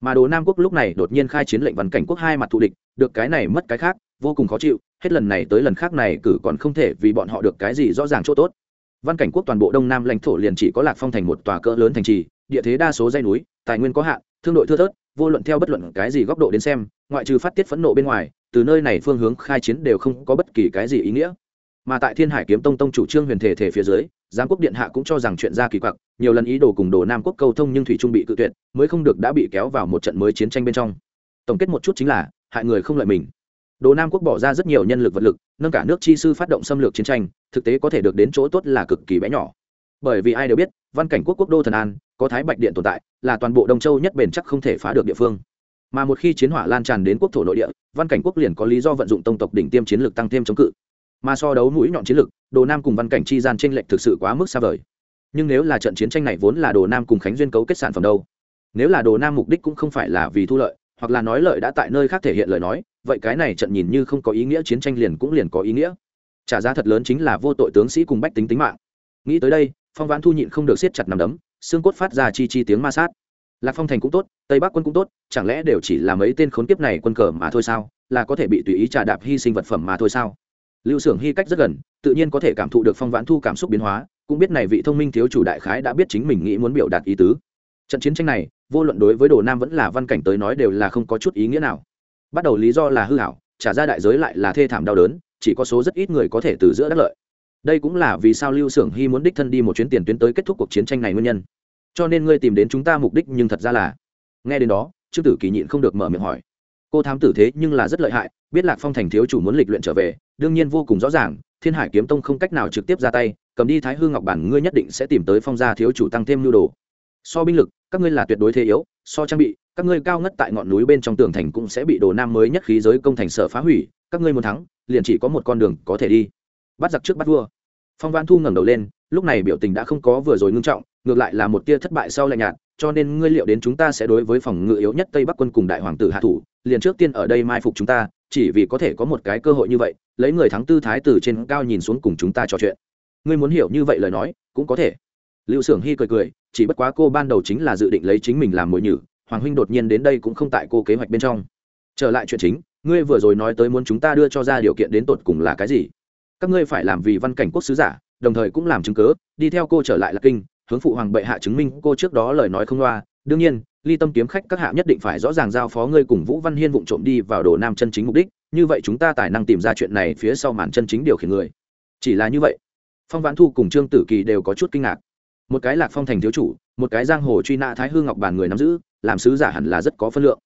Mà đồ nam quốc lúc này đột nhiên khai chiến lệnh văn cảnh quốc hai mặt thù địch, được cái này mất cái khác, vô cùng khó chịu, hết lần này tới lần khác này cử còn không thể vì bọn họ được cái gì rõ ràng chỗ tốt. Văn cảnh quốc toàn bộ đông nam lãnh thổ liền chỉ có lạc phong thành một tòa cỡ lớn thành trì, địa thế đa số dây núi, tài nguyên có hạn, thương đội thưa thớt, vô luận theo bất luận cái gì góc độ đến xem, ngoại trừ phát tiết phẫn nộ bên ngoài, từ nơi này phương hướng khai chiến đều không có bất kỳ cái gì ý nghĩa mà tại thiên hải kiếm tông tông chủ trương huyền thể thể phía dưới, giám quốc điện hạ cũng cho rằng chuyện ra kỳ quặc, nhiều lần ý đồ cùng đồ nam quốc cầu thông nhưng thủy trung bị cự tuyệt, mới không được đã bị kéo vào một trận mới chiến tranh bên trong. Tổng kết một chút chính là, hại người không lợi mình. Đồ nam quốc bỏ ra rất nhiều nhân lực vật lực, nâng cả nước chi sư phát động xâm lược chiến tranh, thực tế có thể được đến chỗ tốt là cực kỳ bé nhỏ. Bởi vì ai đều biết, văn cảnh quốc quốc đô thần an, có thái bạch điện tồn tại, là toàn bộ đông châu nhất bền chắc không thể phá được địa phương. Mà một khi chiến hỏa lan tràn đến quốc thổ nội địa, văn cảnh quốc liền có lý do vận dụng tông tộc đỉnh tiêm chiến lược tăng thêm chống cự mà so đấu mũi nhọn chiến lược đồ nam cùng văn cảnh chi gian tranh lệch thực sự quá mức xa vời. Nhưng nếu là trận chiến tranh này vốn là đồ nam cùng khánh duyên cấu kết sản phẩm đâu? Nếu là đồ nam mục đích cũng không phải là vì thu lợi, hoặc là nói lợi đã tại nơi khác thể hiện lời nói, vậy cái này trận nhìn như không có ý nghĩa chiến tranh liền cũng liền có ý nghĩa. Trả giá thật lớn chính là vô tội tướng sĩ cùng bách tính tính mạng. Nghĩ tới đây, phong vãn thu nhịn không được siết chặt nằm đấm, xương cốt phát ra chi chi tiếng ma sát. Lạc phong thành cũng tốt, tây bắc quân cũng tốt, chẳng lẽ đều chỉ là mấy tên khốn kiếp này quân cờ mà thôi sao? Là có thể bị tùy ý trả đạp hy sinh vật phẩm mà thôi sao? Lưu xưởng hy cách rất gần, tự nhiên có thể cảm thụ được phong vãn thu cảm xúc biến hóa, cũng biết này vị thông minh thiếu chủ đại khái đã biết chính mình nghĩ muốn biểu đạt ý tứ. Trận chiến tranh này, vô luận đối với đồ nam vẫn là văn cảnh tới nói đều là không có chút ý nghĩa nào. Bắt đầu lý do là hư hảo, trả ra đại giới lại là thê thảm đau đớn, chỉ có số rất ít người có thể từ giữa đắc lợi. Đây cũng là vì sao lưu xưởng hy muốn đích thân đi một chuyến tiền tuyến tới kết thúc cuộc chiến tranh này nguyên nhân. Cho nên ngươi tìm đến chúng ta mục đích nhưng thật ra là. Nghe đến đó, trương tử kỳ nhịn không được mở miệng hỏi. Cô thám tử thế nhưng là rất lợi hại, biết lạc phong thành thiếu chủ muốn lịch luyện trở về đương nhiên vô cùng rõ ràng, thiên hải kiếm tông không cách nào trực tiếp ra tay, cầm đi thái hư ngọc bản ngươi nhất định sẽ tìm tới phong gia thiếu chủ tăng thêm nhu đồ. So binh lực, các ngươi là tuyệt đối thế yếu, so trang bị, các ngươi cao ngất tại ngọn núi bên trong tường thành cũng sẽ bị đồ nam mới nhất khí giới công thành sở phá hủy, các ngươi muốn thắng, liền chỉ có một con đường có thể đi. Bắt giặc trước bắt vua. Phong văn thu ngẩng đầu lên, lúc này biểu tình đã không có vừa rồi ngưng trọng, ngược lại là một tia thất bại sau lạnh nhạt, cho nên ngươi liệu đến chúng ta sẽ đối với phòng ngự yếu nhất tây bắc quân cùng đại hoàng tử hạ thủ, liền trước tiên ở đây mai phục chúng ta chỉ vì có thể có một cái cơ hội như vậy, lấy người thắng tư thái từ trên cao nhìn xuống cùng chúng ta trò chuyện. Ngươi muốn hiểu như vậy lời nói, cũng có thể. Lưu s ư ở n g hy cười cười, chỉ bất quá cô ban đầu chính là dự định lấy chính mình làm mồi nhử, hoàng huynh đột nhiên đến đây cũng không tại cô kế hoạch bên trong. Trở lại chuyện chính, ngươi vừa rồi nói tới muốn chúng ta đưa cho ra điều kiện đến tột cùng là cái gì? Các ngươi phải làm vì văn cảnh quốc sứ giả, đồng thời cũng làm chứng cớ đi theo cô trở lại lạc kinh, hướng phụ hoàng bệ hạ chứng minh cô trước đó lời nói không loa. Đương nhiên ly tâm kiếm khách các hạ nhất định phải rõ ràng giao phó ngươi cùng vũ văn hiên vụng trộm đi vào đồ nam chân chính mục đích, như vậy chúng ta tài năng tìm ra chuyện này phía sau màn chân chính điều khiển người. Chỉ là như vậy, phong vãn thu cùng trương tử kỳ đều có chút kinh ngạc. Một cái lạc phong thành thiếu chủ, một cái giang hồ truy nã thái hư ngọc bàn người nắm giữ, làm sứ giả hẳn là rất có phân lượng.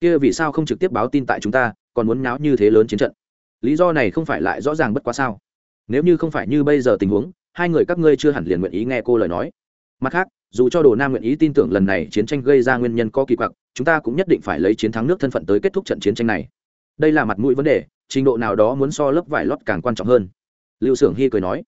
Kia vì sao không trực tiếp báo tin tại chúng ta, còn muốn náo như thế lớn chiến trận? Lý do này không phải lại rõ ràng bất quá sao? Nếu như không phải như bây giờ tình huống, hai người các ngươi chưa hẳn liền nguyện ý nghe cô lời nói mặt khác, dù cho đồ nam nguyện ý tin tưởng lần này chiến tranh gây ra nguyên nhân có kỳ quặc, chúng ta cũng nhất định phải lấy chiến thắng nước thân phận tới kết thúc trận chiến tranh này. Đây là mặt mũi vấn đề, trình độ nào đó muốn so lớp vải lót càng quan trọng hơn. Lưu s ư ở n g hy cười nói.